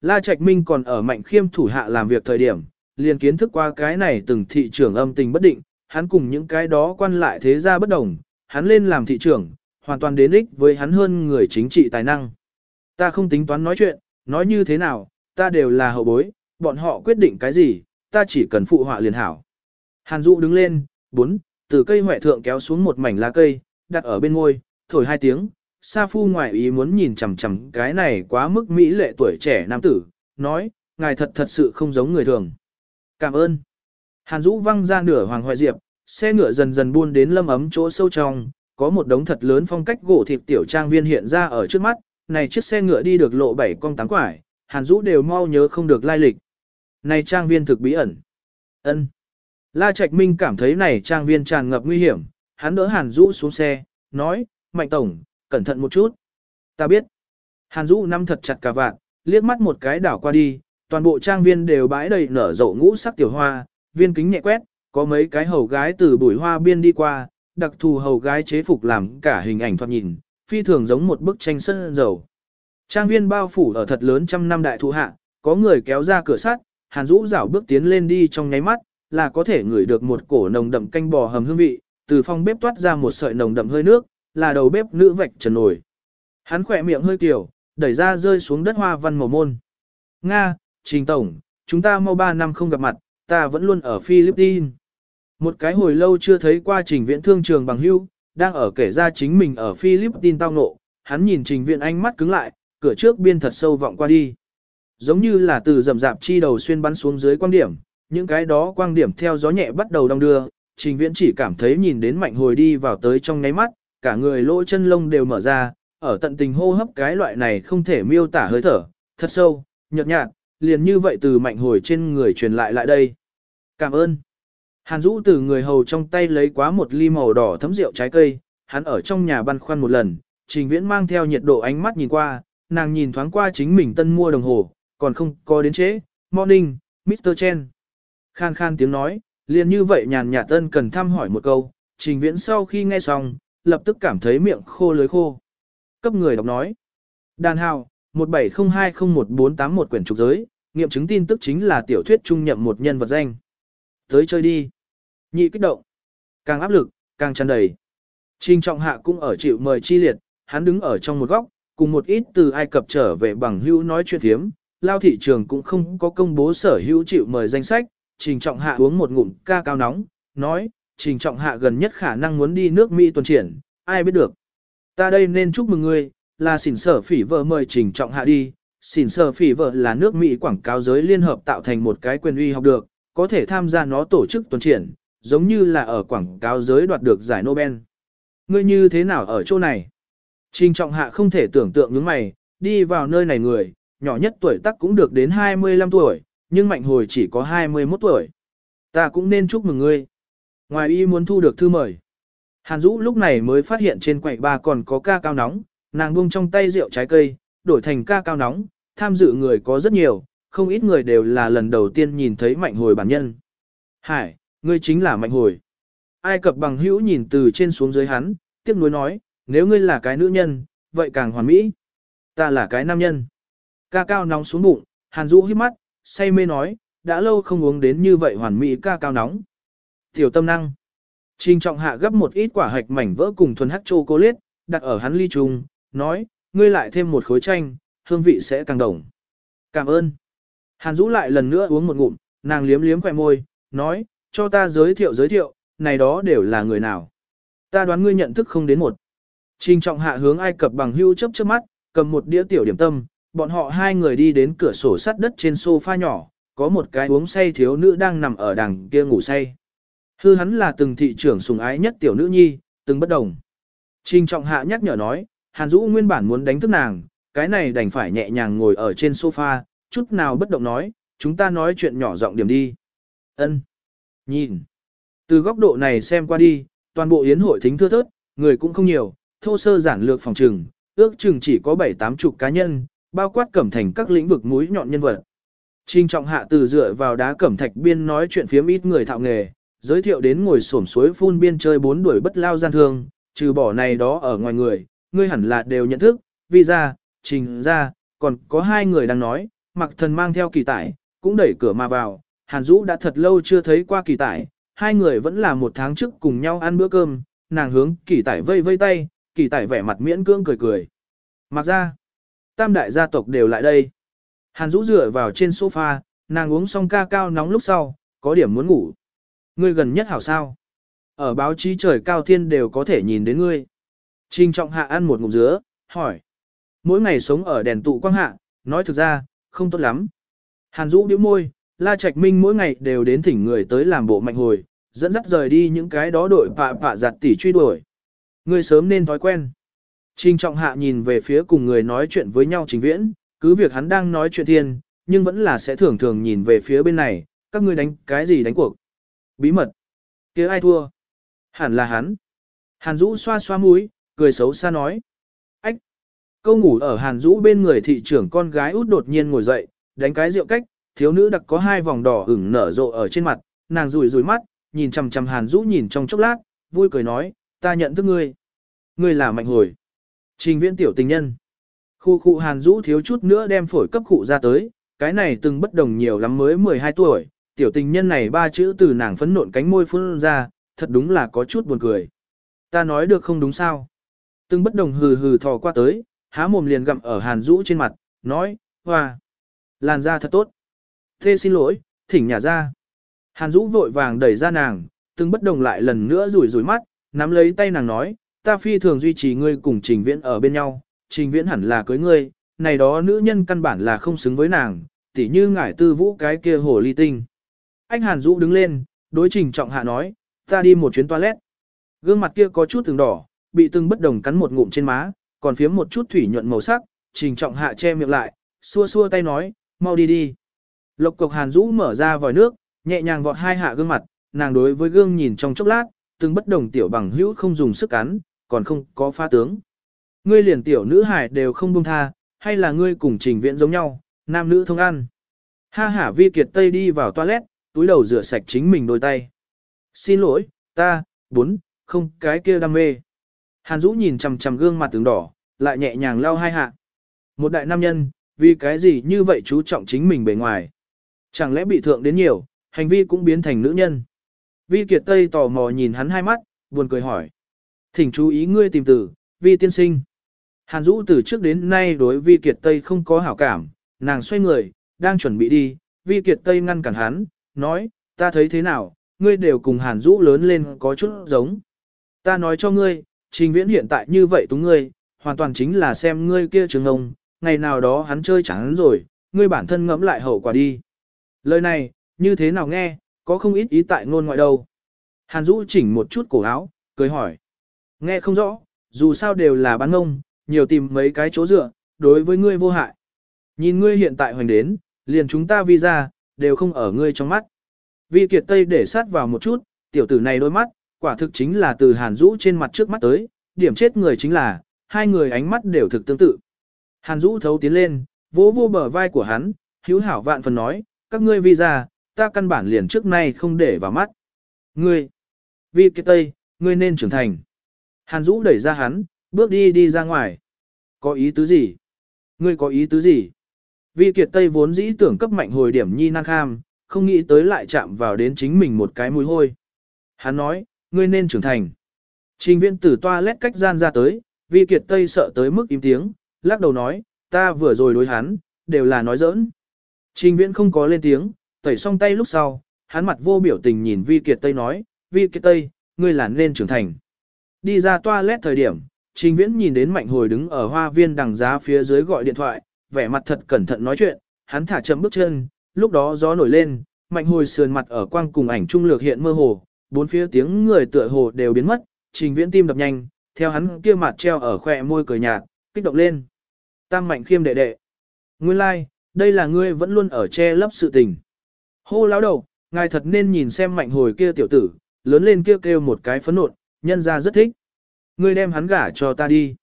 La Trạch Minh còn ở mạnh khiêm thủ hạ làm việc thời điểm, liền kiến thức qua cái này từng thị trưởng âm tình bất định, hắn cùng những cái đó quan lại thế gia bất đồng, hắn lên làm thị trưởng, hoàn toàn đến ích với hắn hơn người chính trị tài năng. Ta không tính toán nói chuyện, nói như thế nào, ta đều là hậu bối, bọn họ quyết định cái gì, ta chỉ cần phụ họa liền hảo. Hàn Dụ đứng lên, bốn, từ cây hoại thượng kéo xuống một mảnh lá cây, đặt ở bên ngôi, thổi hai tiếng. Sa Phu ngoại ý muốn nhìn chằm chằm cái này quá mức mỹ lệ tuổi trẻ nam tử, nói, ngài thật thật sự không giống người thường. Cảm ơn. Hàn Dũ văng ra nửa hoàng hoại diệp, xe ngựa dần dần buôn đến lâm ấm chỗ sâu trong, có một đống thật lớn phong cách gỗ thịt tiểu trang viên hiện ra ở trước mắt, này chiếc xe ngựa đi được lộ bảy con tám quải, Hàn Dũ đều mau nhớ không được lai lịch. Này trang viên thực bí ẩn. Ân. La Trạch Minh cảm thấy này trang viên tràn ngập nguy hiểm, hắn đỡ Hàn Dũ xuống xe, nói, Mạnh Tổng, cẩn thận một chút. Ta biết. Hàn Dũ nắm thật chặt cả vạn, liếc mắt một cái đảo qua đi, toàn bộ trang viên đều bãi đầy nở rộ ngũ sắc tiểu hoa, viên kính nhẹ quét, có mấy cái hầu gái từ bụi hoa biên đi qua, đặc thù hầu gái chế phục làm cả hình ảnh thoạt nhìn, phi thường giống một bức tranh sân dầu. Trang viên bao phủ ở thật lớn trăm năm đại thụ hạ, có người kéo ra cửa sắt, Hàn Dũ rảo bước tiến lên đi trong nháy mắt, là có thể ngửi được một cổ nồng đậm canh bò hầm hương vị, từ phòng bếp toát ra một sợi nồng đậm hơi nước, là đầu bếp nữ vạch trần nổi. Hắn khỏe miệng hơi kiểu, đẩy ra rơi xuống đất hoa văn màu môn. Nga, Trình Tổng, chúng ta mau 3 năm không gặp mặt, ta vẫn luôn ở Philippines. Một cái hồi lâu chưa thấy qua trình viện thương trường bằng hưu, đang ở kể ra chính mình ở Philippines tao ngộ, hắn nhìn trình viện ánh mắt cứng lại, cửa trước biên thật sâu vọng qua đi. Giống như là từ rầm rạp chi đầu xuyên bắn xuống dưới quan điểm, những cái đó quang điểm theo gió nhẹ bắt đầu đong đưa, trình viễn chỉ cảm thấy nhìn đến mạnh hồi đi vào tới trong ngáy mắt, cả người lỗ chân lông đều mở ra, ở tận tình hô hấp cái loại này không thể miêu tả hơi thở, thật sâu, nhợt nhạt, liền như vậy từ mạnh hồi trên người truyền lại lại đây. Cảm ơn. Hàn Dũ từ người hầu trong tay lấy quá một ly màu đỏ thấm rượu trái cây, hắn ở trong nhà băn khoăn một lần, trình viễn mang theo nhiệt độ ánh mắt nhìn qua, nàng nhìn thoáng qua chính mình tân mua đồng hồ, còn không có đến chế. Morning, Mr. Chen. Khan khan tiếng nói, liền như vậy nhàn nhạt tân cần thăm hỏi một câu, trình viễn sau khi nghe xong, lập tức cảm thấy miệng khô lưới khô. Cấp người đọc nói. Đàn hào, 17020141 quyển trục giới, nghiệm chứng tin tức chính là tiểu thuyết trung nhậm một nhân vật danh. Tới chơi đi. Nhị kích động. Càng áp lực, càng tràn đầy. Trình trọng hạ cũng ở chịu mời chi liệt, hắn đứng ở trong một góc, cùng một ít từ Ai Cập trở về bằng hữu nói chuyện thiếm. Lao thị trường cũng không có công bố sở hữu chịu mời danh sách, trình trọng hạ uống một ngụm ca cao nóng, nói, trình trọng hạ gần nhất khả năng muốn đi nước Mỹ tuần triển, ai biết được. Ta đây nên chúc mừng ngươi, là xỉn sở phỉ vợ mời trình trọng hạ đi. Xỉn sở phỉ vợ là nước Mỹ quảng cáo giới liên hợp tạo thành một cái quyền uy học được, có thể tham gia nó tổ chức tuần triển, giống như là ở quảng cáo giới đoạt được giải Nobel. Ngươi như thế nào ở chỗ này? Trình trọng hạ không thể tưởng tượng những mày, đi vào nơi này người, nhỏ nhất tuổi tác cũng được đến 25 tuổi, nhưng mạnh hồi chỉ có 21 tuổi. Ta cũng nên chúc mừng ngươi. Ngoài y muốn thu được thư mời. Hàn Dũ lúc này mới phát hiện trên quầy ba còn có ca cao nóng, nàng buông trong tay rượu trái cây, đổi thành ca cao nóng, tham dự người có rất nhiều, không ít người đều là lần đầu tiên nhìn thấy mạnh hồi bản nhân. Hải, ngươi chính là mạnh hồi. Ai cập bằng hữu nhìn từ trên xuống dưới hắn, tiếc nuối nói, nếu ngươi là cái nữ nhân, vậy càng hoàn mỹ. Ta là cái nam nhân. Ca cao nóng xuống bụng, hàn Dũ hít mắt, say mê nói, đã lâu không uống đến như vậy hoàn mỹ ca cao nóng. Tiểu tâm năng. Trình trọng hạ gấp một ít quả hạch mảnh vỡ cùng thuần hắc chocolate, đặt ở hắn ly trùng, nói, ngươi lại thêm một khối chanh, hương vị sẽ càng đồng. Cảm ơn. Hàn Dũ lại lần nữa uống một ngụm, nàng liếm liếm khỏe môi, nói, cho ta giới thiệu giới thiệu, này đó đều là người nào. Ta đoán ngươi nhận thức không đến một. Trình trọng hạ hướng Ai Cập bằng hưu chấp trước mắt, cầm một đĩa tiểu điểm tâm, bọn họ hai người đi đến cửa sổ sắt đất trên sofa nhỏ, có một cái uống say thiếu nữ đang nằm ở đằng kia ngủ say. Hư hắn là từng thị trưởng sùng ái nhất tiểu nữ nhi, từng bất đồng. Trình trọng hạ nhắc nhở nói, Hàn Dũ nguyên bản muốn đánh thức nàng, cái này đành phải nhẹ nhàng ngồi ở trên sofa, chút nào bất động nói, chúng ta nói chuyện nhỏ giọng điểm đi. Ân, Nhìn. Từ góc độ này xem qua đi, toàn bộ yến hội thính thưa thớt, người cũng không nhiều, thô sơ giản lược phòng trừng, ước chừng chỉ có 7-8 chục cá nhân, bao quát cẩm thành các lĩnh vực mũi nhọn nhân vật. Trình trọng hạ từ dựa vào đá cẩm thạch biên nói chuyện phiếm ít người thạo nghề, giới thiệu đến ngồi xổm suối phun biên chơi bốn đuổi bất lao gian thương, trừ bỏ này đó ở ngoài người, ngươi hẳn là đều nhận thức, vì ra, trình ra, còn có hai người đang nói, mặc thần mang theo kỳ tải, cũng đẩy cửa mà vào, Hàn Dũ đã thật lâu chưa thấy qua kỳ tải, hai người vẫn là một tháng trước cùng nhau ăn bữa cơm, nàng hướng kỳ tải vây vây tay, kỳ tải vẻ mặt miễn cưỡng cười cười. Mặc ra, tam đại gia tộc đều lại đây. Hàn Dũ dựa vào trên sofa, nàng uống xong ca cao nóng lúc sau, có điểm muốn ngủ. Ngươi gần nhất hảo sao? Ở báo chí trời cao thiên đều có thể nhìn đến ngươi. Trình trọng hạ ăn một ngụm dứa, hỏi. Mỗi ngày sống ở đèn tụ quang hạ, nói thực ra, không tốt lắm. Hàn Dũ điếu môi, La Trạch Minh mỗi ngày đều đến thỉnh người tới làm bộ mạnh hồi, dẫn dắt rời đi những cái đó đội pạ pạ giặt tỉ truy đuổi. Ngươi sớm nên thói quen. Trình trọng hạ nhìn về phía cùng người nói chuyện với nhau trình viễn, cứ việc hắn đang nói chuyện thiên, nhưng vẫn là sẽ thường thường nhìn về phía bên này, các ngươi đánh cái gì đánh cuộc. Bí mật. kia ai thua? Hẳn là hắn. Hàn Dũ xoa xoa mũi, cười xấu xa nói. Ách! Câu ngủ ở Hàn Dũ bên người thị trưởng con gái út đột nhiên ngồi dậy, đánh cái rượu cách, thiếu nữ đặc có hai vòng đỏ ửng nở rộ ở trên mặt, nàng rủi rủi mắt, nhìn chằm chằm Hàn Dũ nhìn trong chốc lát, vui cười nói, ta nhận thức ngươi. Ngươi là mạnh hồi. Trình viễn tiểu tình nhân. Khu khu Hàn Dũ thiếu chút nữa đem phổi cấp cụ ra tới, cái này từng bất đồng nhiều lắm mới 12 tuổi, tiểu tình nhân này ba chữ từ nàng phấn nộn cánh môi phun ra, thật đúng là có chút buồn cười. Ta nói được không đúng sao? Từng bất đồng hừ hừ thò qua tới, há mồm liền gặm ở Hàn Dũ trên mặt, nói, hoa, làn da thật tốt. Thê xin lỗi, thỉnh nhà ra. Hàn Dũ vội vàng đẩy ra nàng, từng bất đồng lại lần nữa rủi rủi mắt, nắm lấy tay nàng nói, ta phi thường duy trì ngươi cùng trình viễn ở bên nhau, trình viễn hẳn là cưới ngươi, này đó nữ nhân căn bản là không xứng với nàng, tỉ như ngải tư vũ cái kia hồ ly tinh. Anh Hàn Dũ đứng lên, đối trình trọng hạ nói, ta đi một chuyến toilet. Gương mặt kia có chút từng đỏ, bị từng bất đồng cắn một ngụm trên má, còn phiếm một chút thủy nhuận màu sắc, trình trọng hạ che miệng lại, xua xua tay nói, mau đi đi. Lộc cộc Hàn Dũ mở ra vòi nước, nhẹ nhàng vọt hai hạ gương mặt, nàng đối với gương nhìn trong chốc lát, từng bất đồng tiểu bằng hữu không dùng sức cắn, còn không có pha tướng. Ngươi liền tiểu nữ hải đều không buông tha, hay là ngươi cùng trình viện giống nhau, nam nữ thông ăn. Ha hả vi kiệt tây đi vào toilet, túi đầu rửa sạch chính mình đôi tay. Xin lỗi, ta, bốn, không, cái kia đam mê. Hàn Dũ nhìn chằm chằm gương mặt tướng đỏ, lại nhẹ nhàng lau hai hạ. Một đại nam nhân, vì cái gì như vậy chú trọng chính mình bề ngoài. Chẳng lẽ bị thượng đến nhiều, hành vi cũng biến thành nữ nhân. Vi Kiệt Tây tò mò nhìn hắn hai mắt, buồn cười hỏi. Thỉnh chú ý ngươi tìm tử, Vi tiên sinh. Hàn Dũ từ trước đến nay đối Vi Kiệt Tây không có hảo cảm, nàng xoay người, đang chuẩn bị đi, Vi Kiệt Tây ngăn cản hắn, nói, ta thấy thế nào, ngươi đều cùng Hàn Dũ lớn lên có chút giống. Ta nói cho ngươi, trình viễn hiện tại như vậy túng ngươi, hoàn toàn chính là xem ngươi kia trường ông, ngày nào đó hắn chơi chẳng rồi, ngươi bản thân ngẫm lại hậu quả đi. Lời này, như thế nào nghe, có không ít ý tại ngôn ngoại đâu. Hàn Dũ chỉnh một chút cổ áo, cười hỏi. Nghe không rõ, dù sao đều là bán ngông, nhiều tìm mấy cái chỗ dựa, đối với ngươi vô hại. Nhìn ngươi hiện tại hoành đến, liền chúng ta vi ra, đều không ở ngươi trong mắt. Vi Kiệt Tây để sát vào một chút, tiểu tử này đôi mắt, quả thực chính là từ Hàn Dũ trên mặt trước mắt tới, điểm chết người chính là, hai người ánh mắt đều thực tương tự. Hàn Dũ thấu tiến lên, vỗ vô bờ vai của hắn, hữu hảo vạn phần nói, các ngươi vi ra, ta căn bản liền trước nay không để vào mắt. Ngươi, vi kiệt tây, ngươi nên trưởng thành. Hàn Dũ đẩy ra hắn, bước đi đi ra ngoài. Có ý tứ gì? Ngươi có ý tứ gì? Vi kiệt tây vốn dĩ tưởng cấp mạnh hồi điểm nhi năng kham, không nghĩ tới lại chạm vào đến chính mình một cái mùi hôi. Hắn nói, ngươi nên trưởng thành. Trình viên tử toa lét cách gian ra tới, vi kiệt tây sợ tới mức im tiếng, lắc đầu nói, ta vừa rồi đối hắn, đều là nói giỡn. Trình viễn không có lên tiếng, tẩy xong tay lúc sau, hắn mặt vô biểu tình nhìn Vi Kiệt Tây nói, Vi Kiệt Tây, ngươi là nên trưởng thành. Đi ra toilet thời điểm, Trình viễn nhìn đến mạnh hồi đứng ở hoa viên đằng giá phía dưới gọi điện thoại, vẻ mặt thật cẩn thận nói chuyện, hắn thả chậm bước chân, lúc đó gió nổi lên, mạnh hồi sườn mặt ở quang cùng ảnh trung lược hiện mơ hồ, bốn phía tiếng người tựa hồ đều biến mất, trình viễn tim đập nhanh, theo hắn kia mặt treo ở khỏe môi cười nhạt, kích động lên. Tam mạnh khiêm đệ đệ. Nguyên lai, like, đây là ngươi vẫn luôn ở che lấp sự tình. Hô lão đầu, ngài thật nên nhìn xem mạnh hồi kia tiểu tử, lớn lên kia kêu, kêu một cái phấn nộn, nhân ra rất thích. Ngươi đem hắn gả cho ta đi.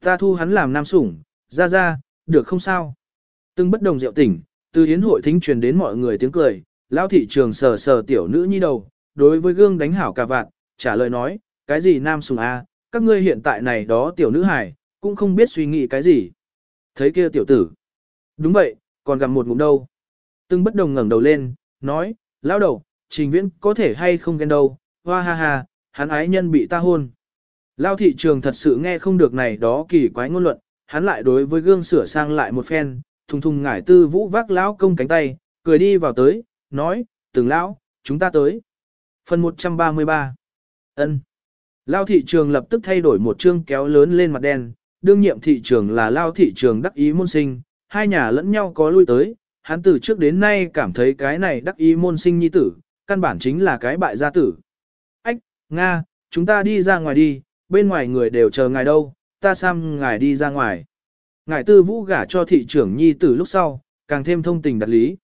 Ta thu hắn làm nam sủng, ra ra, được không sao? Từng bất đồng rượu tỉnh, từ hiến hội thính truyền đến mọi người tiếng cười, lão thị trường sờ sờ tiểu nữ nhi đầu, đối với gương đánh hảo cả vạn, trả lời nói, cái gì nam Sùng a, các ngươi hiện tại này đó tiểu nữ hải, cũng không biết suy nghĩ cái gì. Thấy kia tiểu tử. Đúng vậy, còn gặp một ngụm đâu. Từng bất đồng ngẩng đầu lên, nói, lão đầu, trình viễn có thể hay không ghen đâu, hoa ha ha, hắn ái nhân bị ta hôn. Lao thị trường thật sự nghe không được này đó kỳ quái ngôn luận, hắn lại đối với gương sửa sang lại một phen, thùng thùng ngải tư vũ vác lão công cánh tay, cười đi vào tới, nói, từng lão, chúng ta tới. Phần 133 ân Lao thị trường lập tức thay đổi một chương kéo lớn lên mặt đen, đương nhiệm thị trường là Lao thị trường đắc ý môn sinh, hai nhà lẫn nhau có lui tới, hắn từ trước đến nay cảm thấy cái này đắc ý môn sinh nhi tử, căn bản chính là cái bại gia tử. Ách, Nga, chúng ta đi ra ngoài đi, bên ngoài người đều chờ ngài đâu, ta xăm ngài đi ra ngoài. Ngài tư vũ gả cho thị trưởng nhi tử lúc sau, càng thêm thông tình đặt lý.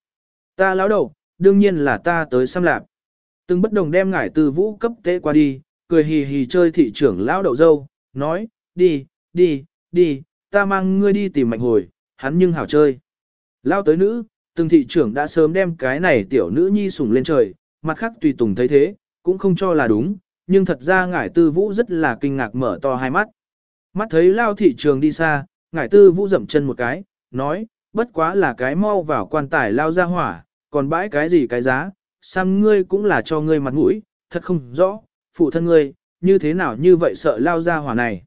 Ta lão đầu, đương nhiên là ta tới xăm lạp. Từng bất đồng đem ngải tư vũ cấp tế qua đi, cười hì hì chơi thị trưởng lão đậu dâu, nói, đi, đi, đi, ta mang ngươi đi tìm mạnh hồi, hắn nhưng hảo chơi. Lao tới nữ, từng thị trưởng đã sớm đem cái này tiểu nữ nhi sủng lên trời, mặt khác tùy tùng thấy thế, cũng không cho là đúng, nhưng thật ra ngải tư vũ rất là kinh ngạc mở to hai mắt. Mắt thấy lao thị trường đi xa, ngải tư vũ dậm chân một cái, nói, bất quá là cái mau vào quan tài lao ra hỏa, còn bãi cái gì cái giá, sang ngươi cũng là cho ngươi mặt mũi, thật không rõ, phụ thân ngươi, như thế nào như vậy sợ lao ra hỏa này.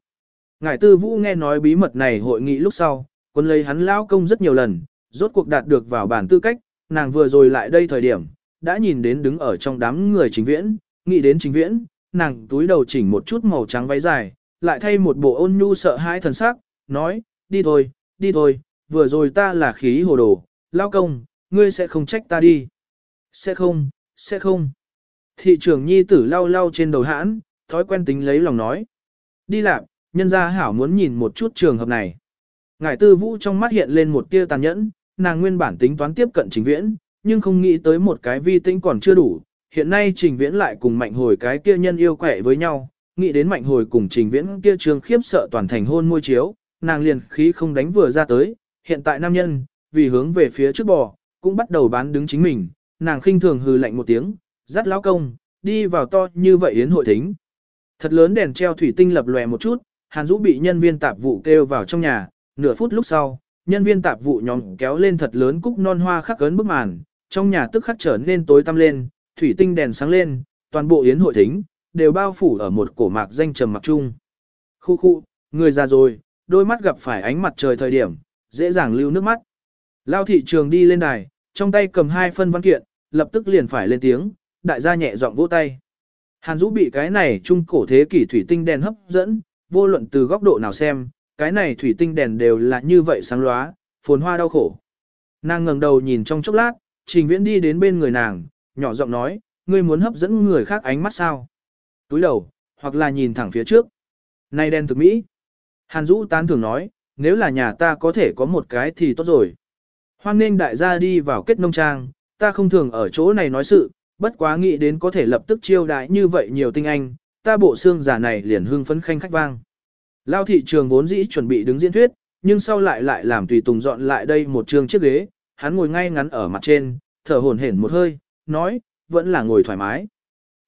Ngải tư vũ nghe nói bí mật này hội nghị lúc sau, quân lấy hắn lao công rất nhiều lần, rốt cuộc đạt được vào bản tư cách, nàng vừa rồi lại đây thời điểm, đã nhìn đến đứng ở trong đám người trình viễn, nghĩ đến trình viễn, nàng túi đầu chỉnh một chút màu trắng váy dài, lại thay một bộ ôn nhu sợ hãi thần sắc, nói, đi thôi, đi thôi, vừa rồi ta là khí hồ đồ, lao công, ngươi sẽ không trách ta đi. Sẽ không, sẽ không. Thị trưởng nhi tử lau lau trên đầu hãn, thói quen tính lấy lòng nói. Đi lạc, nhân gia hảo muốn nhìn một chút trường hợp này. Ngải tư vũ trong mắt hiện lên một tia tàn nhẫn, nàng nguyên bản tính toán tiếp cận trình viễn, nhưng không nghĩ tới một cái vi tĩnh còn chưa đủ. Hiện nay trình viễn lại cùng mạnh hồi cái kia nhân yêu quẻ với nhau, nghĩ đến mạnh hồi cùng trình viễn kia trường khiếp sợ toàn thành hôn môi chiếu, nàng liền khí không đánh vừa ra tới, hiện tại nam nhân, vì hướng về phía trước bò, cũng bắt đầu bán đứng chính mình, nàng khinh thường hừ lạnh một tiếng, dắt lão công, đi vào to như vậy yến hội thính. Thật lớn đèn treo thủy tinh lập lòe một chút, Hàn Dũ bị nhân viên tạp vụ kêu vào trong nhà, nửa phút lúc sau, nhân viên tạp vụ nhóm kéo lên thật lớn cúc non hoa khắc cấn bức màn, trong nhà tức khắc trở nên tối tăm lên, thủy tinh đèn sáng lên, toàn bộ yến hội thính đều bao phủ ở một cổ mạc danh trầm mặc chung. Khu khu, người già rồi, đôi mắt gặp phải ánh mặt trời thời điểm, dễ dàng lưu nước mắt. Lao thị trường đi lên đài, trong tay cầm hai phân văn kiện, lập tức liền phải lên tiếng, đại gia nhẹ giọng vỗ tay. Hàn Dũ bị cái này trung cổ thế kỷ thủy tinh đèn hấp dẫn, vô luận từ góc độ nào xem, cái này thủy tinh đèn đều là như vậy sáng lóa, phồn hoa đau khổ. Nàng ngẩng đầu nhìn trong chốc lát, Trình Viễn đi đến bên người nàng, nhỏ giọng nói, ngươi muốn hấp dẫn người khác ánh mắt sao? Túi đầu, hoặc là nhìn thẳng phía trước. Này đen thực mỹ. Hàn Dũ tán thường nói, nếu là nhà ta có thể có một cái thì tốt rồi. Hoan nên đại gia đi vào kết nông trang, ta không thường ở chỗ này nói sự, bất quá nghĩ đến có thể lập tức chiêu đại như vậy nhiều tinh anh, ta bộ xương giả này liền hưng phấn khanh khách vang. Lao thị trường vốn dĩ chuẩn bị đứng diễn thuyết, nhưng sau lại lại làm tùy tùng dọn lại đây một trường chiếc ghế, hắn ngồi ngay ngắn ở mặt trên, thở hổn hển một hơi, nói, vẫn là ngồi thoải mái.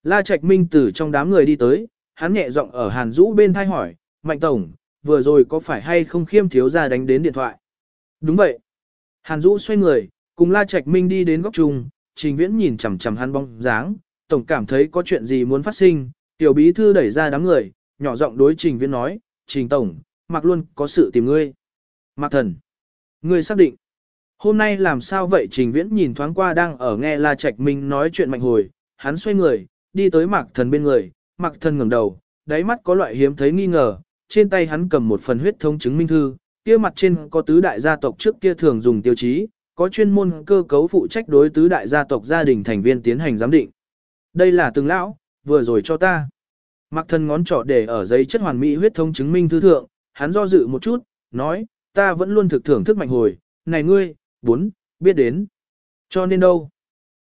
La Trạch Minh từ trong đám người đi tới, hắn nhẹ giọng ở Hàn Dũ bên thai hỏi, Mạnh Tổng, vừa rồi có phải hay không khiêm thiếu ra đánh đến điện thoại? Đúng vậy. Hàn Dũ xoay người, cùng La Trạch Minh đi đến góc trung, Trình Viễn nhìn chằm chằm hắn bóng dáng, tổng cảm thấy có chuyện gì muốn phát sinh, tiểu bí thư đẩy ra đám người, nhỏ giọng đối Trình Viễn nói, Trình Tổng, Mạc luôn có sự tìm ngươi. Mạc Thần, ngươi xác định. Hôm nay làm sao vậy Trình Viễn nhìn thoáng qua đang ở nghe La Trạch Minh nói chuyện mạnh hồi, hắn xoay người, đi tới Mạc Thần bên người, Mạc Thần ngẩng đầu, đáy mắt có loại hiếm thấy nghi ngờ, trên tay hắn cầm một phần huyết thống chứng minh thư, kia mặt trên có tứ đại gia tộc trước kia thường dùng tiêu chí, có chuyên môn cơ cấu phụ trách đối tứ đại gia tộc gia đình thành viên tiến hành giám định. Đây là từng lão, vừa rồi cho ta. Mặc thân ngón trỏ để ở giấy chất hoàn mỹ huyết thống chứng minh thư thượng, hắn do dự một chút, nói, ta vẫn luôn thực thưởng thức mạnh hồi, này ngươi, bốn, biết đến. Cho nên đâu?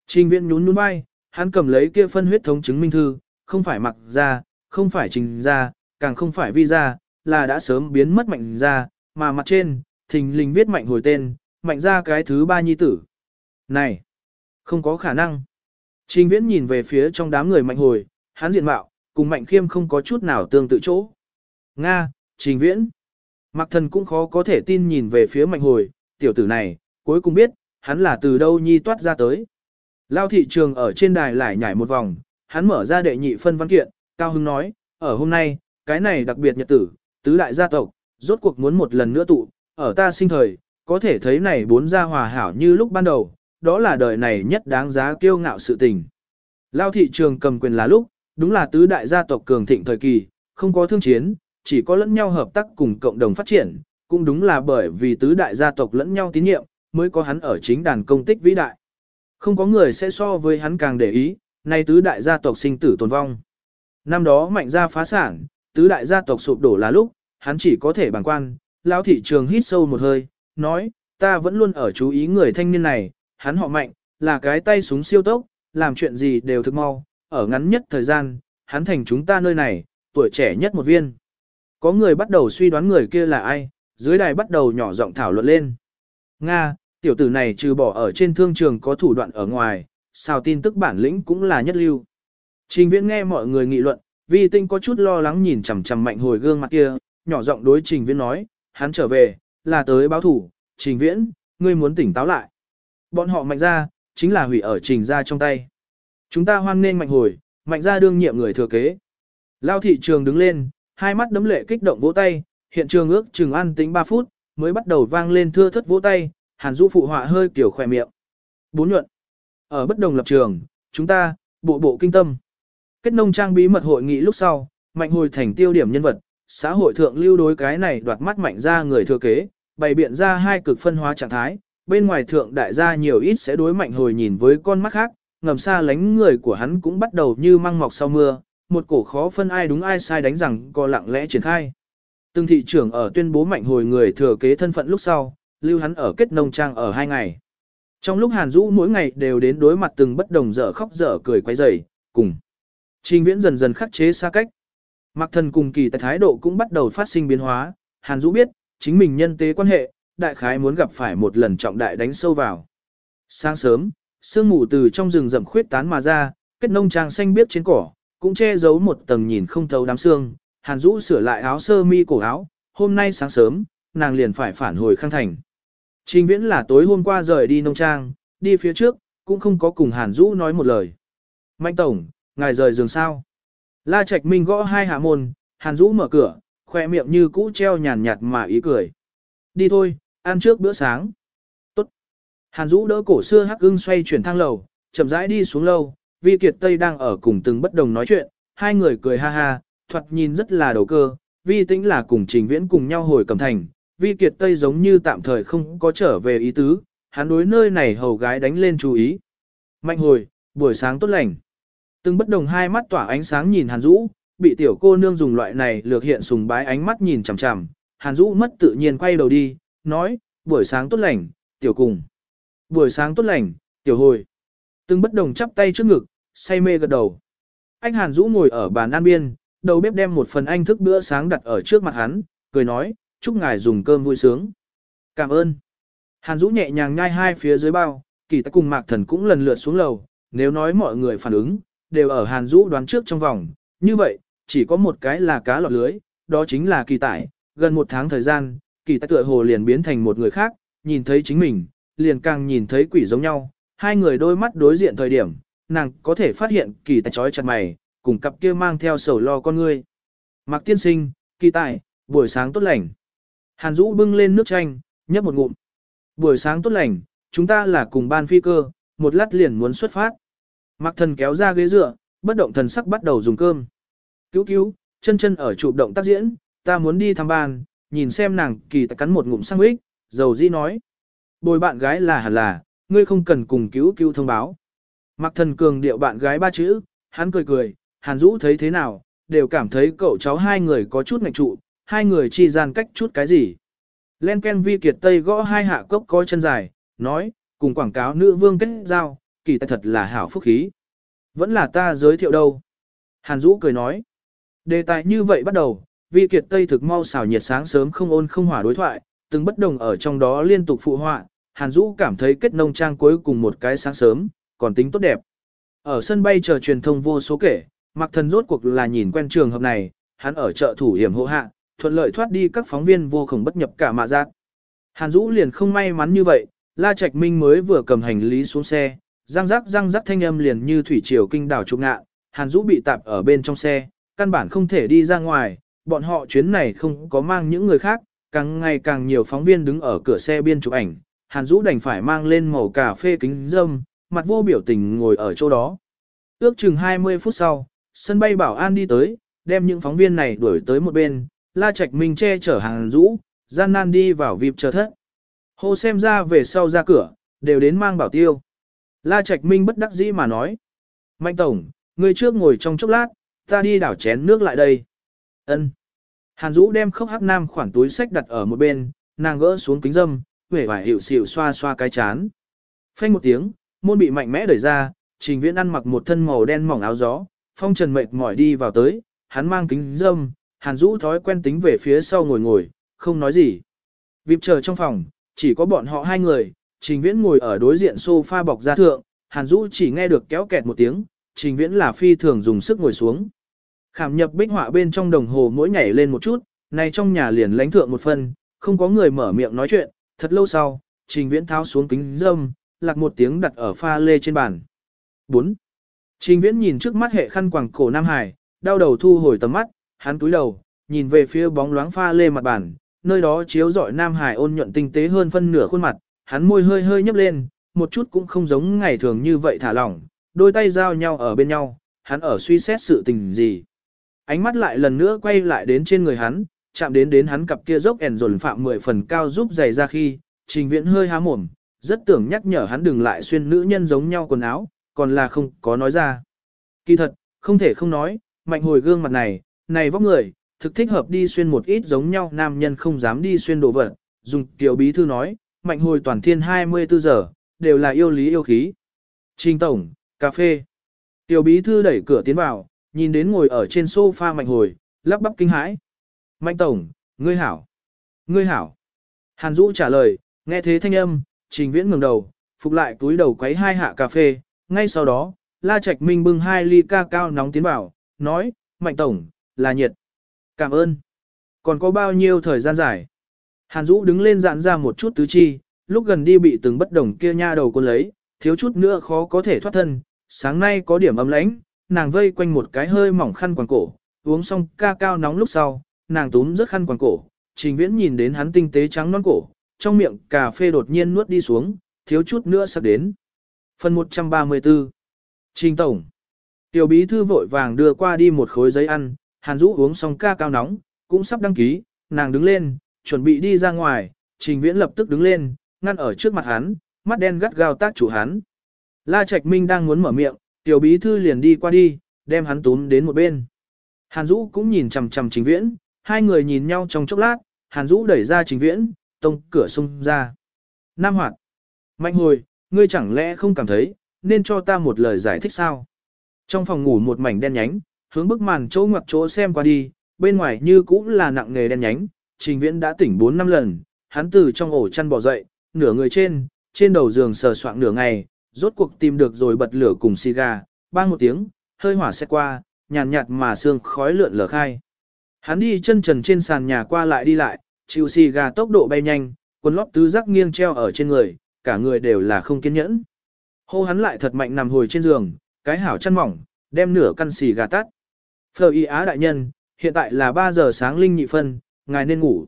Trình viện nhún nhún vai, hắn cầm lấy kia phân huyết thống chứng minh thư, không phải mặc ra, không phải trình ra, càng không phải vi ra, là đã sớm biến mất mạnh ra, mà mặt trên, thình lình viết mạnh hồi tên, mạnh ra cái thứ ba nhi tử. Này, không có khả năng. Trình viễn nhìn về phía trong đám người mạnh hồi, hắn diện mạo, cùng mạnh khiêm không có chút nào tương tự chỗ. Nga, trình viễn. Mặc thần cũng khó có thể tin nhìn về phía mạnh hồi, tiểu tử này, cuối cùng biết, hắn là từ đâu nhi toát ra tới. Lao thị trường ở trên đài lại nhảy một vòng, hắn mở ra đệ nhị phân văn kiện, Cao Hưng nói, ở hôm nay, cái này đặc biệt nhật tử, tứ đại gia tộc, rốt cuộc muốn một lần nữa tụ, ở ta sinh thời, có thể thấy này bốn gia hòa hảo như lúc ban đầu, đó là đời này nhất đáng giá kiêu ngạo sự tình. Lao thị trường cầm quyền là lúc, đúng là tứ đại gia tộc cường thịnh thời kỳ, không có thương chiến, chỉ có lẫn nhau hợp tác cùng cộng đồng phát triển, cũng đúng là bởi vì tứ đại gia tộc lẫn nhau tín nhiệm, mới có hắn ở chính đàn công tích vĩ đại. Không có người sẽ so với hắn càng để ý, nay tứ đại gia tộc sinh tử tồn vong. Năm đó mạnh gia phá sản, tứ đại gia tộc sụp đổ là lúc, hắn chỉ có thể bằng quan, lão thị trường hít sâu một hơi, nói, ta vẫn luôn ở chú ý người thanh niên này, hắn họ mạnh, là cái tay súng siêu tốc, làm chuyện gì đều thực mau, ở ngắn nhất thời gian, hắn thành chúng ta nơi này, tuổi trẻ nhất một viên. Có người bắt đầu suy đoán người kia là ai, dưới đài bắt đầu nhỏ giọng thảo luận lên. Nga, tiểu tử này trừ bỏ ở trên thương trường có thủ đoạn ở ngoài, sao tin tức bản lĩnh cũng là nhất lưu. Trình viễn nghe mọi người nghị luận, vi tinh có chút lo lắng nhìn chằm chằm mạnh hồi gương mặt kia, nhỏ giọng đối trình viễn nói, hắn trở về, là tới báo thủ, trình viễn, ngươi muốn tỉnh táo lại. Bọn họ mạnh ra, chính là hủy ở trình ra trong tay. Chúng ta hoan nên mạnh hồi, mạnh ra đương nhiệm người thừa kế. Lao thị trường đứng lên, hai mắt đấm lệ kích động vỗ tay, hiện trường ước chừng ăn tính 3 phút, mới bắt đầu vang lên thưa thất vỗ tay, hàn Dũ phụ họa hơi kiểu khỏe miệng. Bốn nhuận. Ở bất đồng lập trường, chúng ta, bộ bộ kinh tâm. Kết nông trang bí mật hội nghị lúc sau, mạnh hồi thành tiêu điểm nhân vật, xã hội thượng lưu đối cái này đoạt mắt mạnh ra người thừa kế, bày biện ra hai cực phân hóa trạng thái, bên ngoài thượng đại gia nhiều ít sẽ đối mạnh hồi nhìn với con mắt khác, ngầm xa lánh người của hắn cũng bắt đầu như măng mọc sau mưa, một cổ khó phân ai đúng ai sai đánh rằng co lặng lẽ triển khai. Từng thị trưởng ở tuyên bố mạnh hồi người thừa kế thân phận lúc sau, lưu hắn ở kết nông trang ở hai ngày. Trong lúc Hàn Dũ mỗi ngày đều đến đối mặt từng bất đồng dở khóc dở cười quay rầy, cùng. Trình viễn dần dần khắc chế xa cách. Mạc thần cùng kỳ tại thái độ cũng bắt đầu phát sinh biến hóa, Hàn Dũ biết, chính mình nhân tế quan hệ, đại khái muốn gặp phải một lần trọng đại đánh sâu vào. Sáng sớm, sương mù từ trong rừng rậm khuyết tán mà ra, kết nông trang xanh biếc trên cỏ, cũng che giấu một tầng nhìn không thấu đám sương. Hàn Dũ sửa lại áo sơ mi cổ áo, hôm nay sáng sớm, nàng liền phải phản hồi khang thành. Trình viễn là tối hôm qua rời đi nông trang, đi phía trước, cũng không có cùng Hàn Dũ nói một lời. Mạnh tổng, ngài rời giường sao? La Trạch Minh gõ hai hạ môn, Hàn Dũ mở cửa, khoe miệng như cũ treo nhàn nhạt mà ý cười. Đi thôi, ăn trước bữa sáng. Tốt. Hàn Dũ đỡ cổ xưa hắc ưng xoay chuyển thang lầu, chậm rãi đi xuống lâu, Vi Kiệt Tây đang ở cùng từng bất đồng nói chuyện, hai người cười ha ha, thoạt nhìn rất là đầu cơ, Vi Tĩnh là cùng Trình Viễn cùng nhau hồi cầm thành, Vi Kiệt Tây giống như tạm thời không có trở về ý tứ, hắn đối nơi này hầu gái đánh lên chú ý. Mạnh hồi, buổi sáng tốt lành. Từng bất đồng hai mắt tỏa ánh sáng nhìn Hàn Dũ, bị tiểu cô nương dùng loại này lược hiện sùng bái ánh mắt nhìn chằm chằm, Hàn Dũ mất tự nhiên quay đầu đi, nói, buổi sáng tốt lành, tiểu cùng. Buổi sáng tốt lành, tiểu hồi. Từng bất đồng chắp tay trước ngực, say mê gật đầu. Anh Hàn Dũ ngồi ở bàn ăn biên, đầu bếp đem một phần anh thức bữa sáng đặt ở trước mặt hắn, cười nói, chúc ngài dùng cơm vui sướng. Cảm ơn. Hàn Dũ nhẹ nhàng nhai hai phía dưới bao, kỳ ta cùng mạc thần cũng lần lượt xuống lầu, nếu nói mọi người phản ứng, đều ở Hàn Dũ đoán trước trong vòng, như vậy, chỉ có một cái là cá lọt lưới, đó chính là kỳ tải, gần một tháng thời gian, kỳ tài tựa hồ liền biến thành một người khác, nhìn thấy chính mình, liền càng nhìn thấy quỷ giống nhau, hai người đôi mắt đối diện thời điểm, nàng có thể phát hiện kỳ tài trói chặt mày, cùng cặp kia mang theo sầu lo con ngươi. Mạc tiên sinh, kỳ tài, buổi sáng tốt lành. Hàn Dũ bưng lên nước chanh, nhấp một ngụm. Buổi sáng tốt lành, chúng ta là cùng ban phi cơ, một lát liền muốn xuất phát. Mạc thần kéo ra ghế dựa, bất động thần sắc bắt đầu dùng cơm. Cứu cứu, chân chân ở chụp động tác diễn, ta muốn đi thăm ban, nhìn xem nàng kỳ ta cắn một ngụm sang ích, dầu di nói. Bồi bạn gái là hẳn là, ngươi không cần cùng cứu cứu thông báo. Mạc thần cường điệu bạn gái ba chữ, hắn cười cười, hàn dũ thấy thế nào, đều cảm thấy cậu cháu hai người có chút ngạch trụ, hai người chi gian cách chút cái gì. Len Ken Vi Kiệt Tây gõ hai hạ cốc coi chân dài, nói, cùng quảng cáo nữ vương kết giao, kỳ tài thật là hảo phúc khí. Vẫn là ta giới thiệu đâu. Hàn Dũ cười nói. Đề tài như vậy bắt đầu, Vi Kiệt Tây thực mau xào nhiệt sáng sớm không ôn không hỏa đối thoại, từng bất đồng ở trong đó liên tục phụ họa, Hàn Dũ cảm thấy kết nông trang cuối cùng một cái sáng sớm, còn tính tốt đẹp. Ở sân bay chờ truyền thông vô số kể, Mạc Thần rốt cuộc là nhìn quen trường hợp này, hắn ở chợ thủ hiểm hộ hạ, thuận lợi thoát đi các phóng viên vô khổng bất nhập cả mạ giác. Hàn Dũ liền không may mắn như vậy, La Trạch Minh mới vừa cầm hành lý xuống xe, răng rắc răng rắc thanh âm liền như thủy triều kinh đảo trục ngạ, Hàn Dũ bị tạp ở bên trong xe, căn bản không thể đi ra ngoài, bọn họ chuyến này không có mang những người khác, càng ngày càng nhiều phóng viên đứng ở cửa xe biên chụp ảnh, Hàn Dũ đành phải mang lên màu cà phê kính dâm, mặt vô biểu tình ngồi ở chỗ đó. Ước chừng 20 phút sau, sân bay bảo an đi tới, đem những phóng viên này đuổi tới một bên, La Trạch Minh che chở Hàn Dũ, gian nan đi vào vịp chờ thất. Hồ xem ra về sau ra cửa, đều đến mang bảo tiêu. La Trạch Minh bất đắc dĩ mà nói. Mạnh Tổng, người trước ngồi trong chốc lát, ta đi đảo chén nước lại đây. Ân. Hàn Dũ đem khóc hắc nam khoản túi sách đặt ở một bên, nàng gỡ xuống kính dâm, vẻ vải hiệu xịu xoa xoa cái chán. Phanh một tiếng, môn bị mạnh mẽ đẩy ra, trình viễn ăn mặc một thân màu đen mỏng áo gió, phong trần mệt mỏi đi vào tới, hắn mang kính dâm, Hàn Dũ thói quen tính về phía sau ngồi ngồi, không nói gì. Vịp chờ trong phòng, chỉ có bọn họ hai người, Trình Viễn ngồi ở đối diện sofa bọc da thượng, Hàn Dũ chỉ nghe được kéo kẹt một tiếng, Trình Viễn là phi thường dùng sức ngồi xuống. Khảm nhập bích họa bên trong đồng hồ mỗi nhảy lên một chút, này trong nhà liền lánh thượng một phần, không có người mở miệng nói chuyện, thật lâu sau, Trình Viễn tháo xuống kính dâm, lạc một tiếng đặt ở pha lê trên bàn. 4. Trình Viễn nhìn trước mắt hệ khăn quàng cổ Nam Hải, đau đầu thu hồi tầm mắt, hắn túi đầu, nhìn về phía bóng loáng pha lê mặt bàn, nơi đó chiếu rọi Nam Hải ôn nhuận tinh tế hơn phân nửa khuôn mặt, hắn môi hơi hơi nhấp lên, một chút cũng không giống ngày thường như vậy thả lỏng, đôi tay giao nhau ở bên nhau, hắn ở suy xét sự tình gì. Ánh mắt lại lần nữa quay lại đến trên người hắn, chạm đến đến hắn cặp kia dốc ẻn dồn phạm mười phần cao giúp giày ra khi, trình viễn hơi há mồm, rất tưởng nhắc nhở hắn đừng lại xuyên nữ nhân giống nhau quần áo, còn là không có nói ra. Kỳ thật, không thể không nói, mạnh hồi gương mặt này, này vóc người, thực thích hợp đi xuyên một ít giống nhau nam nhân không dám đi xuyên đồ vật, dùng tiểu bí thư nói, mạnh hồi toàn thiên 24 giờ, đều là yêu lý yêu khí. Trình tổng, cà phê. Tiểu bí thư đẩy cửa tiến vào, nhìn đến ngồi ở trên sofa mạnh hồi, lắp bắp kinh hãi. Mạnh tổng, ngươi hảo. Ngươi hảo. Hàn Dũ trả lời, nghe thế thanh âm, trình viễn ngẩng đầu, phục lại túi đầu quấy hai hạ cà phê, ngay sau đó, La Trạch Minh bưng hai ly ca cao nóng tiến vào, nói, Mạnh tổng, là nhiệt. Cảm ơn. Còn có bao nhiêu thời gian dài? Hàn Dũ đứng lên dạn ra một chút tứ chi, lúc gần đi bị từng bất đồng kia nha đầu cô lấy, thiếu chút nữa khó có thể thoát thân, sáng nay có điểm ấm lãnh, nàng vây quanh một cái hơi mỏng khăn quàng cổ, uống xong ca cao nóng lúc sau, nàng túm rất khăn quàng cổ, trình viễn nhìn đến hắn tinh tế trắng non cổ, trong miệng cà phê đột nhiên nuốt đi xuống, thiếu chút nữa sắp đến. Phần 134 Trình Tổng Tiểu bí thư vội vàng đưa qua đi một khối giấy ăn, Hàn Dũ uống xong ca cao nóng, cũng sắp đăng ký, nàng đứng lên, chuẩn bị đi ra ngoài, Trình Viễn lập tức đứng lên, ngăn ở trước mặt hắn, mắt đen gắt gao tác chủ hắn. La Trạch Minh đang muốn mở miệng, tiểu bí thư liền đi qua đi, đem hắn túm đến một bên. Hàn Dũ cũng nhìn chằm chằm Trình Viễn, hai người nhìn nhau trong chốc lát, Hàn Dũ đẩy ra Trình Viễn, tông cửa xung ra. Nam hoạt. Mạnh hồi, ngươi chẳng lẽ không cảm thấy, nên cho ta một lời giải thích sao? Trong phòng ngủ một mảnh đen nhánh, hướng bức màn chỗ ngoặc chỗ xem qua đi, bên ngoài như cũng là nặng nghề đen nhánh, trình viễn đã tỉnh 4 năm lần, hắn từ trong ổ chăn bỏ dậy, nửa người trên, trên đầu giường sờ soạng nửa ngày, rốt cuộc tìm được rồi bật lửa cùng xì gà, bang một tiếng, hơi hỏa xét qua, nhàn nhạt, mà xương khói lượn lờ khai. Hắn đi chân trần trên sàn nhà qua lại đi lại, chịu xì gà tốc độ bay nhanh, quần lót tứ giác nghiêng treo ở trên người, cả người đều là không kiên nhẫn. Hô hắn lại thật mạnh nằm hồi trên giường, cái hảo chăn mỏng, đem nửa căn xì gà tắt. Phờ y á đại nhân, hiện tại là 3 giờ sáng linh nhị phân, ngài nên ngủ.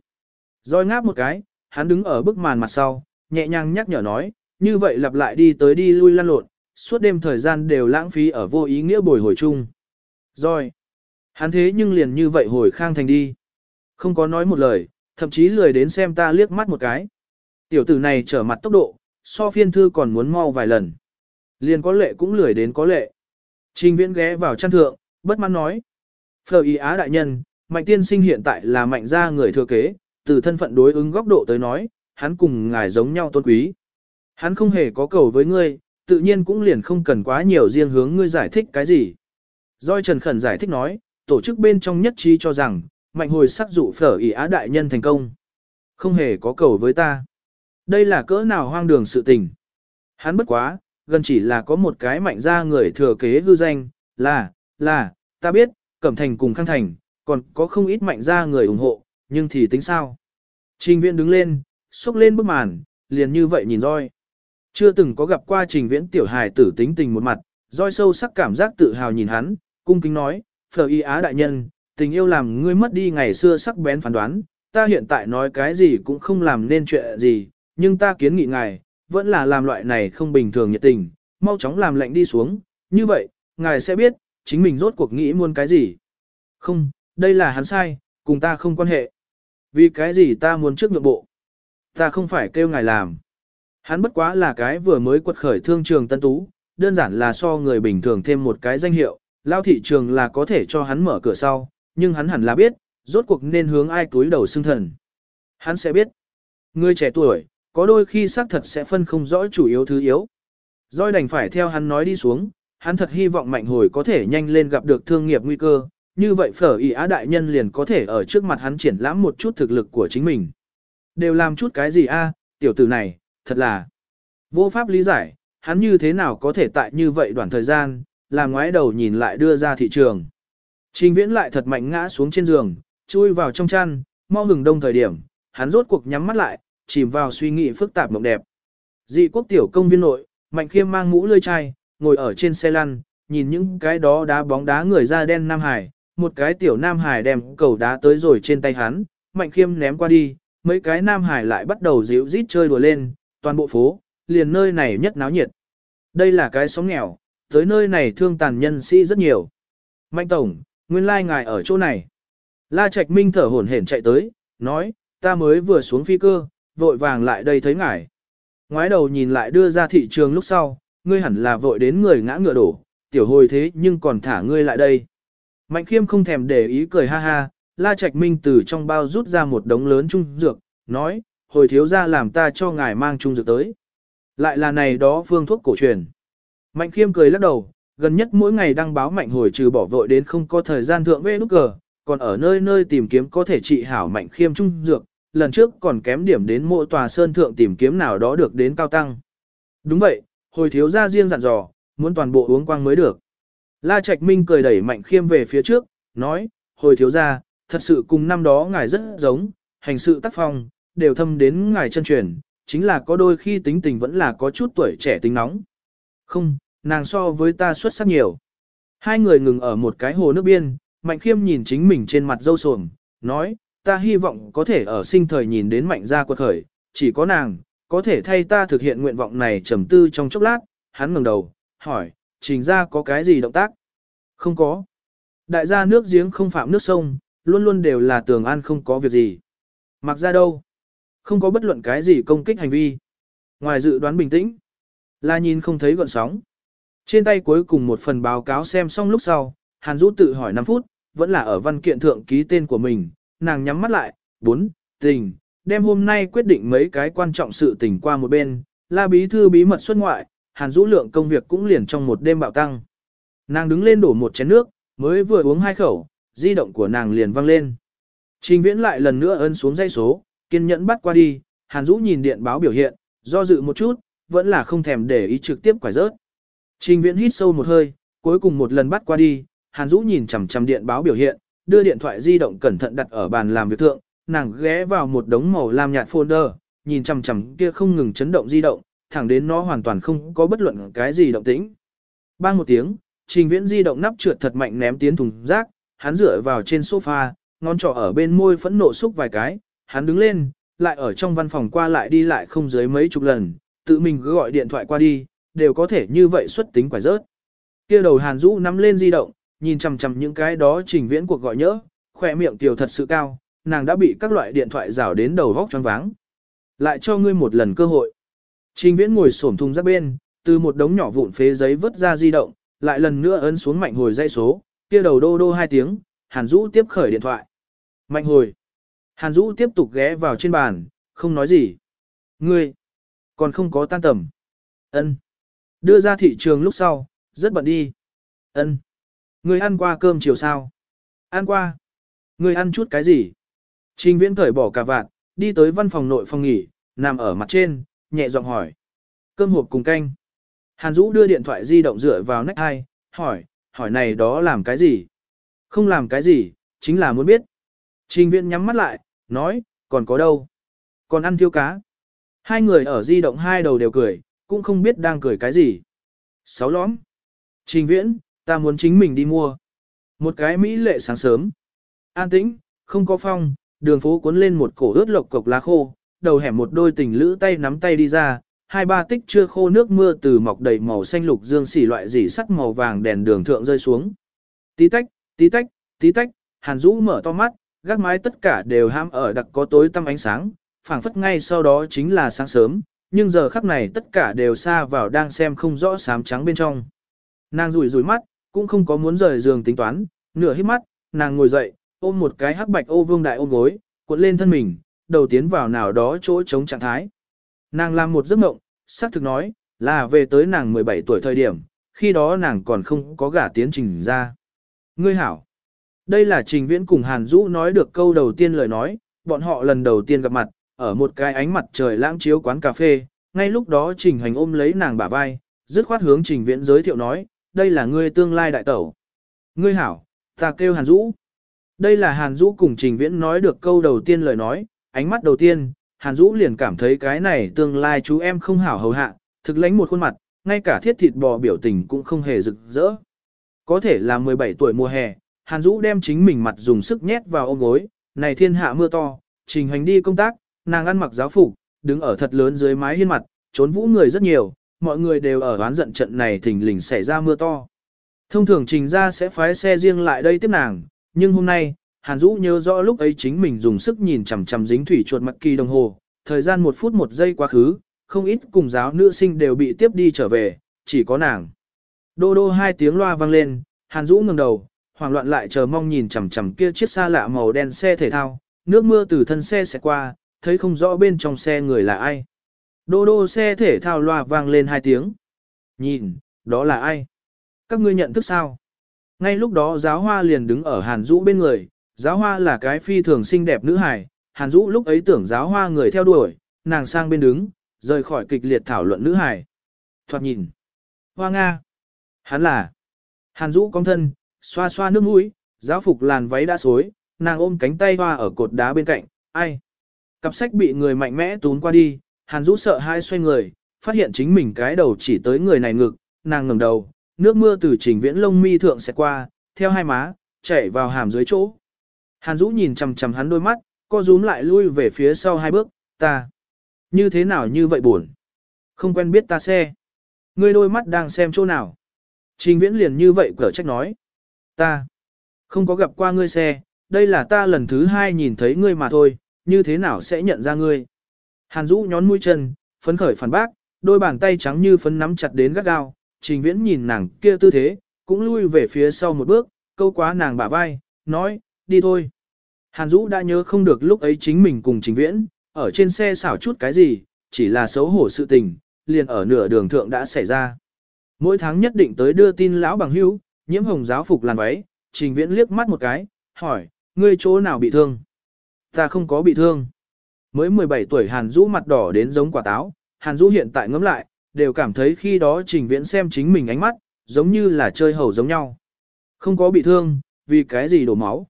Rồi ngáp một cái, hắn đứng ở bức màn mặt sau, nhẹ nhàng nhắc nhở nói, như vậy lặp lại đi tới đi lui lăn lộn, suốt đêm thời gian đều lãng phí ở vô ý nghĩa bồi hồi chung. Rồi, hắn thế nhưng liền như vậy hồi khang thành đi. Không có nói một lời, thậm chí lười đến xem ta liếc mắt một cái. Tiểu tử này trở mặt tốc độ, so phiên thư còn muốn mau vài lần. Liền có lệ cũng lười đến có lệ. Trình viễn ghé vào chăn thượng, bất mãn nói. Phờ ý á đại nhân, mạnh tiên sinh hiện tại là mạnh gia người thừa kế, từ thân phận đối ứng góc độ tới nói, hắn cùng ngài giống nhau tôn quý. Hắn không hề có cầu với ngươi, tự nhiên cũng liền không cần quá nhiều riêng hướng ngươi giải thích cái gì. Doi Trần Khẩn giải thích nói, tổ chức bên trong nhất trí cho rằng, mạnh hồi sắc dụ phở ý á đại nhân thành công. Không hề có cầu với ta. Đây là cỡ nào hoang đường sự tình. Hắn bất quá, gần chỉ là có một cái mạnh ra người thừa kế hư danh, là, là, ta biết, Cẩm Thành cùng Khang Thành, còn có không ít mạnh ra người ủng hộ, nhưng thì tính sao? Trình Viễn đứng lên, xúc lên bức màn, liền như vậy nhìn roi. Chưa từng có gặp qua trình viễn tiểu hài tử tính tình một mặt, roi sâu sắc cảm giác tự hào nhìn hắn, cung kính nói, phở y á đại nhân, tình yêu làm ngươi mất đi ngày xưa sắc bén phán đoán, ta hiện tại nói cái gì cũng không làm nên chuyện gì, nhưng ta kiến nghị ngài, vẫn là làm loại này không bình thường nhiệt tình, mau chóng làm lệnh đi xuống, như vậy, ngài sẽ biết, chính mình rốt cuộc nghĩ muốn cái gì. Không, đây là hắn sai, cùng ta không quan hệ. Vì cái gì ta muốn trước nhượng bộ? Ta không phải kêu ngài làm. Hắn bất quá là cái vừa mới quật khởi thương trường tân tú, đơn giản là so người bình thường thêm một cái danh hiệu, lao thị trường là có thể cho hắn mở cửa sau, nhưng hắn hẳn là biết, rốt cuộc nên hướng ai túi đầu xưng thần. Hắn sẽ biết, người trẻ tuổi, có đôi khi xác thật sẽ phân không rõ chủ yếu thứ yếu. Doi đành phải theo hắn nói đi xuống, hắn thật hy vọng mạnh hồi có thể nhanh lên gặp được thương nghiệp nguy cơ, như vậy phở ý á đại nhân liền có thể ở trước mặt hắn triển lãm một chút thực lực của chính mình. Đều làm chút cái gì a, tiểu tử này, thật là vô pháp lý giải, hắn như thế nào có thể tại như vậy đoạn thời gian, làm ngoái đầu nhìn lại đưa ra thị trường. Trình viễn lại thật mạnh ngã xuống trên giường, chui vào trong chăn, mau hừng đông thời điểm, hắn rốt cuộc nhắm mắt lại, chìm vào suy nghĩ phức tạp mộng đẹp. Dị quốc tiểu công viên nội, Mạnh Khiêm mang mũ lươi chai, ngồi ở trên xe lăn, nhìn những cái đó đá bóng đá người da đen Nam Hải, một cái tiểu Nam Hải đem cầu đá tới rồi trên tay hắn, Mạnh Khiêm ném qua đi, mấy cái Nam Hải lại bắt đầu dịu rít chơi đùa lên, toàn bộ phố, liền nơi này nhất náo nhiệt. Đây là cái xóm nghèo, tới nơi này thương tàn nhân sĩ rất nhiều. Mạnh Tổng, nguyên lai like ngài ở chỗ này. La Trạch Minh thở hổn hển chạy tới, nói, ta mới vừa xuống phi cơ, vội vàng lại đây thấy ngài. Ngoái đầu nhìn lại đưa ra thị trường lúc sau, ngươi hẳn là vội đến người ngã ngựa đổ, tiểu hồi thế nhưng còn thả ngươi lại đây. Mạnh khiêm không thèm để ý cười ha ha, la trạch minh từ trong bao rút ra một đống lớn trung dược, nói, hồi thiếu ra làm ta cho ngài mang trung dược tới. Lại là này đó phương thuốc cổ truyền. Mạnh khiêm cười lắc đầu, gần nhất mỗi ngày đăng báo mạnh hồi trừ bỏ vội đến không có thời gian thượng vê nút cờ, còn ở nơi nơi tìm kiếm có thể trị hảo mạnh khiêm trung dược, lần trước còn kém điểm đến mộ tòa sơn thượng tìm kiếm nào đó được đến cao tăng. Đúng vậy, hồi thiếu ra riêng dặn dò, muốn toàn bộ uống quang mới được. La Trạch Minh cười đẩy Mạnh Khiêm về phía trước, nói, hồi thiếu ra, thật sự cùng năm đó ngài rất giống, hành sự tác phong, đều thâm đến ngài chân truyền, chính là có đôi khi tính tình vẫn là có chút tuổi trẻ tính nóng. Không, nàng so với ta xuất sắc nhiều. Hai người ngừng ở một cái hồ nước biên, Mạnh Khiêm nhìn chính mình trên mặt dâu sồm, nói, ta hy vọng có thể ở sinh thời nhìn đến mạnh gia quật khởi, chỉ có nàng, có thể thay ta thực hiện nguyện vọng này trầm tư trong chốc lát, hắn ngẩng đầu, hỏi, trình ra có cái gì động tác? Không có. Đại gia nước giếng không phạm nước sông, luôn luôn đều là tường an không có việc gì. Mặc ra đâu? Không có bất luận cái gì công kích hành vi. Ngoài dự đoán bình tĩnh, là nhìn không thấy gọn sóng. Trên tay cuối cùng một phần báo cáo xem xong lúc sau, Hàn Dũ tự hỏi 5 phút, vẫn là ở văn kiện thượng ký tên của mình, nàng nhắm mắt lại, bốn, tình, đem hôm nay quyết định mấy cái quan trọng sự tình qua một bên, la bí thư bí mật xuất ngoại, hàn rũ lượng công việc cũng liền trong một đêm bạo tăng. Nàng đứng lên đổ một chén nước, mới vừa uống hai khẩu, di động của nàng liền văng lên. Trình viễn lại lần nữa ấn xuống dây số, kiên nhẫn bắt qua đi, hàn rũ nhìn điện báo biểu hiện, do dự một chút, vẫn là không thèm để ý trực tiếp quải rớt. Trình viễn hít sâu một hơi, cuối cùng một lần bắt qua đi, hàn rũ nhìn chằm chằm điện báo biểu hiện, đưa điện thoại di động cẩn thận đặt ở bàn làm việc thượng, nàng ghé vào một đống màu lam nhạt folder, nhìn chằm chằm kia không ngừng chấn động di động, thẳng đến nó hoàn toàn không có bất luận cái gì động tĩnh. Bang một tiếng, trình viễn di động nắp trượt thật mạnh ném tiến thùng rác, hắn dựa vào trên sofa, ngón trỏ ở bên môi phẫn nộ xúc vài cái, hắn đứng lên, lại ở trong văn phòng qua lại đi lại không dưới mấy chục lần, tự mình cứ gọi điện thoại qua đi, đều có thể như vậy xuất tính quả rớt. Kia đầu Hàn Dũ nắm lên di động, nhìn chằm chằm những cái đó trình viễn cuộc gọi nhớ, khỏe miệng tiểu thật sự cao, nàng đã bị các loại điện thoại rào đến đầu vóc choáng váng. Lại cho ngươi một lần cơ hội. Trình viễn ngồi xổm thùng rác bên, từ một đống nhỏ vụn phế giấy vứt ra di động, lại lần nữa ấn xuống mạnh hồi dây số, kia đầu đô đô hai tiếng, Hàn Dũ tiếp khởi điện thoại. Mạnh hồi. Hàn Dũ tiếp tục ghé vào trên bàn, không nói gì. Ngươi, còn không có tan tầm. Ân. Đưa ra thị trường lúc sau, rất bận đi. Ân. ngươi ăn qua cơm chiều sao? Ăn qua. ngươi ăn chút cái gì? Trình viễn cởi bỏ cà vạt, đi tới văn phòng nội phòng nghỉ, nằm ở mặt trên, nhẹ giọng hỏi. Cơm hộp cùng canh. Hàn Dũ đưa điện thoại di động dựa vào nách hai, hỏi, hỏi này đó làm cái gì? Không làm cái gì, chính là muốn biết. Trình viễn nhắm mắt lại, nói, còn có đâu? Còn ăn thiêu cá. Hai người ở di động hai đầu đều cười, cũng không biết đang cười cái gì. Sáu lõm. Trình viễn, ta muốn chính mình đi mua. Một cái mỹ lệ sáng sớm. An tĩnh, không có phong, đường phố cuốn lên một cổ ướt lộc cục lá khô, đầu hẻm một đôi tình lữ tay nắm tay đi ra, hai ba tích chưa khô nước mưa từ mọc đầy màu xanh lục dương xỉ loại dỉ sắt màu vàng đèn đường thượng rơi xuống. Tí tách, tí tách, tí tách, Hàn Dũ mở to mắt, gác mái tất cả đều ham ở đặc có tối tăm ánh sáng, phảng phất ngay sau đó chính là sáng sớm, nhưng giờ khắc này tất cả đều xa vào đang xem không rõ sám trắng bên trong. Nàng rủi rủi mắt, cũng không có muốn rời giường tính toán, nửa hít mắt, nàng ngồi dậy, ôm một cái hắc bạch ô vương đại ôm gối, cuộn lên thân mình, đầu tiến vào nào đó chỗ chống trạng thái. Nàng làm một giấc mộng, xác thực nói, là về tới nàng 17 tuổi thời điểm, khi đó nàng còn không có gả tiến trình ra. Ngươi hảo. Đây là trình viễn cùng Hàn Dũ nói được câu đầu tiên lời nói, bọn họ lần đầu tiên gặp mặt, ở một cái ánh mặt trời lãng chiếu quán cà phê, ngay lúc đó trình hành ôm lấy nàng bả vai, dứt khoát hướng trình viễn giới thiệu nói, đây là ngươi tương lai đại tẩu. Ngươi hảo, ta kêu Hàn Dũ. Đây là Hàn Dũ cùng trình viễn nói được câu đầu tiên lời nói, ánh mắt đầu tiên, Hàn Dũ liền cảm thấy cái này tương lai chú em không hảo hầu hạ, thực lãnh một khuôn mặt, ngay cả thiết thịt bò biểu tình cũng không hề rực rỡ. Có thể là 17 tuổi mùa hè, Hàn Dũ đem chính mình mặt dùng sức nhét vào ôm gối, này thiên hạ mưa to, trình hành đi công tác, nàng ăn mặc giáo phục, đứng ở thật lớn dưới mái hiên mặt, trốn vũ người rất nhiều, mọi người đều ở đoán giận trận này thình lình xảy ra mưa to. Thông thường trình ra sẽ phái xe riêng lại đây tiếp nàng, nhưng hôm nay, Hàn Dũ nhớ rõ lúc ấy chính mình dùng sức nhìn chằm chằm dính thủy chuột mặt kỳ đồng hồ, thời gian một phút một giây quá khứ, không ít cùng giáo nữ sinh đều bị tiếp đi trở về, chỉ có nàng. Đô đô hai tiếng loa vang lên, Hàn Dũ ngẩng đầu, hoảng loạn lại chờ mong nhìn chằm chằm kia chiếc xa lạ màu đen xe thể thao, nước mưa từ thân xe sẽ qua, thấy không rõ bên trong xe người là ai. Đô đô xe thể thao loa vang lên hai tiếng. Nhìn, đó là ai? Các ngươi nhận thức sao? Ngay lúc đó giáo hoa liền đứng ở Hàn Dũ bên người, giáo hoa là cái phi thường xinh đẹp nữ hài, Hàn Dũ lúc ấy tưởng giáo hoa người theo đuổi, nàng sang bên đứng, rời khỏi kịch liệt thảo luận nữ hài. Thoạt nhìn. Hoa Nga. Hắn là. Hàn Dũ cong thân, xoa xoa nước mũi, giáo phục làn váy đã xối, nàng ôm cánh tay hoa ở cột đá bên cạnh, ai. Cặp sách bị người mạnh mẽ tún qua đi, Hàn Dũ sợ hai xoay người, phát hiện chính mình cái đầu chỉ tới người này ngực, nàng ngẩng đầu, nước mưa từ trình viễn lông mi thượng sẽ qua, theo hai má, chảy vào hàm dưới chỗ. Hàn Dũ nhìn chằm chằm hắn đôi mắt, co rúm lại lui về phía sau hai bước, ta. Như thế nào như vậy buồn? Không quen biết ta xe. Ngươi đôi mắt đang xem chỗ nào? Trình viễn liền như vậy cở trách nói. Ta. Không có gặp qua ngươi xe, đây là ta lần thứ hai nhìn thấy ngươi mà thôi, như thế nào sẽ nhận ra ngươi? Hàn Dũ nhón mũi chân, phấn khởi phản bác, đôi bàn tay trắng như phấn nắm chặt đến gắt gao, trình viễn nhìn nàng kia tư thế, cũng lui về phía sau một bước, câu quá nàng bả vai, nói, đi thôi. Hàn Dũ đã nhớ không được lúc ấy chính mình cùng trình viễn, ở trên xe xảo chút cái gì, chỉ là xấu hổ sự tình, liền ở nửa đường thượng đã xảy ra. Mỗi tháng nhất định tới đưa tin lão bằng hữu, nhiễm hồng giáo phục làn váy, trình viễn liếc mắt một cái, hỏi, ngươi chỗ nào bị thương? Ta không có bị thương. Mới 17 tuổi Hàn Dũ mặt đỏ đến giống quả táo, Hàn Dũ hiện tại ngẫm lại, đều cảm thấy khi đó trình viễn xem chính mình ánh mắt, giống như là chơi hầu giống nhau. Không có bị thương, vì cái gì đổ máu.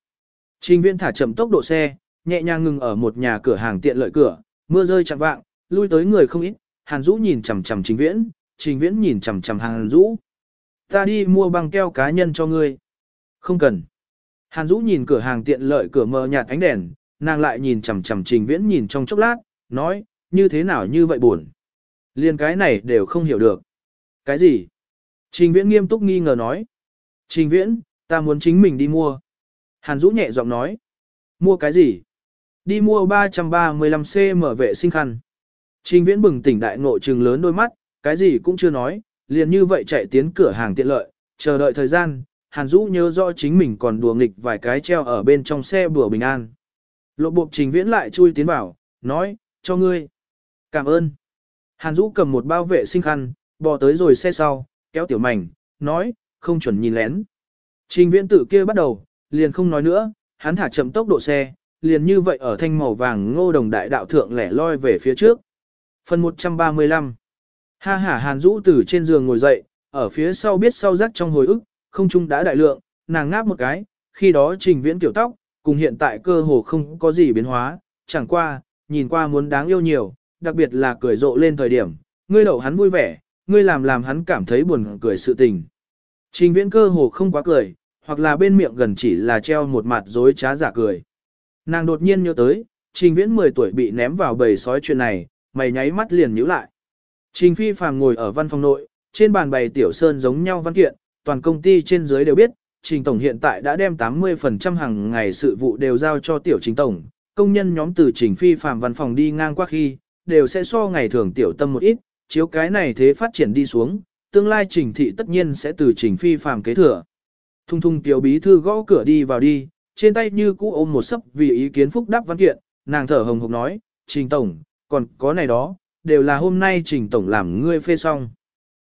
Trình viễn thả chậm tốc độ xe, nhẹ nhàng ngừng ở một nhà cửa hàng tiện lợi cửa, mưa rơi chặn vạng, lui tới người không ít, Hàn Dũ nhìn chằm chằm Trình Viễn, Trình Viễn nhìn chằm chằm Hàn Dũ. Ta đi mua băng keo cá nhân cho ngươi. Không cần. Hàn Dũ nhìn cửa hàng tiện lợi cửa mờ nhạt ánh đèn, nàng lại nhìn chằm chằm Trình Viễn nhìn trong chốc lát, nói, như thế nào như vậy buồn. Liên cái này đều không hiểu được. Cái gì? Trình Viễn nghiêm túc nghi ngờ nói. Trình Viễn, ta muốn chính mình đi mua. Hàn Dũ nhẹ giọng nói. Mua cái gì? Đi mua 335cm vệ sinh khăn. Trình Viễn bừng tỉnh đại ngộ trừng lớn đôi mắt, cái gì cũng chưa nói, liền như vậy chạy tiến cửa hàng tiện lợi, chờ đợi thời gian, Hàn Dũ nhớ rõ chính mình còn đùa nghịch vài cái treo ở bên trong xe bùa bình an. Lộ bộ Trình Viễn lại chui tiến vào, nói, cho ngươi. Cảm ơn. Hàn Dũ cầm một bao vệ sinh khăn, bò tới rồi xe sau, kéo tiểu mảnh, nói, không chuẩn nhìn lén. Trình Viễn Tử kia bắt đầu, liền không nói nữa, hắn thả chậm tốc độ xe, liền như vậy ở thanh màu vàng ngô đồng đại đạo thượng lẻ loi về phía trước. Phần 135 Ha hả hàn Dũ từ trên giường ngồi dậy, ở phía sau biết sau rắc trong hồi ức, không chung đã đại lượng, nàng ngáp một cái, khi đó trình viễn tiểu tóc, cùng hiện tại cơ hồ không có gì biến hóa, chẳng qua, nhìn qua muốn đáng yêu nhiều, đặc biệt là cười rộ lên thời điểm, ngươi đậu hắn vui vẻ, ngươi làm làm hắn cảm thấy buồn cười sự tình. Trình viễn cơ hồ không quá cười, hoặc là bên miệng gần chỉ là treo một mặt dối trá giả cười. Nàng đột nhiên nhớ tới, trình viễn 10 tuổi bị ném vào bầy sói chuyện này, mày nháy mắt liền nhíu lại. Trình phi phàm ngồi ở văn phòng nội, trên bàn bày tiểu sơn giống nhau văn kiện, toàn công ty trên dưới đều biết, trình tổng hiện tại đã đem 80% hàng ngày sự vụ đều giao cho tiểu trình tổng, công nhân nhóm từ trình phi phàm văn phòng đi ngang qua khi, đều sẽ so ngày thường tiểu tâm một ít, chiếu cái này thế phát triển đi xuống, tương lai trình thị tất nhiên sẽ từ trình phi phàm kế thừa. Thung thung tiểu bí thư gõ cửa đi vào đi, trên tay như cũ ôm một sấp vì ý kiến phúc đáp văn kiện, nàng thở hồng hộc nói, trình tổng, còn có này đó, đều là hôm nay trình tổng làm ngươi phê xong.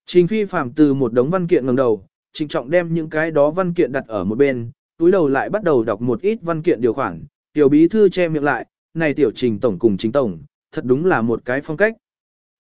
Trình phi phàm từ một đống văn kiện ngẩng đầu, trình trọng đem những cái đó văn kiện đặt ở một bên, túi đầu lại bắt đầu đọc một ít văn kiện điều khoản, tiểu bí thư che miệng lại, này tiểu trình tổng cùng trình tổng, thật đúng là một cái phong cách.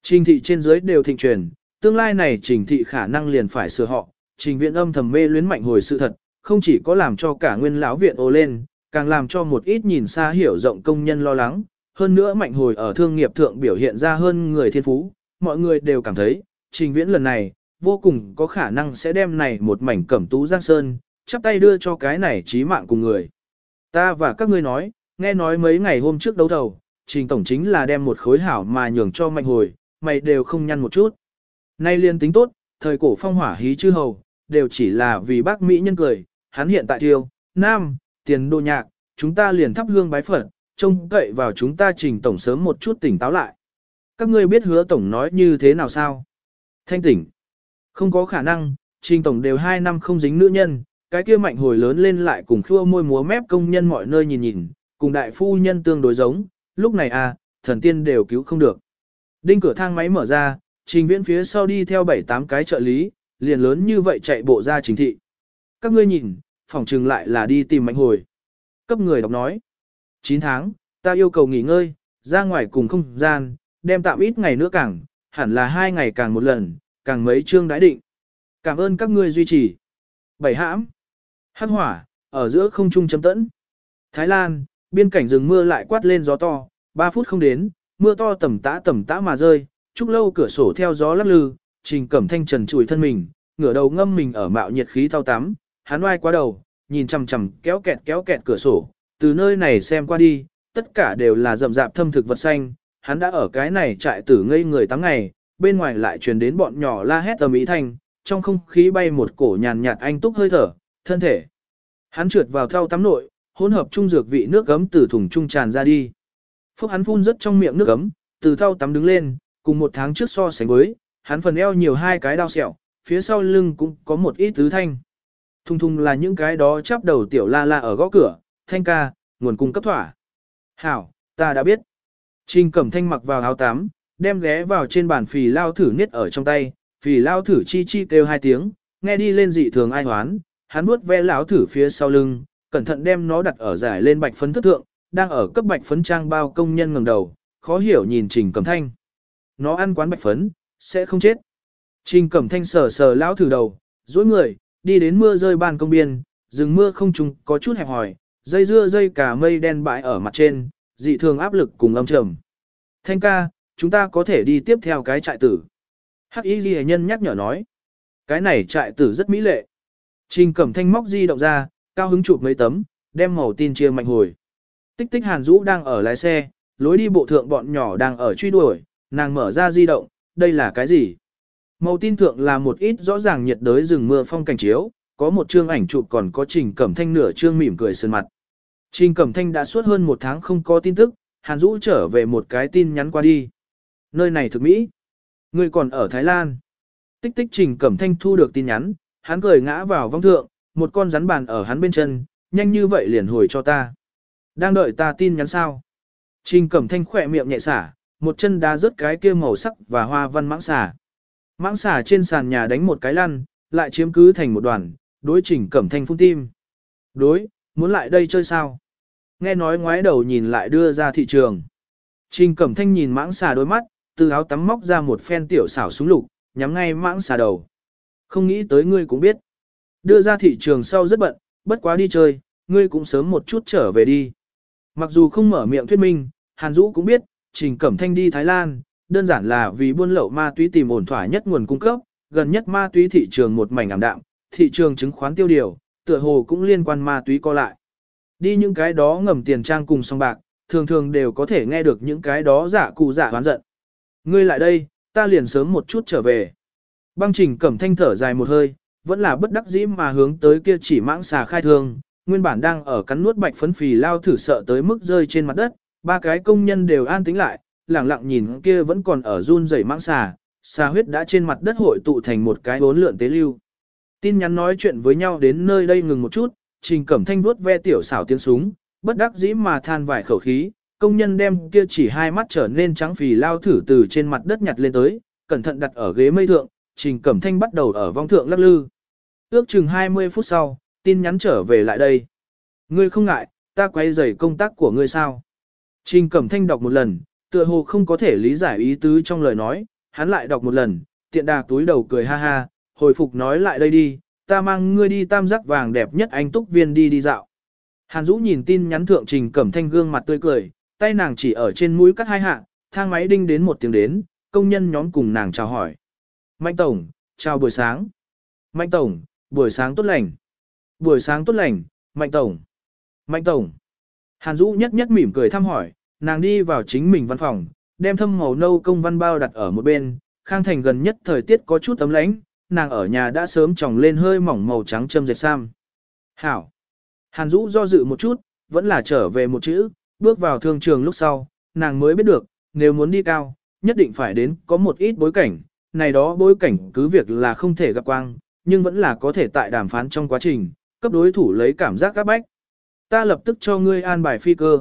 Trình thị trên dưới đều thịnh truyền, tương lai này trình thị khả năng liền phải sửa họ, trình viện âm thầm mê luyến mạnh hồi sự thật, không chỉ có làm cho cả nguyên lão viện ô lên, càng làm cho một ít nhìn xa hiểu rộng công nhân lo lắng, hơn nữa mạnh hồi ở thương nghiệp thượng biểu hiện ra hơn người thiên phú, mọi người đều cảm thấy, trình viễn lần này, vô cùng có khả năng sẽ đem này một mảnh cẩm tú giang sơn, chắp tay đưa cho cái này trí mạng cùng người. Ta và các ngươi nói, nghe nói mấy ngày hôm trước đấu thầu, trình tổng chính là đem một khối hảo mà nhường cho mạnh hồi, mày đều không nhăn một chút. Nay liên tính tốt, thời cổ phong hỏa hí chư hầu, đều chỉ là vì bác Mỹ nhân cười, hắn hiện tại thiêu, nam, tiền đô nhạc, chúng ta liền thắp hương bái phật, trông cậy vào chúng ta trình tổng sớm một chút tỉnh táo lại. Các ngươi biết hứa tổng nói như thế nào sao? Thanh tỉnh. Không có khả năng, trình tổng đều hai năm không dính nữ nhân, cái kia mạnh hồi lớn lên lại cùng khua môi múa mép công nhân mọi nơi nhìn nhìn, cùng đại phu nhân tương đối giống, lúc này à, thần tiên đều cứu không được. Đinh cửa thang máy mở ra, trình viễn phía sau đi theo bảy tám cái trợ lý, liền lớn như vậy chạy bộ ra chính thị. Các ngươi nhìn, phòng trừng lại là đi tìm mạnh hồi. Cấp người đọc nói. 9 tháng, ta yêu cầu nghỉ ngơi, ra ngoài cùng không gian, đem tạm ít ngày nữa càng, hẳn là hai ngày càng một lần, càng mấy chương đãi định. Cảm ơn các ngươi duy trì. Bảy hãm. Hắc hỏa, ở giữa không trung chấm tẫn. Thái Lan, biên cảnh rừng mưa lại quát lên gió to, 3 phút không đến, mưa to tầm tã tầm tã mà rơi, trúc lâu cửa sổ theo gió lắc lư, trình cẩm thanh trần chùi thân mình, ngửa đầu ngâm mình ở mạo nhiệt khí thao tắm, hắn oai qua đầu, nhìn chằm chằm kéo kẹt kéo kẹt cửa sổ, từ nơi này xem qua đi, tất cả đều là rậm rạp thâm thực vật xanh, hắn đã ở cái này trại tử ngây người tám ngày, bên ngoài lại truyền đến bọn nhỏ la hét tầm ý thanh, trong không khí bay một cổ nhàn nhạt anh túc hơi thở, thân thể. Hắn trượt vào thao tắm nội, hỗn hợp trung dược vị nước gấm từ thùng trung tràn ra đi. Phúc hắn phun rất trong miệng nước gấm, từ thao tắm đứng lên, cùng một tháng trước so sánh với, hắn phần eo nhiều hai cái đau sẹo, phía sau lưng cũng có một ít tứ thanh. Thùng thùng là những cái đó chắp đầu tiểu la la ở gõ cửa, thanh ca, nguồn cung cấp thỏa. Hảo, ta đã biết. Trình cẩm thanh mặc vào áo tắm, đem ghé vào trên bàn phì lao thử niết ở trong tay, phì lao thử chi chi kêu hai tiếng, nghe đi lên dị thường ai hoán, hắn nuốt ve lão thử phía sau lưng, cẩn thận đem nó đặt ở giải lên bạch phấn thất thượng, đang ở cấp bạch phấn trang bao công nhân ngẩng đầu, khó hiểu nhìn Trình Cẩm Thanh. Nó ăn quán bạch phấn, sẽ không chết. Trình Cẩm Thanh sờ sờ lão thử đầu, duỗi người, đi đến mưa rơi ban công biên, rừng mưa không trùng có chút hẹp hòi, dây dưa dây cả mây đen bãi ở mặt trên, dị thường áp lực cùng âm trầm. Thanh ca, chúng ta có thể đi tiếp theo cái trại tử. Hắc y ghi nhân nhắc nhở nói. Cái này trại tử rất mỹ lệ. Trình cẩm thanh móc di động ra, cao hứng chụp mấy tấm, đem màu tin chia mạnh hồi. Tích tích hàn Dũ đang ở lái xe, lối đi bộ thượng bọn nhỏ đang ở truy đuổi, nàng mở ra di động, đây là cái gì? Màu tin thượng là một ít rõ ràng nhiệt đới rừng mưa phong cảnh chiếu, có một chương ảnh chụp còn có Trình Cẩm Thanh nửa chương mỉm cười sơn mặt. Trình Cẩm Thanh đã suốt hơn một tháng không có tin tức, Hàn Dũ trở về một cái tin nhắn qua đi. Nơi này thực mỹ. Người còn ở Thái Lan. Tích tích Trình Cẩm Thanh thu được tin nhắn, hắn cười ngã vào vong thượng, một con rắn bàn ở hắn bên chân, nhanh như vậy liền hồi cho ta. Đang đợi ta tin nhắn sao? Trình Cẩm Thanh khỏe miệng nhẹ xả, một chân đá rớt cái kia màu sắc và hoa văn mãng xả. Mãng xả trên sàn nhà đánh một cái lăn, lại chiếm cứ thành một đoàn, đối Trình Cẩm Thanh phun tim. Đối, muốn lại đây chơi sao? Nghe nói ngoái đầu nhìn lại đưa ra thị trường. Trình Cẩm Thanh nhìn mãng xà đôi mắt, từ áo tắm móc ra một phen tiểu xảo súng lục, nhắm ngay mãng xà đầu. Không nghĩ tới ngươi cũng biết. Đưa ra thị trường sau rất bận, bất quá đi chơi, ngươi cũng sớm một chút trở về đi. Mặc dù không mở miệng thuyết minh, Hàn Dũ cũng biết, Trình Cẩm Thanh đi Thái Lan, đơn giản là vì buôn lậu ma túy tìm ổn thỏa nhất nguồn cung cấp, gần nhất ma túy thị trường một mảnh ảm đạm, thị trường chứng khoán tiêu điều, tựa hồ cũng liên quan ma túy co lại. Đi những cái đó ngầm tiền trang cùng song bạc, thường thường đều có thể nghe được những cái đó giả cụ giả hoán giận. Ngươi lại đây, ta liền sớm một chút trở về. Băng trình cẩm thanh thở dài một hơi, vẫn là bất đắc dĩ mà hướng tới kia chỉ mãng xà khai thương, nguyên bản đang ở cắn nuốt bạch phấn phì lao thử sợ tới mức rơi trên mặt đất, ba cái công nhân đều an tĩnh lại, lẳng lặng nhìn kia vẫn còn ở run rẩy mãng xà, xà huyết đã trên mặt đất hội tụ thành một cái bốn lượn tế lưu. Tin nhắn nói chuyện với nhau đến nơi đây ngừng một chút, trình cẩm thanh vuốt ve tiểu xảo tiếng súng, bất đắc dĩ mà than vài khẩu khí, công nhân đem kia chỉ hai mắt trở nên trắng phì lao thử từ trên mặt đất nhặt lên tới, cẩn thận đặt ở ghế mây thượng, trình cẩm thanh bắt đầu ở vong thượng lắc lư. Ước chừng 20 phút sau, tin nhắn trở về lại đây. Ngươi không ngại, ta quay rầy công tác của ngươi sao? Trình cẩm thanh đọc một lần, tựa hồ không có thể lý giải ý tứ trong lời nói, hắn lại đọc một lần, tiện đà túi đầu cười ha ha, hồi phục nói lại đây đi, ta mang ngươi đi tam giác vàng đẹp nhất anh túc viên đi đi dạo. Hàn Dũ nhìn tin nhắn thượng trình cẩm thanh gương mặt tươi cười, tay nàng chỉ ở trên mũi cắt hai hạ, thang máy đinh đến một tiếng đến, công nhân nhóm cùng nàng chào hỏi. Mạnh Tổng, chào buổi sáng. Mạnh Tổng, buổi sáng tốt lành. Buổi sáng tốt lành, Mạnh Tổng. Mạnh Tổng. Hàn Dũ nhất nhất mỉm cười thăm hỏi, nàng đi vào chính mình văn phòng, đem thâm màu nâu công văn bao đặt ở một bên, khang thành gần nhất thời tiết có chút ấm lánh, nàng ở nhà đã sớm tròng lên hơi mỏng màu trắng châm dệt sam. Hảo. Hàn Dũ do dự một chút, vẫn là trở về một chữ, bước vào thương trường lúc sau, nàng mới biết được, nếu muốn đi cao, nhất định phải đến có một ít bối cảnh, này đó bối cảnh cứ việc là không thể gặp quang, nhưng vẫn là có thể tại đàm phán trong quá trình, cấp đối thủ lấy cảm giác các bách. Ta lập tức cho ngươi an bài phi cơ.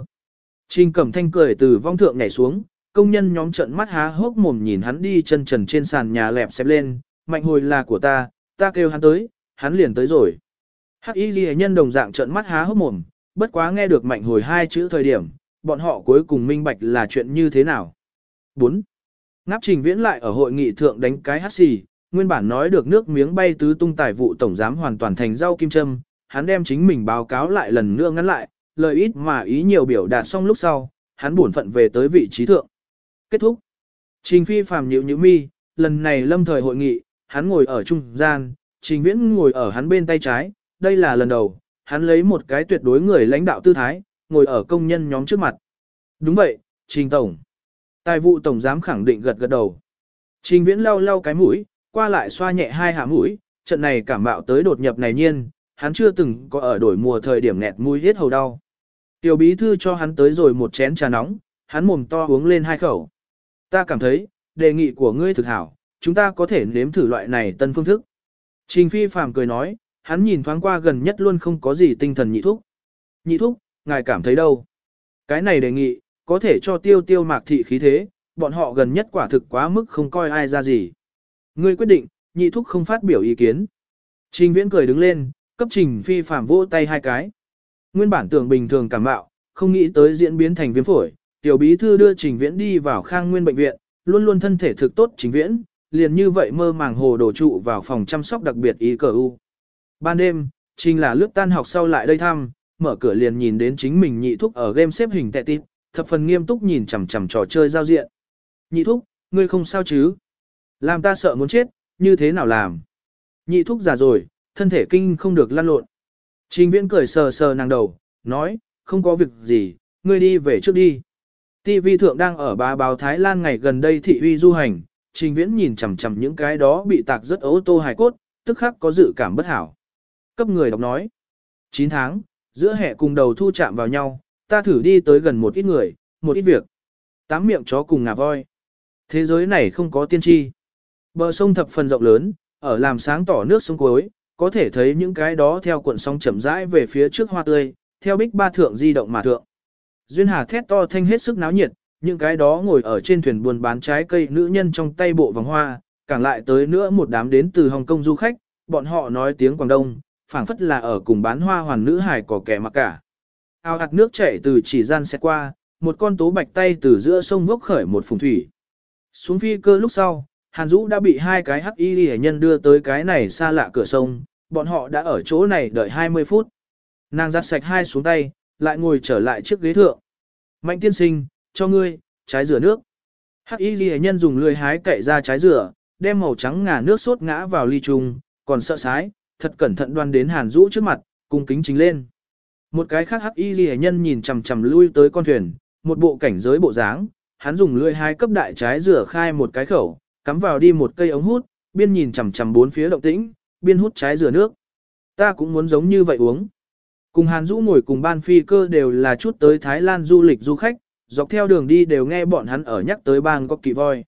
Trình Cẩm Thanh cười từ vong thượng nhảy xuống, công nhân nhóm trận mắt há hốc mồm nhìn hắn đi chân trần trên sàn nhà lẹp xếp lên, mạnh hồi là của ta, ta kêu hắn tới, hắn liền tới rồi. Hắc y ghi nhân đồng dạng trận mắt há hốc mồm, bất quá nghe được mạnh hồi hai chữ thời điểm, bọn họ cuối cùng minh bạch là chuyện như thế nào. 4. Ngáp trình viễn lại ở hội nghị thượng đánh cái hát xì, nguyên bản nói được nước miếng bay tứ tung tài vụ tổng giám hoàn toàn thành rau kim châm, hắn đem chính mình báo cáo lại lần nữa ngắn lại, lời ít mà ý nhiều biểu đạt xong lúc sau, hắn buồn phận về tới vị trí thượng. Kết thúc. Trình phi phàm nhịu nhịu mi, lần này lâm thời hội nghị, hắn ngồi ở trung gian, trình viễn ngồi ở hắn bên tay trái, đây là lần đầu, hắn lấy một cái tuyệt đối người lãnh đạo tư thái, ngồi ở công nhân nhóm trước mặt. Đúng vậy, trình tổng. Tài vụ tổng giám khẳng định gật gật đầu. Trình viễn lau lau cái mũi, qua lại xoa nhẹ hai hạ mũi, trận này cảm bạo tới đột nhập này nhiên, hắn chưa từng có ở đổi mùa thời điểm nghẹt mũi hết hầu đau. Tiểu bí thư cho hắn tới rồi một chén trà nóng, hắn mồm to uống lên hai khẩu. Ta cảm thấy, đề nghị của ngươi thực hảo, chúng ta có thể nếm thử loại này tân phương thức. Trình phi phàm cười nói, hắn nhìn thoáng qua gần nhất luôn không có gì tinh thần nhị thúc. Nhị thúc, ngài cảm thấy đâu? Cái này đề nghị, có thể cho tiêu tiêu mạc thị khí thế, bọn họ gần nhất quả thực quá mức không coi ai ra gì. Ngươi quyết định, nhị thúc không phát biểu ý kiến. Trình viễn cười đứng lên, cấp trình phi phạm vỗ tay hai cái. Nguyên bản tưởng bình thường cảm bạo, không nghĩ tới diễn biến thành viêm phổi, tiểu bí thư đưa trình viễn đi vào khang nguyên bệnh viện, luôn luôn thân thể thực tốt trình viễn, liền như vậy mơ màng hồ đổ trụ vào phòng chăm sóc đặc biệt ý cờ u. Ban đêm, trình là lướt tan học sau lại đây thăm, mở cửa liền nhìn đến chính mình nhị thúc ở game xếp hình tệ tít, thập phần nghiêm túc nhìn chằm chằm trò chơi giao diện. Nhị thúc, ngươi không sao chứ? Làm ta sợ muốn chết, như thế nào làm? Nhị thúc già rồi, thân thể kinh không được lăn lộn. Trình viễn cười sờ sờ nàng đầu, nói, không có việc gì, ngươi đi về trước đi. TV thượng đang ở bá báo Thái Lan ngày gần đây thị uy du hành, trình viễn nhìn chằm chằm những cái đó bị tạc rất ô tô hài cốt, tức khắc có dự cảm bất hảo. Cấp người đọc nói, 9 tháng, giữa hệ cùng đầu thu chạm vào nhau, ta thử đi tới gần một ít người, một ít việc. Tám miệng chó cùng ngà voi. Thế giới này không có tiên tri. Bờ sông thập phần rộng lớn, ở làm sáng tỏ nước sông cuối, có thể thấy những cái đó theo cuộn sóng chậm rãi về phía trước hoa tươi, theo bích ba thượng di động mà thượng. Duyên Hà thét to thanh hết sức náo nhiệt, những cái đó ngồi ở trên thuyền buôn bán trái cây nữ nhân trong tay bộ vòng hoa, càng lại tới nữa một đám đến từ Hồng Kông du khách, bọn họ nói tiếng Quảng Đông, phảng phất là ở cùng bán hoa hoàn nữ hải có kẻ mặc cả. Ao hạt nước chảy từ chỉ gian xe qua, một con tố bạch tay từ giữa sông vốc khởi một phùng thủy. Xuống phi cơ lúc sau, Hàn Dũ đã bị hai cái hắc y hệ nhân đưa tới cái này xa lạ cửa sông, bọn họ đã ở chỗ này đợi 20 phút. Nàng giặt sạch hai xuống tay, lại ngồi trở lại chiếc ghế thượng. Mạnh tiên sinh, cho ngươi, trái rửa nước. Hắc y ghi nhân dùng lưỡi hái cậy ra trái rửa, đem màu trắng ngà nước sốt ngã vào ly trùng. còn sợ sái, thật cẩn thận đoan đến hàn Dũ trước mặt, cung kính chính lên. Một cái khác hắc y ghi nhân nhìn chằm chằm lui tới con thuyền, một bộ cảnh giới bộ dáng, hắn dùng lưỡi hái cấp đại trái rửa khai một cái khẩu, cắm vào đi một cây ống hút, biên nhìn chằm chằm bốn phía động tĩnh, biên hút trái dừa nước. Ta cũng muốn giống như vậy uống. Cùng Hàn Dũ ngồi cùng ban phi cơ đều là chút tới Thái Lan du lịch du khách, dọc theo đường đi đều nghe bọn hắn ở nhắc tới bang có kỳ voi.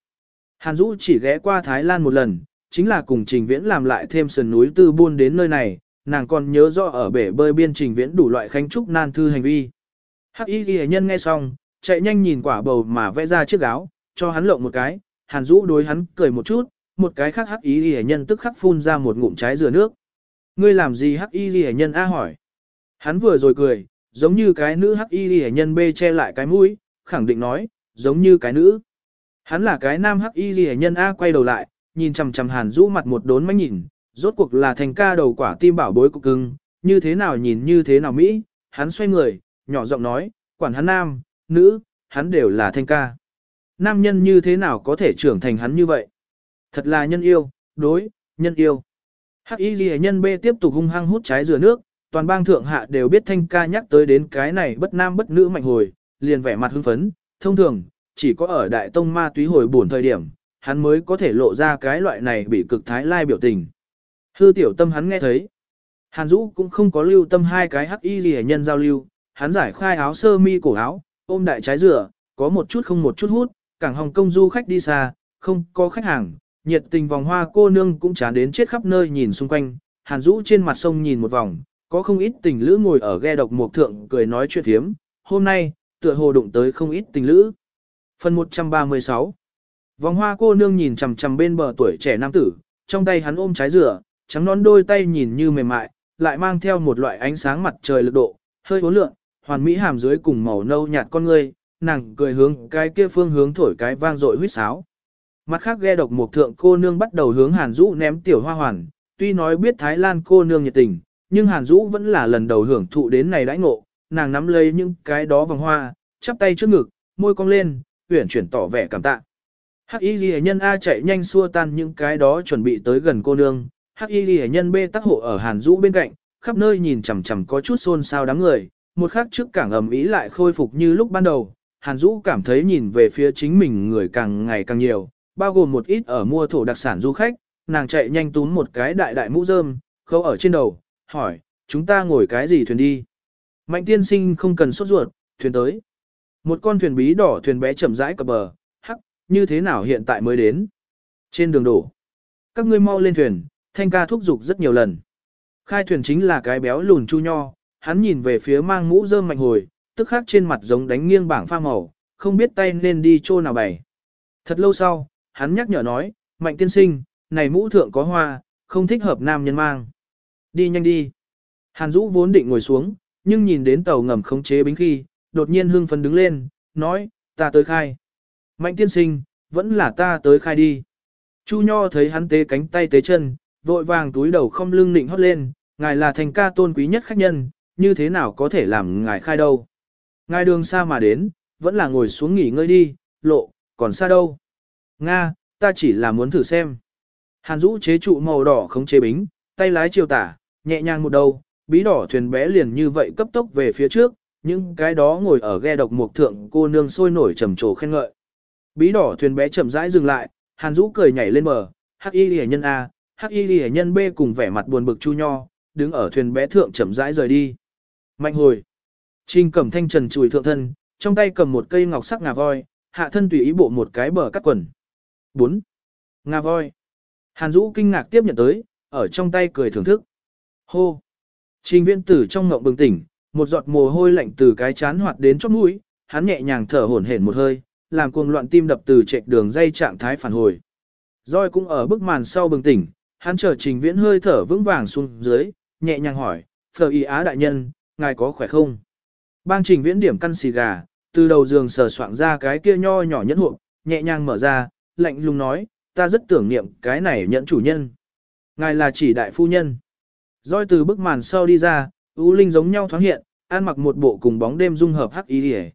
Hàn Dũ chỉ ghé qua Thái Lan một lần, chính là cùng Trình Viễn làm lại thêm sườn núi tư buôn đến nơi này, nàng còn nhớ rõ ở bể bơi biên Trình Viễn đủ loại khánh trúc nan thư hành vi. Hắc y ghi nhân nghe xong, chạy nhanh nhìn quả bầu mà vẽ ra chiếc áo, cho hắn lộng một cái, Hàn Dũ đối hắn cười một chút, một cái khác hắc y ghi nhân tức khắc phun ra một ngụm trái dừa nước. Ngươi làm gì hắc y ghi nhân A hỏi. Hắn vừa rồi cười, giống như cái nữ hắc y ghi nhân B che lại cái mũi, khẳng định nói, giống như cái nữ. Hắn là cái nam hắc y ghi nhân A quay đầu lại, nhìn chằm chằm hàn Dũ mặt một đốn mánh nhìn, rốt cuộc là thành ca đầu quả tim bảo bối cục cưng, như thế nào nhìn như thế nào Mỹ, hắn xoay người, nhỏ giọng nói, quản hắn nam, nữ, hắn đều là thanh ca. Nam nhân như thế nào có thể trưởng thành hắn như vậy? Thật là nhân yêu, đối, nhân yêu. Hắc y ghi nhân B tiếp tục hung hăng hút trái dừa nước, toàn bang thượng hạ đều biết thanh ca nhắc tới đến cái này bất nam bất nữ mạnh hồi, liền vẻ mặt hưng phấn, thông thường, chỉ có ở đại tông ma túy hồi buồn thời điểm, hắn mới có thể lộ ra cái loại này bị cực thái lai biểu tình. Hư tiểu tâm hắn nghe thấy. Hàn Dũ cũng không có lưu tâm hai cái hắc y gì nhân giao lưu, hắn giải khai áo sơ mi cổ áo, ôm đại trái dừa, có một chút không một chút hút, cảng Hồng Kông du khách đi xa, không có khách hàng, nhiệt tình vòng hoa cô nương cũng chán đến chết khắp nơi nhìn xung quanh, Hàn Dũ trên mặt sông nhìn một vòng, có không ít tình lữ ngồi ở ghe độc mộc thượng cười nói chuyện thiếm, hôm nay, tựa hồ đụng tới không ít tình lữ. Phần 136 Vòng hoa cô nương nhìn chằm chằm bên bờ tuổi trẻ nam tử, trong tay hắn ôm trái dừa, trắng nón đôi tay nhìn như mềm mại, lại mang theo một loại ánh sáng mặt trời lực độ, hơi hố lượn, hoàn mỹ hàm dưới cùng màu nâu nhạt con người nàng cười hướng cái kia phương hướng thổi cái vang dội huýt sáo. Mặt khác ghe độc một thượng cô nương bắt đầu hướng Hàn Dũ ném tiểu hoa hoàn, tuy nói biết Thái Lan cô nương nhiệt tình, nhưng Hàn Dũ vẫn là lần đầu hưởng thụ đến này đãi ngộ, nàng nắm lấy những cái đó vòng hoa, chắp tay trước ngực, môi cong lên, uyển chuyển tỏ vẻ cảm tạ. Hắc Y Lệ nhân A chạy nhanh xua tan những cái đó chuẩn bị tới gần cô nương, Hắc Y Lệ nhân B tác hộ ở Hàn Dũ bên cạnh, khắp nơi nhìn chằm chằm có chút xôn xao đám người, một khắc trước cảng ầm ý lại khôi phục như lúc ban đầu, Hàn Dũ cảm thấy nhìn về phía chính mình người càng ngày càng nhiều, bao gồm một ít ở mua thổ đặc sản du khách, nàng chạy nhanh túm một cái đại đại mũ rơm, khâu ở trên đầu, hỏi, chúng ta ngồi cái gì thuyền đi? Mạnh tiên sinh không cần sốt ruột, thuyền tới. Một con thuyền bí đỏ thuyền bé chậm rãi cập bờ, hắc, như thế nào hiện tại mới đến? Trên đường đổ. Các ngươi mau lên thuyền, thanh ca thúc giục rất nhiều lần. Khai thuyền chính là cái béo lùn chu nho, hắn nhìn về phía mang mũ rơm mạnh hồi, tức khắc trên mặt giống đánh nghiêng bảng pha màu, không biết tay nên đi chỗ nào bày. Thật lâu sau, hắn nhắc nhở nói, mạnh tiên sinh, này mũ thượng có hoa, không thích hợp nam nhân mang. Đi nhanh đi. Hàn Dũ vốn định ngồi xuống, nhưng nhìn đến tàu ngầm khống chế bính khi, đột nhiên hưng phấn đứng lên, nói, ta tới khai. Mạnh tiên sinh, vẫn là ta tới khai đi. Chu Nho thấy hắn tế cánh tay tế chân, vội vàng túi đầu không lưng nịnh hót lên, ngài là thành ca tôn quý nhất khách nhân, như thế nào có thể làm ngài khai đâu. Ngài đường xa mà đến, vẫn là ngồi xuống nghỉ ngơi đi, lộ, còn xa đâu. Nga, ta chỉ là muốn thử xem. Hàn Dũ chế trụ màu đỏ không chế bính, tay lái chiều tả, nhẹ nhàng một đầu, bí đỏ thuyền bé liền như vậy cấp tốc về phía trước, những cái đó ngồi ở ghe độc mục thượng cô nương sôi nổi trầm trồ khen ngợi. Bí đỏ thuyền bé chậm rãi dừng lại, Hàn Dũ cười nhảy lên bờ, Hắc Y Liễu nhân A, Hắc Y Liễu nhân B cùng vẻ mặt buồn bực Chu Nho, đứng ở thuyền bé thượng chậm rãi rời đi. Mạnh hồi. Trình Cẩm Thanh trần chùi thượng thân, trong tay cầm một cây ngọc sắc ngà voi, hạ thân tùy ý bộ một cái bờ cắt quần. 4. Ngà voi. Hàn Dũ kinh ngạc tiếp nhận tới, ở trong tay cười thưởng thức. Hô! Trình viễn tử trong ngộng bừng tỉnh, một giọt mồ hôi lạnh từ cái chán hoạt đến chóp mũi, hắn nhẹ nhàng thở hổn hển một hơi, làm cuồng loạn tim đập từ trệch đường dây trạng thái phản hồi. Rồi cũng ở bức màn sau bừng tỉnh, hắn chờ trình viễn hơi thở vững vàng xuống dưới, nhẹ nhàng hỏi, Phở y á đại nhân, ngài có khỏe không? Bang trình viễn điểm căn xì gà, từ đầu giường sờ soạn ra cái kia nho nhỏ nhẫn hộp, nhẹ nhàng mở ra, lạnh lùng nói, ta rất tưởng niệm cái này nhẫn chủ nhân. Ngài là chỉ đại phu nhân. Roi từ bức màn sau đi ra, u linh giống nhau thoáng hiện, ăn mặc một bộ cùng bóng đêm dung hợp hắc ý đi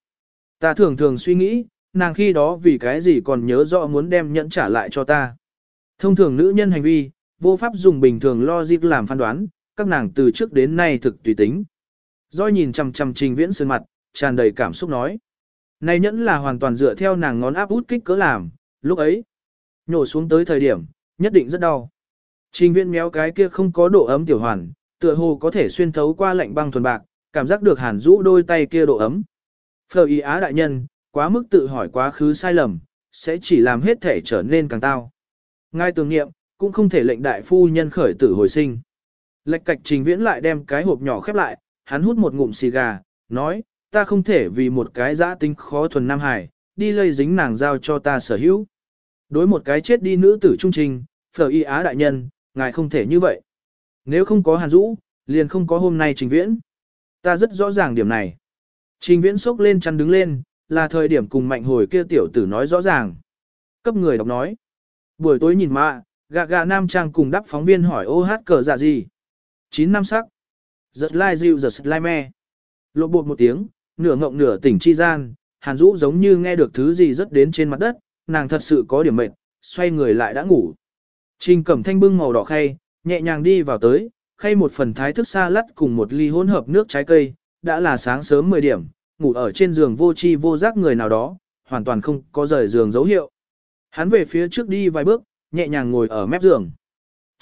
Ta thường thường suy nghĩ, nàng khi đó vì cái gì còn nhớ rõ muốn đem nhẫn trả lại cho ta. Thông thường nữ nhân hành vi, vô pháp dùng bình thường logic làm phán đoán, các nàng từ trước đến nay thực tùy tính. Doi nhìn chằm chằm trình viễn sơn mặt, tràn đầy cảm xúc nói. Này nhẫn là hoàn toàn dựa theo nàng ngón áp út kích cỡ làm, lúc ấy, nhổ xuống tới thời điểm, nhất định rất đau. Trình viễn méo cái kia không có độ ấm tiểu hoàn, tựa hồ có thể xuyên thấu qua lạnh băng thuần bạc, cảm giác được hàn rũ đôi tay kia độ ấm. Phờ ý á đại nhân, quá mức tự hỏi quá khứ sai lầm, sẽ chỉ làm hết thể trở nên càng tao. Ngay tưởng nghiệm, cũng không thể lệnh đại phu nhân khởi tử hồi sinh. Lệch cạch trình viễn lại đem cái hộp nhỏ khép lại, hắn hút một ngụm xì gà, nói, ta không thể vì một cái giã tính khó thuần Nam Hải, đi lây dính nàng giao cho ta sở hữu. Đối một cái chết đi nữ tử trung trình, phở y á đại nhân, ngài không thể như vậy. Nếu không có hàn rũ, liền không có hôm nay trình viễn. Ta rất rõ ràng điểm này. Trình viễn sốc lên chăn đứng lên, là thời điểm cùng mạnh hồi kia tiểu tử nói rõ ràng. Cấp người đọc nói. Buổi tối nhìn mạ, gạ gạ nam trang cùng đắp phóng viên hỏi ô hát cờ dạ gì. Chín năm sắc. Giật lai dịu giật lai me. Lộ bột một tiếng, nửa ngộng nửa tỉnh chi gian, hàn rũ giống như nghe được thứ gì rất đến trên mặt đất, nàng thật sự có điểm mệt, xoay người lại đã ngủ. Trình cẩm thanh bưng màu đỏ khay, nhẹ nhàng đi vào tới, khay một phần thái thức xa lắt cùng một ly hỗn hợp nước trái cây, đã là sáng sớm 10 điểm, ngủ ở trên giường vô chi vô giác người nào đó, hoàn toàn không có rời giường dấu hiệu. Hắn về phía trước đi vài bước, nhẹ nhàng ngồi ở mép giường.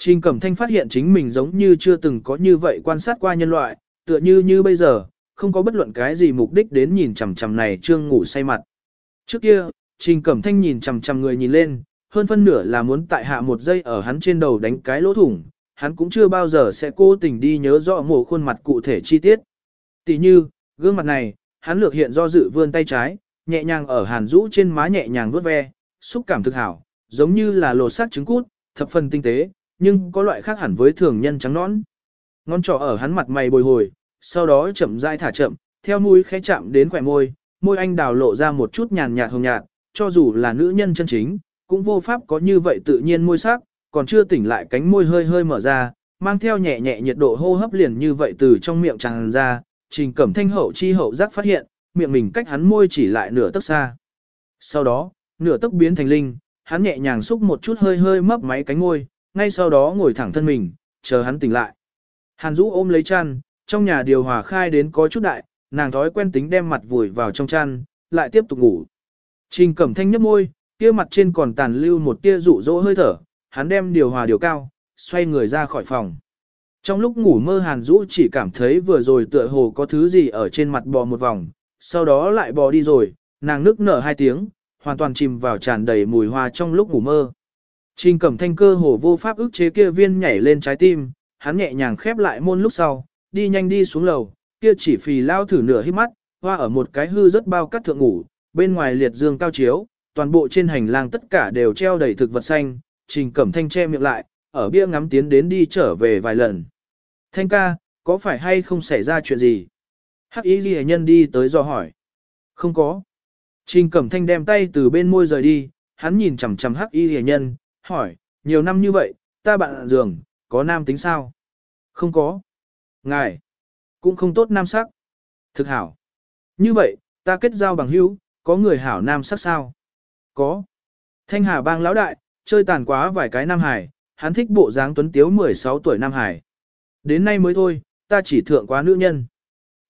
Trình Cẩm Thanh phát hiện chính mình giống như chưa từng có như vậy quan sát qua nhân loại, tựa như như bây giờ, không có bất luận cái gì mục đích đến nhìn chằm chằm này trương ngủ say mặt. Trước kia, Trình Cẩm Thanh nhìn chằm chằm người nhìn lên, hơn phân nửa là muốn tại hạ một giây ở hắn trên đầu đánh cái lỗ thủng, hắn cũng chưa bao giờ sẽ cố tình đi nhớ rõ mổ khuôn mặt cụ thể chi tiết. Tỷ như, gương mặt này, hắn lược hiện do dự vươn tay trái, nhẹ nhàng ở hàn rũ trên má nhẹ nhàng vuốt ve, xúc cảm thực hảo, giống như là lột xác trứng cút, thập phần tinh tế, nhưng có loại khác hẳn với thường nhân trắng nõn. Ngón trỏ ở hắn mặt mày bồi hồi, sau đó chậm rãi thả chậm, theo mũi khẽ chạm đến khỏe môi, môi anh đào lộ ra một chút nhàn nhạt hồng nhạt, cho dù là nữ nhân chân chính, cũng vô pháp có như vậy tự nhiên môi sắc, còn chưa tỉnh lại cánh môi hơi hơi mở ra, mang theo nhẹ nhẹ nhiệt độ hô hấp liền như vậy từ trong miệng tràn ra, trình cẩm thanh hậu chi hậu giác phát hiện, miệng mình cách hắn môi chỉ lại nửa tấc xa. Sau đó, nửa tấc biến thành linh, hắn nhẹ nhàng xúc một chút hơi hơi mấp máy cánh môi, ngay sau đó ngồi thẳng thân mình, chờ hắn tỉnh lại. Hàn Dũ ôm lấy chăn, trong nhà điều hòa khai đến có chút đại, nàng thói quen tính đem mặt vùi vào trong chăn, lại tiếp tục ngủ. Trình Cẩm Thanh nhấp môi, kia mặt trên còn tàn lưu một tia rụ rỗ hơi thở, hắn đem điều hòa điều cao, xoay người ra khỏi phòng. Trong lúc ngủ mơ Hàn Dũ chỉ cảm thấy vừa rồi tựa hồ có thứ gì ở trên mặt bò một vòng, sau đó lại bò đi rồi, nàng nức nở hai tiếng, hoàn toàn chìm vào tràn đầy mùi hoa trong lúc ngủ mơ. Trình cẩm thanh cơ hồ vô pháp ức chế kia viên nhảy lên trái tim, hắn nhẹ nhàng khép lại môn lúc sau, đi nhanh đi xuống lầu, kia chỉ phì lao thử nửa hít mắt, hoa ở một cái hư rất bao cắt thượng ngủ, bên ngoài liệt dương cao chiếu, toàn bộ trên hành lang tất cả đều treo đầy thực vật xanh, trình cẩm thanh che miệng lại, ở bia ngắm tiến đến đi trở về vài lần. Thanh ca, có phải hay không xảy ra chuyện gì? Hắc ý ghi nhân đi tới do hỏi. Không có. Trình cẩm thanh đem tay từ bên môi rời đi, hắn nhìn chằm chằm hắc y Lệ nhân, hỏi, nhiều năm như vậy, ta bạn giường, có nam tính sao? Không có. Ngài, cũng không tốt nam sắc. Thực hảo. Như vậy, ta kết giao bằng hữu, có người hảo nam sắc sao? Có. Thanh Hà bang lão đại, chơi tàn quá vài cái nam hải, hắn thích bộ dáng tuấn tiếu 16 tuổi nam hải. Đến nay mới thôi, ta chỉ thượng quá nữ nhân.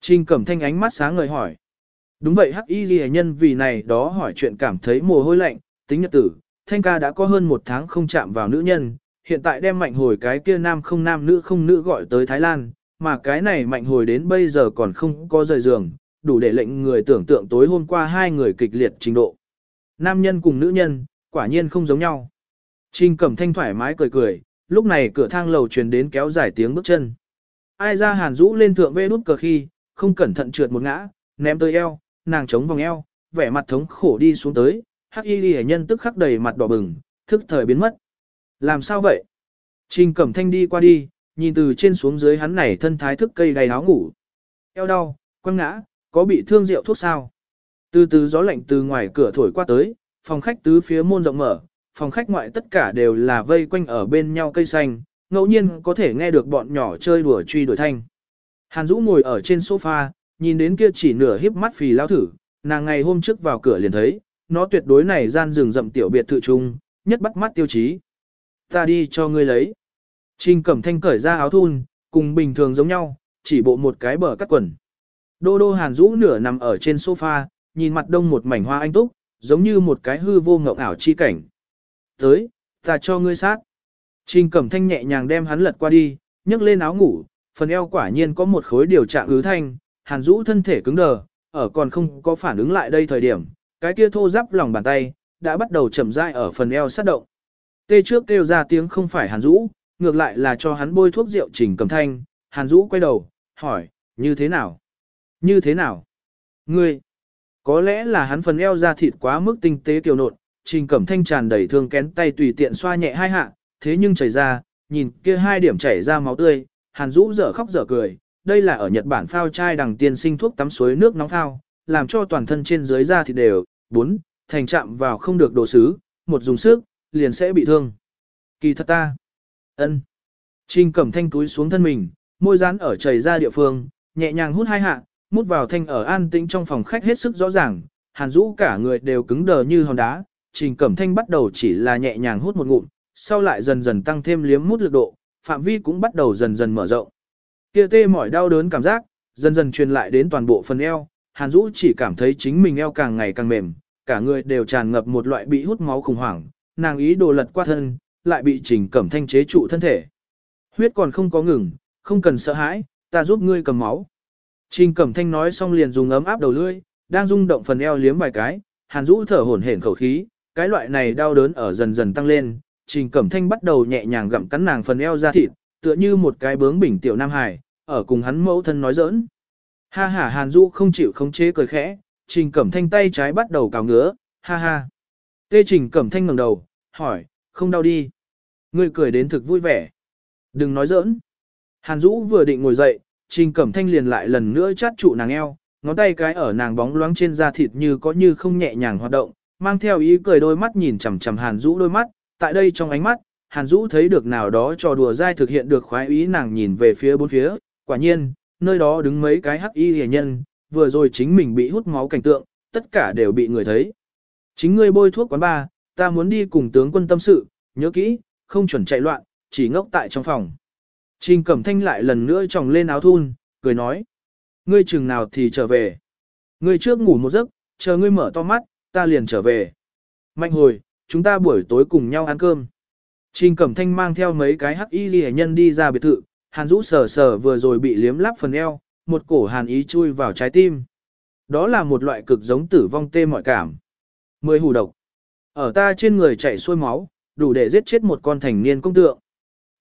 Trình cẩm thanh ánh mắt sáng ngời hỏi. Đúng vậy hắc y ghi nhân vì này đó hỏi chuyện cảm thấy mồ hôi lạnh, tính nhật tử, thanh ca đã có hơn một tháng không chạm vào nữ nhân, hiện tại đem mạnh hồi cái kia nam không nam nữ không nữ gọi tới Thái Lan, mà cái này mạnh hồi đến bây giờ còn không có rời giường, đủ để lệnh người tưởng tượng tối hôm qua hai người kịch liệt trình độ. Nam nhân cùng nữ nhân, quả nhiên không giống nhau. Trình cẩm thanh thoải mái cười cười, lúc này cửa thang lầu truyền đến kéo dài tiếng bước chân. Ai ra hàn rũ lên thượng vê nút cờ khi, không cẩn thận trượt một ngã, ném tới eo, nàng chống vòng eo, vẻ mặt thống khổ đi xuống tới, hắc y ghi nhân tức khắc đầy mặt đỏ bừng, thức thời biến mất. Làm sao vậy? Trình cẩm thanh đi qua đi, nhìn từ trên xuống dưới hắn này thân thái thức cây đầy áo ngủ. Eo đau, quăng ngã, có bị thương rượu thuốc sao? Từ từ gió lạnh từ ngoài cửa thổi qua tới, phòng khách tứ phía môn rộng mở, phòng khách ngoại tất cả đều là vây quanh ở bên nhau cây xanh, ngẫu nhiên có thể nghe được bọn nhỏ chơi đùa truy đuổi thanh. Hàn Dũ ngồi ở trên sofa, nhìn đến kia chỉ nửa híp mắt phì lao thử, nàng ngày hôm trước vào cửa liền thấy, nó tuyệt đối này gian rừng rậm tiểu biệt thự trung, nhất bắt mắt tiêu chí. Ta đi cho ngươi lấy. Trình Cẩm Thanh cởi ra áo thun, cùng bình thường giống nhau, chỉ bộ một cái bờ cắt quần. Đô đô hàn rũ nửa nằm ở trên sofa, nhìn mặt đông một mảnh hoa anh túc, giống như một cái hư vô ngộng ảo chi cảnh. Tới, ta cho ngươi sát. Trình Cẩm Thanh nhẹ nhàng đem hắn lật qua đi, nhấc lên áo ngủ, phần eo quả nhiên có một khối điều trạng ứ thanh, hàn rũ thân thể cứng đờ, ở còn không có phản ứng lại đây thời điểm, cái kia thô giáp lòng bàn tay, đã bắt đầu chậm rãi ở phần eo sát động. Tê trước kêu ra tiếng không phải hàn dũ ngược lại là cho hắn bôi thuốc rượu trình cầm thanh, hàn dũ quay đầu, hỏi, như thế nào? Như thế nào? Ngươi, có lẽ là hắn phần eo ra thịt quá mức tinh tế kiều nộn, trình cẩm thanh tràn đầy thương kén tay tùy tiện xoa nhẹ hai hạ, thế nhưng chảy ra, nhìn kia hai điểm chảy ra máu tươi, hàn dũ dở khóc dở cười, đây là ở Nhật Bản phao chai đằng tiên sinh thuốc tắm suối nước nóng phao, làm cho toàn thân trên dưới da thịt đều, bốn, thành chạm vào không được đồ sứ, một dùng sức, liền sẽ bị thương. Kỳ thật ta. ân. Trình cẩm thanh túi xuống thân mình, môi rán ở chảy ra địa phương, nhẹ nhàng hút hai hạ, mút vào thanh ở an tĩnh trong phòng khách hết sức rõ ràng, hàn rũ cả người đều cứng đờ như hòn đá, trình cẩm thanh bắt đầu chỉ là nhẹ nhàng hút một ngụm, sau lại dần dần tăng thêm liếm mút lực độ, phạm vi cũng bắt đầu dần dần mở rộng. Kia tê mỏi đau đớn cảm giác, dần dần truyền lại đến toàn bộ phần eo, Hàn Dũ chỉ cảm thấy chính mình eo càng ngày càng mềm, cả người đều tràn ngập một loại bị hút máu khủng hoảng, nàng ý đồ lật qua thân, lại bị Trình Cẩm Thanh chế trụ thân thể. Huyết còn không có ngừng, không cần sợ hãi, ta giúp ngươi cầm máu. Trình Cẩm Thanh nói xong liền dùng ấm áp đầu lưỡi, đang rung động phần eo liếm vài cái, Hàn Dũ thở hổn hển khẩu khí, cái loại này đau đớn ở dần dần tăng lên, Trình Cẩm Thanh bắt đầu nhẹ nhàng gặm cắn nàng phần eo ra thịt, tựa như một cái bướng bỉnh tiểu nam hài, ở cùng hắn mẫu thân nói giỡn. Ha ha Hàn Dũ không chịu khống chế cười khẽ, Trình Cẩm Thanh tay trái bắt đầu cào ngứa, ha ha. Tê Trình Cẩm Thanh ngẩng đầu, hỏi, không đau đi. Ngươi cười đến thực vui vẻ. Đừng nói giỡn. Hàn Dũ vừa định ngồi dậy, Trình Cẩm Thanh liền lại lần nữa chát trụ nàng eo, ngón tay cái ở nàng bóng loáng trên da thịt như có như không nhẹ nhàng hoạt động, mang theo ý cười đôi mắt nhìn chằm chằm Hàn Dũ đôi mắt, tại đây trong ánh mắt, Hàn Dũ thấy được nào đó trò đùa dai thực hiện được khoái ý nàng nhìn về phía bốn phía, quả nhiên, nơi đó đứng mấy cái hắc y hề nhân, vừa rồi chính mình bị hút máu cảnh tượng, tất cả đều bị người thấy. Chính ngươi bôi thuốc quán ba, ta muốn đi cùng tướng quân tâm sự, nhớ kỹ, không chuẩn chạy loạn, chỉ ngốc tại trong phòng. Trình Cẩm Thanh lại lần nữa tròng lên áo thun, cười nói. Ngươi chừng nào thì trở về. Ngươi trước ngủ một giấc, chờ ngươi mở to mắt, ta liền trở về. Mạnh hồi, chúng ta buổi tối cùng nhau ăn cơm. Trình Cẩm Thanh mang theo mấy cái hắc y ghi nhân đi ra biệt thự, Hàn Dũ sờ sờ vừa rồi bị liếm lắp phần eo, một cổ hàn ý chui vào trái tim. Đó là một loại cực giống tử vong tê mọi cảm. Mười hù độc. Ở ta trên người chảy xuôi máu, đủ để giết chết một con thành niên công tượng.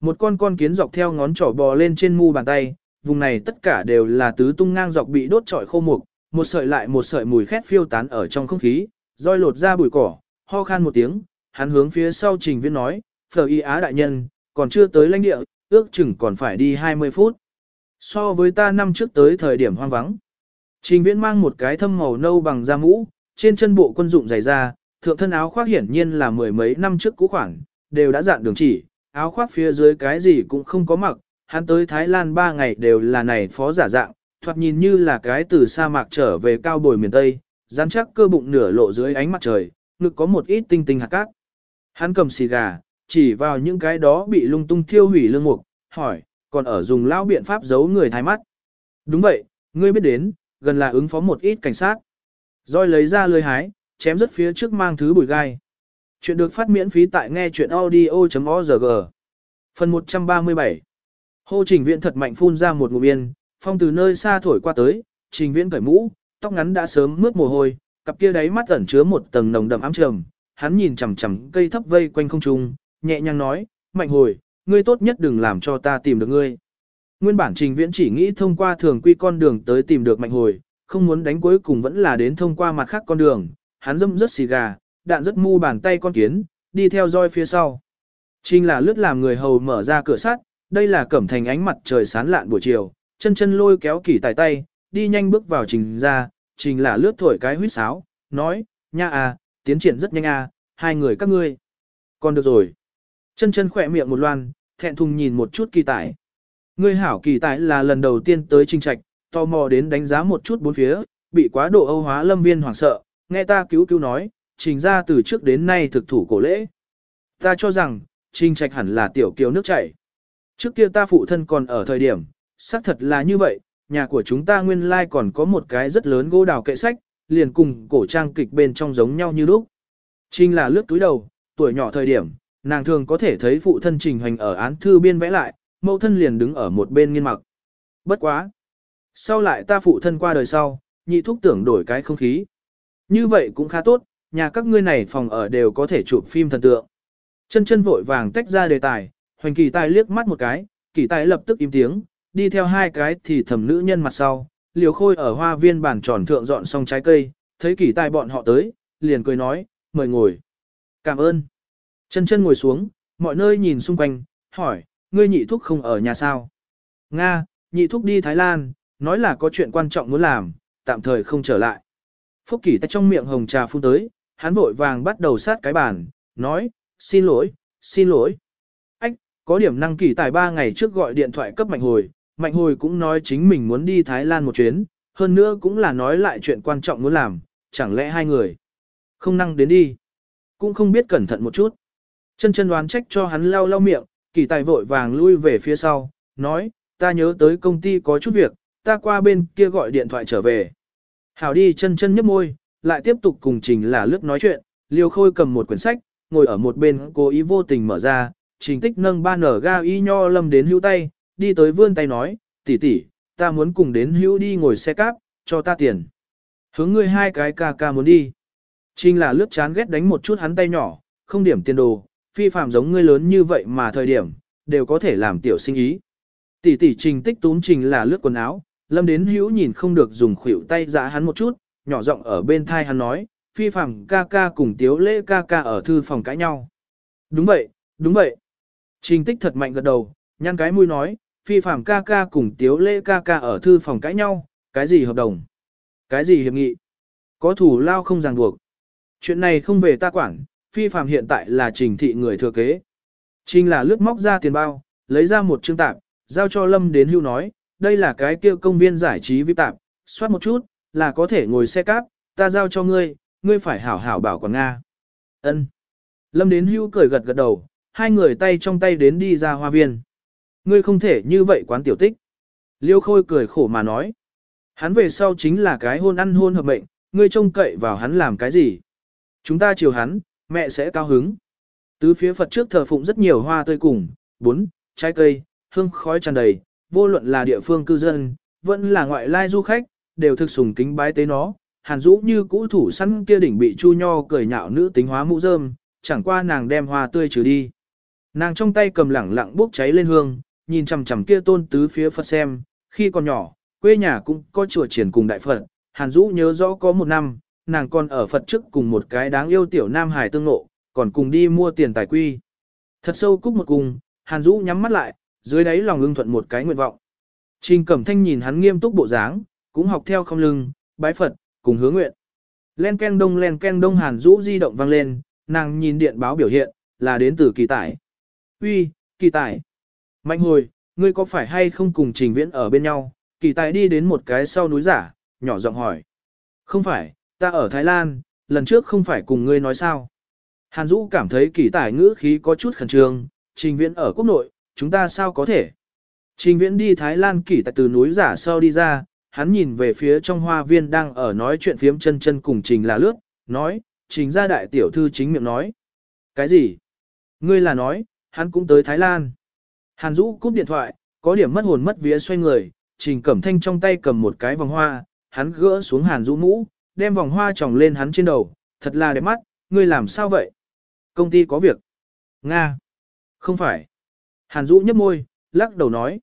Một con con kiến dọc theo ngón trỏ bò lên trên mu bàn tay, vùng này tất cả đều là tứ tung ngang dọc bị đốt trọi khô mục, một sợi lại một sợi mùi khét phiêu tán ở trong không khí, roi lột ra bụi cỏ, ho khan một tiếng, hắn hướng phía sau trình viên nói, phở y á đại nhân, còn chưa tới lãnh địa, ước chừng còn phải đi 20 phút. So với ta năm trước tới thời điểm hoang vắng. Trình viễn mang một cái thâm màu nâu bằng da mũ, trên chân bộ quân dụng dày da, thượng thân áo khoác hiển nhiên là mười mấy năm trước cũ khoảng, đều đã dạn đường chỉ, áo khoác phía dưới cái gì cũng không có mặc, hắn tới Thái Lan ba ngày đều là này phó giả dạng, thoạt nhìn như là cái từ sa mạc trở về cao bồi miền Tây, rắn chắc cơ bụng nửa lộ dưới ánh mặt trời, ngực có một ít tinh tinh hạt cát. Hắn cầm xì gà, chỉ vào những cái đó bị lung tung thiêu hủy lương mục, hỏi, còn ở dùng lao biện pháp giấu người thái mắt. Đúng vậy, ngươi biết đến, gần là ứng phó một ít cảnh sát. Rồi lấy ra lưới hái, chém rất phía trước mang thứ bùi gai. Chuyện được phát miễn phí tại nghe chuyện audio.org. Phần 137 Hô trình viện thật mạnh phun ra một ngụm yên, phong từ nơi xa thổi qua tới, trình viễn cởi mũ, tóc ngắn đã sớm mướt mồ hôi, cặp kia đáy mắt ẩn chứa một tầng nồng đậm ám trầm, hắn nhìn chằm chằm cây thấp vây quanh không trung, nhẹ nhàng nói, mạnh hồi, ngươi tốt nhất đừng làm cho ta tìm được ngươi. Nguyên bản trình viễn chỉ nghĩ thông qua thường quy con đường tới tìm được mạnh hồi, không muốn đánh cuối cùng vẫn là đến thông qua mặt khác con đường, hắn dâm rất xì gà, đạn rất mu bàn tay con kiến, đi theo roi phía sau. Trình là lướt làm người hầu mở ra cửa sắt, đây là cẩm thành ánh mặt trời sán lạn buổi chiều, chân chân lôi kéo kỳ tài tay, đi nhanh bước vào trình ra, trình là lướt thổi cái huýt sáo, nói, nha à, tiến triển rất nhanh à, hai người các ngươi. Còn được rồi. Chân chân khỏe miệng một loan, thẹn thùng nhìn một chút kỳ tài. Ngươi hảo kỳ tài là lần đầu tiên tới trinh trạch, tò mò đến đánh giá một chút bốn phía, bị quá độ âu hóa lâm viên hoảng sợ, nghe ta cứu cứu nói, trình ra từ trước đến nay thực thủ cổ lễ. Ta cho rằng, trình trạch hẳn là tiểu kiều nước chảy. Trước kia ta phụ thân còn ở thời điểm, xác thật là như vậy, nhà của chúng ta nguyên lai còn có một cái rất lớn gỗ đào kệ sách, liền cùng cổ trang kịch bên trong giống nhau như lúc. Trình là lướt túi đầu, tuổi nhỏ thời điểm, nàng thường có thể thấy phụ thân trình hành ở án thư biên vẽ lại, mẫu thân liền đứng ở một bên nghiên mặc. Bất quá. Sau lại ta phụ thân qua đời sau, nhị thúc tưởng đổi cái không khí. Như vậy cũng khá tốt, nhà các ngươi này phòng ở đều có thể chụp phim thần tượng. Chân chân vội vàng tách ra đề tài, hoành kỳ tài liếc mắt một cái, kỳ tài lập tức im tiếng, đi theo hai cái thì thầm nữ nhân mặt sau, liều khôi ở hoa viên bàn tròn thượng dọn xong trái cây, thấy kỳ tài bọn họ tới, liền cười nói, mời ngồi. Cảm ơn. Chân chân ngồi xuống, mọi nơi nhìn xung quanh, hỏi, ngươi nhị thúc không ở nhà sao? Nga, nhị thúc đi Thái Lan, nói là có chuyện quan trọng muốn làm, tạm thời không trở lại. Phúc Kỳ tay trong miệng hồng trà phun tới, hắn vội vàng bắt đầu sát cái bàn, nói, xin lỗi, xin lỗi. Ách, có điểm năng kỳ tài ba ngày trước gọi điện thoại cấp mạnh hồi, mạnh hồi cũng nói chính mình muốn đi Thái Lan một chuyến, hơn nữa cũng là nói lại chuyện quan trọng muốn làm, chẳng lẽ hai người không năng đến đi. Cũng không biết cẩn thận một chút. Chân chân đoán trách cho hắn lau lau miệng, kỳ tài vội vàng lui về phía sau, nói, ta nhớ tới công ty có chút việc, ta qua bên kia gọi điện thoại trở về. Hảo đi chân chân nhấp môi, lại tiếp tục cùng trình là lướt nói chuyện, liêu khôi cầm một quyển sách, ngồi ở một bên cố ý vô tình mở ra, trình tích nâng ba nở ga y nho lâm đến hữu tay, đi tới vươn tay nói, tỷ tỷ, ta muốn cùng đến hữu đi ngồi xe cáp, cho ta tiền. Hướng ngươi hai cái ca ca muốn đi. Trình là lướt chán ghét đánh một chút hắn tay nhỏ, không điểm tiền đồ, phi phạm giống ngươi lớn như vậy mà thời điểm, đều có thể làm tiểu sinh ý. Tỷ tỷ trình tích Tún trình là lướt quần áo, lâm đến hữu nhìn không được dùng khuỷu tay giã hắn một chút, nhỏ giọng ở bên thai hắn nói, phi phạm ca ca cùng tiếu lễ ca ca ở thư phòng cãi nhau. Đúng vậy, đúng vậy. Trình tích thật mạnh gật đầu, nhăn cái mũi nói, phi phạm ca ca cùng tiếu lễ ca ca ở thư phòng cãi nhau, cái gì hợp đồng? Cái gì hiệp nghị? Có thủ lao không ràng buộc. Chuyện này không về ta quản, phi phạm hiện tại là trình thị người thừa kế. Trình là lướt móc ra tiền bao, lấy ra một chương tạp, giao cho Lâm đến hưu nói, đây là cái kia công viên giải trí vi tạp, soát một chút, là có thể ngồi xe cáp, ta giao cho ngươi, ngươi phải hảo hảo bảo quản Nga. Ân. Lâm đến hưu cười gật gật đầu, hai người tay trong tay đến đi ra hoa viên. Ngươi không thể như vậy quán tiểu tích. Liêu khôi cười khổ mà nói. Hắn về sau chính là cái hôn ăn hôn hợp mệnh, ngươi trông cậy vào hắn làm cái gì. Chúng ta chiều hắn, mẹ sẽ cao hứng. Tứ phía Phật trước thờ phụng rất nhiều hoa tươi cùng, bún, trái cây, hương khói tràn đầy, vô luận là địa phương cư dân, vẫn là ngoại lai du khách, đều thực sùng kính bái tế nó. Hàn Dũ như cũ thủ săn kia đỉnh bị Chu Nho cười nhạo nữ tính hóa mũ rơm, chẳng qua nàng đem hoa tươi trừ đi. Nàng trong tay cầm lẳng lặng bốc cháy lên hương, nhìn chằm chằm kia tôn tứ phía Phật xem, khi còn nhỏ, quê nhà cũng có chùa triển cùng đại Phật, Hàn Dũ nhớ rõ có một năm, nàng còn ở Phật trước cùng một cái đáng yêu tiểu nam hải tương ngộ, còn cùng đi mua tiền tài quy. Thật sâu cúc một cùng, Hàn Dũ nhắm mắt lại, dưới đáy lòng ưng thuận một cái nguyện vọng. Trình Cẩm Thanh nhìn hắn nghiêm túc bộ dáng, cũng học theo không lưng, bái Phật, cùng hứa nguyện. Len ken đông len ken đông Hàn Dũ di động vang lên, nàng nhìn điện báo biểu hiện, là đến từ kỳ tải. Uy, kỳ tải. Mạnh hồi, ngươi có phải hay không cùng trình viễn ở bên nhau? Kỳ tài đi đến một cái sau núi giả, nhỏ giọng hỏi. Không phải, ta ở Thái Lan, lần trước không phải cùng ngươi nói sao. Hàn Dũ cảm thấy kỳ tài ngữ khí có chút khẩn trương, trình viễn ở quốc nội, chúng ta sao có thể? Trình viễn đi Thái Lan kỳ tại từ núi giả sau đi ra, hắn nhìn về phía trong hoa viên đang ở nói chuyện phiếm chân chân cùng trình là lướt, nói, trình ra đại tiểu thư chính miệng nói. Cái gì? Ngươi là nói, hắn cũng tới Thái Lan. Hàn Dũ cúp điện thoại, có điểm mất hồn mất vía xoay người, trình cẩm thanh trong tay cầm một cái vòng hoa, hắn gỡ xuống Hàn Dũ mũ, đem vòng hoa tròng lên hắn trên đầu, thật là đẹp mắt, ngươi làm sao vậy? Công ty có việc. Nga. Không phải. Hàn Dũ nhấp môi, lắc đầu nói.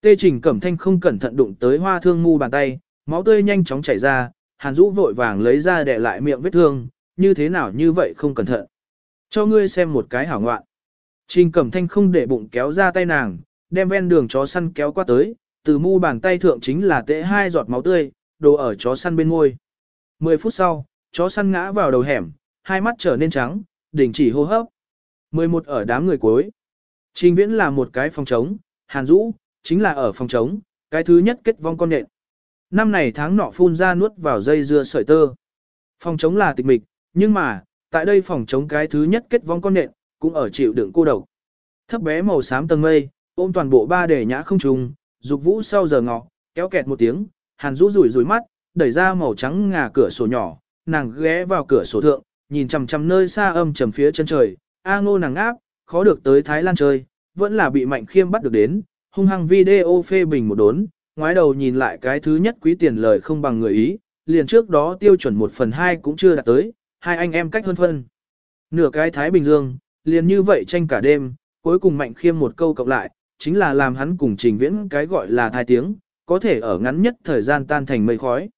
Tê Trình Cẩm Thanh không cẩn thận đụng tới hoa thương mu bàn tay, máu tươi nhanh chóng chảy ra, Hàn Dũ vội vàng lấy ra để lại miệng vết thương, như thế nào như vậy không cẩn thận. Cho ngươi xem một cái hảo ngoạn. Trình Cẩm Thanh không để bụng kéo ra tay nàng, đem ven đường chó săn kéo qua tới, từ mu bàn tay thượng chính là tệ hai giọt máu tươi, đồ ở chó săn bên ngôi. 10 phút sau, chó săn ngã vào đầu hẻm, hai mắt trở nên trắng, đình chỉ hô hấp. 11 ở đám người cuối. Trình viễn là một cái phòng trống, hàn Dũ chính là ở phòng trống, cái thứ nhất kết vong con nện. Năm này tháng nọ phun ra nuốt vào dây dưa sợi tơ. Phòng trống là tịch mịch, nhưng mà, tại đây phòng trống cái thứ nhất kết vong con nện, cũng ở chịu đựng cô độc. Thấp bé màu xám tầng mây, ôm toàn bộ ba đề nhã không trùng, dục vũ sau giờ ngọ, kéo kẹt một tiếng, hàn Dũ rủi rủi mắt, đẩy ra màu trắng ngà cửa sổ nhỏ, nàng ghé vào cửa sổ thượng, nhìn chằm chằm nơi xa âm trầm phía chân trời, a ngô nàng áp, khó được tới Thái Lan chơi, vẫn là bị mạnh khiêm bắt được đến, hung hăng video phê bình một đốn, ngoái đầu nhìn lại cái thứ nhất quý tiền lời không bằng người ý, liền trước đó tiêu chuẩn một phần hai cũng chưa đạt tới, hai anh em cách hơn phân. Nửa cái Thái Bình Dương, liền như vậy tranh cả đêm, cuối cùng mạnh khiêm một câu cộng lại, chính là làm hắn cùng trình viễn cái gọi là thai tiếng, có thể ở ngắn nhất thời gian tan thành mây khói.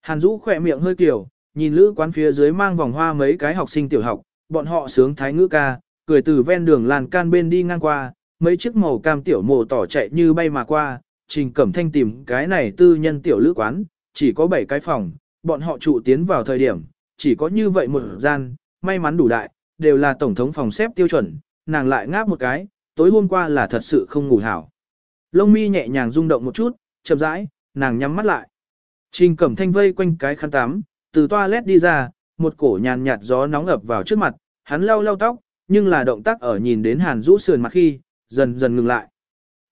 Hàn Dũ khỏe miệng hơi kiểu, nhìn lữ quán phía dưới mang vòng hoa mấy cái học sinh tiểu học, bọn họ sướng thái ngữ ca, cười từ ven đường làn can bên đi ngang qua, mấy chiếc màu cam tiểu mồ tỏ chạy như bay mà qua, trình cẩm thanh tìm cái này tư nhân tiểu lữ quán, chỉ có 7 cái phòng, bọn họ trụ tiến vào thời điểm, chỉ có như vậy một gian, may mắn đủ đại, đều là tổng thống phòng xếp tiêu chuẩn, nàng lại ngáp một cái, tối hôm qua là thật sự không ngủ hảo. Lông mi nhẹ nhàng rung động một chút, chậm rãi, nàng nhắm mắt lại. Trình cẩm thanh vây quanh cái khăn tắm, từ toilet đi ra, một cổ nhàn nhạt gió nóng ập vào trước mặt, hắn lau lau tóc, nhưng là động tác ở nhìn đến hàn rũ sườn mặt khi, dần dần ngừng lại.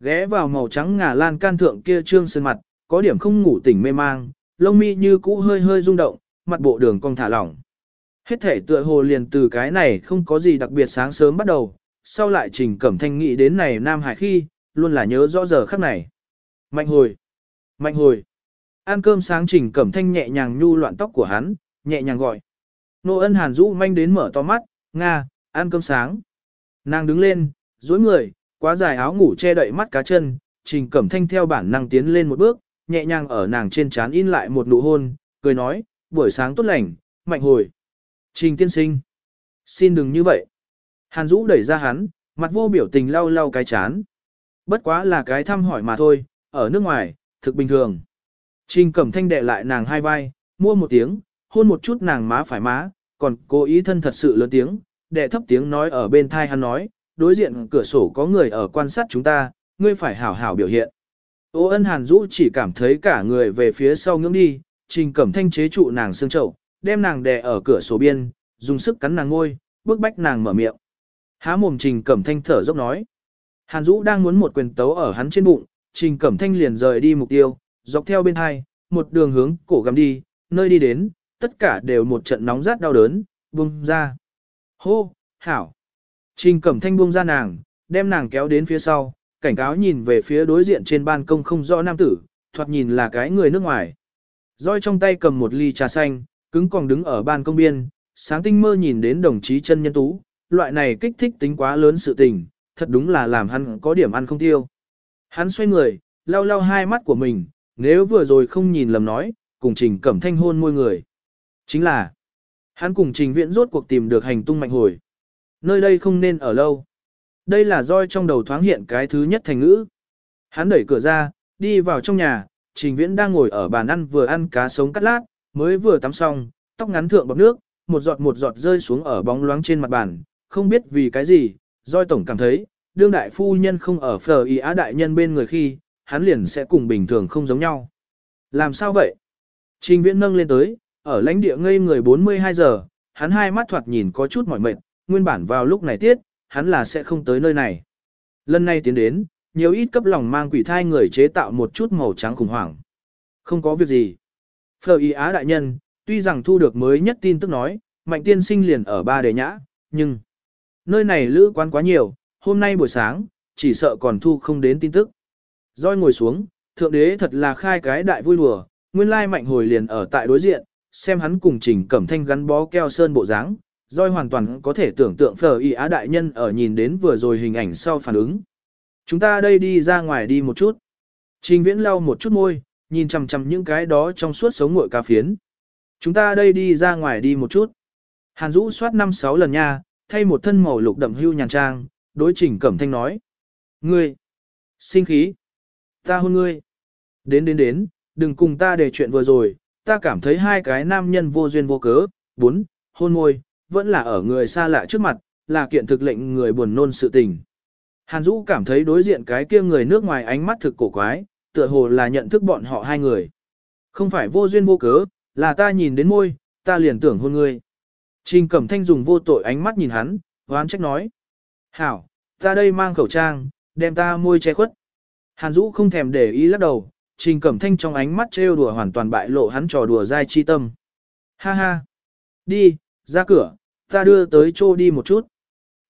Ghé vào màu trắng ngà lan can thượng kia trương sơn mặt, có điểm không ngủ tỉnh mê mang, lông mi như cũ hơi hơi rung động, mặt bộ đường cong thả lỏng. Hết thể tựa hồ liền từ cái này không có gì đặc biệt sáng sớm bắt đầu, sau lại trình cẩm thanh nghĩ đến này Nam Hải khi, luôn là nhớ rõ giờ khắc này. Mạnh hồi, mạnh hồi. Ăn cơm sáng trình cẩm thanh nhẹ nhàng nhu loạn tóc của hắn, nhẹ nhàng gọi. Nô ân hàn rũ manh đến mở to mắt, Nga, ăn cơm sáng. Nàng đứng lên, dối người, quá dài áo ngủ che đậy mắt cá chân, trình cẩm thanh theo bản năng tiến lên một bước, nhẹ nhàng ở nàng trên trán in lại một nụ hôn, cười nói, buổi sáng tốt lành, mạnh hồi. Trình tiên sinh. Xin đừng như vậy. Hàn Dũ đẩy ra hắn, mặt vô biểu tình lau lau cái chán. Bất quá là cái thăm hỏi mà thôi, ở nước ngoài, thực bình thường. Trình cẩm thanh đệ lại nàng hai vai, mua một tiếng, hôn một chút nàng má phải má, còn cố ý thân thật sự lớn tiếng, đệ thấp tiếng nói ở bên thai hắn nói, đối diện cửa sổ có người ở quan sát chúng ta, ngươi phải hảo hảo biểu hiện. Ô ân hàn Dũ chỉ cảm thấy cả người về phía sau ngưỡng đi, trình cẩm thanh chế trụ nàng xương chậu, đem nàng đè ở cửa sổ biên, dùng sức cắn nàng ngôi, bước bách nàng mở miệng. Há mồm trình cẩm thanh thở dốc nói. Hàn Dũ đang muốn một quyền tấu ở hắn trên bụng, trình cẩm thanh liền rời đi mục tiêu, dọc theo bên hai, một đường hướng cổ gầm đi, nơi đi đến, tất cả đều một trận nóng rát đau đớn, buông ra. Hô, hảo. Trình cẩm thanh buông ra nàng, đem nàng kéo đến phía sau, cảnh cáo nhìn về phía đối diện trên ban công không rõ nam tử, thoạt nhìn là cái người nước ngoài. Roi trong tay cầm một ly trà xanh, cứng còn đứng ở ban công biên, sáng tinh mơ nhìn đến đồng chí chân nhân tú, loại này kích thích tính quá lớn sự tình, thật đúng là làm hắn có điểm ăn không tiêu. Hắn xoay người, lau lau hai mắt của mình, nếu vừa rồi không nhìn lầm nói, cùng trình cẩm thanh hôn môi người. Chính là, hắn cùng trình viện rốt cuộc tìm được hành tung mạnh hồi. Nơi đây không nên ở lâu. Đây là roi trong đầu thoáng hiện cái thứ nhất thành ngữ. Hắn đẩy cửa ra, đi vào trong nhà, trình viễn đang ngồi ở bàn ăn vừa ăn cá sống cắt lát, mới vừa tắm xong, tóc ngắn thượng bọc nước, một giọt một giọt rơi xuống ở bóng loáng trên mặt bàn, không biết vì cái gì, roi tổng cảm thấy, đương đại phu nhân không ở phờ y á đại nhân bên người khi, hắn liền sẽ cùng bình thường không giống nhau. Làm sao vậy? Trình viễn nâng lên tới, ở lãnh địa ngây người 42 giờ, hắn hai mắt thoạt nhìn có chút mỏi mệt, nguyên bản vào lúc này tiết, hắn là sẽ không tới nơi này. Lần này tiến đến, nhiều ít cấp lòng mang quỷ thai người chế tạo một chút màu trắng khủng hoảng. Không có việc gì. Phờ y á đại nhân, tuy rằng thu được mới nhất tin tức nói, mạnh tiên sinh liền ở ba đề nhã, nhưng nơi này lữ quán quá nhiều, hôm nay buổi sáng, chỉ sợ còn thu không đến tin tức. Roi ngồi xuống, thượng đế thật là khai cái đại vui lùa, nguyên lai mạnh hồi liền ở tại đối diện, xem hắn cùng trình cẩm thanh gắn bó keo sơn bộ dáng, Roi hoàn toàn có thể tưởng tượng phở y á đại nhân ở nhìn đến vừa rồi hình ảnh sau phản ứng. Chúng ta đây đi ra ngoài đi một chút. Trình viễn lau một chút môi, nhìn chằm chằm những cái đó trong suốt sống ngội cà phiến. Chúng ta đây đi ra ngoài đi một chút. Hàn Dũ soát 5-6 lần nha, thay một thân màu lục đậm hưu nhàn trang, đối trình cẩm thanh nói. Ngươi! Sinh khí! Ta hôn ngươi! Đến đến đến, đừng cùng ta để chuyện vừa rồi, ta cảm thấy hai cái nam nhân vô duyên vô cớ, bốn, hôn môi, vẫn là ở người xa lạ trước mặt, là kiện thực lệnh người buồn nôn sự tình. Hàn Dũ cảm thấy đối diện cái kia người nước ngoài ánh mắt thực cổ quái, tựa hồ là nhận thức bọn họ hai người. Không phải vô duyên vô cớ, là ta nhìn đến môi, ta liền tưởng hôn ngươi. Trình Cẩm Thanh dùng vô tội ánh mắt nhìn hắn, hoán trách nói. Hảo, ta đây mang khẩu trang, đem ta môi che khuất. Hàn Dũ không thèm để ý lắc đầu, Trình Cẩm Thanh trong ánh mắt trêu đùa hoàn toàn bại lộ hắn trò đùa dai chi tâm. Ha ha. Đi, ra cửa, ta đưa tới chỗ đi một chút.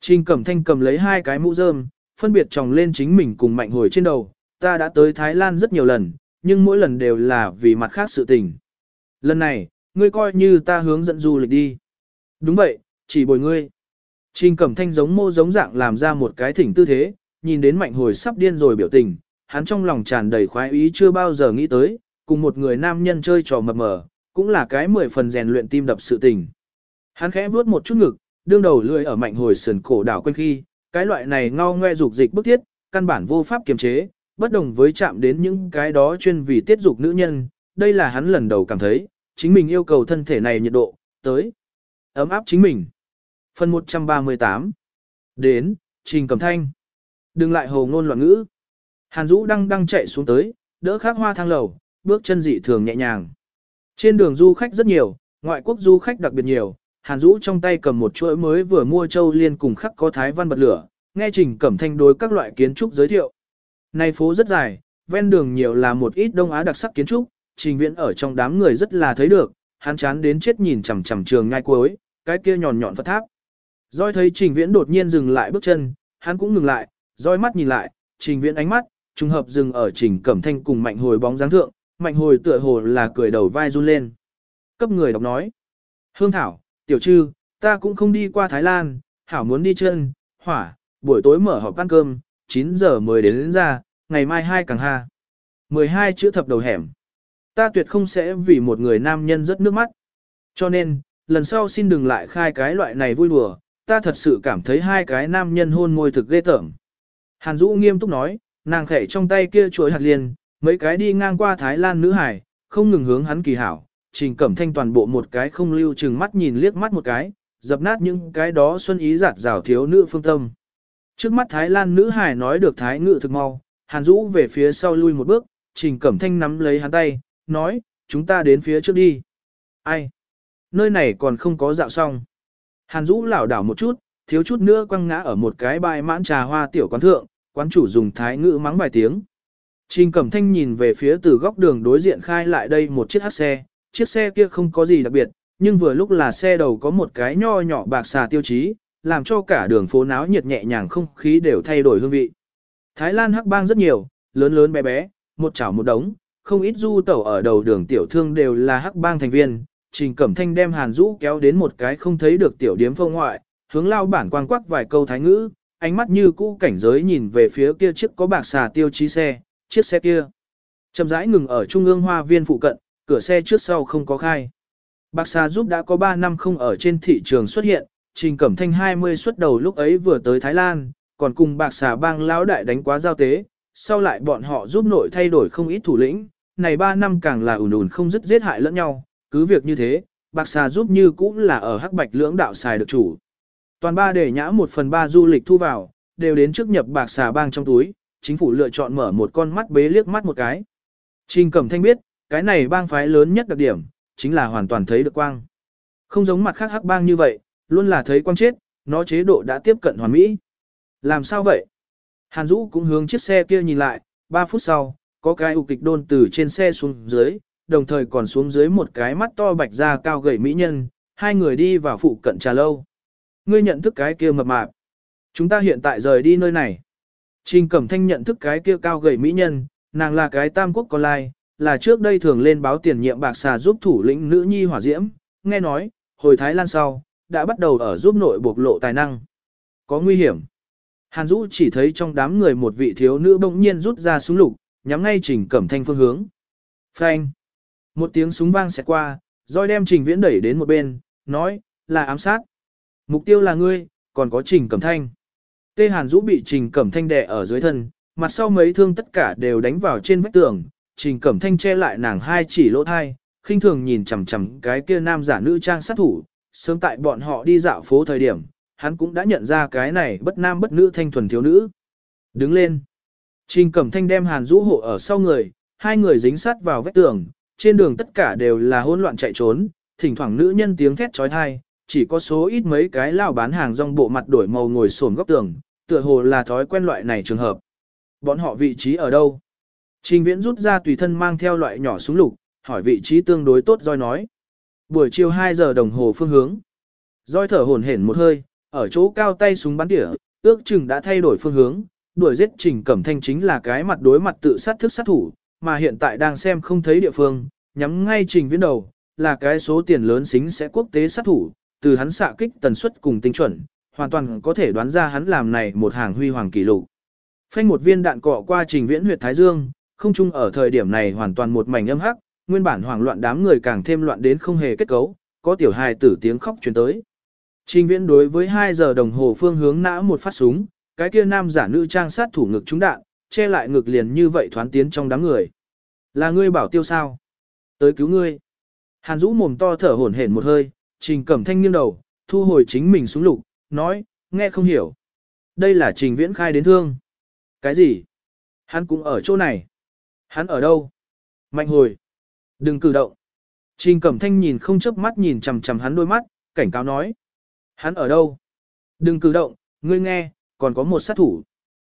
Trình Cẩm Thanh cầm lấy hai cái mũ rơm, phân biệt tròng lên chính mình cùng mạnh hồi trên đầu. Ta đã tới Thái Lan rất nhiều lần, nhưng mỗi lần đều là vì mặt khác sự tình. Lần này, ngươi coi như ta hướng dẫn du lịch đi. Đúng vậy, chỉ bồi ngươi. Trình Cẩm Thanh giống mô giống dạng làm ra một cái thỉnh tư thế, nhìn đến mạnh hồi sắp điên rồi biểu tình, hắn trong lòng tràn đầy khoái ý chưa bao giờ nghĩ tới, cùng một người nam nhân chơi trò mập mờ, cũng là cái mười phần rèn luyện tim đập sự tình. Hắn khẽ vuốt một chút ngực, đương đầu lưỡi ở mạnh hồi sườn cổ đảo quanh khi, cái loại này ngao ngoe dục dịch bức thiết, căn bản vô pháp kiềm chế, bất đồng với chạm đến những cái đó chuyên vì tiết dục nữ nhân, đây là hắn lần đầu cảm thấy, chính mình yêu cầu thân thể này nhiệt độ, tới, ấm áp chính mình. Phần 138 Đến, Trình Cẩm Thanh Đừng lại hồ ngôn loạn ngữ. Hàn Dũ đang đang chạy xuống tới, đỡ khác hoa thang lầu, bước chân dị thường nhẹ nhàng. Trên đường du khách rất nhiều, ngoại quốc du khách đặc biệt nhiều, Hàn Dũ trong tay cầm một chuỗi mới vừa mua châu liên cùng khắc có thái văn bật lửa, nghe Trình Cẩm Thanh đối các loại kiến trúc giới thiệu. Này phố rất dài, ven đường nhiều là một ít Đông Á đặc sắc kiến trúc, Trình Viễn ở trong đám người rất là thấy được, hắn chán đến chết nhìn chằm chằm trường ngay cuối, cái kia nhọn nhọn Phật tháp. Doi thấy Trình Viễn đột nhiên dừng lại bước chân, hắn cũng ngừng lại, doi mắt nhìn lại, Trình Viễn ánh mắt, trùng hợp dừng ở Trình Cẩm Thanh cùng Mạnh Hồi bóng dáng thượng, Mạnh Hồi tựa hồ là cười đầu vai run lên. Cấp người đọc nói: "Hương Thảo, Tiểu Trư, ta cũng không đi qua Thái Lan, hảo muốn đi chân, hỏa, buổi tối mở họp ăn cơm, 9 giờ mới đến, đến ra, ngày mai hai càng ha." 12 chữ thập đầu hẻm. Ta tuyệt không sẽ vì một người nam nhân rất nước mắt. Cho nên, lần sau xin đừng lại khai cái loại này vui đùa, ta thật sự cảm thấy hai cái nam nhân hôn môi thực ghê tởm. Hàn Dũ nghiêm túc nói, nàng khẽ trong tay kia chuỗi hạt liền, mấy cái đi ngang qua Thái Lan nữ hải, không ngừng hướng hắn kỳ hảo, trình cẩm thanh toàn bộ một cái không lưu chừng mắt nhìn liếc mắt một cái, dập nát những cái đó xuân ý giạt rào thiếu nữ phương tâm. Trước mắt Thái Lan nữ hải nói được Thái ngự thực mau, Hàn Dũ về phía sau lui một bước, trình cẩm thanh nắm lấy hắn tay, nói, chúng ta đến phía trước đi. Ai? Nơi này còn không có dạo xong. Hàn Dũ lảo đảo một chút, thiếu chút nữa quăng ngã ở một cái bài mãn trà hoa tiểu quán thượng, quán chủ dùng thái ngữ mắng vài tiếng. Trình Cẩm Thanh nhìn về phía từ góc đường đối diện khai lại đây một chiếc hát xe, chiếc xe kia không có gì đặc biệt, nhưng vừa lúc là xe đầu có một cái nho nhỏ bạc xà tiêu chí, làm cho cả đường phố náo nhiệt nhẹ nhàng không khí đều thay đổi hương vị. Thái Lan hắc bang rất nhiều, lớn lớn bé bé, một chảo một đống, không ít du tẩu ở đầu đường tiểu thương đều là hắc bang thành viên, Trình Cẩm Thanh đem Hàn Dũ kéo đến một cái không thấy được tiểu điếm phong ngoại, hướng lao bản quang quắc vài câu thái ngữ, ánh mắt như cũ cảnh giới nhìn về phía kia chiếc có bạc xà tiêu chí xe, chiếc xe kia. Chậm rãi ngừng ở trung ương hoa viên phụ cận, cửa xe trước sau không có khai. Bạc xà giúp đã có 3 năm không ở trên thị trường xuất hiện, Trình Cẩm Thanh 20 xuất đầu lúc ấy vừa tới Thái Lan, còn cùng bạc xà bang lão đại đánh quá giao tế, sau lại bọn họ giúp nội thay đổi không ít thủ lĩnh, này 3 năm càng là ủn ủn không dứt giết hại lẫn nhau, cứ việc như thế, bạc xà giúp như cũng là ở hắc bạch lưỡng đạo xài được chủ. Toàn ba để nhã một phần ba du lịch thu vào, đều đến trước nhập bạc xà bang trong túi, chính phủ lựa chọn mở một con mắt bế liếc mắt một cái. Trình Cẩm Thanh biết, cái này bang phái lớn nhất đặc điểm, chính là hoàn toàn thấy được quang. Không giống mặt khác hắc bang như vậy, luôn là thấy quang chết, nó chế độ đã tiếp cận hoàn mỹ. Làm sao vậy? Hàn Dũ cũng hướng chiếc xe kia nhìn lại, 3 phút sau, có cái ục kịch đôn từ trên xe xuống dưới, đồng thời còn xuống dưới một cái mắt to bạch da cao gầy mỹ nhân, hai người đi vào phụ cận trà lâu. Ngươi nhận thức cái kia mập mạp. Chúng ta hiện tại rời đi nơi này. Trình Cẩm Thanh nhận thức cái kia cao gầy mỹ nhân, nàng là cái tam quốc con lai, là trước đây thường lên báo tiền nhiệm bạc xà giúp thủ lĩnh nữ nhi hỏa diễm, nghe nói, hồi Thái Lan sau, đã bắt đầu ở giúp nội bộc lộ tài năng. Có nguy hiểm. Hàn Dũ chỉ thấy trong đám người một vị thiếu nữ bỗng nhiên rút ra súng lục, nhắm ngay Trình Cẩm Thanh phương hướng. Phanh. Một tiếng súng vang xẹt qua, roi đem Trình Viễn đẩy đến một bên, nói, là ám sát. Mục tiêu là ngươi, còn có Trình Cẩm Thanh. Tê Hàn Dũ bị Trình Cẩm Thanh đè ở dưới thân, mặt sau mấy thương tất cả đều đánh vào trên vách tường, Trình Cẩm Thanh che lại nàng hai chỉ lỗ thai, khinh thường nhìn chằm chằm cái kia nam giả nữ trang sát thủ, sớm tại bọn họ đi dạo phố thời điểm, hắn cũng đã nhận ra cái này bất nam bất nữ thanh thuần thiếu nữ. Đứng lên. Trình Cẩm Thanh đem Hàn Dũ hộ ở sau người, hai người dính sát vào vách tường, trên đường tất cả đều là hỗn loạn chạy trốn, thỉnh thoảng nữ nhân tiếng thét chói tai chỉ có số ít mấy cái lao bán hàng rong bộ mặt đổi màu ngồi sồn góc tường, tựa hồ là thói quen loại này trường hợp. Bọn họ vị trí ở đâu? Trình viễn rút ra tùy thân mang theo loại nhỏ súng lục, hỏi vị trí tương đối tốt roi nói. Buổi chiều 2 giờ đồng hồ phương hướng. Roi thở hổn hển một hơi, ở chỗ cao tay súng bắn tỉa, ước chừng đã thay đổi phương hướng, đuổi giết Trình Cẩm Thanh chính là cái mặt đối mặt tự sát thức sát thủ, mà hiện tại đang xem không thấy địa phương, nhắm ngay Trình Viễn đầu, là cái số tiền lớn xính sẽ quốc tế sát thủ, từ hắn xạ kích tần suất cùng tinh chuẩn, hoàn toàn có thể đoán ra hắn làm này một hàng huy hoàng kỷ lục. Phanh một viên đạn cọ qua Trình Viễn huyệt thái dương, không chung ở thời điểm này hoàn toàn một mảnh âm hắc, nguyên bản hoảng loạn đám người càng thêm loạn đến không hề kết cấu, có tiểu hài tử tiếng khóc truyền tới. Trình Viễn đối với 2 giờ đồng hồ phương hướng nã một phát súng, cái kia nam giả nữ trang sát thủ ngực trúng đạn, che lại ngực liền như vậy thoán tiến trong đám người. Là ngươi bảo tiêu sao? Tới cứu ngươi. Hàn Dũ mồm to thở hổn hển một hơi, Trình Cẩm Thanh nghiêng đầu, thu hồi chính mình xuống lục, nói, nghe không hiểu. Đây là Trình Viễn khai đến thương. Cái gì? Hắn cũng ở chỗ này. Hắn ở đâu? Mạnh hồi. Đừng cử động. Trình Cẩm Thanh nhìn không chớp mắt nhìn chằm chằm hắn đôi mắt, cảnh cáo nói. Hắn ở đâu? Đừng cử động, ngươi nghe, còn có một sát thủ.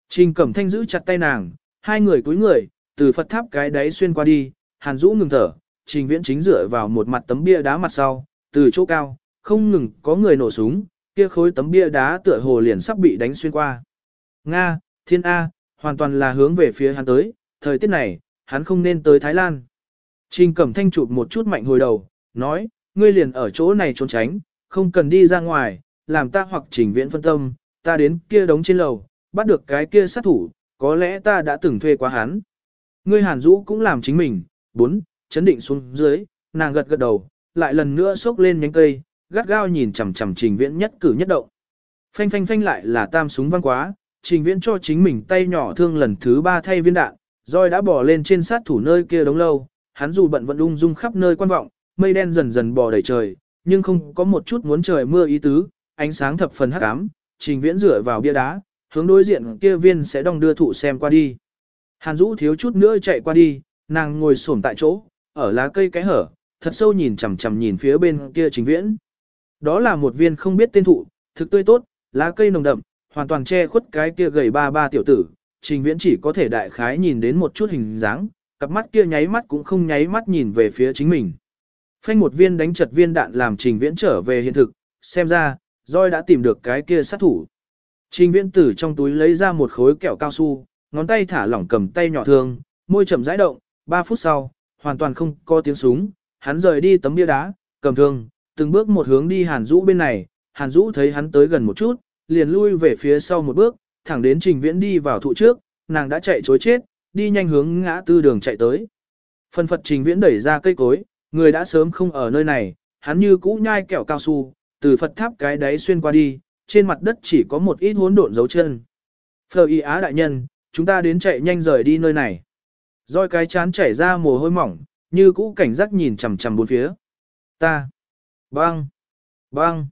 Trình Cẩm Thanh giữ chặt tay nàng, hai người cúi người, từ Phật tháp cái đáy xuyên qua đi, Hàn Dũ ngừng thở, Trình Viễn chính dựa vào một mặt tấm bia đá mặt sau, từ chỗ cao, không ngừng có người nổ súng, kia khối tấm bia đá tựa hồ liền sắp bị đánh xuyên qua. Nga, Thiên A, hoàn toàn là hướng về phía hắn tới, thời tiết này, hắn không nên tới Thái Lan. Trình Cẩm Thanh chụp một chút mạnh hồi đầu, nói, ngươi liền ở chỗ này trốn tránh, không cần đi ra ngoài, làm ta hoặc Trình Viễn phân tâm, ta đến kia đống trên lầu, bắt được cái kia sát thủ, có lẽ ta đã từng thuê quá hắn. Ngươi Hàn Dũ cũng làm chính mình, bốn, chấn định xuống dưới, nàng gật gật đầu, lại lần nữa xốc lên nhánh cây, gắt gao nhìn chằm chằm Trình Viễn nhất cử nhất động. Phanh phanh phanh lại là tam súng văng quá, Trình Viễn cho chính mình tay nhỏ thương lần thứ ba thay viên đạn, roi đã bỏ lên trên sát thủ nơi kia đống lâu, hắn dù bận vận ung dung khắp nơi quan vọng, mây đen dần dần bò đầy trời, nhưng không có một chút muốn trời mưa ý tứ, ánh sáng thập phần hắc ám, Trình Viễn dựa vào bia đá, hướng đối diện kia viên sẽ đong đưa thụ xem qua đi. Hàn Dũ thiếu chút nữa chạy qua đi, nàng ngồi xổm tại chỗ, ở lá cây cái hở, thật sâu nhìn chằm chằm nhìn phía bên kia Trình Viễn. Đó là một viên không biết tên thụ, thực tươi tốt, lá cây nồng đậm, hoàn toàn che khuất cái kia gầy ba ba tiểu tử, Trình Viễn chỉ có thể đại khái nhìn đến một chút hình dáng, cặp mắt kia nháy mắt cũng không nháy mắt nhìn về phía chính mình. Phanh một viên đánh chật viên đạn làm Trình Viễn trở về hiện thực, xem ra, Roi đã tìm được cái kia sát thủ. Trình Viễn từ trong túi lấy ra một khối kẹo cao su, ngón tay thả lỏng cầm tay nhỏ thương, môi chậm rãi động, 3 phút sau, hoàn toàn không có tiếng súng, hắn rời đi tấm bia đá, cầm thương, từng bước một hướng đi Hàn Dũ bên này, Hàn Dũ thấy hắn tới gần một chút, liền lui về phía sau một bước, thẳng đến Trình Viễn đi vào thụ trước, nàng đã chạy chối chết, đi nhanh hướng ngã tư đường chạy tới. Phần phật Trình Viễn đẩy ra cây cối, người đã sớm không ở nơi này, hắn như cũ nhai kẹo cao su, từ Phật tháp cái đáy xuyên qua đi, trên mặt đất chỉ có một ít hỗn độn dấu chân. Phờ y á đại nhân, chúng ta đến chạy nhanh rời đi nơi này. Rồi cái chán chảy ra mồ hôi mỏng, như cũ cảnh giác nhìn chằm chằm bốn phía. Ta. Băng. Băng.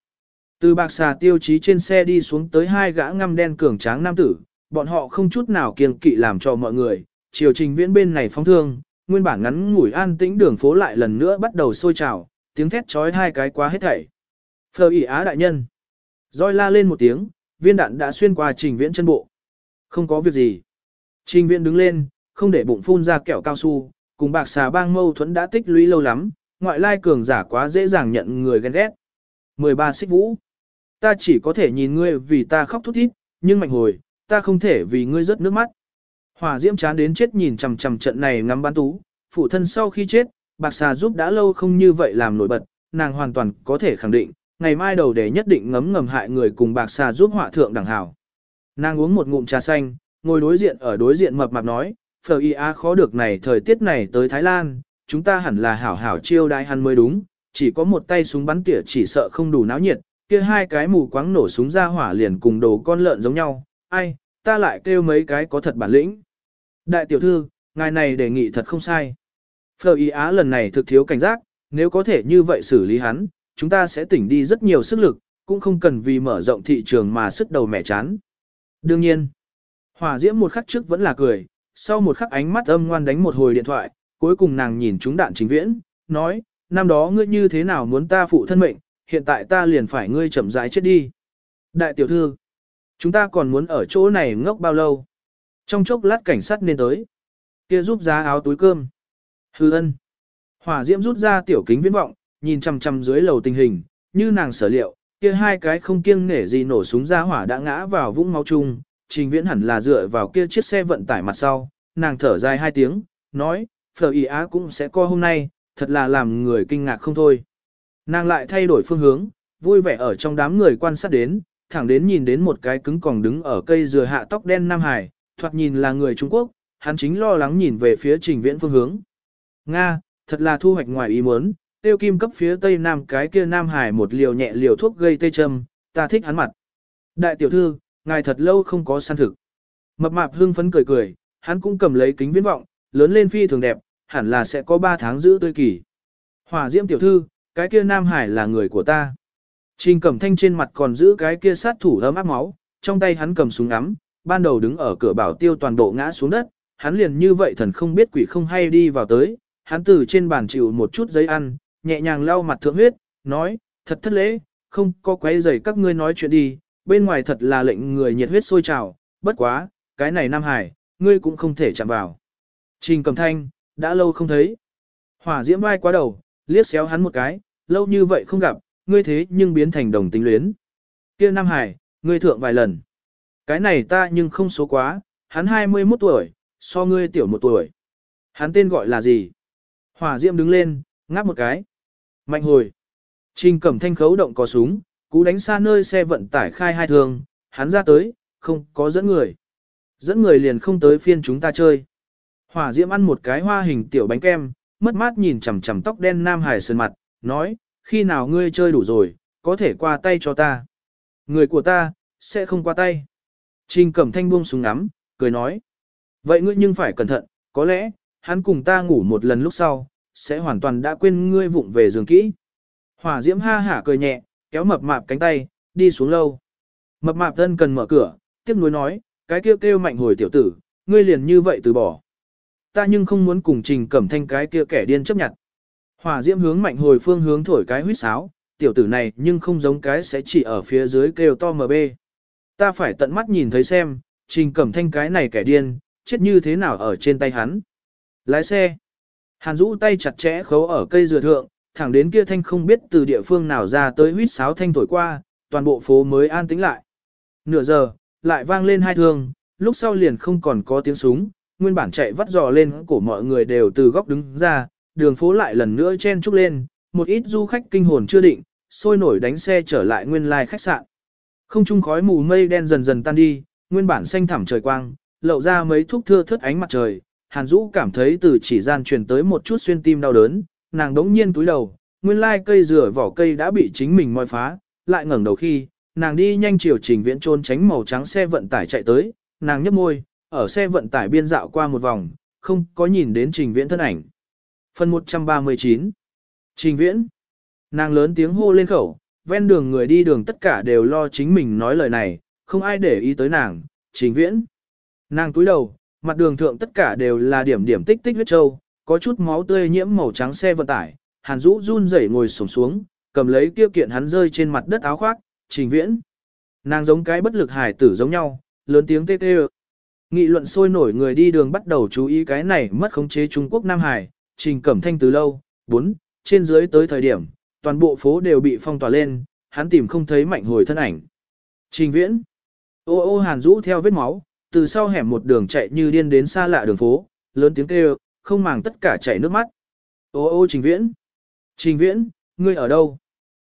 Từ bạc xà tiêu chí trên xe đi xuống tới hai gã ngăm đen cường tráng nam tử, bọn họ không chút nào kiêng kỵ làm cho mọi người, chiều trình viễn bên này phóng thương, nguyên bản ngắn ngủi an tĩnh đường phố lại lần nữa bắt đầu sôi trào, tiếng thét trói hai cái quá hết thảy. Phờ ỉ á đại nhân. Roi la lên một tiếng, viên đạn đã xuyên qua trình viễn chân bộ. Không có việc gì. Trình viễn đứng lên, không để bụng phun ra kẹo cao su, cùng bạc xà bang mâu thuẫn đã tích lũy lâu lắm, ngoại lai cường giả quá dễ dàng nhận người ghen ghét. 13 xích vũ. Ta chỉ có thể nhìn ngươi vì ta khóc thút thít, nhưng mạnh hồi, ta không thể vì ngươi rớt nước mắt. Hỏa diễm chán đến chết nhìn chằm chằm trận này ngắm bán tú, phụ thân sau khi chết, bạc xà giúp đã lâu không như vậy làm nổi bật, nàng hoàn toàn có thể khẳng định, ngày mai đầu để nhất định ngấm ngầm hại người cùng bạc xà giúp họa thượng đẳng hảo. Nàng uống một ngụm trà xanh, ngồi đối diện ở đối diện mập mạp nói, phở y á khó được này thời tiết này tới Thái Lan, chúng ta hẳn là hảo hảo chiêu đãi hắn mới đúng, chỉ có một tay súng bắn tỉa chỉ sợ không đủ náo nhiệt, kia hai cái mù quáng nổ súng ra hỏa liền cùng đồ con lợn giống nhau, ai, ta lại kêu mấy cái có thật bản lĩnh. Đại tiểu thư, ngài này đề nghị thật không sai. Phở y á lần này thực thiếu cảnh giác, nếu có thể như vậy xử lý hắn, chúng ta sẽ tỉnh đi rất nhiều sức lực, cũng không cần vì mở rộng thị trường mà sức đầu mẻ chán. Đương nhiên, hỏa diễm một khắc trước vẫn là cười, sau một khắc ánh mắt âm ngoan đánh một hồi điện thoại, cuối cùng nàng nhìn chúng đạn chính viễn, nói, năm đó ngươi như thế nào muốn ta phụ thân mệnh, hiện tại ta liền phải ngươi chậm rãi chết đi. Đại tiểu thư, chúng ta còn muốn ở chỗ này ngốc bao lâu? Trong chốc lát cảnh sát nên tới. Kia giúp giá áo túi cơm. Hư ân. Hỏa diễm rút ra tiểu kính viễn vọng, nhìn chằm chằm dưới lầu tình hình, như nàng sở liệu, kia hai cái không kiêng nể gì nổ súng ra hỏa đã ngã vào vũng máu chung, trình viễn hẳn là dựa vào kia chiếc xe vận tải mặt sau, nàng thở dài hai tiếng, nói, phở ý á cũng sẽ co hôm nay, thật là làm người kinh ngạc không thôi. Nàng lại thay đổi phương hướng, vui vẻ ở trong đám người quan sát đến, thẳng đến nhìn đến một cái cứng còn đứng ở cây dừa hạ tóc đen Nam Hải, thoạt nhìn là người Trung Quốc, hắn chính lo lắng nhìn về phía trình viễn phương hướng. Nga, thật là thu hoạch ngoài ý muốn, tiêu kim cấp phía tây nam cái kia Nam Hải một liều nhẹ liều thuốc gây tê châm, ta thích hắn mặt. Đại tiểu thư, ngài thật lâu không có săn thực. Mập mạp hưng phấn cười cười, hắn cũng cầm lấy kính viễn vọng, lớn lên phi thường đẹp, hẳn là sẽ có 3 tháng giữ tươi kỳ. Hỏa diễm tiểu thư, cái kia Nam Hải là người của ta. Trình cẩm thanh trên mặt còn giữ cái kia sát thủ ấm áp máu, trong tay hắn cầm súng ngắm, ban đầu đứng ở cửa bảo tiêu toàn bộ ngã xuống đất, hắn liền như vậy thần không biết quỷ không hay đi vào tới, hắn từ trên bàn chịu một chút giấy ăn, nhẹ nhàng lau mặt thượng huyết, nói, thật thất lễ, không có quấy rầy các ngươi nói chuyện đi, bên ngoài thật là lệnh người nhiệt huyết sôi trào, bất quá, cái này Nam Hải, ngươi cũng không thể chạm vào. Trình cầm thanh, đã lâu không thấy. Hỏa diễm vai quá đầu, liếc xéo hắn một cái, lâu như vậy không gặp, ngươi thế nhưng biến thành đồng tính luyến. Kia Nam Hải, ngươi thượng vài lần. Cái này ta nhưng không số quá, hắn 21 tuổi, so ngươi tiểu một tuổi. Hắn tên gọi là gì? Hỏa diễm đứng lên, ngáp một cái. Mạnh hồi. Trình cẩm thanh khấu động có súng, cú đánh xa nơi xe vận tải khai hai thường, hắn ra tới, không có dẫn người. Dẫn người liền không tới phiên chúng ta chơi. Hỏa diễm ăn một cái hoa hình tiểu bánh kem, mất mát nhìn chằm chằm tóc đen Nam Hải sơn mặt, nói, khi nào ngươi chơi đủ rồi, có thể qua tay cho ta. Người của ta, sẽ không qua tay. Trình cẩm thanh buông súng ngắm, cười nói. Vậy ngươi nhưng phải cẩn thận, có lẽ, hắn cùng ta ngủ một lần lúc sau, sẽ hoàn toàn đã quên ngươi vụng về giường kỹ. Hỏa diễm ha hả cười nhẹ, kéo mập mạp cánh tay, đi xuống lâu. Mập mạp thân cần mở cửa, tiếp nối nói, cái kêu kêu mạnh hồi tiểu tử, ngươi liền như vậy từ bỏ. Ta nhưng không muốn cùng trình cẩm thanh cái kia kẻ điên chấp nhận. Hỏa diễm hướng mạnh hồi phương hướng thổi cái huyết sáo, tiểu tử này nhưng không giống cái sẽ chỉ ở phía dưới kêu to mb. Ta phải tận mắt nhìn thấy xem, trình cẩm thanh cái này kẻ điên, chết như thế nào ở trên tay hắn. Lái xe. Hàn rũ tay chặt chẽ khấu ở cây dừa thượng, thẳng đến kia thanh không biết từ địa phương nào ra tới huýt sáo thanh thổi qua, toàn bộ phố mới an tĩnh lại. Nửa giờ, lại vang lên hai thương, lúc sau liền không còn có tiếng súng, nguyên bản chạy vắt dò lên cổ mọi người đều từ góc đứng ra, đường phố lại lần nữa chen trúc lên, một ít du khách kinh hồn chưa định, sôi nổi đánh xe trở lại nguyên lai khách sạn. Không trung khói mù mây đen dần dần tan đi, nguyên bản xanh thẳm trời quang, lậu ra mấy thuốc thưa thất ánh mặt trời, Hàn Dũ cảm thấy từ chỉ gian truyền tới một chút xuyên tim đau đớn, nàng đống nhiên túi đầu, nguyên lai cây rửa vỏ cây đã bị chính mình moi phá, lại ngẩng đầu khi, nàng đi nhanh chiều trình viễn trôn tránh màu trắng xe vận tải chạy tới, nàng nhấp môi, ở xe vận tải biên dạo qua một vòng, không có nhìn đến trình viễn thân ảnh. Phần 139 Trình viễn Nàng lớn tiếng hô lên khẩu, ven đường người đi đường tất cả đều lo chính mình nói lời này, không ai để ý tới nàng, trình viễn. Nàng túi đầu, mặt đường thượng tất cả đều là điểm điểm tích tích huyết trâu, có chút máu tươi nhiễm màu trắng xe vận tải, Hàn Dũ run rẩy ngồi xổm xuống, cầm lấy kia kiện hắn rơi trên mặt đất áo khoác, trình viễn. Nàng giống cái bất lực hải tử giống nhau, lớn tiếng tê tê. Nghị luận sôi nổi người đi đường bắt đầu chú ý cái này mất khống chế Trung Quốc Nam Hải, trình cẩm thanh từ lâu, bốn, trên dưới tới thời điểm, toàn bộ phố đều bị phong tỏa lên, hắn tìm không thấy mạnh hồi thân ảnh. Trình viễn. Ô ô Hàn Dũ theo vết máu, từ sau hẻm một đường chạy như điên đến xa lạ đường phố, lớn tiếng kêu, không màng tất cả chảy nước mắt. Ô ô Trình Viễn! Trình Viễn, ngươi ở đâu?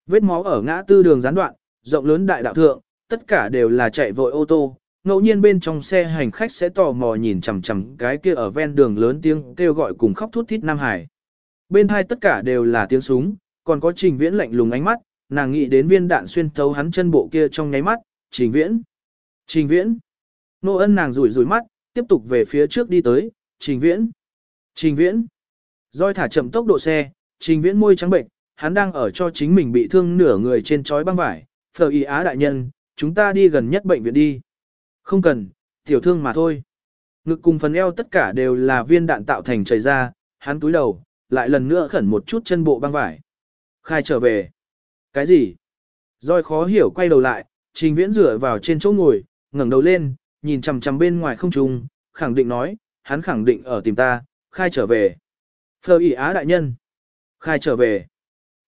Vết máu ở ngã tư đường gián đoạn, rộng lớn đại đạo thượng, tất cả đều là chạy vội ô tô, ngẫu nhiên bên trong xe hành khách sẽ tò mò nhìn chằm chằm cái kia ở ven đường lớn tiếng kêu gọi cùng khóc thút thít Nam Hải. Bên hai tất cả đều là tiếng súng, còn có Trình Viễn lạnh lùng ánh mắt, nàng nghĩ đến viên đạn xuyên thấu hắn chân bộ kia trong nháy mắt, Trình Viễn. Trình Viễn. Nô ân nàng rủi rủi mắt, tiếp tục về phía trước đi tới, Trình Viễn. Trình Viễn. Roi thả chậm tốc độ xe, Trình Viễn môi trắng bệnh, hắn đang ở cho chính mình bị thương nửa người trên chói băng vải. Phở y á đại nhân, chúng ta đi gần nhất bệnh viện đi. Không cần, tiểu thương mà thôi. Ngực cùng phần eo tất cả đều là viên đạn tạo thành chảy ra, hắn túi đầu, lại lần nữa khẩn một chút chân bộ băng vải. Khai trở về. Cái gì? Rồi khó hiểu quay đầu lại, trình viễn dựa vào trên chỗ ngồi, ngẩng đầu lên, nhìn chằm chằm bên ngoài không trung, khẳng định nói, hắn khẳng định ở tìm ta, khai trở về. Phờ ỉ á đại nhân. Khai trở về.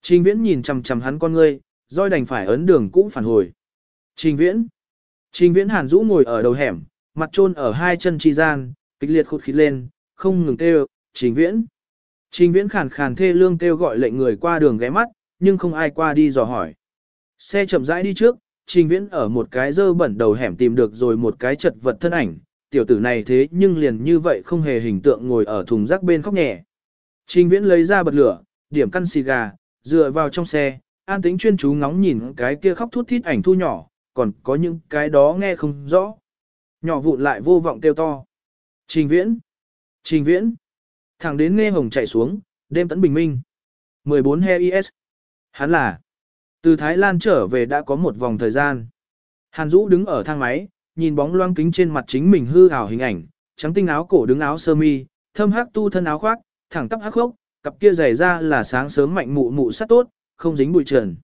Trình viễn nhìn chằm chằm hắn con ngươi, roi đành phải ấn đường cũ phản hồi. Trình viễn. Trình viễn hàn rũ ngồi ở đầu hẻm, mặt trôn ở hai chân chi gian, kịch liệt khụt khít lên, không ngừng kêu, trình viễn. Trình viễn khàn khàn thê lương kêu gọi lệnh người qua đường ghé mắt, nhưng không ai qua đi dò hỏi. Xe chậm rãi đi trước, trình viễn ở một cái dơ bẩn đầu hẻm tìm được rồi một cái chật vật thân ảnh, tiểu tử này thế nhưng liền như vậy không hề hình tượng ngồi ở thùng rác bên khóc nhẹ. Trình viễn lấy ra bật lửa, điểm căn xì gà, dựa vào trong xe, an tĩnh chuyên chú ngóng nhìn cái kia khóc thút thít ảnh thu nhỏ, còn có những cái đó nghe không rõ. Nhỏ vụn lại vô vọng kêu to. Trình viễn! Trình viễn! Thẳng đến nghe hồng chạy xuống, đêm tấn bình minh. 14 he is. Hắn là. Từ Thái Lan trở về đã có một vòng thời gian. Hàn Dũ đứng ở thang máy, nhìn bóng loang kính trên mặt chính mình hư ảo hình ảnh, trắng tinh áo cổ đứng áo sơ mi, thâm hắc tu thân áo khoác, thẳng tắp hắc khốc, cặp kia giày ra là sáng sớm mạnh mụ mụ sắt tốt, không dính bụi trần.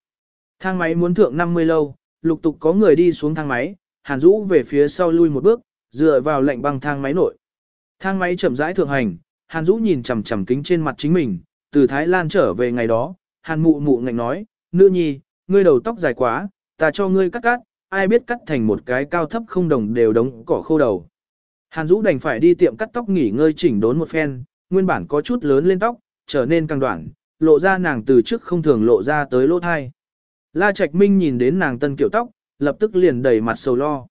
Thang máy muốn thượng 50 lâu, lục tục có người đi xuống thang máy, Hàn Dũ về phía sau lui một bước, dựa vào lệnh băng thang máy nội. Thang máy chậm rãi thượng hành, Hàn Dũ nhìn chằm chằm kính trên mặt chính mình, từ Thái Lan trở về ngày đó, Hàn mụ mụ ngạnh nói, nữ nhi, ngươi đầu tóc dài quá, ta cho ngươi cắt cắt, ai biết cắt thành một cái cao thấp không đồng đều đống cỏ khô đầu. Hàn Dũ đành phải đi tiệm cắt tóc nghỉ ngơi chỉnh đốn một phen, nguyên bản có chút lớn lên tóc, trở nên càng đoạn, lộ ra nàng từ trước không thường lộ ra tới lỗ thai. La Trạch Minh nhìn đến nàng tân kiểu tóc, lập tức liền đầy mặt sầu lo.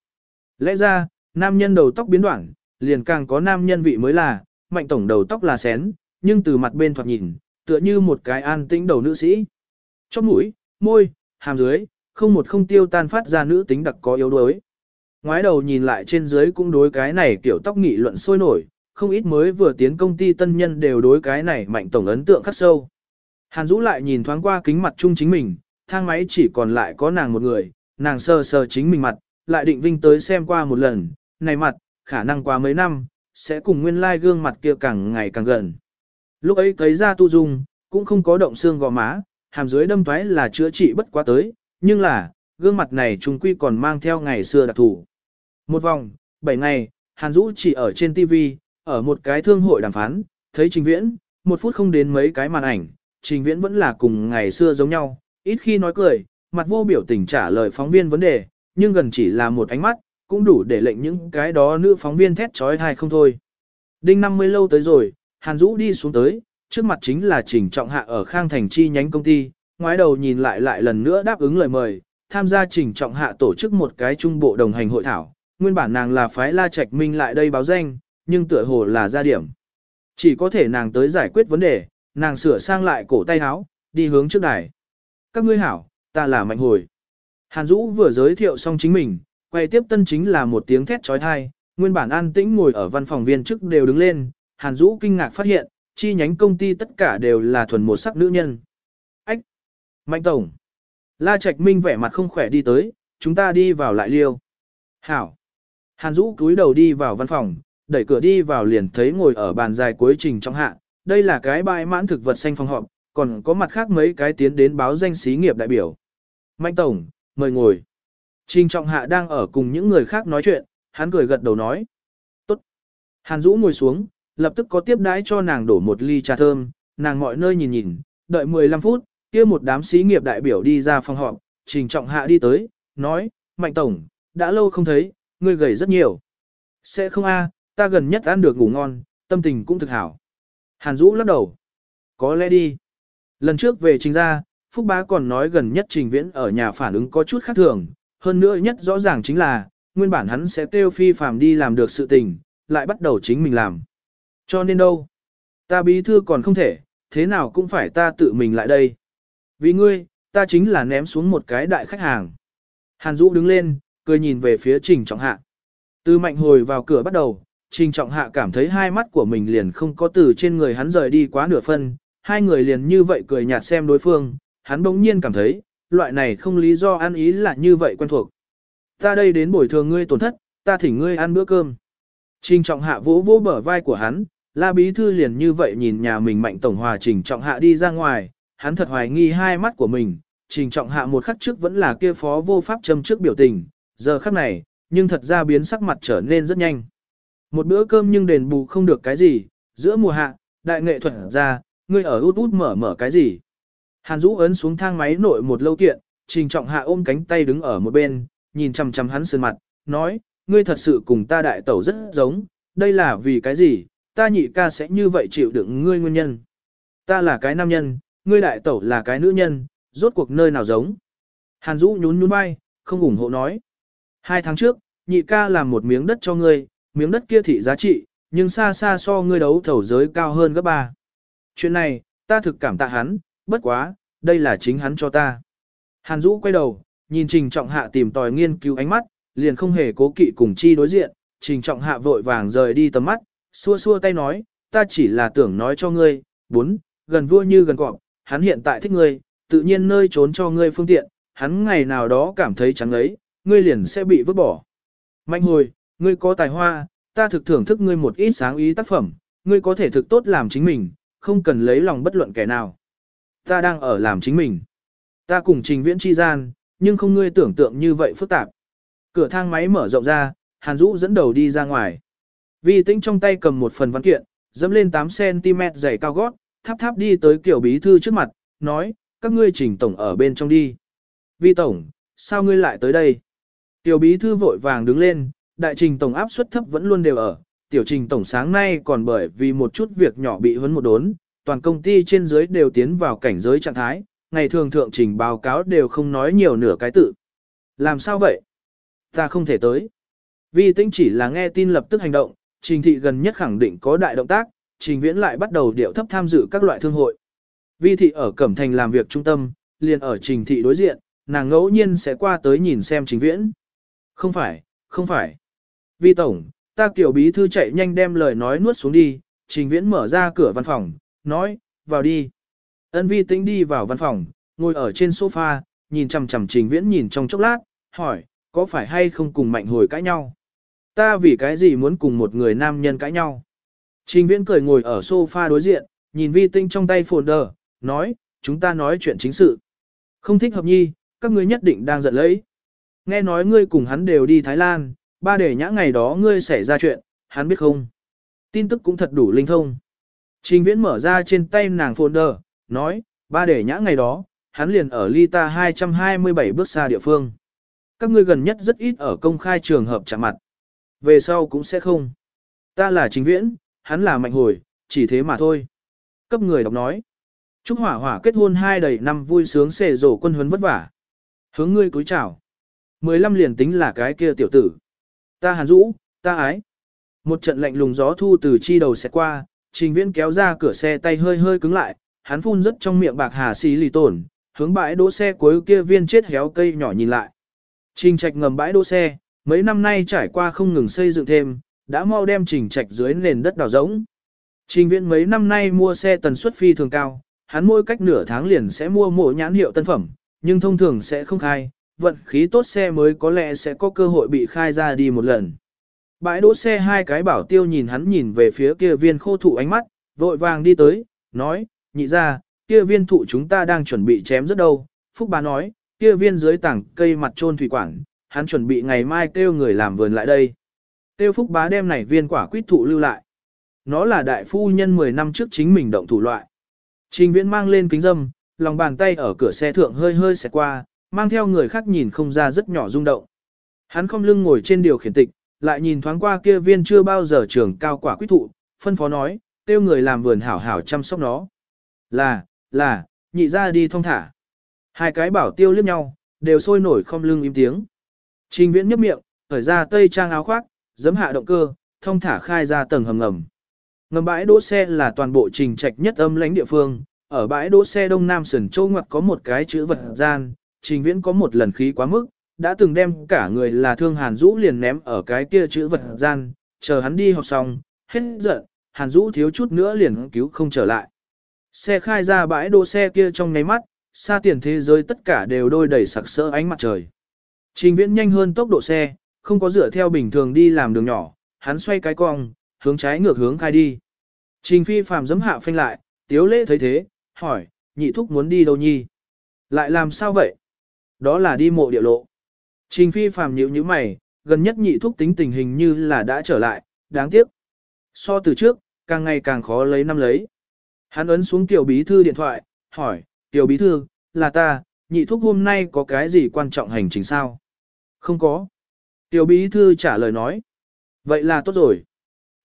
Lẽ ra, nam nhân đầu tóc biến đoạn, liền càng có nam nhân vị mới là, mạnh tổng đầu tóc là xén, nhưng từ mặt bên thoạt nhìn, tựa như một cái an tĩnh đầu nữ sĩ. Chóp mũi, môi, hàm dưới, không một không tiêu tan phát ra nữ tính đặc có yếu đuối. Ngoái đầu nhìn lại trên dưới cũng đối cái này kiểu tóc nghị luận sôi nổi, không ít mới vừa tiến công ty tân nhân đều đối cái này mạnh tổng ấn tượng khắc sâu. Hàn Dũ lại nhìn thoáng qua kính mặt chung chính mình, thang máy chỉ còn lại có nàng một người, nàng sờ sờ chính mình mặt, lại định vinh tới xem qua một lần, này mặt, khả năng qua mấy năm, sẽ cùng nguyên lai gương mặt kia càng ngày càng gần. Lúc ấy cấy ra tu dung, cũng không có động xương gò má, hàm dưới đâm toái là chữa trị bất quá tới, nhưng là, gương mặt này trùng quy còn mang theo ngày xưa đặc thủ. Một vòng, bảy ngày, Hàn Dũ chỉ ở trên TV, ở một cái thương hội đàm phán, thấy Trình Viễn, một phút không đến mấy cái màn ảnh, Trình Viễn vẫn là cùng ngày xưa giống nhau, ít khi nói cười, mặt vô biểu tình trả lời phóng viên vấn đề, nhưng gần chỉ là một ánh mắt, cũng đủ để lệnh những cái đó nữ phóng viên thét trói thai không thôi. Đinh 50 lâu tới rồi, Hàn Dũ đi xuống tới, trước mặt chính là Trình Trọng Hạ ở Khang Thành chi nhánh công ty, ngoái đầu nhìn lại lại lần nữa đáp ứng lời mời, tham gia Trình Trọng Hạ tổ chức một cái trung bộ đồng hành hội thảo, nguyên bản nàng là phái La Trạch Minh lại đây báo danh, nhưng tựa hồ là gia điểm. Chỉ có thể nàng tới giải quyết vấn đề, nàng sửa sang lại cổ tay áo, đi hướng trước đài. Các ngươi hảo, ta là Mạnh Hồi. Hàn Dũ vừa giới thiệu xong chính mình, quay tiếp tân chính là một tiếng thét trói thai, nguyên bản an tĩnh ngồi ở văn phòng viên chức đều đứng lên, Hàn Dũ kinh ngạc phát hiện, chi nhánh công ty tất cả đều là thuần một sắc nữ nhân. Mạnh Tổng! La Trạch Minh vẻ mặt không khỏe đi tới, chúng ta đi vào lại liêu. Hảo! Hàn Dũ cúi đầu đi vào văn phòng, đẩy cửa đi vào liền thấy ngồi ở bàn dài cuối trình trong hạ, đây là cái bãi mãn thực vật xanh phòng họp, còn có mặt khác mấy cái tiến đến báo danh xí nghiệp đại biểu. Mạnh Tổng, mời ngồi. Trình trọng hạ đang ở cùng những người khác nói chuyện, hắn cười gật đầu nói. Tốt. Hàn Dũ ngồi xuống, lập tức có tiếp đãi cho nàng đổ một ly trà thơm, nàng mọi nơi nhìn nhìn, đợi 15 phút, kia một đám xí nghiệp đại biểu đi ra phòng họp, trình trọng hạ đi tới, nói, Mạnh Tổng, đã lâu không thấy, ngươi gầy rất nhiều. Sẽ không a, ta gần nhất ăn được ngủ ngon, tâm tình cũng thực hảo. Hàn Dũ lắc đầu. Có lẽ đi. Lần trước về trình ra, Phúc Bá còn nói gần nhất trình viễn ở nhà phản ứng có chút khác thường, hơn nữa nhất rõ ràng chính là, nguyên bản hắn sẽ kêu phi phàm đi làm được sự tình, lại bắt đầu chính mình làm. Cho nên đâu? Ta bí thư còn không thể, thế nào cũng phải ta tự mình lại đây. Vì ngươi, ta chính là ném xuống một cái đại khách hàng. Hàn Dũ đứng lên, cười nhìn về phía Trình Trọng Hạ. Từ mạnh hồi vào cửa bắt đầu, Trình Trọng Hạ cảm thấy hai mắt của mình liền không có từ trên người hắn rời đi quá nửa phân, hai người liền như vậy cười nhạt xem đối phương, hắn bỗng nhiên cảm thấy, loại này không lý do ăn ý là như vậy quen thuộc. Ta đây đến bồi thường ngươi tổn thất, ta thỉnh ngươi ăn bữa cơm. Trình trọng hạ vỗ vỗ bờ vai của hắn, la bí thư liền như vậy nhìn nhà mình mạnh tổng hòa trình trọng hạ đi ra ngoài, hắn thật hoài nghi hai mắt của mình, trình trọng hạ một khắc trước vẫn là kia phó vô pháp châm trước biểu tình, giờ khắc này, nhưng thật ra biến sắc mặt trở nên rất nhanh. Một bữa cơm nhưng đền bù không được cái gì, giữa mùa hạ, đại nghệ thuật ra, ngươi ở út út mở mở cái gì. Hàn Dũ ấn xuống thang máy nội một lâu kiện, trình trọng hạ ôm cánh tay đứng ở một bên, nhìn chằm chằm hắn sơn mặt, nói, ngươi thật sự cùng ta đại tẩu rất giống, đây là vì cái gì, ta nhị ca sẽ như vậy chịu đựng ngươi nguyên nhân. Ta là cái nam nhân, ngươi đại tẩu là cái nữ nhân, rốt cuộc nơi nào giống. Hàn Dũ nhún nhún vai, không ủng hộ nói. Hai tháng trước, nhị ca làm một miếng đất cho ngươi, miếng đất kia thị giá trị, nhưng xa xa so ngươi đấu thầu giới cao hơn gấp ba. Chuyện này, ta thực cảm tạ hắn, bất quá, đây là chính hắn cho ta. Hàn Dũ quay đầu, nhìn Trình Trọng Hạ tìm tòi nghiên cứu ánh mắt, liền không hề cố kỵ cùng chi đối diện, Trình Trọng Hạ vội vàng rời đi tầm mắt, xua xua tay nói, ta chỉ là tưởng nói cho ngươi, bốn, gần vua như gần cọp, hắn hiện tại thích ngươi, tự nhiên nơi trốn cho ngươi phương tiện, hắn ngày nào đó cảm thấy trắng ấy, ngươi liền sẽ bị vứt bỏ. Mạnh hồi, ngươi có tài hoa, ta thực thưởng thức ngươi một ít sáng ý tác phẩm, ngươi có thể thực tốt làm chính mình, không cần lấy lòng bất luận kẻ nào. Ta đang ở làm chính mình. Ta cùng trình viễn chi gian, nhưng không ngươi tưởng tượng như vậy phức tạp. Cửa thang máy mở rộng ra, Hàn Dũ dẫn đầu đi ra ngoài. Vi tĩnh trong tay cầm một phần văn kiện, dẫm lên 8cm dày cao gót, tháp tháp đi tới kiểu bí thư trước mặt, nói, các ngươi trình tổng ở bên trong đi. Vi tổng, sao ngươi lại tới đây? Tiểu bí thư vội vàng đứng lên, đại trình tổng áp suất thấp vẫn luôn đều ở, tiểu trình tổng sáng nay còn bởi vì một chút việc nhỏ bị huấn một đốn, toàn công ty trên dưới đều tiến vào cảnh giới trạng thái, ngày thường thượng trình báo cáo đều không nói nhiều nửa cái tự. Làm sao vậy? Ta không thể tới. Vi tĩnh chỉ là nghe tin lập tức hành động, trình thị gần nhất khẳng định có đại động tác, trình viễn lại bắt đầu điệu thấp tham dự các loại thương hội. Vi thị ở Cẩm Thành làm việc trung tâm, liền ở trình thị đối diện, nàng ngẫu nhiên sẽ qua tới nhìn xem trình viễn. Không phải, không phải. Vi tổng, ta kiểu bí thư chạy nhanh đem lời nói nuốt xuống đi, trình viễn mở ra cửa văn phòng, nói, vào đi. Ân vi tính đi vào văn phòng, ngồi ở trên sofa, nhìn chằm chằm trình viễn nhìn trong chốc lát, hỏi, có phải hay không cùng mạnh hồi cãi nhau? Ta vì cái gì muốn cùng một người nam nhân cãi nhau? Trình viễn cười ngồi ở sofa đối diện, nhìn vi tinh trong tay folder, nói, chúng ta nói chuyện chính sự. Không thích hợp nhi, các ngươi nhất định đang giận lấy. Nghe nói ngươi cùng hắn đều đi Thái Lan, ba để nhã ngày đó ngươi xảy ra chuyện, hắn biết không? Tin tức cũng thật đủ linh thông. Trình viễn mở ra trên tay nàng folder, nói, ba để nhã ngày đó, hắn liền ở ly ta 227 bước xa địa phương. Các ngươi gần nhất rất ít ở công khai trường hợp chạm mặt. Về sau cũng sẽ không. Ta là trình viễn, hắn là mạnh hồi, chỉ thế mà thôi. Cấp người đọc nói. Chúc hỏa hỏa kết hôn hai đầy năm vui sướng xề rổ quân huấn vất vả. Hướng ngươi cúi chào. Mười lăm liền tính là cái kia tiểu tử. Ta hàn rũ, ta ái. Một trận lạnh lùng gió thu từ chi đầu sẽ qua, trình viễn kéo ra cửa xe tay hơi hơi cứng lại, hắn phun rất trong miệng bạc hà xì lì tổn, hướng bãi đỗ xe cuối kia viên chết héo cây nhỏ nhìn lại. Trình trạch ngầm bãi đỗ xe, mấy năm nay trải qua không ngừng xây dựng thêm, đã mau đem trình trạch dưới nền đất đào rỗng. Trình viễn mấy năm nay mua xe tần suất phi thường cao, hắn mỗi cách nửa tháng liền sẽ mua mộ nhãn hiệu tân phẩm, nhưng thông thường sẽ không khai, vận khí tốt xe mới có lẽ sẽ có cơ hội bị khai ra đi một lần. Bãi đỗ xe hai cái bảo tiêu nhìn hắn nhìn về phía kia viên khô thụ ánh mắt, vội vàng đi tới, nói, nhị ra, kia viên thụ chúng ta đang chuẩn bị chém rất đâu. Phúc bà nói, kia viên dưới tảng cây mặt trôn thủy quản, hắn chuẩn bị ngày mai kêu người làm vườn lại đây. Tiêu Phúc bá đem này viên quả quýt thụ lưu lại. Nó là đại phu nhân 10 năm trước chính mình động thủ loại. Trình viễn mang lên kính dâm, lòng bàn tay ở cửa xe thượng hơi hơi xẹt qua, mang theo người khác nhìn không ra rất nhỏ rung động. Hắn không lưng ngồi trên điều khiển tịch, lại nhìn thoáng qua kia viên chưa bao giờ trưởng cao quả quýt thụ, phân phó nói, tiêu người làm vườn hảo hảo chăm sóc nó. Là, là, nhị ra đi thông thả. Hai cái bảo tiêu liếc nhau, đều sôi nổi không lưng im tiếng. Trình viễn nhấp miệng, thở ra tây trang áo khoác, giấm hạ động cơ, thông thả khai ra tầng hầm ngầm. Ngầm bãi đỗ xe là toàn bộ trình trạch nhất âm lãnh địa phương, ở bãi đỗ xe đông nam sườn châu ngoặt có một cái chữ vật gian, trình viễn có một lần khí quá mức, đã từng đem cả người là thương Hàn Dũ liền ném ở cái kia chữ vật gian, chờ hắn đi học xong, hết giận, Hàn Dũ thiếu chút nữa liền cứu không trở lại. Xe khai ra bãi đỗ xe kia trong nháy mắt, xa tiền thế giới tất cả đều đôi đầy sặc sỡ ánh mặt trời. Trình viễn nhanh hơn tốc độ xe, không có dựa theo bình thường đi làm đường nhỏ, hắn xoay cái cong, hướng trái ngược hướng khai đi. Trình phi phàm giấm hạ phanh lại, tiếu lễ thấy thế, hỏi, nhị thúc muốn đi đâu nhi? Lại làm sao vậy? Đó là đi mộ địa lộ. Trình phi phàm nhíu như mày, gần nhất nhị thúc tính tình hình như là đã trở lại, đáng tiếc. So từ trước, càng ngày càng khó lấy năm lấy. Hắn ấn xuống tiểu bí thư điện thoại, hỏi, tiểu bí thư, là ta, nhị thúc hôm nay có cái gì quan trọng hành trình sao? Không có. Tiểu bí thư trả lời nói. Vậy là tốt rồi.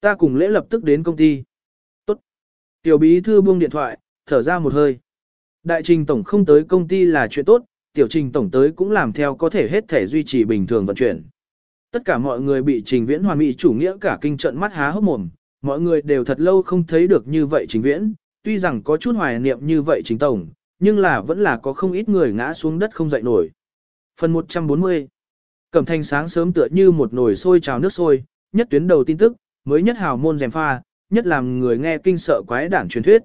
Ta cùng lễ lập tức đến công ty. Tốt. Tiểu bí thư buông điện thoại, thở ra một hơi. Đại trình tổng không tới công ty là chuyện tốt, tiểu trình tổng tới cũng làm theo có thể hết thể duy trì bình thường vận chuyển. Tất cả mọi người bị trình viễn hoàn mỹ chủ nghĩa cả kinh trận mắt há hốc mồm, mọi người đều thật lâu không thấy được như vậy trình viễn, tuy rằng có chút hoài niệm như vậy trình tổng, nhưng là vẫn là có không ít người ngã xuống đất không dậy nổi. Phần 140 Cẩm thanh sáng sớm tựa như một nồi sôi trào nước sôi, nhất tuyến đầu tin tức, mới nhất hào môn dèm pha, nhất làm người nghe kinh sợ quái đản truyền thuyết.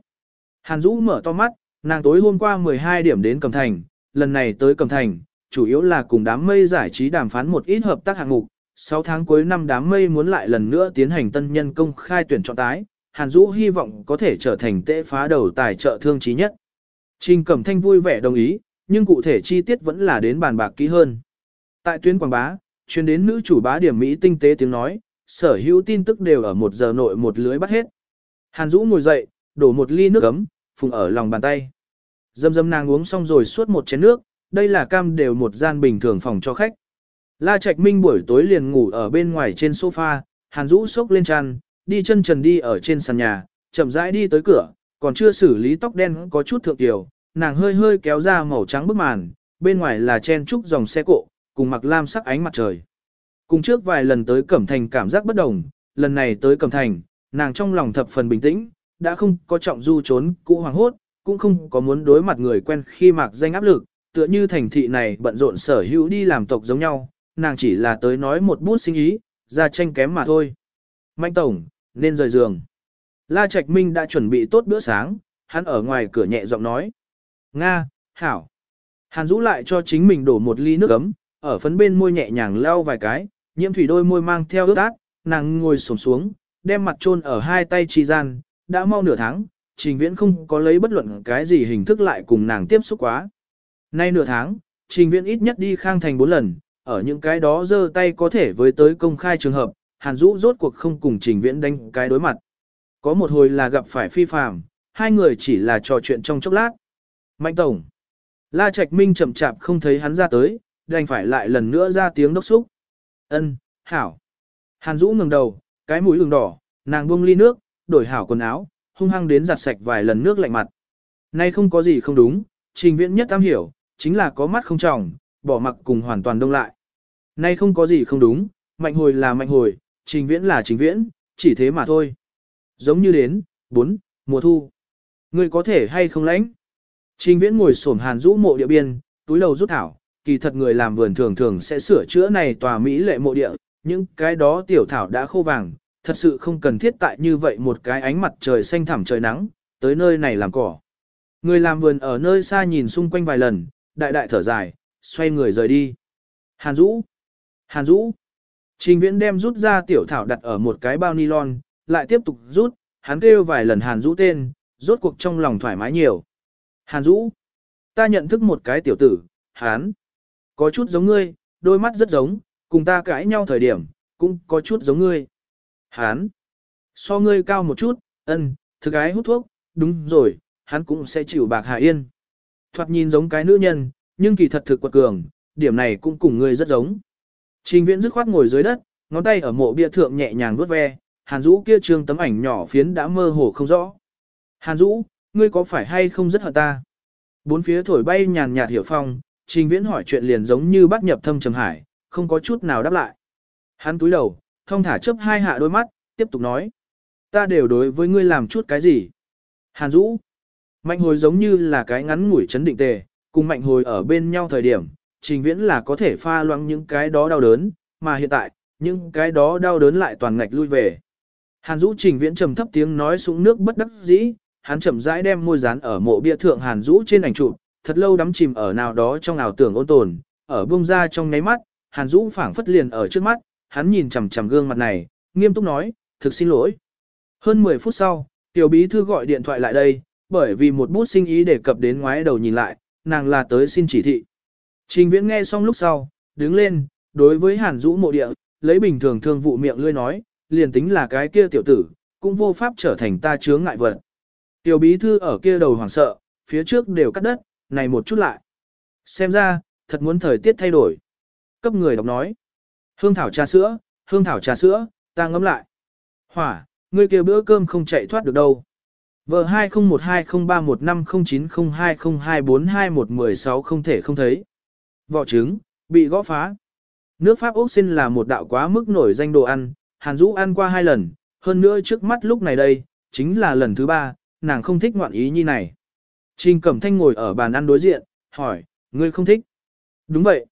Hàn Dũ mở to mắt, nàng tối hôm qua 12 điểm đến Cẩm Thành, lần này tới Cẩm Thành, chủ yếu là cùng đám mây giải trí đàm phán một ít hợp tác hạng mục. 6 tháng cuối năm đám mây muốn lại lần nữa tiến hành tân nhân công khai tuyển chọn tái, Hàn Dũ hy vọng có thể trở thành tệ phá đầu tài trợ thương trí nhất. Trình Cẩm Thanh vui vẻ đồng ý, nhưng cụ thể chi tiết vẫn là đến bàn bạc kỹ hơn. Tại tuyến quảng bá, truyền đến nữ chủ bá điểm Mỹ tinh tế tiếng nói, sở hữu tin tức đều ở một giờ nội một lưới bắt hết. Hàn Dũ ngồi dậy, đổ một ly nước ấm, phùng ở lòng bàn tay. Dâm dâm nàng uống xong rồi suốt một chén nước, đây là cam đều một gian bình thường phòng cho khách. La Trạch Minh buổi tối liền ngủ ở bên ngoài trên sofa, Hàn Dũ sốc lên chăn, đi chân trần đi ở trên sàn nhà, chậm rãi đi tới cửa, còn chưa xử lý tóc đen có chút thượng tiểu, nàng hơi hơi kéo ra màu trắng bức màn, bên ngoài là chen trúc dòng xe cộ, cùng mặc lam sắc ánh mặt trời. Cùng trước vài lần tới Cẩm Thành cảm giác bất đồng, lần này tới Cẩm Thành, nàng trong lòng thập phần bình tĩnh, đã không có trọng du trốn cũ hoàng hốt, cũng không có muốn đối mặt người quen khi mặc danh áp lực, tựa như thành thị này bận rộn sở hữu đi làm tộc giống nhau, nàng chỉ là tới nói một bút sinh ý, ra tranh kém mà thôi. Mạnh tổng, nên rời giường. La Trạch Minh đã chuẩn bị tốt bữa sáng, hắn ở ngoài cửa nhẹ giọng nói. Nga, Hảo. Hàn Dũ lại cho chính mình đổ một ly nước ấm, ở phấn bên môi nhẹ nhàng lau vài cái, nhiễm thủy đôi môi mang theo ướt át, nàng ngồi xổm xuống, đem mặt chôn ở hai tay chi gian, đã mau nửa tháng, trình viễn không có lấy bất luận cái gì hình thức lại cùng nàng tiếp xúc quá. Nay nửa tháng, trình viễn ít nhất đi khang thành bốn lần, ở những cái đó giơ tay có thể với tới công khai trường hợp, hàn Dũ rốt cuộc không cùng trình viễn đánh cái đối mặt. Có một hồi là gặp phải phi phàm, hai người chỉ là trò chuyện trong chốc lát. Mạnh tổng. La Trạch Minh chậm chạp không thấy hắn ra tới, đành phải lại lần nữa ra tiếng đốc xúc. Ân, hảo. Hàn Dũ ngẩng đầu, cái mũi ửng đỏ, nàng buông ly nước, đổi hảo quần áo, hung hăng đến giặt sạch vài lần nước lạnh mặt. Nay không có gì không đúng, trình viễn nhất tam hiểu, chính là có mắt không trọng, bỏ mặc cùng hoàn toàn đông lại. Nay không có gì không đúng, mạnh hồi là mạnh hồi, trình viễn là trình viễn, chỉ thế mà thôi. Giống như đến, bốn, mùa thu. người có thể hay không lãnh? Trình viễn ngồi xổm hàn rũ mộ địa biên, túi đầu rút thảo, kỳ thật người làm vườn thường thường sẽ sửa chữa này tòa Mỹ lệ mộ địa, những cái đó tiểu thảo đã khô vàng, thật sự không cần thiết tại như vậy một cái ánh mặt trời xanh thẳm trời nắng, tới nơi này làm cỏ. Người làm vườn ở nơi xa nhìn xung quanh vài lần, đại đại thở dài, xoay người rời đi. Hàn Dũ! Hàn Dũ! Trình viễn đem rút ra tiểu thảo đặt ở một cái bao nylon, lại tiếp tục rút, hắn kêu vài lần Hàn Dũ tên, rốt cuộc trong lòng thoải mái nhiều. Hàn Dũ! Ta nhận thức một cái tiểu tử, hắn! Có chút giống ngươi, đôi mắt rất giống, cùng ta cãi nhau thời điểm, cũng có chút giống ngươi. Hán, so ngươi cao một chút, ân, thực ái hút thuốc, đúng rồi, hắn cũng sẽ chịu bạc hạ yên. Thoạt nhìn giống cái nữ nhân, nhưng kỳ thật thực quật cường, điểm này cũng cùng ngươi rất giống. Trình viễn dứt khoát ngồi dưới đất, ngón tay ở mộ bia thượng nhẹ nhàng vuốt ve, Hàn Dũ kia trương tấm ảnh nhỏ phiến đã mơ hồ không rõ. Hàn Dũ, ngươi có phải hay không rất hận ta? Bốn phía thổi bay nhàn nhạt hiểu phong, Trình Viễn hỏi chuyện liền giống như bắt nhập thâm trầm hải, không có chút nào đáp lại. Hắn túi đầu, thông thả chớp hai hạ đôi mắt, tiếp tục nói. Ta đều đối với ngươi làm chút cái gì? Hàn Dũ. Mạnh hồi giống như là cái ngắn ngủi chấn định tề, cùng mạnh hồi ở bên nhau thời điểm, trình viễn là có thể pha loãng những cái đó đau đớn, mà hiện tại, những cái đó đau đớn lại toàn ngạch lui về. Hàn Dũ trình viễn trầm thấp tiếng nói xuống nước bất đắc dĩ, hắn chậm rãi đem môi dán ở mộ bia thượng Hàn Dũ trên ảnh chụp, thật lâu đắm chìm ở nào đó trong ảo tưởng ôn tồn, ở bông ra trong nháy mắt, Hàn Dũ phảng phất liền ở trước mắt, hắn nhìn chằm chằm gương mặt này, nghiêm túc nói, thực xin lỗi. Hơn 10 phút sau, tiểu bí thư gọi điện thoại lại đây, bởi vì một bút sinh ý đề cập đến ngoái đầu nhìn lại, nàng là tới xin chỉ thị. Trình viễn nghe xong lúc sau, đứng lên, đối với hàn Dũ mộ địa, lấy bình thường thương vụ miệng lươi nói, liền tính là cái kia tiểu tử, cũng vô pháp trở thành ta chướng ngại vật. Tiểu bí thư ở kia đầu hoảng sợ, phía trước đều cắt đất, này một chút lại. Xem ra, thật muốn thời tiết thay đổi. Cấp người đọc nói. Hương thảo trà sữa, hương thảo trà sữa, ta ngấm lại. Hỏa, ngươi kia bữa cơm không chạy thoát được đâu. Vợ 20120315090202242116 không thể không thấy. Vỏ trứng, bị gõ phá. Nước Pháp ốc xin là một đạo quá mức nổi danh đồ ăn, Hàn Dũ ăn qua hai lần, hơn nữa trước mắt lúc này đây, chính là lần thứ ba, nàng không thích ngoạn ý như này. Trình Cẩm Thanh ngồi ở bàn ăn đối diện, hỏi, ngươi không thích? Đúng vậy.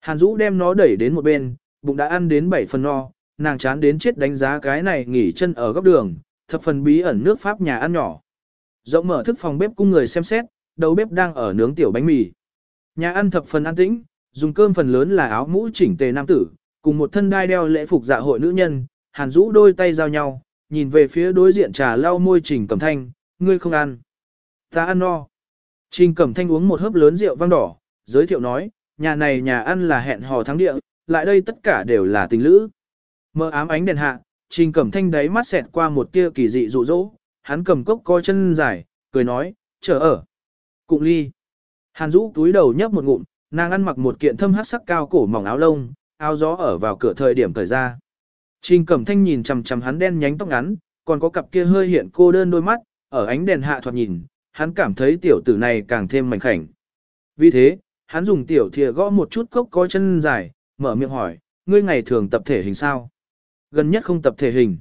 Hàn Dũ đem nó đẩy đến một bên, bụng đã ăn đến 7 phần no, nàng chán đến chết đánh giá cái này nghỉ chân ở góc đường, thập phần bí ẩn nước Pháp nhà ăn nhỏ. Rộng mở thức phòng bếp cung người xem xét, đầu bếp đang ở nướng tiểu bánh mì. Nhà ăn thập phần an tĩnh, dùng cơm phần lớn là áo mũ chỉnh tề nam tử, cùng một thân đai đeo lễ phục dạ hội nữ nhân, hàn Dũ đôi tay giao nhau, nhìn về phía đối diện trà lau môi trình cẩm thanh, ngươi không ăn. Ta ăn no. Trình cẩm thanh uống một hớp lớn rượu vang đỏ, giới thiệu nói, nhà này nhà ăn là hẹn hò thắng địa, lại đây tất cả đều là tình lữ. Mơ ám ánh đèn hạ, trình cẩm thanh đáy mắt xẹt qua một tia kỳ dị rụ rỗ, hắn cầm cốc coi chân dài, cười nói, chờ ở. Cụng ly. Hàn rũ túi đầu nhấp một ngụm, nàng ăn mặc một kiện thâm hát sắc cao cổ mỏng áo lông, áo gió ở vào cửa thời điểm thời ra. Trình Cẩm Thanh nhìn chằm chằm hắn đen nhánh tóc ngắn, còn có cặp kia hơi hiện cô đơn đôi mắt, ở ánh đèn hạ thoạt nhìn, hắn cảm thấy tiểu tử này càng thêm mảnh khảnh. Vì thế, hắn dùng tiểu thìa gõ một chút cốc có chân dài, mở miệng hỏi, ngươi ngày thường tập thể hình sao? Gần nhất không tập thể hình.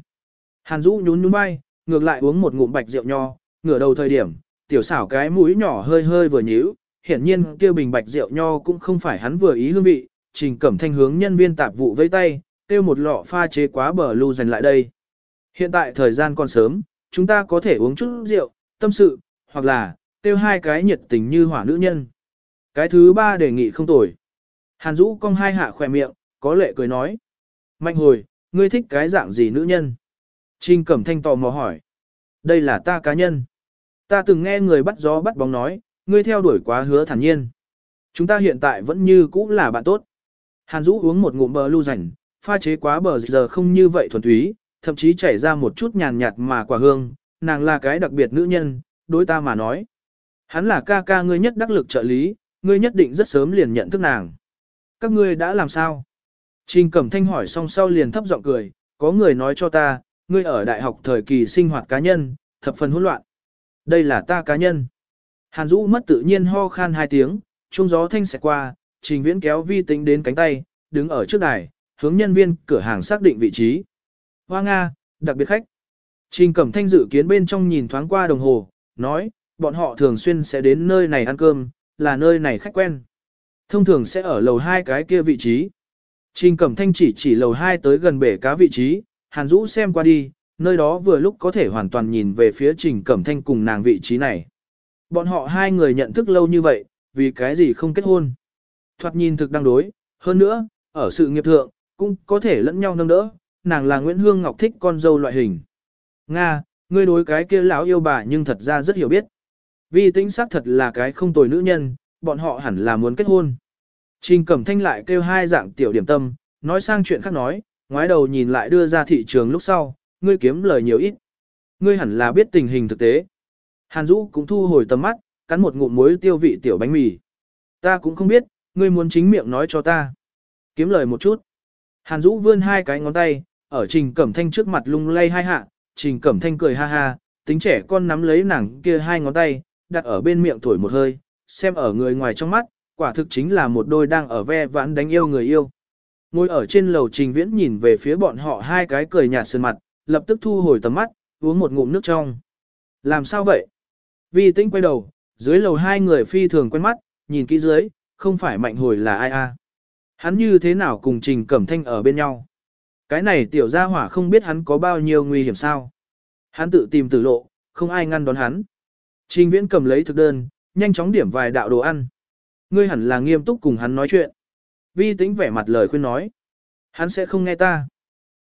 Hàn Dũ nhún nhún vai, ngược lại uống một ngụm bạch rượu nho, ngửa đầu thời điểm, tiểu xảo cái mũi nhỏ hơi hơi vừa nhíu, hiển nhiên kia bình bạch rượu nho cũng không phải hắn vừa ý hương vị, trình cẩm thanh hướng nhân viên tạp vụ vây tay, tiêu một lọ pha chế quá bờ lưu dành lại đây. Hiện tại thời gian còn sớm, chúng ta có thể uống chút rượu, tâm sự, hoặc là, tiêu hai cái nhiệt tình như hỏa nữ nhân. Cái thứ ba đề nghị không tồi. Hàn Dũ cong hai hạ khỏe miệng, có lệ cười nói. Mạnh hồi, ngươi thích cái dạng gì nữ nhân? Trình Cẩm Thanh tò mò hỏi. Đây là ta cá nhân. Ta từng nghe người bắt gió bắt bóng nói, ngươi theo đuổi quá hứa thản nhiên. Chúng ta hiện tại vẫn như cũ là bạn tốt. Hàn Dũ uống một ngụm bờ lưu rảnh, pha chế quá bờ giờ không như vậy thuần túy, thậm chí chảy ra một chút nhàn nhạt mà quả hương, nàng là cái đặc biệt nữ nhân, đối ta mà nói. Hắn là ca ca ngươi nhất đắc lực trợ lý, ngươi nhất định rất sớm liền nhận thức nàng. Các ngươi đã làm sao? Trình Cẩm Thanh hỏi xong sau liền thấp giọng cười, có người nói cho ta, ngươi ở đại học thời kỳ sinh hoạt cá nhân, thập phần hỗn loạn. Đây là ta cá nhân. Hàn Dũ mất tự nhiên ho khan hai tiếng, trung gió thanh sẽ qua, trình viễn kéo vi tính đến cánh tay, đứng ở trước đài, hướng nhân viên cửa hàng xác định vị trí. Hoa Nga, đặc biệt khách. Trình Cẩm Thanh dự kiến bên trong nhìn thoáng qua đồng hồ, nói, bọn họ thường xuyên sẽ đến nơi này ăn cơm, là nơi này khách quen. Thông thường sẽ ở lầu hai cái kia vị trí. Trình Cẩm Thanh chỉ chỉ lầu hai tới gần bể cá vị trí, Hàn Dũ xem qua đi, nơi đó vừa lúc có thể hoàn toàn nhìn về phía Trình Cẩm Thanh cùng nàng vị trí này. Bọn họ hai người nhận thức lâu như vậy, vì cái gì không kết hôn. Thoạt nhìn thực đang đối, hơn nữa, ở sự nghiệp thượng, cũng có thể lẫn nhau nâng đỡ, nàng là Nguyễn Hương Ngọc thích con dâu loại hình. Nga, ngươi đối cái kia lão yêu bà nhưng thật ra rất hiểu biết. Vi tĩnh xác thật là cái không tồi nữ nhân, bọn họ hẳn là muốn kết hôn. Trình Cẩm Thanh lại kêu hai dạng tiểu điểm tâm, nói sang chuyện khác nói, ngoái đầu nhìn lại đưa ra thị trường lúc sau, ngươi kiếm lời nhiều ít. Ngươi hẳn là biết tình hình thực tế. Hàn Dũ cũng thu hồi tầm mắt, cắn một ngụm muối tiêu vị tiểu bánh mì. Ta cũng không biết, ngươi muốn chính miệng nói cho ta. Kiếm lời một chút. Hàn Dũ vươn hai cái ngón tay, ở Trình Cẩm Thanh trước mặt lung lay hai hạ, Trình Cẩm Thanh cười ha ha, tính trẻ con nắm lấy nàng kia hai ngón tay, đặt ở bên miệng thổi một hơi, xem ở người ngoài trong mắt, quả thực chính là một đôi đang ở ve vãn đánh yêu người yêu. Ngồi ở trên lầu Trình Viễn nhìn về phía bọn họ hai cái cười nhạt sơn mặt, lập tức thu hồi tầm mắt, uống một ngụm nước trong. Làm sao vậy? Vi tĩnh quay đầu, dưới lầu hai người phi thường quen mắt, nhìn kỹ dưới, không phải mạnh hồi là ai a? Hắn như thế nào cùng Trình Cẩm Thanh ở bên nhau? Cái này tiểu gia hỏa không biết hắn có bao nhiêu nguy hiểm sao? Hắn tự tìm tử lộ, không ai ngăn đón hắn. Trình Viễn cầm lấy thực đơn, nhanh chóng điểm vài đạo đồ ăn. Ngươi hẳn là nghiêm túc cùng hắn nói chuyện. Vi tĩnh vẻ mặt lời khuyên nói. Hắn sẽ không nghe ta.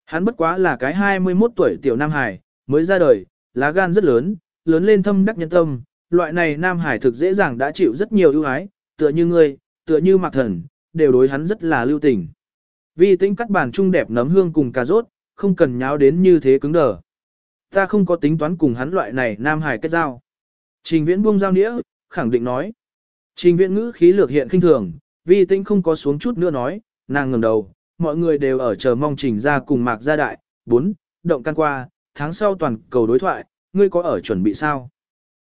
Hắn bất quá là cái 21 tuổi tiểu Nam Hải, mới ra đời, lá gan rất lớn, lớn lên thâm đắc nhân tâm, loại này Nam Hải thực dễ dàng đã chịu rất nhiều ưu ái, tựa như ngươi, tựa như Mạc Thần, đều đối hắn rất là lưu tình. Vi tĩnh cắt bàn trung đẹp nấm hương cùng cà rốt, không cần nháo đến như thế cứng đờ. Ta không có tính toán cùng hắn loại này Nam Hải kết giao. Trình viễn buông giao nghĩa, khẳng định nói. Trình viễn ngữ khí lược hiện kinh thường, vi tinh không có xuống chút nữa nói, nàng ngẩng đầu, mọi người đều ở chờ mong trình ra cùng mạc gia đại. 4. Động can qua, tháng sau toàn cầu đối thoại, ngươi có ở chuẩn bị sao?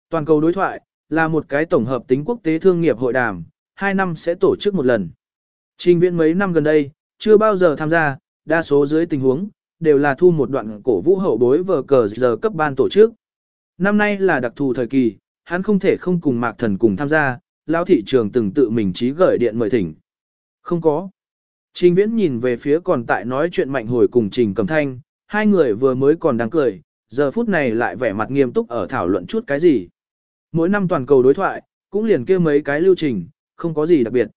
Toàn cầu đối thoại, là một cái tổng hợp tính quốc tế thương nghiệp hội đàm, 2 năm sẽ tổ chức một lần. Trình viễn mấy năm gần đây, chưa bao giờ tham gia, đa số dưới tình huống, đều là thu một đoạn cổ vũ hậu bối vờ cờ giờ cấp ban tổ chức. Năm nay là đặc thù thời kỳ, hắn không thể không cùng mạc thần cùng tham gia, lão thị trường từng tự mình trí gửi điện mời thỉnh. Không có. Trình viễn nhìn về phía còn tại nói chuyện mạnh hồi cùng Trình Cầm Thanh, hai người vừa mới còn đang cười, giờ phút này lại vẻ mặt nghiêm túc ở thảo luận chút cái gì. Mỗi năm toàn cầu đối thoại, cũng liền kia mấy cái lưu trình, không có gì đặc biệt.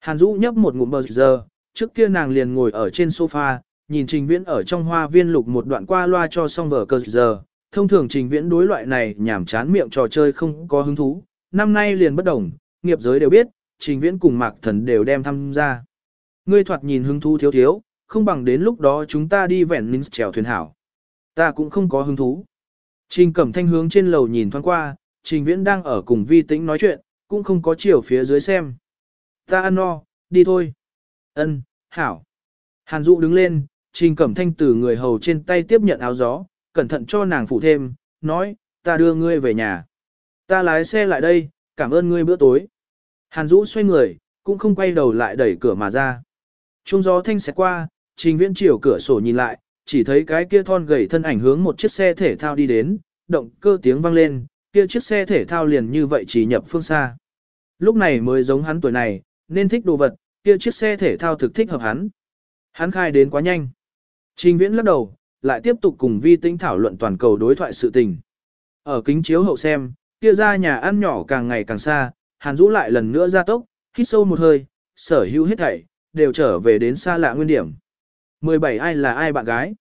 Hàn Dũ nhấp một ngụm bờ giờ, trước kia nàng liền ngồi ở trên sofa, nhìn Trình Viễn ở trong hoa viên lục một đoạn qua loa cho xong vở cờ giờ. Thông thường Trình Viễn đối loại này nhảm chán miệng trò chơi không có hứng thú, năm nay liền bất đồng, nghiệp giới đều biết, Trình Viễn cùng Mạc Thần đều đem tham gia. Ngươi thoạt nhìn hứng thú thiếu thiếu, không bằng đến lúc đó chúng ta đi vẻn minh chèo thuyền hảo. Ta cũng không có hứng thú. Trình Cẩm Thanh hướng trên lầu nhìn thoáng qua, Trình Viễn đang ở cùng Vi Tĩnh nói chuyện, cũng không có chiều phía dưới xem. Ta ăn no, đi thôi. Ân, hảo. Hàn Dụ đứng lên, Trình Cẩm Thanh từ người hầu trên tay tiếp nhận áo gió, cẩn thận cho nàng phụ thêm, nói, ta đưa ngươi về nhà. Ta lái xe lại đây, cảm ơn ngươi bữa tối. Hàn Dũ xoay người, cũng không quay đầu lại đẩy cửa mà ra. Trung gió thanh sẽ qua, Trình Viễn chiều cửa sổ nhìn lại, chỉ thấy cái kia thon gầy thân ảnh hướng một chiếc xe thể thao đi đến, động cơ tiếng vang lên, kia chiếc xe thể thao liền như vậy chỉ nhập phương xa. Lúc này mới giống hắn tuổi này, nên thích đồ vật, kia chiếc xe thể thao thực thích hợp hắn. Hắn khai đến quá nhanh. Trình Viễn lắc đầu, lại tiếp tục cùng Vi Tĩnh thảo luận toàn cầu đối thoại sự tình. Ở kính chiếu hậu xem, kia ra nhà ăn nhỏ càng ngày càng xa, Hàn Dũ lại lần nữa ra tốc, hít sâu một hơi, sở hữu hết thảy, đều trở về đến xa lạ nguyên điểm. 17 ai là ai bạn gái?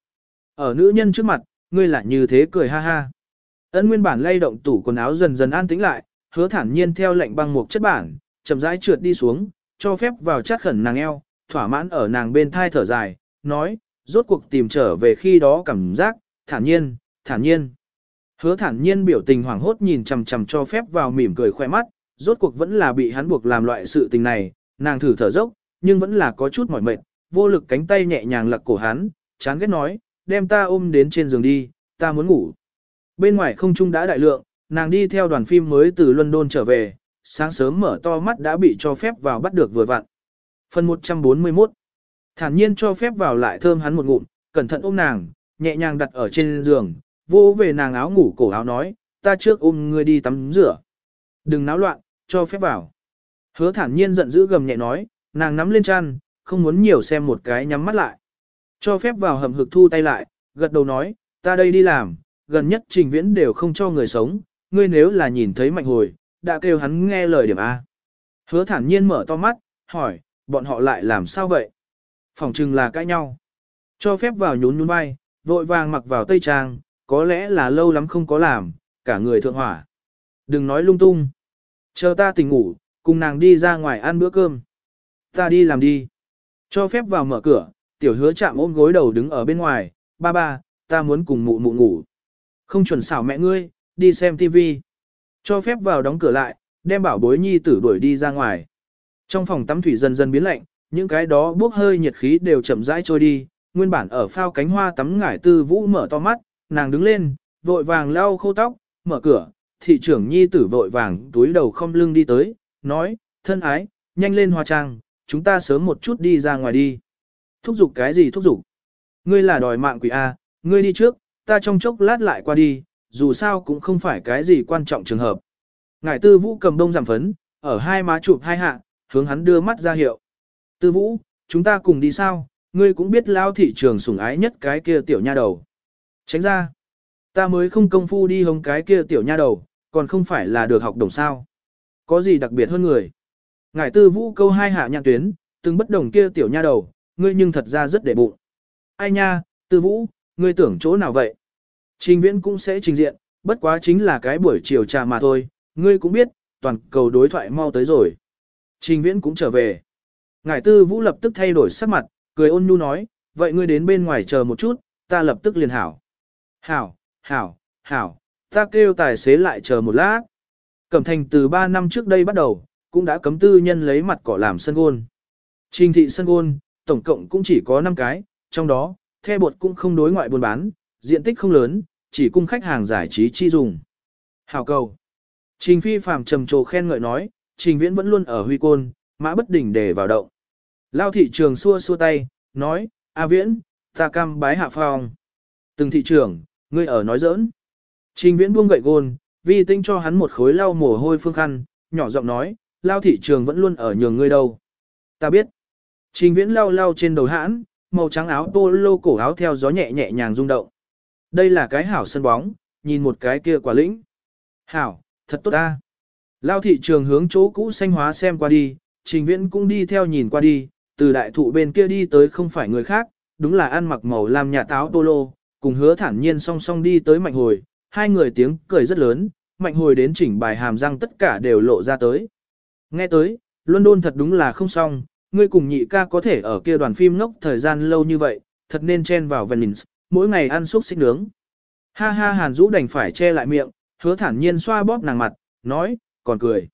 Ở nữ nhân trước mặt, ngươi lại như thế cười ha ha. ấn nguyên bản lay động tủ quần áo dần dần an tĩnh lại, hứa thản nhiên theo lệnh băng một chất bản, chậm rãi trượt đi xuống, cho phép vào chát khẩn nàng eo, thỏa mãn ở nàng bên thai thở dài, nói, rốt cuộc tìm trở về khi đó cảm giác, thản nhiên, thản nhiên. Hứa thản nhiên biểu tình hoảng hốt nhìn chằm chằm cho phép vào mỉm cười khoe mắt, rốt cuộc vẫn là bị hắn buộc làm loại sự tình này, nàng thử thở dốc, nhưng vẫn là có chút mỏi mệt, vô lực cánh tay nhẹ nhàng lặc cổ hắn, chán ghét nói, đem ta ôm đến trên giường đi, ta muốn ngủ. Bên ngoài không trung đã đại lượng, nàng đi theo đoàn phim mới từ London trở về, sáng sớm mở to mắt đã bị cho phép vào bắt được vừa vặn. Phần 141 Thản nhiên cho phép vào lại thơm hắn một ngụm, cẩn thận ôm nàng, nhẹ nhàng đặt ở trên giường, vô về nàng áo ngủ cổ áo nói, ta trước ôm ngươi đi tắm rửa. Đừng náo loạn, cho phép vào. Hứa thản nhiên giận dữ gầm nhẹ nói, nàng nắm lên chăn, không muốn nhiều xem một cái nhắm mắt lại. Cho phép vào hầm hực thu tay lại, gật đầu nói, ta đây đi làm, gần nhất trình viễn đều không cho người sống, ngươi nếu là nhìn thấy mạnh hồi, đã kêu hắn nghe lời điểm A. Hứa thản nhiên mở to mắt, hỏi, bọn họ lại làm sao vậy? Phòng trừng là cãi nhau. Cho phép vào nhún nhún vai, vội vàng mặc vào tây trang, có lẽ là lâu lắm không có làm, cả người thượng hỏa. Đừng nói lung tung. Chờ ta tỉnh ngủ, cùng nàng đi ra ngoài ăn bữa cơm. Ta đi làm đi. Cho phép vào mở cửa, tiểu hứa chạm ôm gối đầu đứng ở bên ngoài, ba ba, ta muốn cùng mụ mụ ngủ. Không chuẩn xảo mẹ ngươi, đi xem tivi. Cho phép vào đóng cửa lại, đem bảo bối nhi tử đuổi đi ra ngoài. Trong phòng tắm thủy dần dần biến lạnh, những cái đó bốc hơi nhiệt khí đều chậm rãi trôi đi, nguyên bản ở phao cánh hoa tắm ngải tư vũ mở to mắt, nàng đứng lên, vội vàng lau khô tóc, mở cửa, thị trưởng nhi tử vội vàng túi đầu không lưng đi tới, nói, thân ái, nhanh lên hoa trang, chúng ta sớm một chút đi ra ngoài đi. Thúc giục cái gì thúc giục? Ngươi là đòi mạng quỷ A, ngươi đi trước, ta trong chốc lát lại qua đi, dù sao cũng không phải cái gì quan trọng trường hợp. Ngải tư vũ cầm đông giảm phấn, ở hai má chụp hai hạ, hướng hắn đưa mắt ra hiệu. Tư vũ, chúng ta cùng đi sao, ngươi cũng biết lao thị trường sủng ái nhất cái kia tiểu nha đầu. Tránh ra, ta mới không công phu đi hống cái kia tiểu nha đầu, còn không phải là được học đồng sao. Có gì đặc biệt hơn người. Ngải tư vũ câu hai hạ nhạc tuyến, từng bất đồng kia tiểu nha đầu, ngươi nhưng thật ra rất để bụng. Ai nha, tư vũ, ngươi tưởng chỗ nào vậy? Trình viễn cũng sẽ trình diện, bất quá chính là cái buổi chiều trà mà thôi, ngươi cũng biết, toàn cầu đối thoại mau tới rồi. Trình viễn cũng trở về. Ngải tư vũ lập tức thay đổi sắc mặt, cười ôn nhu nói, vậy ngươi đến bên ngoài chờ một chút, ta lập tức liền hảo. Hảo, hảo, hảo, ta kêu tài xế lại chờ một lát. Cẩm thành từ 3 năm trước đây bắt đầu, cũng đã cấm tư nhân lấy mặt cỏ làm sân gôn. Trình thị sân gôn, tổng cộng cũng chỉ có 5 cái, trong đó, the bột cũng không đối ngoại buôn bán, diện tích không lớn, chỉ cung khách hàng giải trí chi dùng. Hảo cầu. Trình phi phàm trầm trồ khen ngợi nói, trình viễn vẫn luôn ở huy côn, mã bất đỉnh để vào động. Lao thị trường xua xua tay, nói, A viễn, ta cam bái hạ phong. Từng thị trường, ngươi ở nói giỡn. Trình viễn buông gậy gôn, vi tinh cho hắn một khối lau mồ hôi phương khăn, nhỏ giọng nói, lao thị trường vẫn luôn ở nhường ngươi đâu. Ta biết. Trình viễn lau lau trên đầu hãn, màu trắng áo polo cổ áo theo gió nhẹ nhẹ nhàng rung động. Đây là cái hảo sân bóng, nhìn một cái kia quả lĩnh. Hảo, thật tốt ta. Lao thị trường hướng chỗ cũ xanh hóa xem qua đi, trình viễn cũng đi theo nhìn qua đi, từ đại thụ bên kia đi tới không phải người khác, đúng là ăn mặc màu làm nhà táo polo, cùng hứa thản nhiên song song đi tới mạnh hồi, hai người tiếng cười rất lớn, mạnh hồi đến chỉnh bài hàm răng tất cả đều lộ ra tới. Nghe tới, London thật đúng là không xong, ngươi cùng nhị ca có thể ở kia đoàn phim ngốc thời gian lâu như vậy, thật nên chen vào Venice, mỗi ngày ăn xúc xích nướng. Ha ha Hàn Dũ đành phải che lại miệng, hứa thản nhiên xoa bóp nàng mặt, nói, còn cười.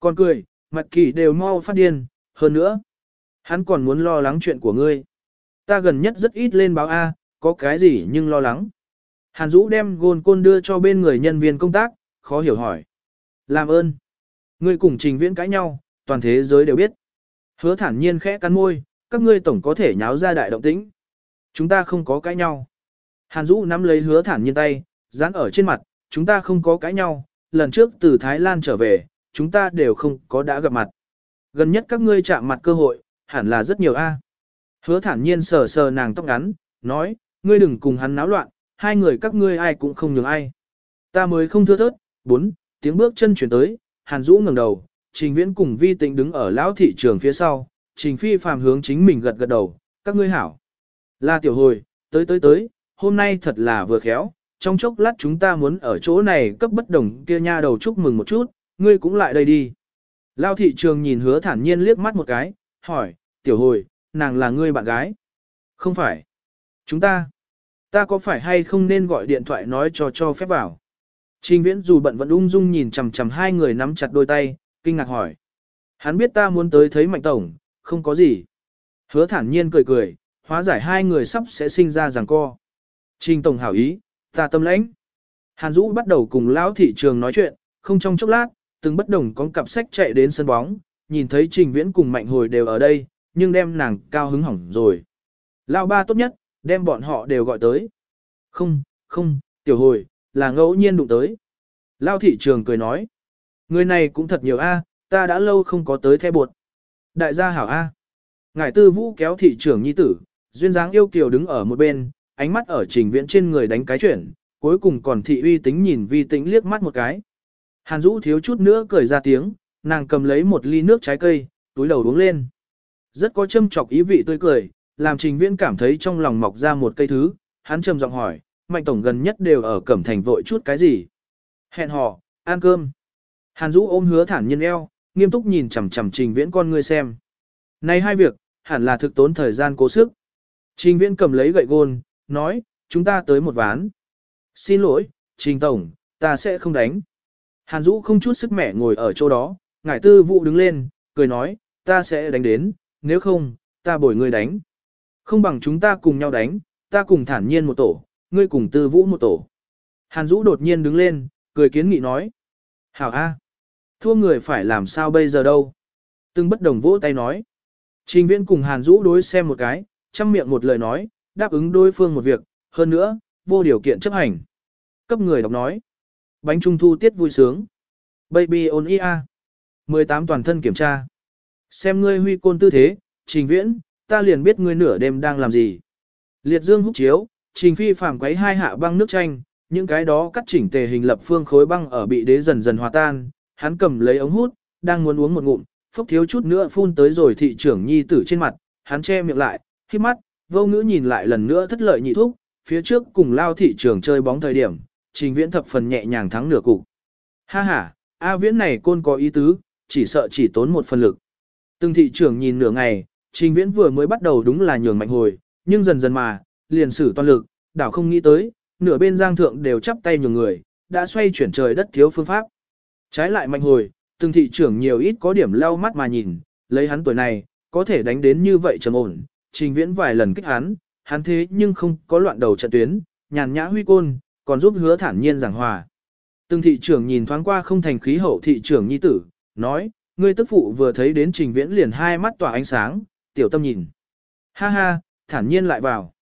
Còn cười, mặt kỳ đều mau phát điên, hơn nữa. Hắn còn muốn lo lắng chuyện của ngươi. Ta gần nhất rất ít lên báo A, có cái gì nhưng lo lắng. Hàn Dũ đem gôn côn đưa cho bên người nhân viên công tác, khó hiểu hỏi. Làm ơn. Ngươi cùng trình viễn cãi nhau, toàn thế giới đều biết. Hứa thản nhiên khẽ cắn môi, các ngươi tổng có thể nháo ra đại động tĩnh. Chúng ta không có cãi nhau. Hàn Dũ nắm lấy hứa thản nhiên tay, dán ở trên mặt, chúng ta không có cãi nhau, lần trước từ Thái Lan trở về, chúng ta đều không có đã gặp mặt. Gần nhất các ngươi chạm mặt cơ hội, hẳn là rất nhiều a. Hứa thản nhiên sờ sờ nàng tóc ngắn, nói, ngươi đừng cùng hắn náo loạn, hai người các ngươi ai cũng không nhường ai. Ta mới không thưa thớt, bốn, tiếng bước chân chuyển tới, Hàn Dũ ngẩng đầu, Trình Viễn cùng Vi Tịnh đứng ở lão thị trường phía sau, Trình Phi phàm hướng chính mình gật gật đầu, các ngươi hảo. La tiểu hồi, tới tới tới, hôm nay thật là vừa khéo, trong chốc lát chúng ta muốn ở chỗ này cấp bất đồng kia nha đầu chúc mừng một chút, ngươi cũng lại đây đi. Lao thị trường nhìn hứa thản nhiên liếc mắt một cái, hỏi, tiểu hồi, nàng là ngươi bạn gái? Không phải. Chúng ta, ta có phải hay không nên gọi điện thoại nói cho cho phép vào? Trình viễn dù bận vẫn ung dung nhìn chằm chằm hai người nắm chặt đôi tay, kinh ngạc hỏi. Hắn biết ta muốn tới thấy mạnh tổng, không có gì. Hứa thản nhiên cười cười, hóa giải hai người sắp sẽ sinh ra giằng co. Trình tổng hảo ý, ta tâm lãnh. Hàn Dũ bắt đầu cùng lão thị trường nói chuyện, không trong chốc lát, từng bất đồng con cặp sách chạy đến sân bóng, nhìn thấy Trình Viễn cùng Mạnh Hồi đều ở đây, nhưng đem nàng cao hứng hỏng rồi. Lão ba tốt nhất, đem bọn họ đều gọi tới. Không, không, tiểu hồi, là ngẫu nhiên đụng tới. Lão thị trường cười nói. Người này cũng thật nhiều a, ta đã lâu không có tới the bột. Đại gia hảo a. Ngải tư vũ kéo thị trưởng nhi tử, duyên dáng yêu kiều đứng ở một bên, ánh mắt ở trình viễn trên người đánh cái chuyển, cuối cùng còn thị uy tính nhìn vi tính liếc mắt một cái. Hàn Dũ thiếu chút nữa cười ra tiếng, nàng cầm lấy một ly nước trái cây, túi đầu uống lên. Rất có châm chọc ý vị tươi cười, làm trình viễn cảm thấy trong lòng mọc ra một cây thứ, hắn trầm giọng hỏi, mạnh tổng gần nhất đều ở cẩm thành vội chút cái gì. Hẹn hò, ăn cơm. Hàn Dũ ôm hứa thản nhiên eo, nghiêm túc nhìn chằm chằm trình viễn con ngươi xem. Này hai việc, hẳn là thực tốn thời gian cố sức. Trình viễn cầm lấy gậy gôn, nói, chúng ta tới một ván. Xin lỗi, Trình Tổng, ta sẽ không đánh. Hàn Dũ không chút sức mẻ ngồi ở chỗ đó, ngải tư vụ đứng lên, cười nói, ta sẽ đánh đến, nếu không, ta bồi ngươi đánh. Không bằng chúng ta cùng nhau đánh, ta cùng thản nhiên một tổ, ngươi cùng tư vũ một tổ. Hàn Dũ đột nhiên đứng lên, cười kiến nghị nói. Hảo A. Thua người phải làm sao bây giờ đâu. Từng bất đồng vỗ tay nói. Trình viễn cùng Hàn Dũ đối xem một cái, chăm miệng một lời nói, đáp ứng đối phương một việc, hơn nữa, vô điều kiện chấp hành. Cấp người đọc nói. Bánh trung thu tiết vui sướng. Baby on ia. 18 toàn thân kiểm tra. Xem ngươi huy côn tư thế, trình viễn, ta liền biết ngươi nửa đêm đang làm gì. Liệt dương hút chiếu, trình phi phàm quấy hai hạ băng nước chanh, những cái đó cắt chỉnh tề hình lập phương khối băng ở bị đế dần dần hòa tan, hắn cầm lấy ống hút, đang muốn uống một ngụm, phốc thiếu chút nữa phun tới rồi thị trưởng nhi tử trên mặt, hắn che miệng lại, khi mắt, vô ngữ nhìn lại lần nữa thất lợi nhị thúc, phía trước cùng lao thị trường chơi bóng thời điểm, trình viễn thập phần nhẹ nhàng thắng nửa cục. Ha ha, A viễn này côn có ý tứ, chỉ sợ chỉ tốn một phần lực. Từng thị trưởng nhìn nửa ngày, trình viễn vừa mới bắt đầu đúng là nhường mạnh hồi, nhưng dần dần mà, liền sử toàn lực, đảo không nghĩ tới, nửa bên giang thượng đều chắp tay nhường người, đã xoay chuyển trời đất thiếu phương pháp. Trái lại mạnh hồi, từng thị trưởng nhiều ít có điểm lau mắt mà nhìn, lấy hắn tuổi này, có thể đánh đến như vậy trầm ổn, trình viễn vài lần kích hắn, hắn thế nhưng không có loạn đầu trận tuyến, nhàn nhã huy côn, còn giúp hứa thản nhiên giảng hòa. Từng thị trưởng nhìn thoáng qua không thành khí hậu thị trưởng nhi tử, nói, ngươi tức phụ vừa thấy đến trình viễn liền hai mắt tỏa ánh sáng, tiểu tâm nhìn. Ha ha, thản nhiên lại vào.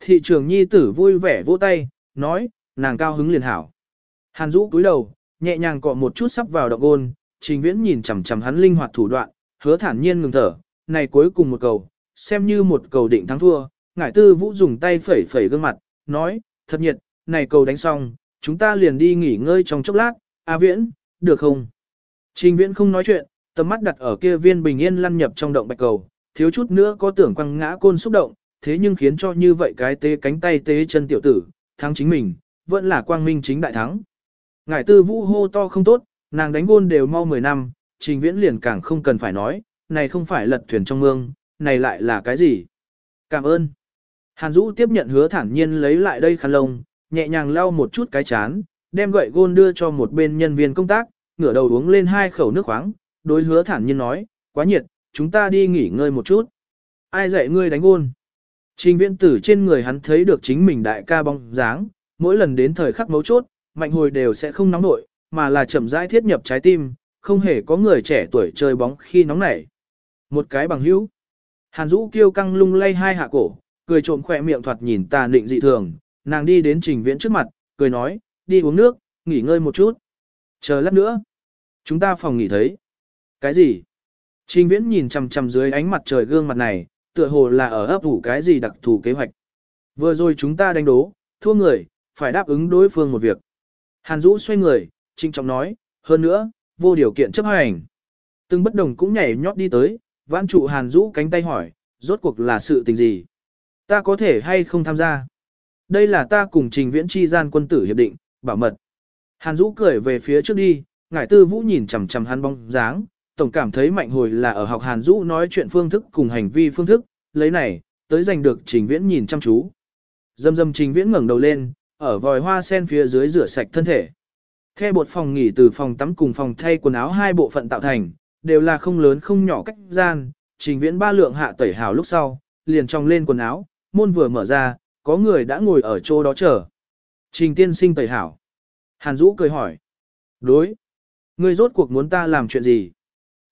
Thị trưởng nhi tử vui vẻ vỗ tay, nói, nàng cao hứng liền hảo. Hàn Dũ cúi đầu, nhẹ nhàng cọ một chút sắp vào động ôn, trình viễn nhìn chằm chằm hắn linh hoạt thủ đoạn, hứa thản nhiên ngừng thở, này cuối cùng một cầu, xem như một cầu định thắng thua, ngải tư vũ dùng tay phẩy phẩy gương mặt, nói, thật nhiệt, này cầu đánh xong, chúng ta liền đi nghỉ ngơi trong chốc lát, A viễn, được không? Trình viễn không nói chuyện, tầm mắt đặt ở kia viên bình yên lăn nhập trong động bạch cầu, thiếu chút nữa có tưởng quăng ngã côn xúc động, thế nhưng khiến cho như vậy cái tế cánh tay tế chân tiểu tử, thắng chính mình, vẫn là quang minh chính đại thắng. Ngải tư vũ hô to không tốt, nàng đánh gôn đều mau 10 năm, trình viễn liền càng không cần phải nói, này không phải lật thuyền trong mương, này lại là cái gì? Cảm ơn. Hàn Dũ tiếp nhận hứa thản nhiên lấy lại đây khăn lông, nhẹ nhàng lau một chút cái chán, đem gậy gôn đưa cho một bên nhân viên công tác, ngửa đầu uống lên hai khẩu nước khoáng, đối hứa thản nhiên nói, quá nhiệt, chúng ta đi nghỉ ngơi một chút. Ai dạy ngươi đánh gôn? Trình viễn tử trên người hắn thấy được chính mình đại ca bóng dáng, mỗi lần đến thời khắc mấu chốt, mạnh hồi đều sẽ không nóng nội, mà là chậm rãi thiết nhập trái tim, không hề có người trẻ tuổi chơi bóng khi nóng nảy. Một cái bằng hữu. Hàn Dũ kêu căng lung lay hai hạ cổ, cười trộm khỏe miệng thoạt nhìn tà định dị thường, nàng đi đến trình viễn trước mặt, cười nói, đi uống nước, nghỉ ngơi một chút. Chờ lát nữa. Chúng ta phòng nghỉ thấy. Cái gì? Trình viễn nhìn chằm chằm dưới ánh mặt trời gương mặt này, tựa hồ là ở ấp ủ cái gì đặc thù kế hoạch. Vừa rồi chúng ta đánh đố, thua người, phải đáp ứng đối phương một việc. Hàn Dũ xoay người, trinh trọng nói, hơn nữa, vô điều kiện chấp hành. Từng bất đồng cũng nhảy nhót đi tới, vãn trụ Hàn Dũ cánh tay hỏi, rốt cuộc là sự tình gì? Ta có thể hay không tham gia? Đây là ta cùng trình viễn chi gian quân tử hiệp định, bảo mật. Hàn Dũ cười về phía trước đi, ngải tư vũ nhìn chằm chằm hắn bóng dáng, tổng cảm thấy mạnh hồi là ở học Hàn Dũ nói chuyện phương thức cùng hành vi phương thức, lấy này, tới giành được trình viễn nhìn chăm chú. Dâm dâm trình viễn ngẩng đầu lên, ở vòi hoa sen phía dưới rửa sạch thân thể. Theo bột phòng nghỉ từ phòng tắm cùng phòng thay quần áo hai bộ phận tạo thành, đều là không lớn không nhỏ cách gian, trình viễn ba lượng hạ tẩy hào lúc sau, liền trong lên quần áo, môn vừa mở ra, có người đã ngồi ở chỗ đó chờ. Trình tiên sinh tẩy hảo. Hàn Dũ cười hỏi. Đối. Ngươi rốt cuộc muốn ta làm chuyện gì?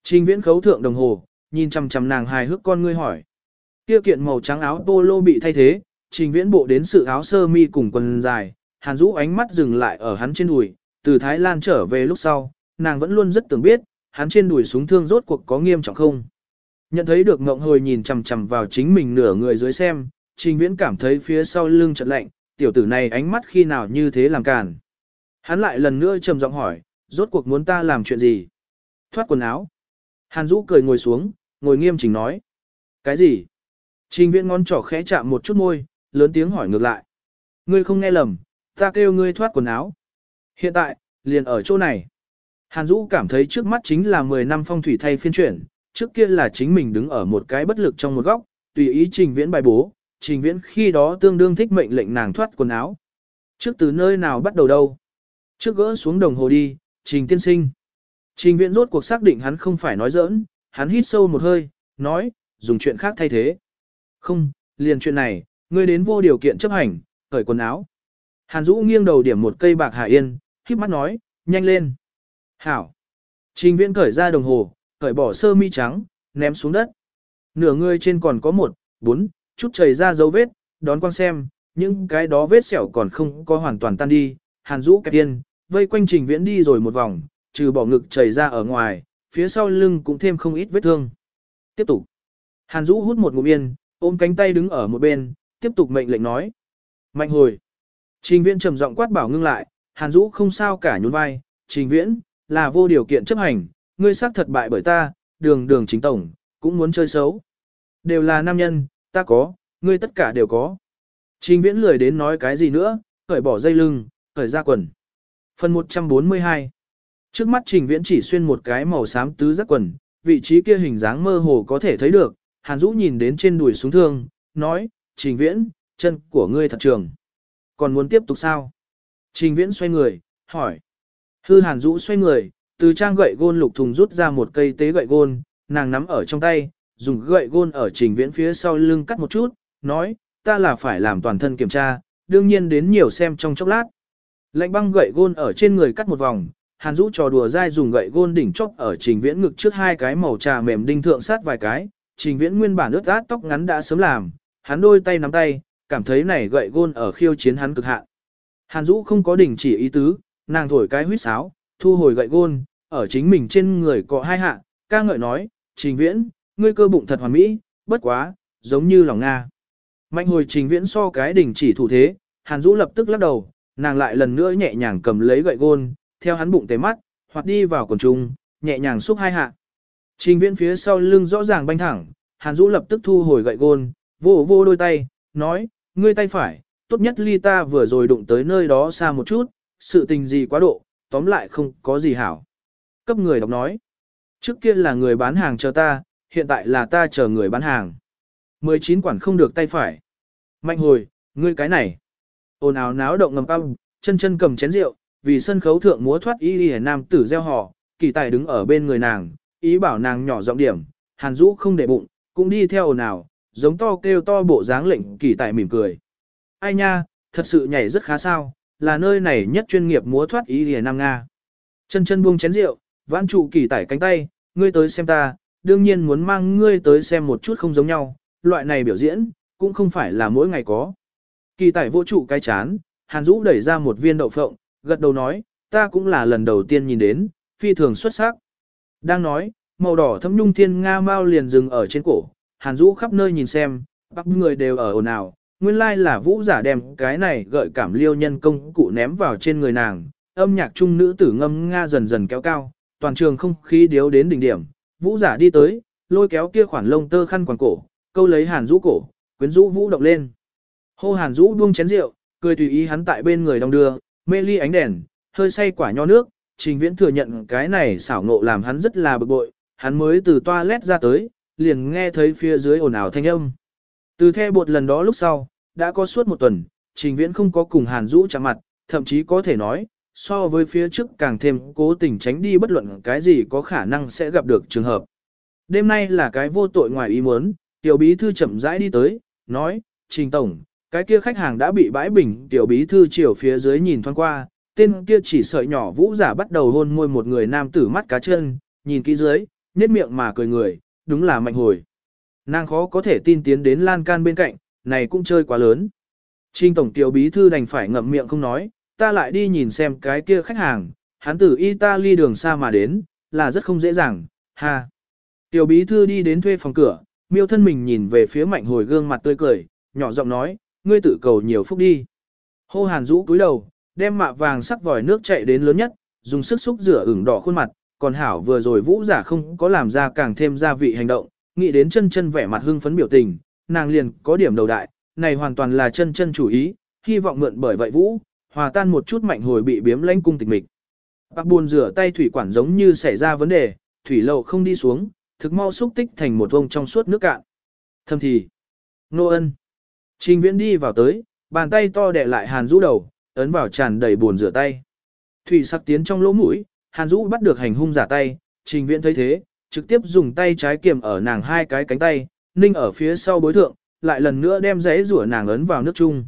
Trình viễn khấu thượng đồng hồ, nhìn chằm chằm nàng hài hước con ngươi hỏi. Kia kiện màu trắng áo polo bị thay thế, trình viễn bộ đến sự áo sơ mi cùng quần dài, Hàn Dũ ánh mắt dừng lại ở hắn trên đùi, từ Thái Lan trở về lúc sau, nàng vẫn luôn rất tưởng biết, hắn trên đùi súng thương rốt cuộc có nghiêm trọng không. Nhận thấy được ngộng hồi nhìn chằm chằm vào chính mình nửa người dưới xem, trình viễn cảm thấy phía sau lưng chợt lạnh, tiểu tử này ánh mắt khi nào như thế làm càn. Hắn lại lần nữa trầm giọng hỏi, rốt cuộc muốn ta làm chuyện gì? Thoát quần áo. Hàn Dũ cười ngồi xuống, ngồi nghiêm chỉnh nói. Cái gì? Trình viễn ngón trỏ khẽ chạm một chút môi, lớn tiếng hỏi ngược lại. Ngươi không nghe lầm, ta kêu ngươi thoát quần áo. Hiện tại, liền ở chỗ này. Hàn Dũ cảm thấy trước mắt chính là 10 năm phong thủy thay phiên chuyển, trước kia là chính mình đứng ở một cái bất lực trong một góc, tùy ý trình viễn bài bố, trình viễn khi đó tương đương thích mệnh lệnh nàng thoát quần áo. Trước từ nơi nào bắt đầu đâu? Trước gỡ xuống đồng hồ đi, trình tiên sinh. Trình viễn rốt cuộc xác định hắn không phải nói giỡn, hắn hít sâu một hơi, nói, dùng chuyện khác thay thế. Không, liền chuyện này, ngươi đến vô điều kiện chấp hành, cởi quần áo. Hàn Dũ nghiêng đầu điểm một cây bạc hạ yên, khiếp mắt nói, nhanh lên. Hảo. Trình viễn cởi ra đồng hồ, cởi bỏ sơ mi trắng, ném xuống đất. Nửa người trên còn có một, bốn, chút chảy ra dấu vết, đón quan xem, những cái đó vết sẹo còn không có hoàn toàn tan đi. Hàn Dũ kẹp tiên, vây quanh trình viễn đi rồi một vòng, trừ bỏ ngực chảy ra ở ngoài, phía sau lưng cũng thêm không ít vết thương. Tiếp tục. Hàn Dũ hút một ngụm yên, ôm cánh tay đứng ở một bên, tiếp tục mệnh lệnh nói. Mạnh hồi. Trình viễn trầm giọng quát bảo ngưng lại, Hàn Dũ không sao cả nhún vai, trình viễn, là vô điều kiện chấp hành, ngươi xác thật bại bởi ta, đường đường chính tổng, cũng muốn chơi xấu. Đều là nam nhân, ta có, ngươi tất cả đều có. Trình viễn lười đến nói cái gì nữa, cởi bỏ dây lưng, cởi ra quần. Phần 142 Trước mắt Trình Viễn chỉ xuyên một cái màu xám tứ giác quần, vị trí kia hình dáng mơ hồ có thể thấy được, Hàn Dũ nhìn đến trên đùi súng thương, nói, Trình Viễn, chân của ngươi thật trường. Còn muốn tiếp tục sao? Trình Viễn xoay người, hỏi. Hư Hàn Dũ xoay người, từ trang gậy gôn lục thùng rút ra một cây tế gậy gôn, nàng nắm ở trong tay, dùng gậy gôn ở Trình Viễn phía sau lưng cắt một chút, nói, ta là phải làm toàn thân kiểm tra, đương nhiên đến nhiều xem trong chốc lát. Lạnh băng gậy gôn ở trên người cắt một vòng, Hàn Dũ trò đùa dai dùng gậy gôn đỉnh chốc ở Trình Viễn ngực trước hai cái màu trà mềm đinh thượng sát vài cái, Trình Viễn nguyên bản ướt át tóc ngắn đã sớm làm, hắn đôi tay nắm tay, cảm thấy này gậy gôn ở khiêu chiến hắn cực hạn. Hàn Dũ không có đỉnh chỉ ý tứ, nàng thổi cái huýt sáo, thu hồi gậy gôn, ở chính mình trên người cọ hai hạ, ca ngợi nói, Trình Viễn, ngươi cơ bụng thật hoàn mỹ, bất quá, giống như lòng Nga. Mạnh hồi Trình Viễn so cái đỉnh chỉ thủ thế, Hàn Dũ lập tức lắc đầu, nàng lại lần nữa nhẹ nhàng cầm lấy gậy gôn, theo hắn bụng tế mắt, hoặc đi vào quần trung, nhẹ nhàng xúc hai hạ. Trình viễn phía sau lưng rõ ràng banh thẳng, Hàn Dũ lập tức thu hồi gậy gôn, vô vô đôi tay, nói, ngươi tay phải, tốt nhất ly ta vừa rồi đụng tới nơi đó xa một chút, sự tình gì quá độ, tóm lại không có gì hảo. Cấp người đọc nói, trước kia là người bán hàng chờ ta, hiện tại là ta chờ người bán hàng. 19 quản không được tay phải. Mạnh hồi, ngươi cái này. Ồn ào náo động ngầm cao, chân chân cầm chén rượu, vì sân khấu thượng múa thoát y y nam tử gieo họ, kỳ tài đứng ở bên người nàng, ý bảo nàng nhỏ giọng điểm, hàn Dũ không để bụng, cũng đi theo ồn ào, giống to kêu to bộ dáng lệnh kỳ tài mỉm cười. Ai nha, thật sự nhảy rất khá sao, là nơi này nhất chuyên nghiệp múa thoát y lìa nam Nga. Chân chân buông chén rượu, vãn trụ kỳ tài cánh tay, ngươi tới xem ta, đương nhiên muốn mang ngươi tới xem một chút không giống nhau, loại này biểu diễn, cũng không phải là mỗi ngày có. Kỳ tài vô trụ cái chán, Hàn Dũ đẩy ra một viên đậu phộng, gật đầu nói, ta cũng là lần đầu tiên nhìn đến, phi thường xuất sắc. Đang nói, màu đỏ thâm nhung thiên nga mau liền dừng ở trên cổ, hàn Dũ khắp nơi nhìn xem, bắp người đều ở ồn ào, nguyên lai là vũ giả đem cái này gợi cảm liêu nhân công cụ ném vào trên người nàng, âm nhạc trung nữ tử ngâm nga dần dần kéo cao, toàn trường không khí điếu đến đỉnh điểm, vũ giả đi tới, lôi kéo kia khoản lông tơ khăn quàng cổ, câu lấy hàn Dũ cổ, quyến rũ vũ động lên. Hô hàn Dũ buông chén rượu, cười tùy ý hắn tại bên người đông đưa, mê ly ánh đèn, hơi say quả nho nước, trình viễn thừa nhận cái này xảo ngộ làm hắn rất là bực bội, hắn mới từ toilet ra tới, liền nghe thấy phía dưới ồn ào thanh âm. Từ the bột lần đó lúc sau, đã có suốt một tuần, trình viễn không có cùng hàn Dũ chạm mặt, thậm chí có thể nói, so với phía trước càng thêm cố tình tránh đi bất luận cái gì có khả năng sẽ gặp được trường hợp. Đêm nay là cái vô tội ngoài ý muốn, tiểu bí thư chậm rãi đi tới, nói, trình tổng, cái kia khách hàng đã bị bãi bình tiểu bí thư chiều phía dưới nhìn thoáng qua, tên kia chỉ sợi nhỏ vũ giả bắt đầu hôn môi một người nam tử mắt cá chân, nhìn kỹ dưới, nhếch miệng mà cười người, đúng là mạnh hồi. Nàng khó có thể tin tiến đến lan can bên cạnh, này cũng chơi quá lớn. Trinh tổng tiểu bí thư đành phải ngậm miệng không nói, ta lại đi nhìn xem cái kia khách hàng, hắn từ Italy đường xa mà đến, là rất không dễ dàng, ha. Tiểu bí thư đi đến thuê phòng cửa, miêu thân mình nhìn về phía mạnh hồi gương mặt tươi cười, nhỏ giọng nói, ngươi tự cầu nhiều phúc đi. Hô hàn rũ cúi đầu, đem mạ vàng sắc vòi nước chạy đến lớn nhất, dùng sức xúc rửa ửng đỏ khuôn mặt, còn hảo vừa rồi vũ giả không có làm ra càng thêm gia vị hành động, nghĩ đến chân chân vẻ mặt hưng phấn biểu tình, nàng liền có điểm đầu đại, này hoàn toàn là chân chân chủ ý, hy vọng mượn bởi vậy vũ, hòa tan một chút mạnh hồi bị biếm lãnh cung tịch mịch. Bác buồn rửa tay thủy quản giống như xảy ra vấn đề, thủy lậu không đi xuống, thực mau xúc tích thành một vông trong suốt nước cạn. Thâm thì, nô ân. Trình viễn đi vào tới, bàn tay to đè lại hàn rũ đầu, ấn vào tràn đầy buồn rửa tay. Thủy sắc tiến trong lỗ mũi, hàn rũ bắt được hành hung giả tay, trình viễn thấy thế, trực tiếp dùng tay trái kiềm ở nàng hai cái cánh tay, ninh ở phía sau bối thượng, lại lần nữa đem giấy rủa nàng ấn vào nước chung.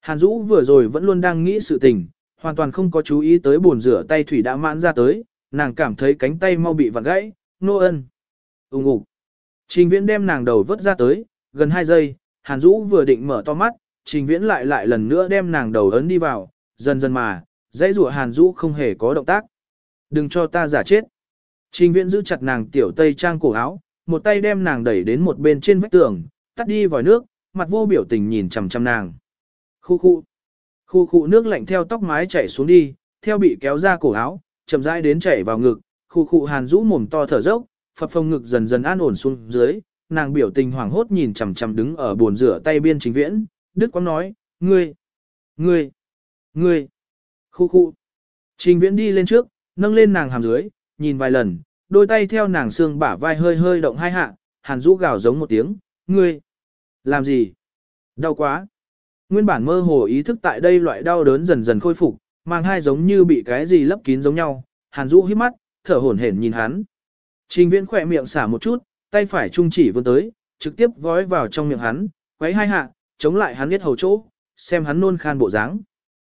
Hàn Dũ vừa rồi vẫn luôn đang nghĩ sự tình, hoàn toàn không có chú ý tới bồn rửa tay thủy đã mãn ra tới, nàng cảm thấy cánh tay mau bị vặn gãy, nô ân. Úng ục. Trình viễn đem nàng đầu vớt ra tới, gần 2 giây, Hàn Dũ vừa định mở to mắt, Trình Viễn lại lại lần nữa đem nàng đầu ấn đi vào, dần dần mà, dãy rủa Hàn Dũ không hề có động tác. Đừng cho ta giả chết. Trình Viễn giữ chặt nàng tiểu tây trang cổ áo, một tay đem nàng đẩy đến một bên trên vách tường, tắt đi vòi nước, mặt vô biểu tình nhìn chằm chằm nàng. Khu khu. Khu khu nước lạnh theo tóc mái chảy xuống đi, theo bị kéo ra cổ áo, chậm rãi đến chảy vào ngực, khu khu Hàn rũ mồm to thở dốc, phập phồng ngực dần dần an ổn xuống dưới, nàng biểu tình hoảng hốt nhìn chằm chằm đứng ở bồn rửa tay biên chính viễn, Đức quán nói, ngươi, ngươi, ngươi, khu khu. Trình viễn đi lên trước, nâng lên nàng hàm dưới, nhìn vài lần, đôi tay theo nàng xương bả vai hơi hơi động hai hạ, Hàn Dũ gào giống một tiếng, ngươi, làm gì? Đau quá. Nguyên bản mơ hồ ý thức tại đây loại đau đớn dần dần khôi phục, mang hai giống như bị cái gì lấp kín giống nhau, Hàn Dũ hít mắt, thở hổn hển nhìn hắn. Trình Viễn khỏe miệng xả một chút, tay phải trung chỉ vươn tới, trực tiếp vói vào trong miệng hắn, quấy hai hạ, chống lại hắn biết hầu chỗ, xem hắn nôn khan bộ dáng.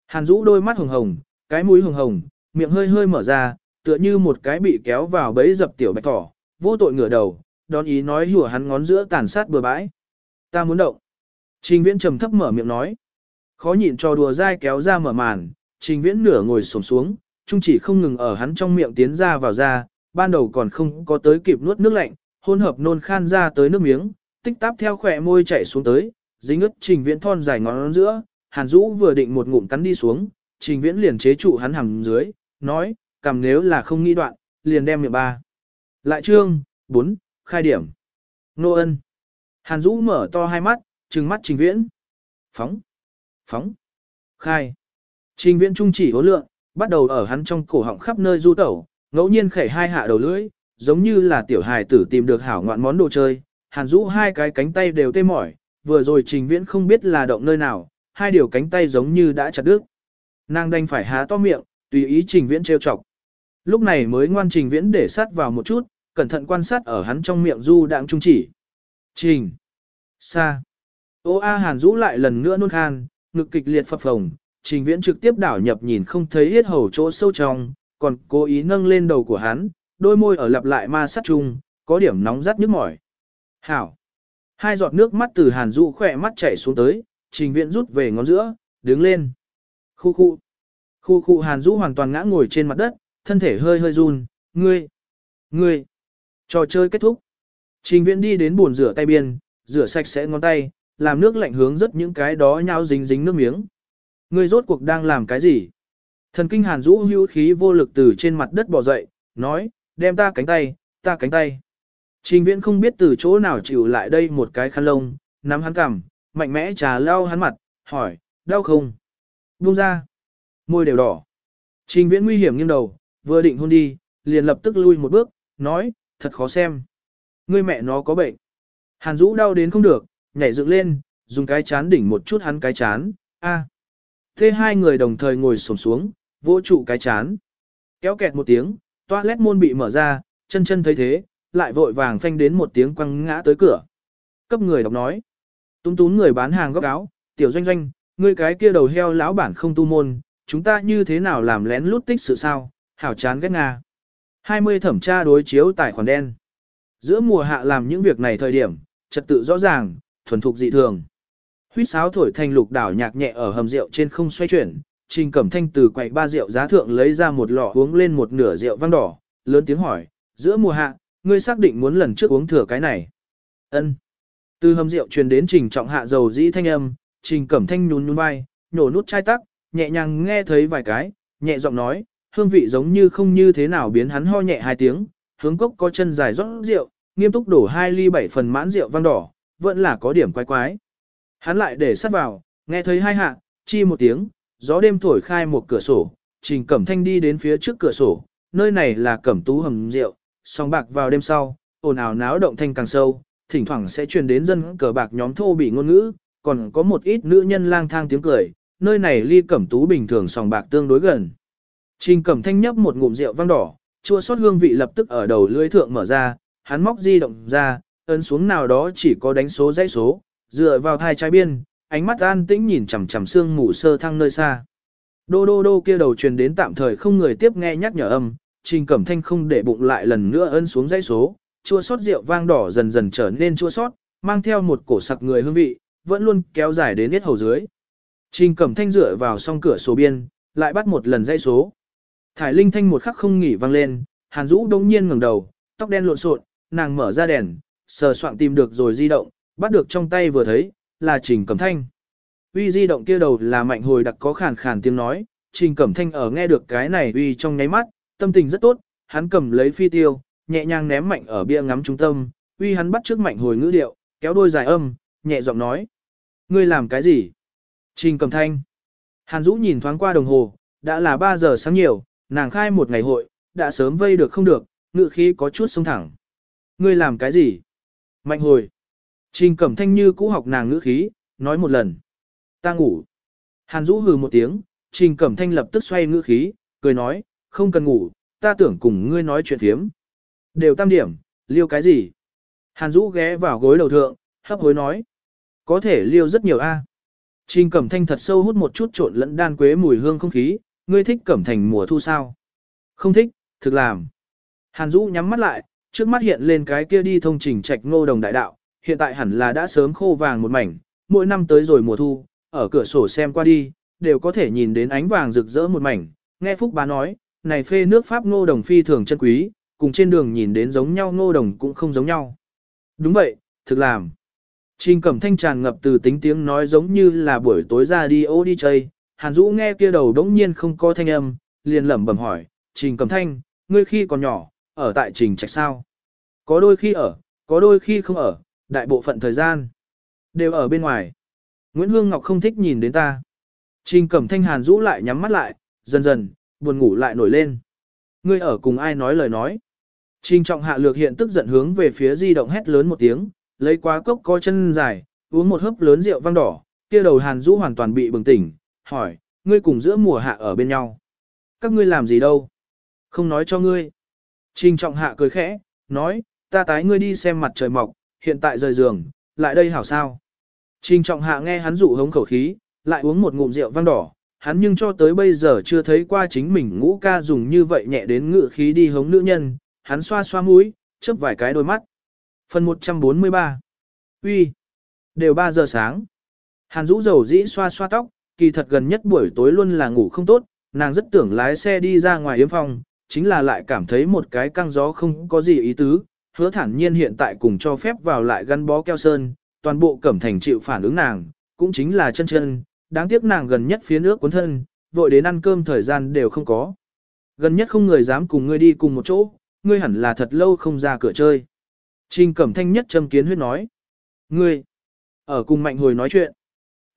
Hàn Dũ đôi mắt hồng hồng, cái mũi hồng hồng, miệng hơi hơi mở ra, tựa như một cái bị kéo vào bẫy dập tiểu bạch thỏ, vô tội ngửa đầu, đón ý nói hùa hắn ngón giữa tàn sát bừa bãi. Ta muốn động. Trình Viễn trầm thấp mở miệng nói. Khó nhịn cho đùa dai kéo ra mở màn, Trình Viễn nửa ngồi sổm xuống, trung chỉ không ngừng ở hắn trong miệng tiến ra vào ra, ban đầu còn không có tới kịp nuốt nước lạnh, hôn hợp nôn khan ra tới nước miếng, tích táp theo khỏe môi chảy xuống tới, dính ướt Trình Viễn thon dài ngón giữa, Hàn Dũ vừa định một ngụm cắn đi xuống, Trình Viễn liền chế trụ hắn hằng dưới, nói, cầm nếu là không nghĩ đoạn, liền đem miệng ba. Lại trương, 4, khai điểm. Nô ân. Hàn Dũ mở to hai mắt, trừng mắt Trình Viễn. Phóng. Phóng. Khai. Trình Viễn trung chỉ hố lượng, bắt đầu ở hắn trong cổ họng khắp nơi du tẩu, ngẫu nhiên khẩy hai hạ đầu lưỡi, giống như là tiểu hài tử tìm được hảo ngoạn món đồ chơi. Hàn Dũ hai cái cánh tay đều tê mỏi, vừa rồi Trình Viễn không biết là động nơi nào, hai điều cánh tay giống như đã chặt đứt. Nàng đành phải há to miệng, tùy ý Trình Viễn trêu chọc. Lúc này mới ngoan Trình Viễn để sát vào một chút, cẩn thận quan sát ở hắn trong miệng du đạm trung chỉ. Trình. Sa. Ô A Hàn rũ lại lần nữa nôn khan, ngực kịch liệt phập phồng, Trình Viễn trực tiếp đảo nhập nhìn không thấy hết hầu chỗ sâu trong, còn cố ý nâng lên đầu của hắn, đôi môi ở lặp lại ma sát chung, có điểm nóng rát nhức mỏi. Hảo. Hai giọt nước mắt từ Hàn rũ khỏe mắt chảy xuống tới, Trình Viễn rút về ngón giữa, đứng lên. Khu khu. Khu khu Hàn rũ hoàn toàn ngã ngồi trên mặt đất, thân thể hơi hơi run, ngươi, ngươi. Trò chơi kết thúc. Trình Viễn đi đến bồn rửa tay biên, rửa sạch sẽ ngón tay, làm nước lạnh hướng rất những cái đó nhau dính dính nước miếng. Ngươi rốt cuộc đang làm cái gì? Thần kinh Hàn rũ hữu khí vô lực từ trên mặt đất bò dậy, nói, đem ta cánh tay, ta cánh tay. Trình Viễn không biết từ chỗ nào chịu lại đây một cái khăn lông, nắm hắn cằm, mạnh mẽ trà lao hắn mặt, hỏi, đau không? Buông ra. Môi đều đỏ. Trình Viễn nguy hiểm nghiêng đầu, vừa định hôn đi, liền lập tức lui một bước, nói, thật khó xem. Ngươi mẹ nó có bệnh. Hàn Dũ đau đến không được, nhảy dựng lên, dùng cái chán đỉnh một chút hắn cái chán, a. Thế hai người đồng thời ngồi xổm xuống, vỗ trụ cái chán. Kéo kẹt một tiếng, toilet môn bị mở ra, chân chân thấy thế, lại vội vàng phanh đến một tiếng quăng ngã tới cửa. Cấp người đọc nói. Túng tún người bán hàng góc áo, tiểu doanh doanh, ngươi cái kia đầu heo lão bản không tu môn, chúng ta như thế nào làm lén lút tích sự sao, hảo chán ghét nga. 20 thẩm tra đối chiếu tài khoản đen. Giữa mùa hạ làm những việc này thời điểm, trật tự rõ ràng, thuần thục dị thường. Huyết sáo thổi thành lục đảo nhạc nhẹ ở hầm rượu trên không xoay chuyển, Trình Cẩm Thanh từ quầy ba rượu giá thượng lấy ra một lọ uống lên một nửa rượu vang đỏ, lớn tiếng hỏi, giữa mùa hạ, ngươi xác định muốn lần trước uống thừa cái này. Ân. Từ hầm rượu truyền đến Trình Trọng Hạ dầu dĩ thanh âm, Trình Cẩm Thanh nhún nhún vai, nhổ nút chai tắc, nhẹ nhàng nghe thấy vài cái, nhẹ giọng nói, hương vị giống như không như thế nào biến hắn ho nhẹ hai tiếng, hướng cốc có chân dài rót rượu, nghiêm túc đổ hai ly bảy phần mãn rượu vang đỏ, vẫn là có điểm quái quái. Hắn lại để sắt vào, nghe thấy hai hạ, chi một tiếng, gió đêm thổi khai một cửa sổ, Trình Cẩm Thanh đi đến phía trước cửa sổ, nơi này là cẩm tú hầm rượu, song bạc vào đêm sau, ồn ào náo động thanh càng sâu, thỉnh thoảng sẽ truyền đến dân cờ bạc nhóm thô bị ngôn ngữ, còn có một ít nữ nhân lang thang tiếng cười, nơi này ly cẩm tú bình thường sòng bạc tương đối gần. Trình cẩm thanh nhấp một ngụm rượu vang đỏ, chua sót hương vị lập tức ở đầu lưỡi thượng mở ra, hắn móc di động ra, ấn xuống nào đó chỉ có đánh số dãy số, dựa vào thai trái biên, ánh mắt an tĩnh nhìn chằm chằm xương mù sơ thăng nơi xa. Đô đô đô kia đầu truyền đến tạm thời không người tiếp nghe nhắc nhở âm, Trình Cẩm Thanh không để bụng lại lần nữa ấn xuống dãy số, chua sót rượu vang đỏ dần dần trở nên chua sót, mang theo một cổ sặc người hương vị, vẫn luôn kéo dài đến hết hầu dưới. Trình Cẩm Thanh dựa vào song cửa sổ biên, lại bắt một lần dây số. Thải Linh Thanh một khắc không nghỉ vang lên, Hàn Dũ đông nhiên ngẩng đầu, tóc đen lộn xộn, nàng mở ra đèn, sờ soạn tìm được rồi di động, bắt được trong tay vừa thấy, là Trình Cẩm Thanh. Uy di động kia đầu là mạnh hồi đặc có khàn khàn tiếng nói, Trình Cẩm Thanh ở nghe được cái này uy trong nháy mắt, tâm tình rất tốt, hắn cầm lấy phi tiêu, nhẹ nhàng ném mạnh ở bia ngắm trung tâm, uy hắn bắt trước mạnh hồi ngữ điệu, kéo đôi dài âm, nhẹ giọng nói. Ngươi làm cái gì? Trình Cẩm thanh. Hàn Dũ nhìn thoáng qua đồng hồ, đã là 3 giờ sáng nhiều, nàng khai một ngày hội, đã sớm vây được không được, ngự khí có chút sung thẳng. Ngươi làm cái gì? Mạnh hồi. Trình cẩm thanh như cũ học nàng ngữ khí, nói một lần. Ta ngủ. Hàn Dũ hừ một tiếng, Trình cẩm thanh lập tức xoay ngữ khí, cười nói, không cần ngủ, ta tưởng cùng ngươi nói chuyện phiếm. Đều tam điểm, liêu cái gì? Hàn Dũ ghé vào gối đầu thượng, hấp hối nói. Có thể liêu rất nhiều a. Trình Cẩm Thanh thật sâu hút một chút trộn lẫn đan quế mùi hương không khí, ngươi thích Cẩm Thành mùa thu sao? Không thích, thực làm. Hàn Dũ nhắm mắt lại, trước mắt hiện lên cái kia đi thông trình trạch ngô đồng đại đạo, hiện tại hẳn là đã sớm khô vàng một mảnh, mỗi năm tới rồi mùa thu, ở cửa sổ xem qua đi, đều có thể nhìn đến ánh vàng rực rỡ một mảnh, nghe Phúc bá nói, này phê nước Pháp ngô đồng phi thường chân quý, cùng trên đường nhìn đến giống nhau ngô đồng cũng không giống nhau. Đúng vậy, thực làm. Trình cẩm thanh tràn ngập từ tính tiếng nói giống như là buổi tối ra đi ô đi chơi, Hàn Dũ nghe kia đầu đống nhiên không có thanh âm, liền lẩm bẩm hỏi, Trình cẩm thanh, ngươi khi còn nhỏ, ở tại trình trạch sao? Có đôi khi ở, có đôi khi không ở, đại bộ phận thời gian, đều ở bên ngoài. Nguyễn Hương Ngọc không thích nhìn đến ta. Trình cẩm thanh Hàn Dũ lại nhắm mắt lại, dần dần, buồn ngủ lại nổi lên. Ngươi ở cùng ai nói lời nói? Trình trọng hạ lược hiện tức giận hướng về phía di động hét lớn một tiếng, lấy quá cốc có chân dài, uống một hớp lớn rượu vang đỏ, kia đầu hàn Dũ hoàn toàn bị bừng tỉnh, hỏi, ngươi cùng giữa mùa hạ ở bên nhau. Các ngươi làm gì đâu? Không nói cho ngươi. Trình trọng hạ cười khẽ, nói, ta tái ngươi đi xem mặt trời mọc, hiện tại rời giường, lại đây hảo sao. Trình trọng hạ nghe hắn dụ hống khẩu khí, lại uống một ngụm rượu vang đỏ, hắn nhưng cho tới bây giờ chưa thấy qua chính mình ngũ ca dùng như vậy nhẹ đến ngự khí đi hống nữ nhân, hắn xoa xoa mũi, chớp vài cái đôi mắt. Phần 143 Uy, Đều 3 giờ sáng. Hàn rũ dầu dĩ xoa xoa tóc, kỳ thật gần nhất buổi tối luôn là ngủ không tốt, nàng rất tưởng lái xe đi ra ngoài yếm phòng, chính là lại cảm thấy một cái căng gió không có gì ý tứ, hứa thản nhiên hiện tại cùng cho phép vào lại gắn bó keo sơn, toàn bộ cẩm thành chịu phản ứng nàng, cũng chính là chân chân, đáng tiếc nàng gần nhất phía nước cuốn thân, vội đến ăn cơm thời gian đều không có. Gần nhất không người dám cùng ngươi đi cùng một chỗ, ngươi hẳn là thật lâu không ra cửa chơi. Trình Cẩm Thanh nhất châm kiến huyết nói. Ngươi, ở cùng mạnh hồi nói chuyện.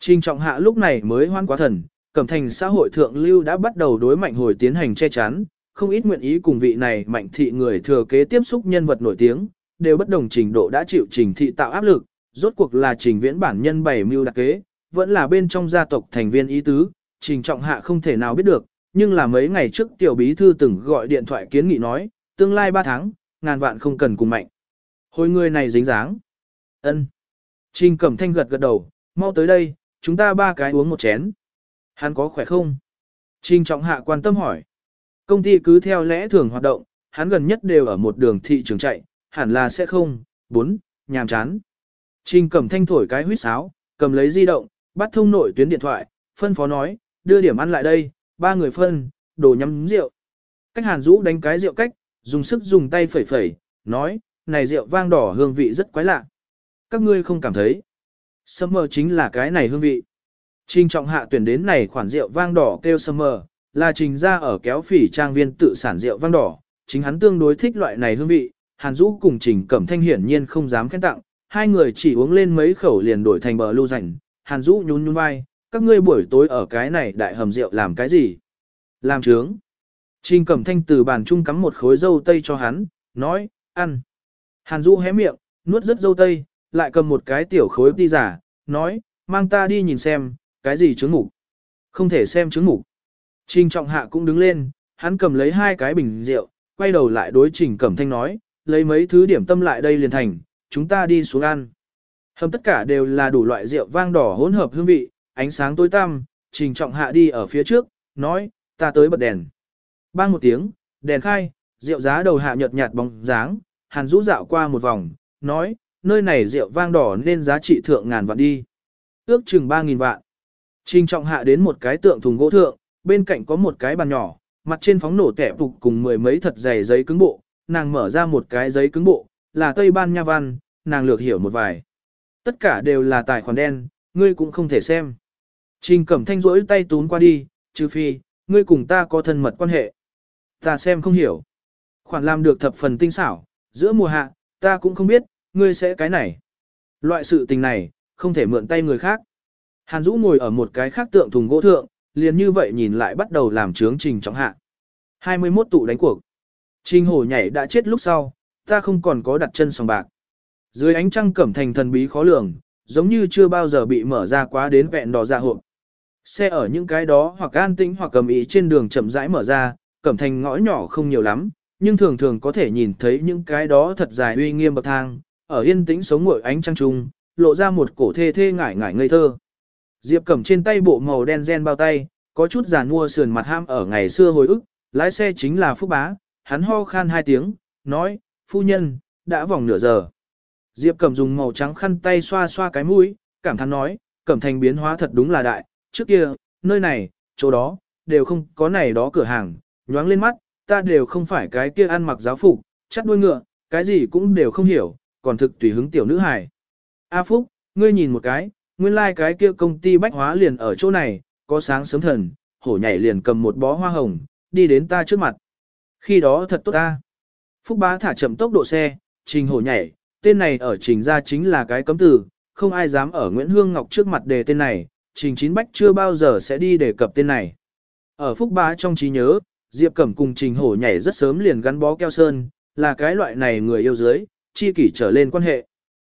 Trình Trọng Hạ lúc này mới hoan quá thần, Cẩm Thành xã hội thượng lưu đã bắt đầu đối mạnh hồi tiến hành che chắn, không ít nguyện ý cùng vị này mạnh thị người thừa kế tiếp xúc nhân vật nổi tiếng, đều bất đồng trình độ đã chịu trình thị tạo áp lực, rốt cuộc là trình viễn bản nhân bảy mưu đặc kế, vẫn là bên trong gia tộc thành viên ý tứ, trình trọng hạ không thể nào biết được, nhưng là mấy ngày trước tiểu bí thư từng gọi điện thoại kiến nghị nói, tương lai 3 tháng, ngàn vạn không cần cùng mạnh. Hồi người này dính dáng. ân Trình Cẩm Thanh gật gật đầu, mau tới đây, chúng ta ba cái uống một chén. Hắn có khỏe không? Trình Trọng Hạ quan tâm hỏi. Công ty cứ theo lẽ thường hoạt động, hắn gần nhất đều ở một đường thị trường chạy, hẳn là sẽ không, bốn, nhàm chán. Trình Cẩm Thanh thổi cái huýt sáo, cầm lấy di động, bắt thông nội tuyến điện thoại, phân phó nói, đưa điểm ăn lại đây, ba người phân, đồ nhắm rượu. Cách Hàn Dũ đánh cái rượu cách, dùng sức dùng tay phẩy phẩy, nói, này rượu vang đỏ hương vị rất quái lạ. Các ngươi không cảm thấy. Summer chính là cái này hương vị. Trình trọng hạ tuyển đến này khoản rượu vang đỏ kêu Summer, là trình ra ở kéo phỉ trang viên tự sản rượu vang đỏ. Chính hắn tương đối thích loại này hương vị, Hàn Dũ cùng trình cẩm thanh hiển nhiên không dám khen tặng. Hai người chỉ uống lên mấy khẩu liền đổi thành bờ lưu rảnh. Hàn Dũ nhún nhún vai, các ngươi buổi tối ở cái này đại hầm rượu làm cái gì? Làm trướng. Trình cẩm thanh từ bàn chung cắm một khối dâu tây cho hắn, nói, ăn. Hàn Dũ hé miệng, nuốt rất dâu tây, lại cầm một cái tiểu khối đi giả, nói, mang ta đi nhìn xem, cái gì trứng mục. Không thể xem trứng mục. Trình trọng hạ cũng đứng lên, hắn cầm lấy hai cái bình rượu, quay đầu lại đối trình cẩm thanh nói, lấy mấy thứ điểm tâm lại đây liền thành, chúng ta đi xuống ăn. Hầm tất cả đều là đủ loại rượu vang đỏ hỗn hợp hương vị, ánh sáng tối tăm, trình trọng hạ đi ở phía trước, nói, ta tới bật đèn. Bang một tiếng, đèn khai, rượu giá đầu hạ nhợt nhạt bóng dáng, hàn rũ dạo qua một vòng, nói, nơi này rượu vang đỏ nên giá trị thượng ngàn vạn đi. Ước chừng 3.000 vạn. Trình trọng hạ đến một cái tượng thùng gỗ thượng, bên cạnh có một cái bàn nhỏ, mặt trên phóng nổ tẻ phục cùng mười mấy thật dày giấy cứng bộ, nàng mở ra một cái giấy cứng bộ, là Tây Ban Nha văn, nàng lược hiểu một vài. Tất cả đều là tài khoản đen, ngươi cũng không thể xem. Trình cẩm thanh rỗi tay tún qua đi, trừ phi, ngươi cùng ta có thân mật quan hệ. Ta xem không hiểu. Khoản làm được thập phần tinh xảo, giữa mùa hạ, ta cũng không biết, ngươi sẽ cái này. Loại sự tình này, không thể mượn tay người khác. Hàn Dũ ngồi ở một cái khác tượng thùng gỗ thượng, liền như vậy nhìn lại bắt đầu làm chướng trình trọng hạ. 21 tụ đánh cuộc. Trình hổ nhảy đã chết lúc sau, ta không còn có đặt chân sòng bạc. Dưới ánh trăng cẩm thành thần bí khó lường, giống như chưa bao giờ bị mở ra quá đến vẹn đỏ ra hộp. Xe ở những cái đó hoặc an tĩnh hoặc cầm ý trên đường chậm rãi mở ra, cẩm thành ngõ nhỏ không nhiều lắm, nhưng thường thường có thể nhìn thấy những cái đó thật dài uy nghiêm bậc thang, ở yên tĩnh sống ngồi ánh trăng trung, lộ ra một cổ thê thê ngải ngải ngây thơ. Diệp Cẩm trên tay bộ màu đen gen bao tay, có chút giàn mua sườn mặt ham ở ngày xưa hồi ức, lái xe chính là Phúc Bá, hắn ho khan hai tiếng, nói, phu nhân, đã vòng nửa giờ. Diệp Cẩm dùng màu trắng khăn tay xoa xoa cái mũi, cảm thán nói, Cẩm thành biến hóa thật đúng là đại, trước kia, nơi này, chỗ đó, đều không có này đó cửa hàng, nhoáng lên mắt, ta đều không phải cái kia ăn mặc giáo phục, chắt đuôi ngựa, cái gì cũng đều không hiểu, còn thực tùy hứng tiểu nữ hài. A Phúc, ngươi nhìn một cái, nguyên lai like cái kia công ty bách hóa liền ở chỗ này, có sáng sớm thần, hổ nhảy liền cầm một bó hoa hồng, đi đến ta trước mặt. Khi đó thật tốt ta. Phúc bá thả chậm tốc độ xe, trình hổ nhảy, tên này ở trình ra chính là cái cấm từ, không ai dám ở Nguyễn Hương Ngọc trước mặt đề tên này, trình chín bách chưa bao giờ sẽ đi đề cập tên này. Ở Phúc bá trong trí nhớ, Diệp Cẩm cùng trình hổ nhảy rất sớm liền gắn bó keo sơn, là cái loại này người yêu dưới, chi kỷ trở lên quan hệ.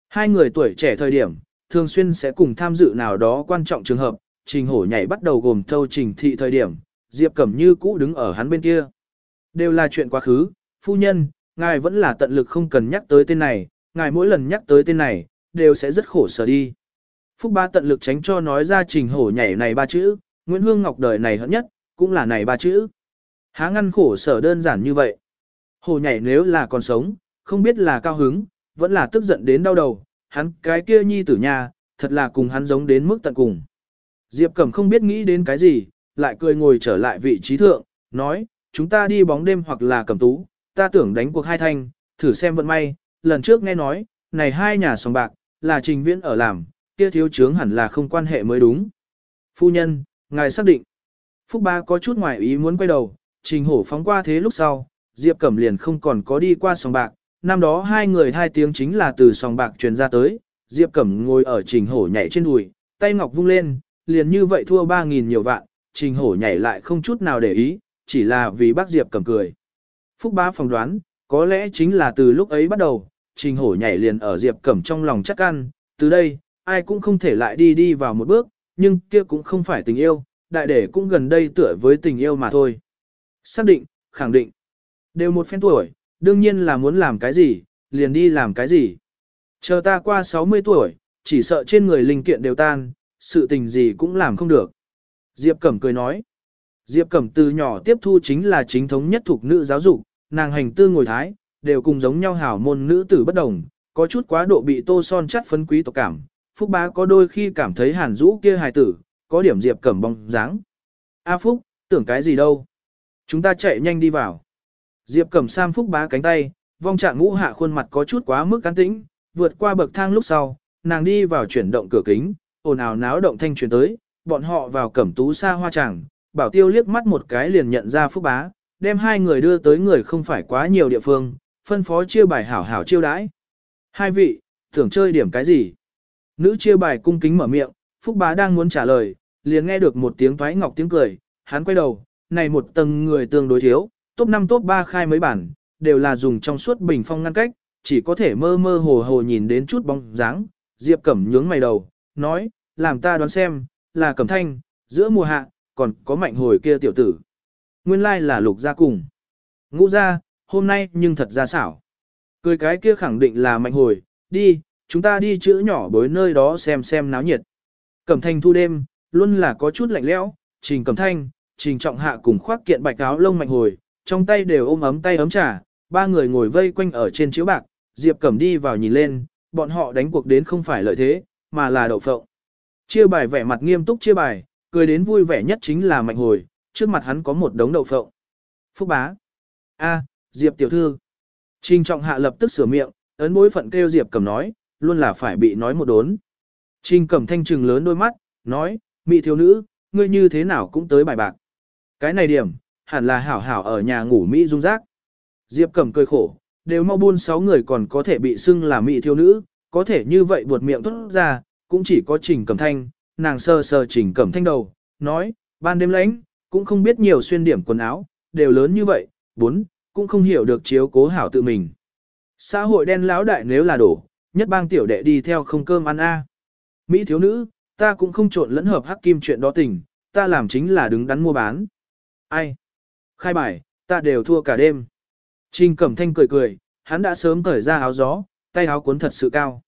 Hai người tuổi trẻ thời điểm, thường xuyên sẽ cùng tham dự nào đó quan trọng trường hợp, trình hổ nhảy bắt đầu gồm thâu trình thị thời điểm, Diệp Cẩm như cũ đứng ở hắn bên kia. Đều là chuyện quá khứ, phu nhân, ngài vẫn là tận lực không cần nhắc tới tên này, ngài mỗi lần nhắc tới tên này, đều sẽ rất khổ sở đi. Phúc ba tận lực tránh cho nói ra trình hổ nhảy này ba chữ, Nguyễn Hương Ngọc đời này hận nhất, cũng là này ba chữ. Há ngăn khổ sở đơn giản như vậy. Hổ nhảy nếu là còn sống, không biết là cao hứng, vẫn là tức giận đến đau đầu, hắn cái kia nhi tử nhà, thật là cùng hắn giống đến mức tận cùng. Diệp Cẩm không biết nghĩ đến cái gì, lại cười ngồi trở lại vị trí thượng, nói, chúng ta đi bóng đêm hoặc là cầm tú, ta tưởng đánh cuộc hai thanh, thử xem vận may, lần trước nghe nói, này hai nhà sòng bạc, là trình viễn ở làm, kia thiếu chướng hẳn là không quan hệ mới đúng. Phu nhân, ngài xác định. Phúc Ba có chút ngoài ý muốn quay đầu, trình hổ phóng qua thế lúc sau, Diệp Cẩm liền không còn có đi qua sòng bạc, năm đó hai người hai tiếng chính là từ sòng bạc truyền ra tới, Diệp Cẩm ngồi ở trình hổ nhảy trên đùi, tay ngọc vung lên, liền như vậy thua 3.000 nhiều vạn, trình hổ nhảy lại không chút nào để ý, chỉ là vì bác Diệp Cẩm cười. Phúc bá phỏng đoán, có lẽ chính là từ lúc ấy bắt đầu, trình hổ nhảy liền ở Diệp Cẩm trong lòng chắc ăn, từ đây, ai cũng không thể lại đi đi vào một bước, nhưng kia cũng không phải tình yêu, đại để cũng gần đây tựa với tình yêu mà thôi. Xác định, khẳng định, đều một phen tuổi, đương nhiên là muốn làm cái gì, liền đi làm cái gì. Chờ ta qua 60 tuổi, chỉ sợ trên người linh kiện đều tan, sự tình gì cũng làm không được. Diệp Cẩm cười nói. Diệp Cẩm từ nhỏ tiếp thu chính là chính thống nhất thuộc nữ giáo dục, nàng hành tư ngồi thái, đều cùng giống nhau hảo môn nữ tử bất đồng, có chút quá độ bị tô son chất phấn quý tộc cảm. Phúc bá có đôi khi cảm thấy hàn rũ kia hài tử, có điểm Diệp Cẩm bóng dáng. A Phúc, tưởng cái gì đâu? Chúng ta chạy nhanh đi vào. Diệp Cẩm Sam Phúc bá cánh tay, vong trạng ngũ hạ khuôn mặt có chút quá mức cán tĩnh, vượt qua bậc thang lúc sau, nàng đi vào chuyển động cửa kính, ồn ào náo động thanh truyền tới, bọn họ vào cẩm tú xa hoa tràng, bảo tiêu liếc mắt một cái liền nhận ra Phúc bá, đem hai người đưa tới người không phải quá nhiều địa phương, phân phó chia bài hảo hảo chiêu đãi. Hai vị, tưởng chơi điểm cái gì? Nữ chia bài cung kính mở miệng, Phúc bá đang muốn trả lời, liền nghe được một tiếng thoái ngọc tiếng cười, hắn quay đầu, này một tầng người tương đối thiếu, top 5 top 3 khai mấy bản, đều là dùng trong suốt bình phong ngăn cách, chỉ có thể mơ mơ hồ hồ nhìn đến chút bóng dáng. Diệp Cẩm nhướng mày đầu, nói, làm ta đoán xem, là Cẩm Thanh, giữa mùa hạ, còn có mạnh hồi kia tiểu tử. Nguyên lai là lục gia cùng. Ngũ gia, hôm nay nhưng thật ra xảo. Cười cái kia khẳng định là mạnh hồi, đi, chúng ta đi chữ nhỏ bối nơi đó xem xem náo nhiệt. Cẩm Thanh thu đêm, luôn là có chút lạnh lẽo, trình Cẩm Thanh, trình trọng hạ cùng khoác kiện bạch áo lông mạnh hồi, trong tay đều ôm ấm tay ấm trà, ba người ngồi vây quanh ở trên chiếu bạc, Diệp Cẩm đi vào nhìn lên, bọn họ đánh cuộc đến không phải lợi thế, mà là đậu phộng. Chia bài vẻ mặt nghiêm túc chia bài, cười đến vui vẻ nhất chính là mạnh hồi, trước mặt hắn có một đống đậu phộng. Phúc bá. a Diệp tiểu thư. Trình trọng hạ lập tức sửa miệng, ấn bối phận kêu Diệp Cẩm nói, luôn là phải bị nói một đốn. Trình Cẩm thanh trừng lớn đôi mắt, nói, mị thiếu nữ, ngươi như thế nào cũng tới bài bạc. Cái này điểm, hẳn là hảo hảo ở nhà ngủ Mỹ dung rác. Diệp Cẩm cười khổ, đều mau buôn sáu người còn có thể bị xưng là Mỹ thiếu nữ, có thể như vậy buột miệng tốt ra, cũng chỉ có Trình Cẩm Thanh, nàng sơ sơ Trình Cẩm Thanh đầu, nói, ban đêm lánh, cũng không biết nhiều xuyên điểm quần áo, đều lớn như vậy, bốn, cũng không hiểu được chiếu cố hảo tự mình. Xã hội đen lão đại nếu là đổ, nhất bang tiểu đệ đi theo không cơm ăn a. Mỹ thiếu nữ, ta cũng không trộn lẫn hợp hắc kim chuyện đó tình, ta làm chính là đứng đắn mua bán. Ai? Khai bài, ta đều thua cả đêm. Trình Cẩm Thanh cười cười, hắn đã sớm cởi ra áo gió, tay áo cuốn thật sự cao.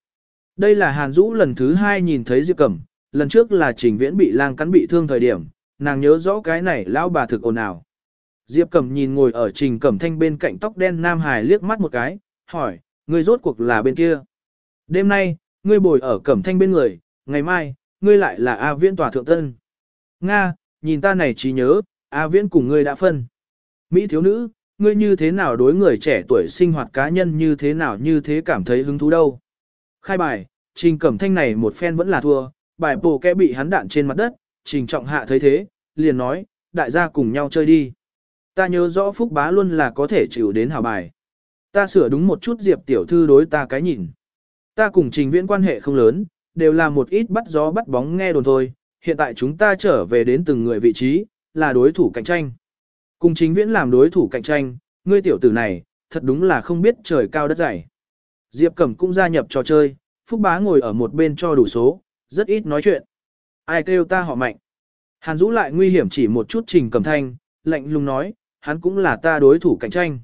Đây là Hàn Dũ lần thứ hai nhìn thấy Diệp Cẩm, lần trước là Trình Viễn bị lang cắn bị thương thời điểm, nàng nhớ rõ cái này lão bà thực ồn ào. Diệp Cẩm nhìn ngồi ở Trình Cẩm Thanh bên cạnh tóc đen Nam Hải liếc mắt một cái, hỏi, ngươi rốt cuộc là bên kia. Đêm nay, ngươi bồi ở Cẩm Thanh bên người, ngày mai, ngươi lại là A Viễn tòa thượng tân. Nga, nhìn ta này trí nhớ, A Viễn cùng ngươi đã phân. Mỹ thiếu nữ, ngươi như thế nào đối người trẻ tuổi sinh hoạt cá nhân như thế nào như thế cảm thấy hứng thú đâu. Khai bài, Trình Cẩm Thanh này một phen vẫn là thua, bài bổ kẽ bị hắn đạn trên mặt đất, Trình Trọng Hạ thấy thế, liền nói, đại gia cùng nhau chơi đi. Ta nhớ rõ Phúc Bá luôn là có thể chịu đến hào bài. Ta sửa đúng một chút Diệp tiểu thư đối ta cái nhìn. Ta cùng Trình Viễn quan hệ không lớn, đều là một ít bắt gió bắt bóng nghe đồn thôi, hiện tại chúng ta trở về đến từng người vị trí, là đối thủ cạnh tranh. Cùng chính Viễn làm đối thủ cạnh tranh, ngươi tiểu tử này, thật đúng là không biết trời cao đất dày. Diệp Cẩm cũng gia nhập trò chơi, Phúc Bá ngồi ở một bên cho đủ số, rất ít nói chuyện. Ai kêu ta họ mạnh. Hàn Dũ lại nguy hiểm chỉ một chút Trình Cẩm Thanh, lạnh lùng nói, hắn cũng là ta đối thủ cạnh tranh.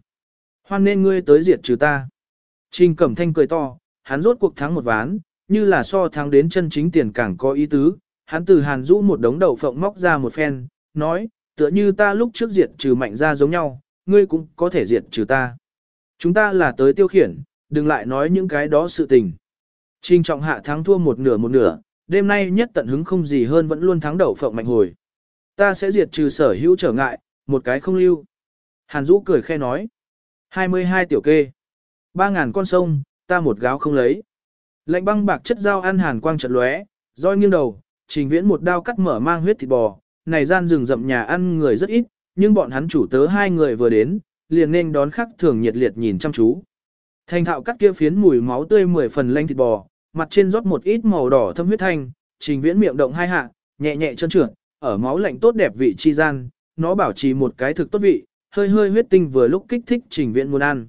Hoan nên ngươi tới diệt trừ ta. Trình Cẩm Thanh cười to, hắn rốt cuộc thắng một ván, như là so thắng đến chân chính tiền càng có ý tứ. Hắn từ Hàn Dũ một đống đậu phộng móc ra một phen, nói, tựa như ta lúc trước diệt trừ mạnh ra giống nhau, ngươi cũng có thể diệt trừ ta. Chúng ta là tới tiêu khiển, đừng lại nói những cái đó sự tình. Trình trọng hạ thắng thua một nửa một nửa, đêm nay nhất tận hứng không gì hơn vẫn luôn thắng đầu phộng mạnh hồi. Ta sẽ diệt trừ sở hữu trở ngại, một cái không lưu. Hàn Dũ cười khe nói. 22 tiểu kê. 3.000 con sông, ta một gáo không lấy. Lệnh băng bạc chất dao ăn hàn quang trận lóe, roi nghiêng đầu, trình viễn một đao cắt mở mang huyết thịt bò. Này gian rừng rậm nhà ăn người rất ít, nhưng bọn hắn chủ tớ hai người vừa đến, liền nên đón khắc thường nhiệt liệt nhìn chăm chú. Thành thạo cắt kia phiến mùi máu tươi mười phần lanh thịt bò, mặt trên rót một ít màu đỏ thâm huyết thanh, trình viễn miệng động hai hạ, nhẹ nhẹ chân trượt, ở máu lạnh tốt đẹp vị chi gian, nó bảo trì một cái thực tốt vị, hơi hơi huyết tinh vừa lúc kích thích trình viễn muốn ăn.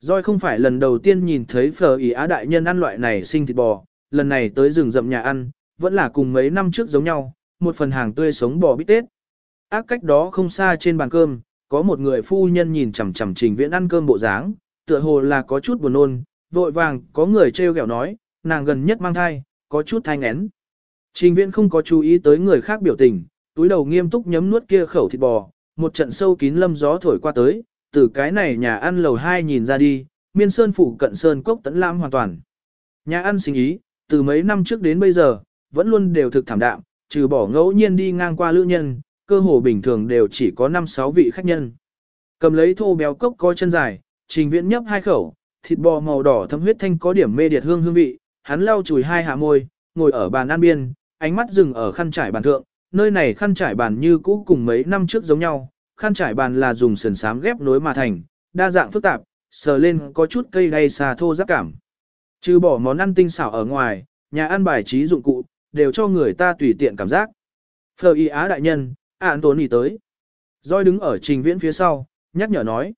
Rồi không phải lần đầu tiên nhìn thấy phở ý á đại nhân ăn loại này sinh thịt bò, lần này tới rừng rậm nhà ăn, vẫn là cùng mấy năm trước giống nhau, một phần hàng tươi sống bò bít tết. Ác cách đó không xa trên bàn cơm, có một người phu nhân nhìn chằm chằm trình viễn ăn cơm bộ dáng, tựa hồ là có chút buồn nôn, vội vàng có người trêu ghẹo nói, nàng gần nhất mang thai, có chút thai ngén. Trình viễn không có chú ý tới người khác biểu tình, túi đầu nghiêm túc nhấm nuốt kia khẩu thịt bò, một trận sâu kín lâm gió thổi qua tới, từ cái này nhà ăn lầu hai nhìn ra đi, miên sơn phủ cận sơn cốc tấn lam hoàn toàn. Nhà ăn sinh ý, từ mấy năm trước đến bây giờ, vẫn luôn đều thực thảm đạm, trừ bỏ ngẫu nhiên đi ngang qua lữ nhân, cơ hồ bình thường đều chỉ có 5-6 vị khách nhân. Cầm lấy thô béo cốc có chân dài, trình viễn nhấp hai khẩu, thịt bò màu đỏ thấm huyết thanh có điểm mê điệt hương hương vị, hắn lau chùi hai hạ môi, ngồi ở bàn ăn biên, ánh mắt dừng ở khăn trải bàn thượng, nơi này khăn trải bàn như cũ cùng mấy năm trước giống nhau, khăn trải bàn là dùng sườn sám ghép nối mà thành, đa dạng phức tạp, sờ lên có chút cây đay xà thô giác cảm. Trừ bỏ món ăn tinh xảo ở ngoài, nhà ăn bài trí dụng cụ, đều cho người ta tùy tiện cảm giác. Phờ y á đại nhân, ạn tốn ý tới. Rồi đứng ở trình viễn phía sau, nhắc nhở nói.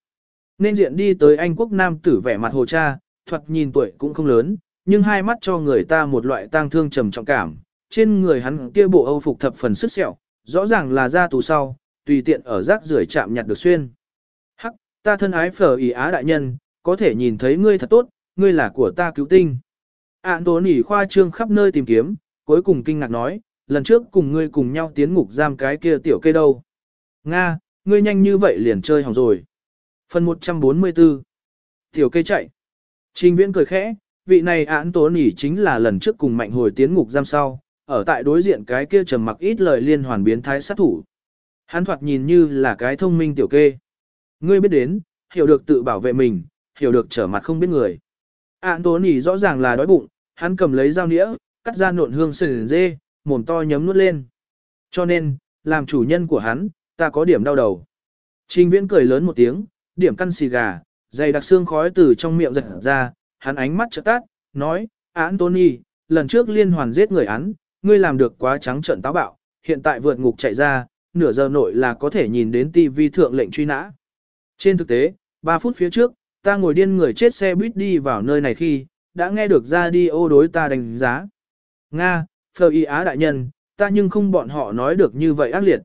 Nên diện đi tới Anh quốc nam tử vẻ mặt hồ cha, thuật nhìn tuổi cũng không lớn, nhưng hai mắt cho người ta một loại tang thương trầm trọng cảm. Trên người hắn kia bộ âu phục thập phần sức sẹo, rõ ràng là ra tù sau, tùy tiện ở rác rưởi chạm nhặt được xuyên. Hắc, ta thân ái phở ý á đại nhân, có thể nhìn thấy ngươi thật tốt, ngươi là của ta cứu tinh. Án tốn nỉ khoa trương khắp nơi tìm kiếm, cuối cùng kinh ngạc nói, lần trước cùng ngươi cùng nhau tiến ngục giam cái kia tiểu cây đâu. Nga, ngươi nhanh như vậy liền chơi hỏng rồi. Phần 144 Tiểu cây chạy. Trình viễn cười khẽ, vị này án tố nỉ chính là lần trước cùng mạnh hồi tiến ngục giam sau, ở tại đối diện cái kia trầm mặc ít lời liên hoàn biến thái sát thủ. Hắn thoạt nhìn như là cái thông minh tiểu kê. Ngươi biết đến, hiểu được tự bảo vệ mình, hiểu được trở mặt không biết người. Án tố nỉ rõ ràng là đói bụng, hắn cầm lấy dao nĩa, cắt ra nộn hương sườn dê, mồm to nhấm nuốt lên. Cho nên, làm chủ nhân của hắn, ta có điểm đau đầu. Trình viễn cười lớn một tiếng, điểm căn xì gà, dày đặc xương khói từ trong miệng giật ra, hắn ánh mắt trợ tát, nói, Anthony, lần trước liên hoàn giết người án, ngươi làm được quá trắng trợn táo bạo, hiện tại vượt ngục chạy ra, nửa giờ nội là có thể nhìn đến TV thượng lệnh truy nã. Trên thực tế, 3 phút phía trước, ta ngồi điên người chết xe buýt đi vào nơi này khi, đã nghe được ra đi ô đối ta đánh giá. Nga, Phờ Y Á đại nhân, ta nhưng không bọn họ nói được như vậy ác liệt.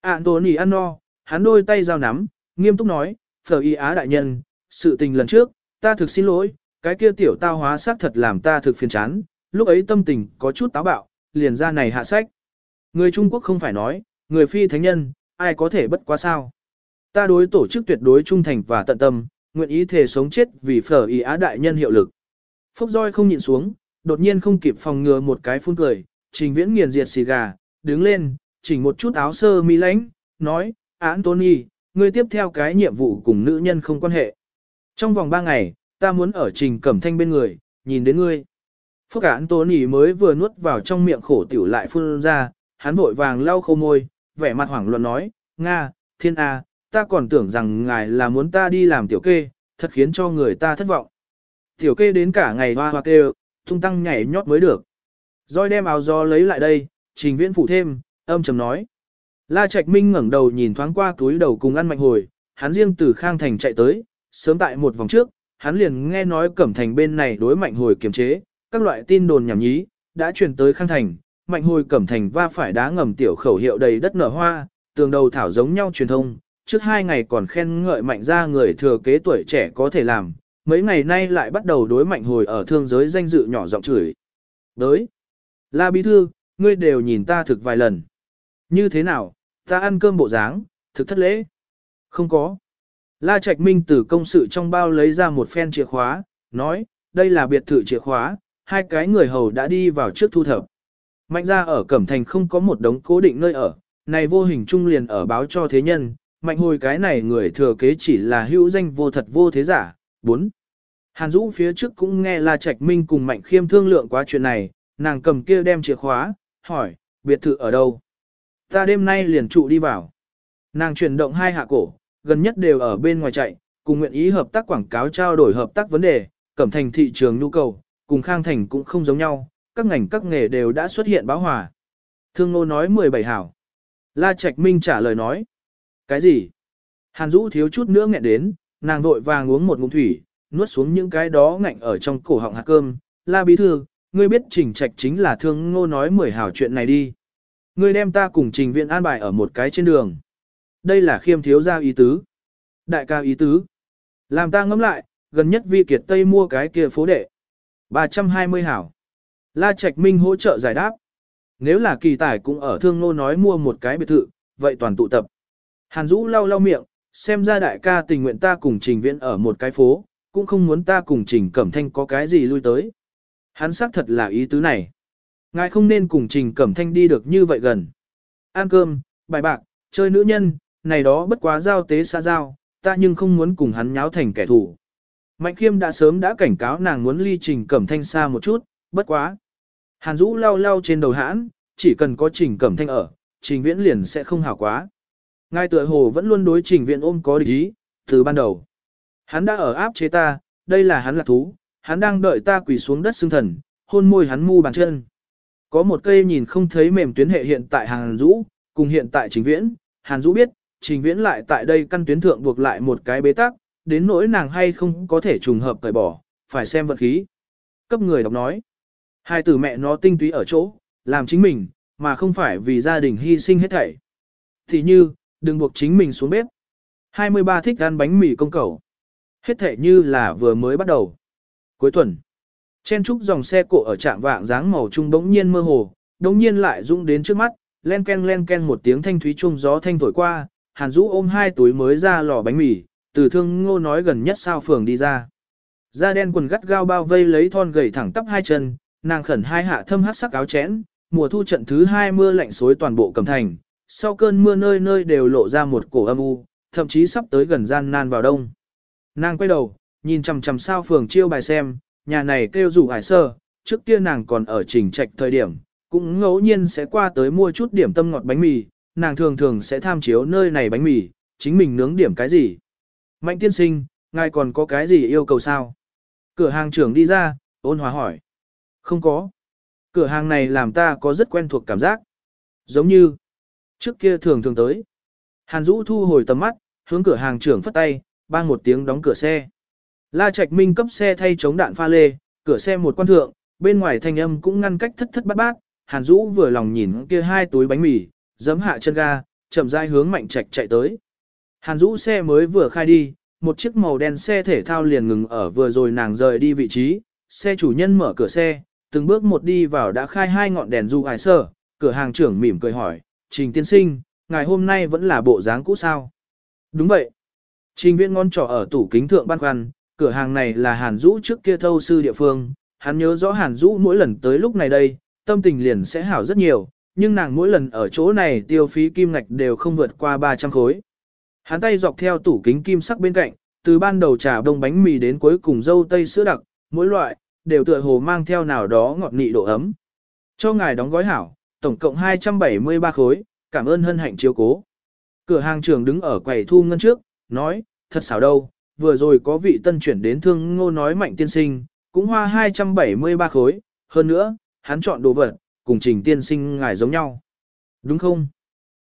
Anthony ăn no, hắn đôi tay giao nắm, nghiêm túc nói, Phờ Y Á đại nhân, sự tình lần trước, ta thực xin lỗi, cái kia tiểu tao hóa xác thật làm ta thực phiền chán, lúc ấy tâm tình có chút táo bạo, liền ra này hạ sách. Người Trung Quốc không phải nói, người phi thánh nhân, ai có thể bất quá sao. Ta đối tổ chức tuyệt đối trung thành và tận tâm, nguyện ý thể sống chết vì phở ý á đại nhân hiệu lực. Phúc roi không nhịn xuống, đột nhiên không kịp phòng ngừa một cái phun cười, trình viễn nghiền diệt xì gà, đứng lên, chỉnh một chút áo sơ mi lánh, nói, Anthony, ngươi tiếp theo cái nhiệm vụ cùng nữ nhân không quan hệ. Trong vòng 3 ngày, ta muốn ở trình cẩm thanh bên người, nhìn đến ngươi. Phúc Anthony mới vừa nuốt vào trong miệng khổ tiểu lại phun ra, hắn vội vàng lau khô môi, vẻ mặt hoảng loạn nói, Nga, thiên A, ta còn tưởng rằng ngài là muốn ta đi làm tiểu kê, thật khiến cho người ta thất vọng. Tiểu kê đến cả ngày hoa hoa kêu, tung tăng nhảy nhót mới được. Rồi đem áo gió lấy lại đây, trình viễn phụ thêm, âm trầm nói. La Trạch Minh ngẩng đầu nhìn thoáng qua túi đầu cùng ăn mạnh hồi, hắn riêng từ Khang Thành chạy tới, sớm tại một vòng trước, hắn liền nghe nói Cẩm Thành bên này đối mạnh hồi kiềm chế, các loại tin đồn nhảm nhí, đã truyền tới Khang Thành, mạnh hồi Cẩm Thành va phải đá ngầm tiểu khẩu hiệu đầy đất nở hoa, tường đầu thảo giống nhau truyền thông, trước hai ngày còn khen ngợi mạnh ra người thừa kế tuổi trẻ có thể làm, mấy ngày nay lại bắt đầu đối mạnh hồi ở thương giới danh dự nhỏ giọng chửi. Đới, La Bí Thư, ngươi đều nhìn ta thực vài lần. Như thế nào, ta ăn cơm bộ dáng, thực thất lễ. Không có. La Trạch Minh từ công sự trong bao lấy ra một phen chìa khóa, nói, đây là biệt thự chìa khóa, hai cái người hầu đã đi vào trước thu thập. Mạnh ra ở Cẩm Thành không có một đống cố định nơi ở, này vô hình trung liền ở báo cho thế nhân, mạnh hồi cái này người thừa kế chỉ là hữu danh vô thật vô thế giả. 4. Hàn Dũ phía trước cũng nghe La Trạch Minh cùng Mạnh Khiêm thương lượng quá chuyện này, nàng cầm kia đem chìa khóa, hỏi, biệt thự ở đâu? Ta đêm nay liền trụ đi vào. Nàng chuyển động hai hạ cổ, gần nhất đều ở bên ngoài chạy, cùng nguyện ý hợp tác quảng cáo trao đổi hợp tác vấn đề, cẩm thành thị trường nhu cầu, cùng khang thành cũng không giống nhau, các ngành các nghề đều đã xuất hiện báo hòa. Thương Nô nói 17 hảo. La Trạch Minh trả lời nói. Cái gì? Hàn Dũ thiếu chút nữa nghẹn đến, nàng vội vàng uống một ngụm thủy, nuốt xuống những cái đó ngạnh ở trong cổ họng hạt cơm. La Bí Thư, ngươi biết Trình Trạch chính là thương ngô nói mười hảo chuyện này đi. Ngươi đem ta cùng Trình Viện an bài ở một cái trên đường. Đây là khiêm thiếu gia ý tứ. Đại ca ý tứ. Làm ta ngẫm lại, gần nhất vi kiệt Tây mua cái kia phố đệ. 320 hảo. La Trạch Minh hỗ trợ giải đáp. Nếu là kỳ tài cũng ở thương ngô nói mua một cái biệt thự, vậy toàn tụ tập. Hàn Dũ lau lau miệng, xem ra đại ca tình nguyện ta cùng Trình Viễn ở một cái phố, cũng không muốn ta cùng Trình Cẩm Thanh có cái gì lui tới. Hắn xác thật là ý tứ này. Ngài không nên cùng Trình Cẩm Thanh đi được như vậy gần. Ăn cơm, bài bạc, chơi nữ nhân, này đó bất quá giao tế xa giao, ta nhưng không muốn cùng hắn nháo thành kẻ thù. Mạnh Khiêm đã sớm đã cảnh cáo nàng muốn ly Trình Cẩm Thanh xa một chút, bất quá. Hàn Dũ lau lau trên đầu hãn, chỉ cần có Trình Cẩm Thanh ở, Trình Viễn liền sẽ không hảo quá. Ngài tựa hồ vẫn luôn đối Trình viện ôm có địch ý, từ ban đầu. Hắn đã ở áp chế ta, đây là hắn là thú, hắn đang đợi ta quỳ xuống đất xương thần, hôn môi hắn mu bàn chân. Có một cây nhìn không thấy mềm tuyến hệ hiện tại Hàn Dũ, cùng hiện tại Trình Viễn, Hàn Dũ biết, Trình Viễn lại tại đây căn tuyến thượng buộc lại một cái bế tắc, đến nỗi nàng hay không có thể trùng hợp cởi bỏ, phải xem vận khí. Cấp người đọc nói, hai từ mẹ nó tinh túy ở chỗ, làm chính mình, mà không phải vì gia đình hy sinh hết thảy. Thì như, đừng buộc chính mình xuống bếp. 23 thích ăn bánh mì công cầu. Hết thể như là vừa mới bắt đầu. Cuối tuần, chen trúc dòng xe cộ ở trạm vạng dáng màu trung đống nhiên mơ hồ, đống nhiên lại rung đến trước mắt, len ken len ken một tiếng thanh thúy trung gió thanh thổi qua, Hàn Dũ ôm hai túi mới ra lò bánh mì, từ thương ngô nói gần nhất sao phường đi ra. Da đen quần gắt gao bao vây lấy thon gầy thẳng tắp hai chân, nàng khẩn hai hạ thâm hát sắc áo chén, mùa thu trận thứ hai mưa lạnh xối toàn bộ cầm thành, sau cơn mưa nơi nơi đều lộ ra một cổ âm u, thậm chí sắp tới gần gian nan vào đông. Nàng quay đầu, nhìn chằm chằm sao phường chiêu bài xem, nhà này kêu rủ hải sơ, trước kia nàng còn ở trình trạch thời điểm, cũng ngẫu nhiên sẽ qua tới mua chút điểm tâm ngọt bánh mì, nàng thường thường sẽ tham chiếu nơi này bánh mì, chính mình nướng điểm cái gì. Mạnh tiên sinh, ngài còn có cái gì yêu cầu sao? Cửa hàng trưởng đi ra, ôn hòa hỏi. Không có. Cửa hàng này làm ta có rất quen thuộc cảm giác. Giống như, Trước kia thường thường tới. Hàn Dũ thu hồi tầm mắt, hướng cửa hàng trưởng phất tay, bang một tiếng đóng cửa xe. La Trạch Minh cấp xe thay chống đạn pha lê, cửa xe một quan thượng, bên ngoài thanh âm cũng ngăn cách thất thất bát bát, Hàn Dũ vừa lòng nhìn kia hai túi bánh mì, giấm hạ chân ga, chậm rãi hướng Mạnh Trạch chạy tới. Hàn Dũ xe mới vừa khai đi, một chiếc màu đen xe thể thao liền ngừng ở vừa rồi nàng rời đi vị trí, xe chủ nhân mở cửa xe, từng bước một đi vào đã khai hai ngọn đèn du ải sơ, cửa hàng trưởng mỉm cười hỏi, Trình tiên sinh, ngày hôm nay vẫn là bộ dáng cũ sao? Đúng vậy. Trình viễn ngon trỏ ở tủ kính thượng ban khoăn, cửa hàng này là Hàn Dũ trước kia thâu sư địa phương, hắn nhớ rõ Hàn Dũ mỗi lần tới lúc này đây, tâm tình liền sẽ hảo rất nhiều, nhưng nàng mỗi lần ở chỗ này tiêu phí kim ngạch đều không vượt qua 300 khối. Hắn tay dọc theo tủ kính kim sắc bên cạnh, từ ban đầu trà đông bánh mì đến cuối cùng dâu tây sữa đặc, mỗi loại, đều tựa hồ mang theo nào đó ngọt nị độ ấm. Cho ngài đóng gói hảo, tổng cộng 273 khối, cảm ơn hân hạnh chiếu cố. Cửa hàng trưởng đứng ở quầy thu ngân trước, nói, thật xảo đâu, vừa rồi có vị tân chuyển đến thương ngô nói mạnh tiên sinh, cũng hoa 273 khối, hơn nữa, hắn chọn đồ vật, cùng trình tiên sinh ngài giống nhau. Đúng không?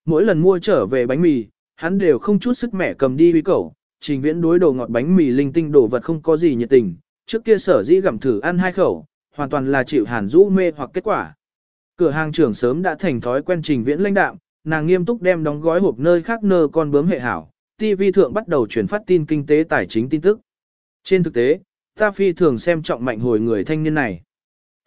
Mỗi lần mua trở về bánh mì, hắn đều không chút sức mẻ cầm đi huy cẩu, trình viễn đối đồ ngọt bánh mì linh tinh đồ vật không có gì nhiệt tình, trước kia sở dĩ gặm thử ăn hai khẩu, hoàn toàn là chịu hàn rũ mê hoặc kết quả. Cửa hàng trưởng sớm đã thành thói quen trình viễn lãnh đạm, nàng nghiêm túc đem đóng gói hộp nơi khác nơ con bướm hệ hảo, TV thượng bắt đầu truyền phát tin kinh tế tài chính tin tức. Trên thực tế, ta phi thường xem trọng mạnh hồi người thanh niên này.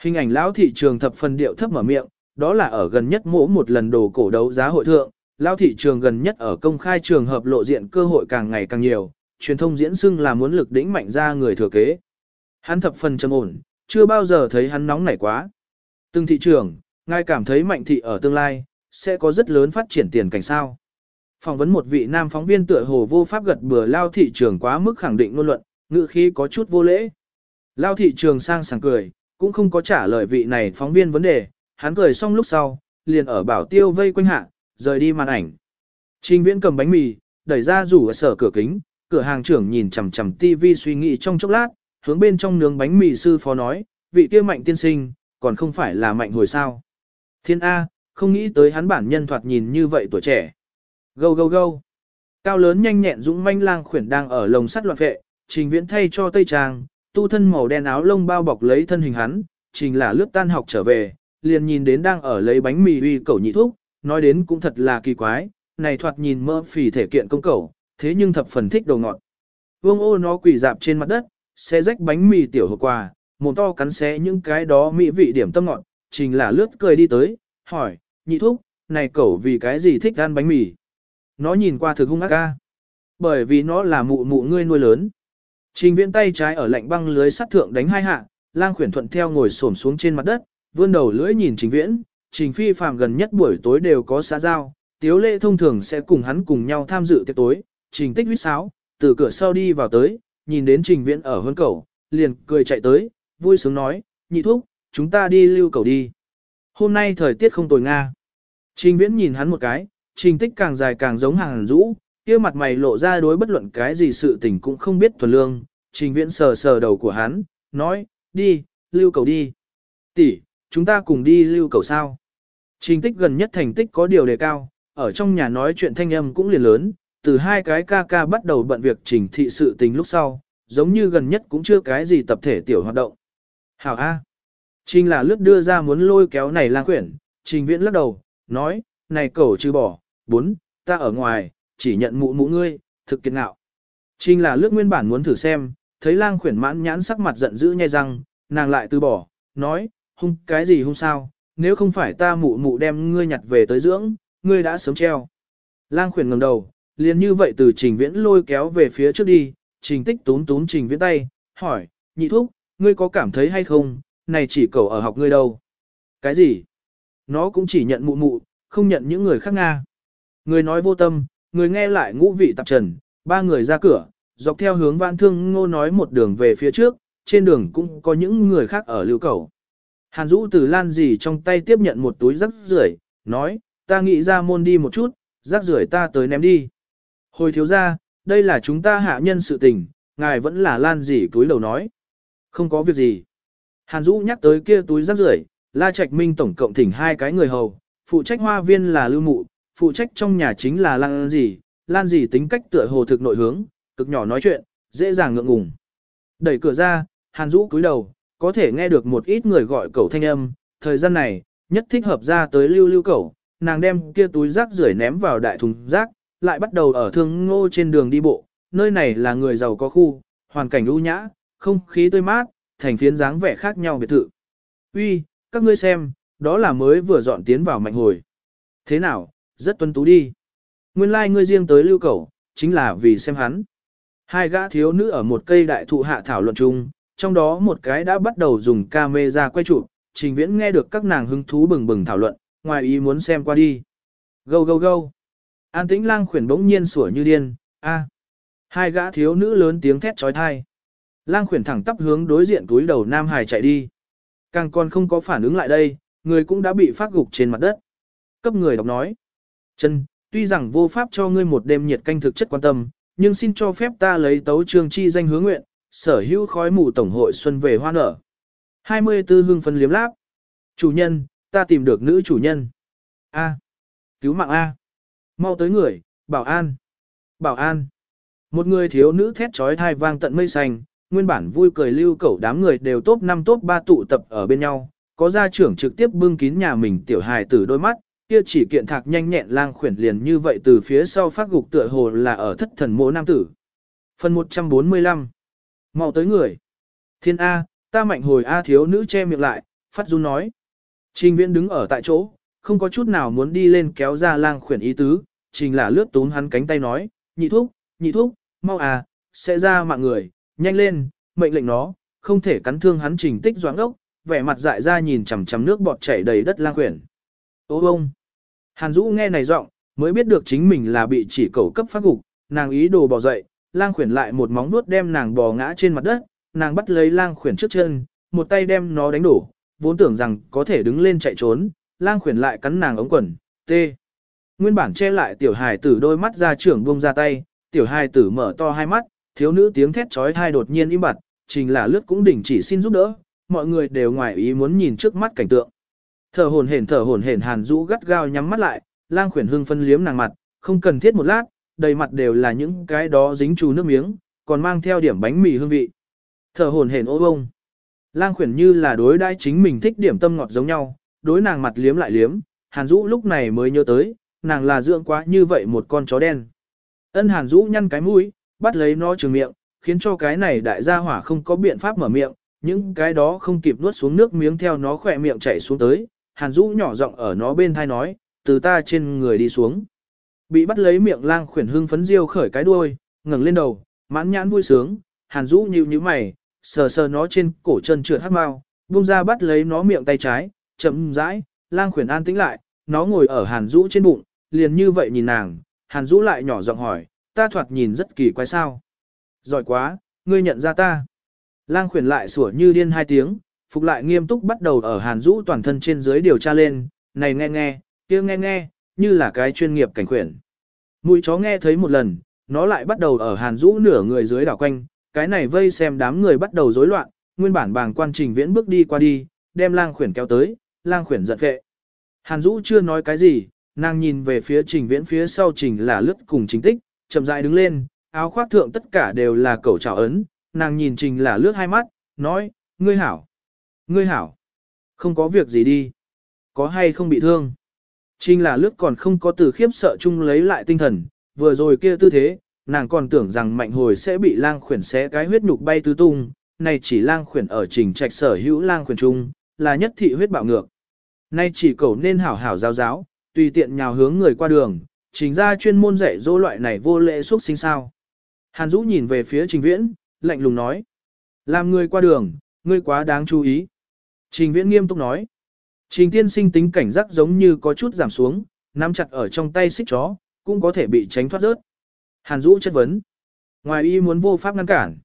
Hình ảnh lão thị trường thập phần điệu thấp mở miệng, đó là ở gần nhất mỗ một lần đồ cổ đấu giá hội thượng, lão thị trường gần nhất ở công khai trường hợp lộ diện cơ hội càng ngày càng nhiều, truyền thông diễn xưng là muốn lực đỉnh mạnh ra người thừa kế. Hắn thập phần trầm ổn, chưa bao giờ thấy hắn nóng nảy quá. Từng thị trường, ngài cảm thấy mạnh thị ở tương lai, sẽ có rất lớn phát triển tiền cảnh sao. Phỏng vấn một vị nam phóng viên tựa hồ vô pháp gật bừa lao thị trường quá mức khẳng định ngôn luận, ngữ khí có chút vô lễ. Lao thị trường sang sảng cười, cũng không có trả lời vị này phóng viên vấn đề, hắn cười xong lúc sau, liền ở bảo tiêu vây quanh hạ, rời đi màn ảnh. Trình viễn cầm bánh mì, đẩy ra rủ ở sở cửa kính, cửa hàng trưởng nhìn chằm chằm TV suy nghĩ trong chốc lát, hướng bên trong nướng bánh mì sư phó nói, vị kia mạnh tiên sinh, còn không phải là mạnh hồi sao. Thiên A, không nghĩ tới hắn bản nhân thoạt nhìn như vậy tuổi trẻ. Gâu gâu gâu. Cao lớn nhanh nhẹn dũng manh lang khuyển đang ở lồng sắt loạn vệ, trình viễn thay cho tây trang, tu thân màu đen áo lông bao bọc lấy thân hình hắn, trình là lướt tan học trở về, liền nhìn đến đang ở lấy bánh mì uy cẩu nhị thuốc, nói đến cũng thật là kỳ quái, này thoạt nhìn mơ phì thể kiện công cẩu, thế nhưng thập phần thích đồ ngọt. Vương ô nó quỳ dạp trên mặt đất, xe rách bánh mì tiểu hộp quà, mồm to cắn xé những cái đó mỹ vị điểm tâm ngọt, trình là lướt cười đi tới, hỏi, nhị thúc, này cẩu vì cái gì thích ăn bánh mì? Nó nhìn qua thực hung ác ca. Bởi vì nó là mụ mụ ngươi nuôi lớn. Trình viễn tay trái ở lạnh băng lưới sắt thượng đánh hai hạ, lang khuyển thuận theo ngồi xổm xuống trên mặt đất, vươn đầu lưỡi nhìn trình viễn, trình phi phàm gần nhất buổi tối đều có xã giao, tiếu lệ thông thường sẽ cùng hắn cùng nhau tham dự tiệc tối, trình tích huyết sáo, từ cửa sau đi vào tới, nhìn đến trình viễn ở hơn cầu, liền cười chạy tới, vui sướng nói, nhị thúc, chúng ta đi lưu cầu đi. Hôm nay thời tiết không tồi nga. Trình viễn nhìn hắn một cái, trình tích càng dài càng giống hàng rũ, kia mặt mày lộ ra đối bất luận cái gì sự tình cũng không biết thuần lương. Trình viễn sờ sờ đầu của hắn, nói, đi, lưu cầu đi. tỷ, chúng ta cùng đi lưu cầu sao. Trình tích gần nhất thành tích có điều đề cao, ở trong nhà nói chuyện thanh âm cũng liền lớn, từ hai cái ca ca bắt đầu bận việc trình thị sự tình lúc sau, giống như gần nhất cũng chưa cái gì tập thể tiểu hoạt động. Hảo A. Trình là lướt đưa ra muốn lôi kéo này lang quyển, trình viễn lắc đầu, nói, này cẩu trừ bỏ, bốn, ta ở ngoài, chỉ nhận mụ mụ ngươi, thực kiệt ngạo. Trình là lướt nguyên bản muốn thử xem, thấy lang Quyển mãn nhãn sắc mặt giận dữ nhai răng, nàng lại từ bỏ, nói, hung cái gì hung sao, nếu không phải ta mụ mụ đem ngươi nhặt về tới dưỡng, ngươi đã sớm treo. Lang Quyển ngẩng đầu, liền như vậy từ trình viễn lôi kéo về phía trước đi, trình tích túm túm trình viễn tay, hỏi, nhị thúc, ngươi có cảm thấy hay không, này chỉ cầu ở học ngươi đâu. Cái gì? Nó cũng chỉ nhận mụ mụ, không nhận những người khác Nga. Người nói vô tâm, người nghe lại ngũ vị tạp trần, ba người ra cửa, dọc theo hướng vạn thương ngô nói một đường về phía trước, trên đường cũng có những người khác ở lưu cầu. Hàn Dũ từ lan gì trong tay tiếp nhận một túi rác rưởi, nói, ta nghĩ ra môn đi một chút, rác rưởi ta tới ném đi. Hồi thiếu ra, đây là chúng ta hạ nhân sự tình, ngài vẫn là lan gì túi đầu nói. Không có việc gì. Hàn Dũ nhắc tới kia túi rác rưởi, La Trạch Minh tổng cộng thỉnh hai cái người hầu, phụ trách hoa viên là Lưu Mụ, phụ trách trong nhà chính là Lan gì, Lan gì tính cách tựa hồ thực nội hướng, cực nhỏ nói chuyện, dễ dàng ngượng ngùng. Đẩy cửa ra, Hàn Dũ cúi đầu, có thể nghe được một ít người gọi cậu thanh âm, thời gian này, nhất thích hợp ra tới lưu lưu cậu, nàng đem kia túi rác rưởi ném vào đại thùng rác, lại bắt đầu ở thương ngô trên đường đi bộ, nơi này là người giàu có khu, hoàn cảnh ưu nhã, không khí tươi mát, thành phiến dáng vẻ khác nhau biệt thự. Uy, các ngươi xem, đó là mới vừa dọn tiến vào mạnh hồi. Thế nào, rất tuân tú đi. Nguyên lai like ngươi riêng tới lưu cầu, chính là vì xem hắn. Hai gã thiếu nữ ở một cây đại thụ hạ thảo luận chung, trong đó một cái đã bắt đầu dùng camera quay chụp, trình viễn nghe được các nàng hứng thú bừng bừng thảo luận, ngoài ý muốn xem qua đi. Go go go. An tĩnh lang khuyển bỗng nhiên sủa như điên, a. Hai gã thiếu nữ lớn tiếng thét trói thai. Lang khuyển thẳng tắp hướng đối diện túi đầu Nam Hải chạy đi. Càng còn không có phản ứng lại đây, người cũng đã bị phát gục trên mặt đất. Cấp người đọc nói. Chân, tuy rằng vô pháp cho ngươi một đêm nhiệt canh thực chất quan tâm, nhưng xin cho phép ta lấy tấu trương chi danh hứa nguyện, sở hữu khói mù tổng hội xuân về hoa nở. 24 hương phân liếm láp. Chủ nhân, ta tìm được nữ chủ nhân. A. Cứu mạng A. Mau tới người, bảo an. Bảo an. Một người thiếu nữ thét trói thai vang tận mây xanh, nguyên bản vui cười lưu cẩu đám người đều top 5 top 3 tụ tập ở bên nhau, có gia trưởng trực tiếp bưng kín nhà mình tiểu hài tử đôi mắt, kia chỉ kiện thạc nhanh nhẹn lang khuyển liền như vậy từ phía sau phát gục tựa hồ là ở thất thần mộ nam tử. Phần 145 mau tới người. Thiên A, ta mạnh hồi A thiếu nữ che miệng lại, phát run nói. Trình viễn đứng ở tại chỗ, không có chút nào muốn đi lên kéo ra lang khuyển ý tứ, trình là lướt túm hắn cánh tay nói, nhị thúc, nhị thúc, mau à, sẽ ra mạng người, nhanh lên, mệnh lệnh nó, không thể cắn thương hắn trình tích doãn ốc, vẻ mặt dại ra nhìn chằm chằm nước bọt chảy đầy đất lang Quyển. Ô ông! Hàn Dũ nghe này giọng, mới biết được chính mình là bị chỉ cầu cấp phát gục, nàng ý đồ bỏ dậy, lang khuyển lại một móng vuốt đem nàng bò ngã trên mặt đất, nàng bắt lấy lang khuyển trước chân, một tay đem nó đánh đổ, vốn tưởng rằng có thể đứng lên chạy trốn, lang khuyển lại cắn nàng ống quần, tê. Nguyên bản che lại tiểu hài tử đôi mắt ra trưởng buông ra tay, tiểu hài tử mở to hai mắt, thiếu nữ tiếng thét trói thai đột nhiên im bặt, trình là lướt cũng đỉnh chỉ xin giúp đỡ, mọi người đều ngoài ý muốn nhìn trước mắt cảnh tượng. Thở hồn hển thở hồn hển Hàn Dũ gắt gao nhắm mắt lại, lang khuyển hưng phân liếm nàng mặt, không cần thiết một lát, đầy mặt đều là những cái đó dính chú nước miếng, còn mang theo điểm bánh mì hương vị. Thở hồn hển ô bông. Lang khuyển như là đối đãi chính mình thích điểm tâm ngọt giống nhau, đối nàng mặt liếm lại liếm, Hàn Dũ lúc này mới nhớ tới, nàng là dưỡng quá như vậy một con chó đen. Ân Hàn Dũ nhăn cái mũi, bắt lấy nó trường miệng, khiến cho cái này đại gia hỏa không có biện pháp mở miệng, những cái đó không kịp nuốt xuống nước miếng theo nó khỏe miệng chảy xuống tới. Hàn Dũ nhỏ giọng ở nó bên thai nói, từ ta trên người đi xuống. Bị bắt lấy miệng lang khuyển hưng phấn diêu khởi cái đuôi, ngẩng lên đầu, mãn nhãn vui sướng, Hàn Dũ nhíu nhíu mày, sờ sờ nó trên cổ chân trượt hắc mao, buông ra bắt lấy nó miệng tay trái, chậm rãi, lang khuyển an tĩnh lại, nó ngồi ở Hàn Dũ trên bụng, liền như vậy nhìn nàng, Hàn Dũ lại nhỏ giọng hỏi, ta thoạt nhìn rất kỳ quái sao. Giỏi quá, ngươi nhận ra ta. Lang khuyển lại sủa như điên hai tiếng, phục lại nghiêm túc bắt đầu ở Hàn Dũ toàn thân trên dưới điều tra lên, này nghe nghe, kia nghe nghe, như là cái chuyên nghiệp cảnh khuyển. Mũi chó nghe thấy một lần, nó lại bắt đầu ở Hàn Dũ nửa người dưới đảo quanh, cái này vây xem đám người bắt đầu rối loạn, nguyên bản bàng quan trình viễn bước đi qua đi, đem lang khuyển kéo tới, lang khuyển giận vệ. Hàn Dũ chưa nói cái gì, nàng nhìn về phía trình viễn phía sau trình là lướt cùng chính tích, chậm rãi đứng lên, áo khoác thượng tất cả đều là cẩu trào ấn, nàng nhìn trình là lướt hai mắt, nói, ngươi hảo, ngươi hảo, không có việc gì đi, có hay không bị thương. Trình là lướt còn không có từ khiếp sợ chung lấy lại tinh thần, vừa rồi kia tư thế, nàng còn tưởng rằng mạnh hồi sẽ bị lang khuyển xé cái huyết nhục bay tứ tung, này chỉ lang khuyển ở trình trạch sở hữu lang khuyển chung, là nhất thị huyết bạo ngược. Nay chỉ cầu nên hảo hảo giáo giáo, tùy tiện nhào hướng người qua đường, trình ra chuyên môn dạy dỗ loại này vô lễ xuất sinh sao. Hàn Dũ nhìn về phía trình viễn, lạnh lùng nói. Làm người qua đường, ngươi quá đáng chú ý. Trình viễn nghiêm túc nói. Trình tiên sinh tính cảnh giác giống như có chút giảm xuống, nắm chặt ở trong tay xích chó, cũng có thể bị tránh thoát rớt. Hàn Dũ chất vấn. Ngoài y muốn vô pháp ngăn cản.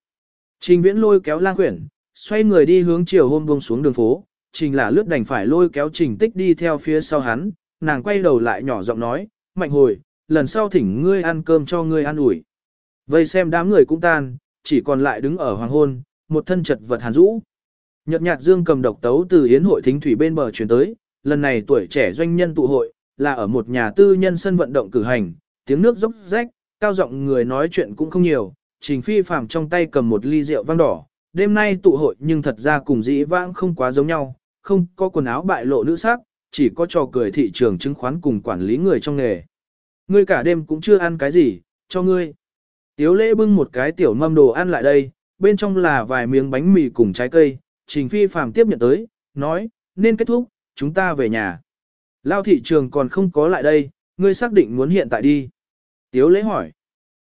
Trình viễn lôi kéo lang quyển, xoay người đi hướng chiều hôm buông xuống đường phố. Trình là lướt đành phải lôi kéo trình tích đi theo phía sau hắn, nàng quay đầu lại nhỏ giọng nói, mạnh hồi, lần sau thỉnh ngươi ăn cơm cho ngươi ăn ủi. Vây xem đám người cũng tan, chỉ còn lại đứng ở hoàng hôn, một thân chật vật hàn rũ. Nhật nhạt dương cầm độc tấu từ yến hội thính thủy bên bờ chuyển tới, lần này tuổi trẻ doanh nhân tụ hội, là ở một nhà tư nhân sân vận động cử hành, tiếng nước dốc rách, cao giọng người nói chuyện cũng không nhiều, Trình Phi Phàm trong tay cầm một ly rượu vang đỏ, đêm nay tụ hội nhưng thật ra cùng dĩ vãng không quá giống nhau, không có quần áo bại lộ nữ sắc, chỉ có trò cười thị trường chứng khoán cùng quản lý người trong nghề. Ngươi cả đêm cũng chưa ăn cái gì, cho ngươi. Tiếu lễ bưng một cái tiểu mâm đồ ăn lại đây, bên trong là vài miếng bánh mì cùng trái cây, Trình Phi Phàm tiếp nhận tới, nói, nên kết thúc, chúng ta về nhà. Lao thị trường còn không có lại đây, ngươi xác định muốn hiện tại đi. Tiếu lễ hỏi.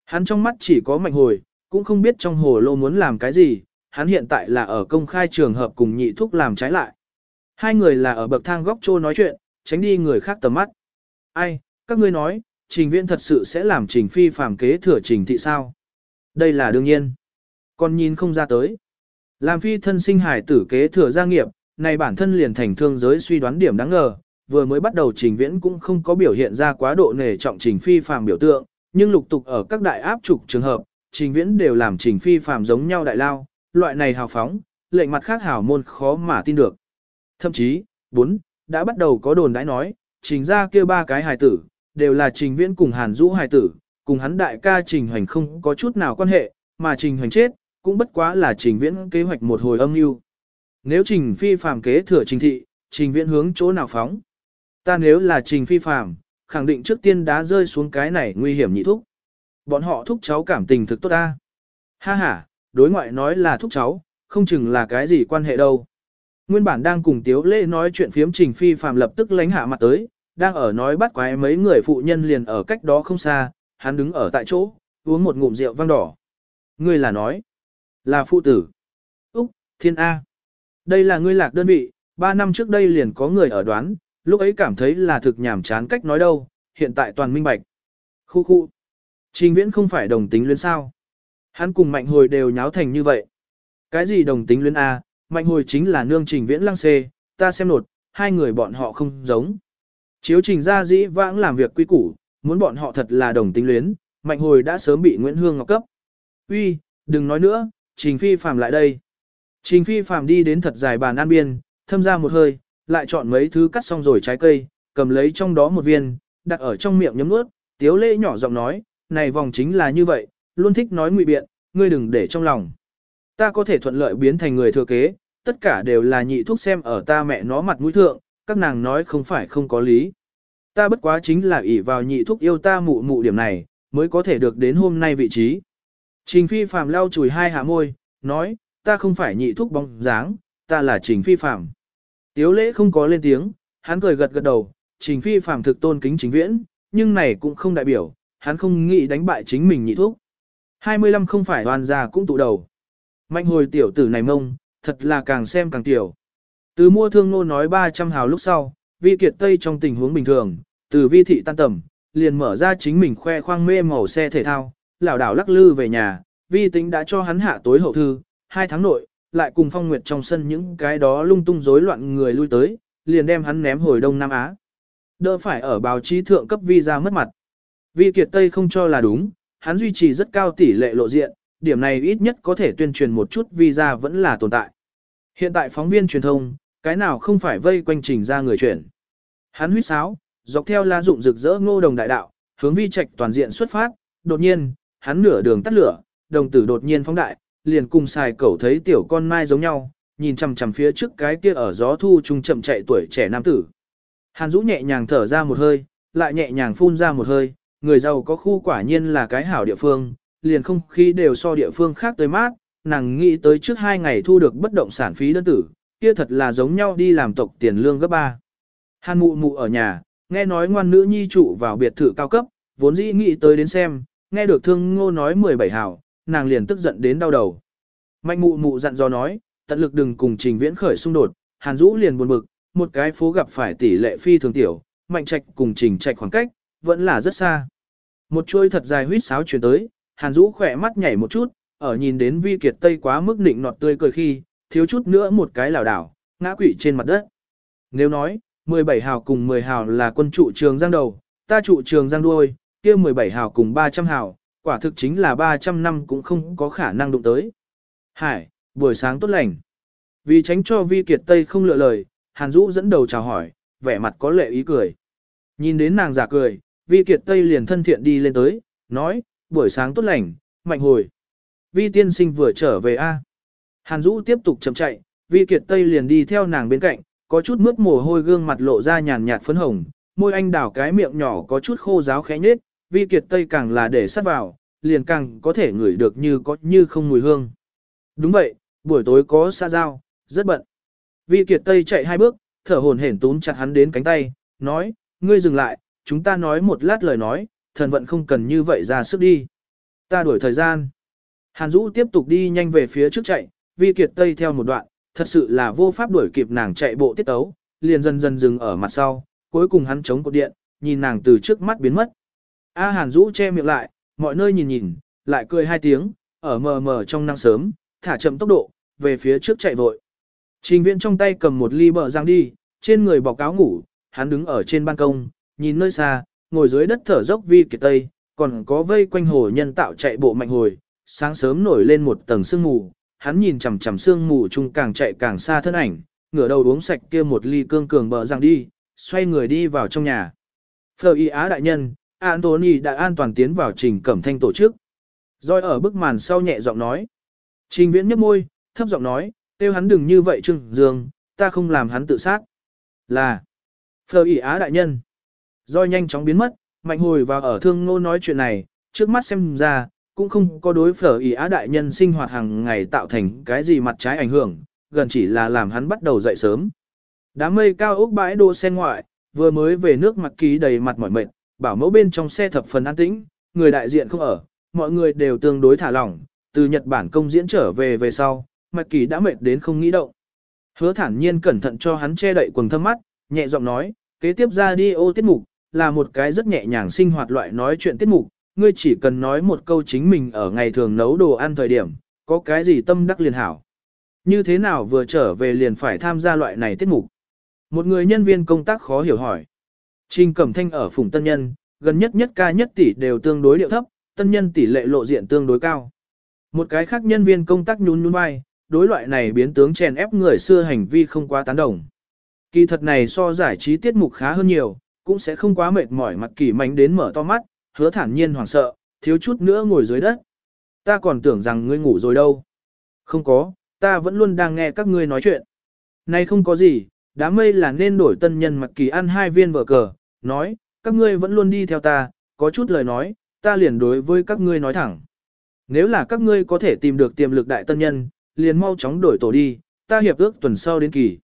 Hắn trong mắt chỉ có mạnh hồi, cũng không biết trong hồ lô muốn làm cái gì, hắn hiện tại là ở công khai trường hợp cùng nhị thúc làm trái lại. Hai người là ở bậc thang góc trô nói chuyện, tránh đi người khác tầm mắt. Ai, các ngươi nói, trình viễn thật sự sẽ làm trình phi phàm kế thừa trình thị sao? Đây là đương nhiên. Còn nhìn không ra tới. Làm phi thân sinh hải tử kế thừa gia nghiệp, này bản thân liền thành thương giới suy đoán điểm đáng ngờ, vừa mới bắt đầu trình viễn cũng không có biểu hiện ra quá độ nề trọng trình phi phàm biểu tượng, nhưng lục tục ở các đại áp trục trường hợp, trình viễn đều làm trình phi phàm giống nhau đại lao, loại này hào phóng, lệnh mặt khác hào môn khó mà tin được. Thậm chí, bốn đã bắt đầu có đồn đãi nói, trình ra kia ba cái hài tử, đều là trình viễn cùng hàn dũ hài tử, cùng hắn đại ca trình hoành không có chút nào quan hệ, mà trình hoành chết, cũng bất quá là trình viễn kế hoạch một hồi âm mưu. Nếu trình phi phàm kế thừa trình thị, trình viễn hướng chỗ nào phóng? Ta nếu là trình phi phàm, khẳng định trước tiên đá rơi xuống cái này nguy hiểm nhị thúc. Bọn họ thúc cháu cảm tình thực tốt ta. Ha ha, đối ngoại nói là thúc cháu, không chừng là cái gì quan hệ đâu. Nguyên bản đang cùng Tiếu Lễ nói chuyện phiếm Trình Phi Phạm lập tức lánh hạ mặt tới, đang ở nói bắt quái mấy người phụ nhân liền ở cách đó không xa, hắn đứng ở tại chỗ, uống một ngụm rượu vang đỏ. Ngươi là nói, là phụ tử. Úc, Thiên A. Đây là ngươi lạc đơn vị, ba năm trước đây liền có người ở đoán, lúc ấy cảm thấy là thực nhảm chán cách nói đâu, hiện tại toàn minh bạch. Khu khu. Trình viễn không phải đồng tính luyến sao. Hắn cùng mạnh hồi đều nháo thành như vậy. Cái gì đồng tính luyến A, mạnh hồi chính là nương trình viễn lăng xê, ta xem nột, hai người bọn họ không giống. Chiếu trình ra dĩ vãng làm việc quy củ, muốn bọn họ thật là đồng tính luyến, mạnh hồi đã sớm bị Nguyễn Hương ngọc cấp. Uy, đừng nói nữa, trình phi phàm lại đây. Trình phi phàm đi đến thật dài bàn an biên, thâm ra một hơi, lại chọn mấy thứ cắt xong rồi trái cây, cầm lấy trong đó một viên, đặt ở trong miệng nhấm nuốt, tiếu lễ nhỏ giọng nói, này vòng chính là như vậy, luôn thích nói ngụy biện, ngươi đừng để trong lòng. Ta có thể thuận lợi biến thành người thừa kế, tất cả đều là nhị thuốc xem ở ta mẹ nó mặt mũi thượng, các nàng nói không phải không có lý. Ta bất quá chính là ỷ vào nhị thuốc yêu ta mụ mụ điểm này, mới có thể được đến hôm nay vị trí. Trình phi phàm lau chùi hai hạ môi, nói, ta không phải nhị thuốc bóng dáng, ta là trình phi phàm. Tiếu lễ không có lên tiếng, hắn cười gật gật đầu, trình phi phàm thực tôn kính chính viễn, nhưng này cũng không đại biểu, hắn không nghĩ đánh bại chính mình nhị thuốc. 25 không phải hoàn gia cũng tụ đầu. Mạnh hồi tiểu tử này mông, thật là càng xem càng tiểu. Từ mua thương nô nói 300 hào lúc sau, vi kiệt tây trong tình huống bình thường, từ vi thị tan tầm, liền mở ra chính mình khoe khoang mê màu xe thể thao, lảo đảo lắc lư về nhà, vi tính đã cho hắn hạ tối hậu thư, hai tháng nội, lại cùng phong nguyệt trong sân những cái đó lung tung rối loạn người lui tới, liền đem hắn ném hồi Đông Nam Á. Đỡ phải ở báo chí thượng cấp vi ra mất mặt. Vi kiệt tây không cho là đúng, hắn duy trì rất cao tỷ lệ lộ diện, điểm này ít nhất có thể tuyên truyền một chút visa vẫn là tồn tại. Hiện tại phóng viên truyền thông, cái nào không phải vây quanh trình ra người chuyển. Hắn huyết sáo, dọc theo la dụng rực rỡ ngô đồng đại đạo, hướng vi trạch toàn diện xuất phát, đột nhiên, hắn nửa đường tắt lửa, đồng tử đột nhiên phóng đại, liền cùng xài cẩu thấy tiểu con mai giống nhau, nhìn chằm chằm phía trước cái kia ở gió thu trung chậm chạy tuổi trẻ nam tử. Hàn Dũ nhẹ nhàng thở ra một hơi, lại nhẹ nhàng phun ra một hơi, người giàu có khu quả nhiên là cái hảo địa phương, liền không khí đều so địa phương khác tới mát, nàng nghĩ tới trước hai ngày thu được bất động sản phí đơn tử, kia thật là giống nhau đi làm tộc tiền lương gấp ba. Hàn mụ mụ ở nhà, nghe nói ngoan nữ nhi trụ vào biệt thự cao cấp, vốn dĩ nghĩ tới đến xem, nghe được thương ngô nói 17 hảo, nàng liền tức giận đến đau đầu. Mạnh mụ mụ dặn dò nói, tận lực đừng cùng trình viễn khởi xung đột, hàn dũ liền buồn bực, một cái phố gặp phải tỷ lệ phi thường tiểu, mạnh trạch cùng trình trạch khoảng cách, vẫn là rất xa. Một chuôi thật dài huýt sáo chuyển tới, hàn dũ khỏe mắt nhảy một chút, ở nhìn đến vi kiệt tây quá mức nịnh nọt tươi cười khi, thiếu chút nữa một cái lảo đảo, ngã quỵ trên mặt đất. Nếu nói, 17 hào cùng 10 hào là quân trụ trường giang đầu, ta trụ trường giang đuôi, kia 17 hào cùng 300 hào, quả thực chính là 300 năm cũng không có khả năng đụng tới. Hải, buổi sáng tốt lành. Vì tránh cho vi kiệt tây không lựa lời, Hàn Dũ dẫn đầu chào hỏi, vẻ mặt có lệ ý cười. Nhìn đến nàng giả cười, Vi Kiệt Tây liền thân thiện đi lên tới, nói, buổi sáng tốt lành, mạnh hồi. Vi tiên sinh vừa trở về a. Hàn Dũ tiếp tục chậm chạy, Vi Kiệt Tây liền đi theo nàng bên cạnh, có chút mướt mồ hôi gương mặt lộ ra nhàn nhạt phấn hồng, môi anh đảo cái miệng nhỏ có chút khô ráo khẽ nhết, Vi Kiệt Tây càng là để sát vào, liền càng có thể ngửi được như có như không mùi hương. Đúng vậy, buổi tối có xa giao, rất bận. Vi Kiệt Tây chạy hai bước, thở hổn hển túm chặt hắn đến cánh tay, nói, ngươi dừng lại, chúng ta nói một lát lời nói, thần vận không cần như vậy ra sức đi. Ta đuổi thời gian. Hàn Dũ tiếp tục đi nhanh về phía trước chạy, Vi Kiệt Tây theo một đoạn, thật sự là vô pháp đuổi kịp nàng chạy bộ tiết tấu, liền dần dần dừng ở mặt sau, cuối cùng hắn chống cột điện, nhìn nàng từ trước mắt biến mất. A à, Hàn Dũ che miệng lại, mọi nơi nhìn nhìn, lại cười hai tiếng, ở mờ mờ trong năng sớm, thả chậm tốc độ, về phía trước chạy vội. Trình viễn trong tay cầm một ly bờ rang đi, trên người bọc áo ngủ, hắn đứng ở trên ban công, nhìn nơi xa, ngồi dưới đất thở dốc vi kiệt tây, còn có vây quanh hồ nhân tạo chạy bộ mạnh hồi, sáng sớm nổi lên một tầng sương mù, hắn nhìn chằm chằm sương mù chung càng chạy càng xa thân ảnh, ngửa đầu uống sạch kia một ly cương cường bờ răng đi, xoay người đi vào trong nhà. Phờ y á đại nhân, Anthony đã an toàn tiến vào trình cẩm thanh tổ chức. Rồi ở bức màn sau nhẹ giọng nói. Trình viễn nhấp môi, thấp giọng nói, tiêu hắn đừng như vậy trưng dương, ta không làm hắn tự sát. Là, Phờ y á đại nhân roi nhanh chóng biến mất, mạnh hồi vào ở thương ngô nói chuyện này, trước mắt xem ra, cũng không có đối phở ý á đại nhân sinh hoạt hàng ngày tạo thành cái gì mặt trái ảnh hưởng, gần chỉ là làm hắn bắt đầu dậy sớm. Đám mây cao ốc bãi đô xe ngoại, vừa mới về nước mặt ký đầy mặt mỏi mệt, bảo mẫu bên trong xe thập phần an tĩnh, người đại diện không ở, mọi người đều tương đối thả lỏng, từ Nhật Bản công diễn trở về về sau, mặt kỳ đã mệt đến không nghĩ động. Hứa thản nhiên cẩn thận cho hắn che đậy quần thâm mắt, nhẹ giọng nói, kế tiếp ra đi ô tiết mục, là một cái rất nhẹ nhàng sinh hoạt loại nói chuyện tiết mục, ngươi chỉ cần nói một câu chính mình ở ngày thường nấu đồ ăn thời điểm, có cái gì tâm đắc liền hảo. Như thế nào vừa trở về liền phải tham gia loại này tiết mục? Một người nhân viên công tác khó hiểu hỏi. Trình Cẩm Thanh ở Phùng Tân Nhân, gần nhất nhất ca nhất tỷ đều tương đối điệu thấp, tân nhân tỷ lệ lộ diện tương đối cao. Một cái khác nhân viên công tác nhún nhún vai, đối loại này biến tướng chèn ép người xưa hành vi không quá tán đồng. Kỳ thật này so giải trí tiết mục khá hơn nhiều, cũng sẽ không quá mệt mỏi mặt kỳ mánh đến mở to mắt, hứa thản nhiên hoảng sợ, thiếu chút nữa ngồi dưới đất. Ta còn tưởng rằng ngươi ngủ rồi đâu. Không có, ta vẫn luôn đang nghe các ngươi nói chuyện. Này không có gì, đám mây là nên đổi tân nhân mặt kỳ ăn hai viên vở cờ, nói, các ngươi vẫn luôn đi theo ta, có chút lời nói, ta liền đối với các ngươi nói thẳng. Nếu là các ngươi có thể tìm được tiềm lực đại tân nhân, liền mau chóng đổi tổ đi, ta hiệp ước tuần sau đến kỳ.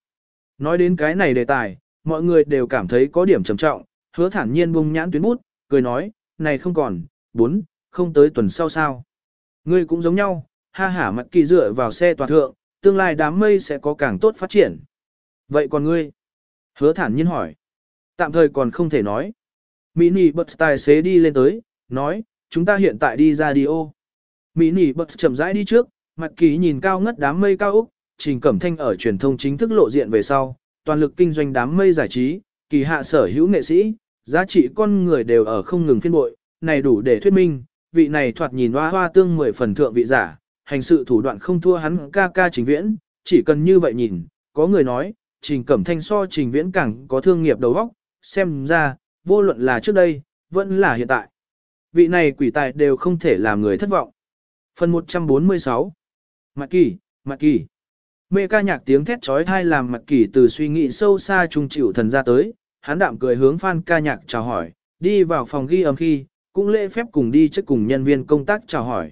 Nói đến cái này đề tài, mọi người đều cảm thấy có điểm trầm trọng, hứa thản nhiên bung nhãn tuyến bút, cười nói, này không còn, bốn, không tới tuần sau sao. Ngươi cũng giống nhau, ha hả mặt kỳ dựa vào xe toàn thượng, tương lai đám mây sẽ có càng tốt phát triển. Vậy còn ngươi? Hứa thản nhiên hỏi. Tạm thời còn không thể nói. Mini bật tài xế đi lên tới, nói, chúng ta hiện tại đi ra đi ô. Mini bật chậm rãi đi trước, mặt kỳ nhìn cao ngất đám mây cao Úc, trình cẩm thanh ở truyền thông chính thức lộ diện về sau, toàn lực kinh doanh đám mây giải trí, kỳ hạ sở hữu nghệ sĩ, giá trị con người đều ở không ngừng phiên bội, này đủ để thuyết minh, vị này thoạt nhìn hoa hoa tương mười phần thượng vị giả, hành sự thủ đoạn không thua hắn ca ca trình viễn, chỉ cần như vậy nhìn, có người nói, trình cẩm thanh so trình viễn càng có thương nghiệp đầu óc, xem ra, vô luận là trước đây, vẫn là hiện tại. Vị này quỷ tài đều không thể làm người thất vọng. Phần 146 Mạc Kỳ, Mạc Kỳ Mê ca nhạc tiếng thét trói thai làm mặt Kỳ từ suy nghĩ sâu xa trung chịu thần ra tới, hắn đạm cười hướng phan ca nhạc chào hỏi, đi vào phòng ghi âm khi, cũng lễ phép cùng đi trước cùng nhân viên công tác chào hỏi.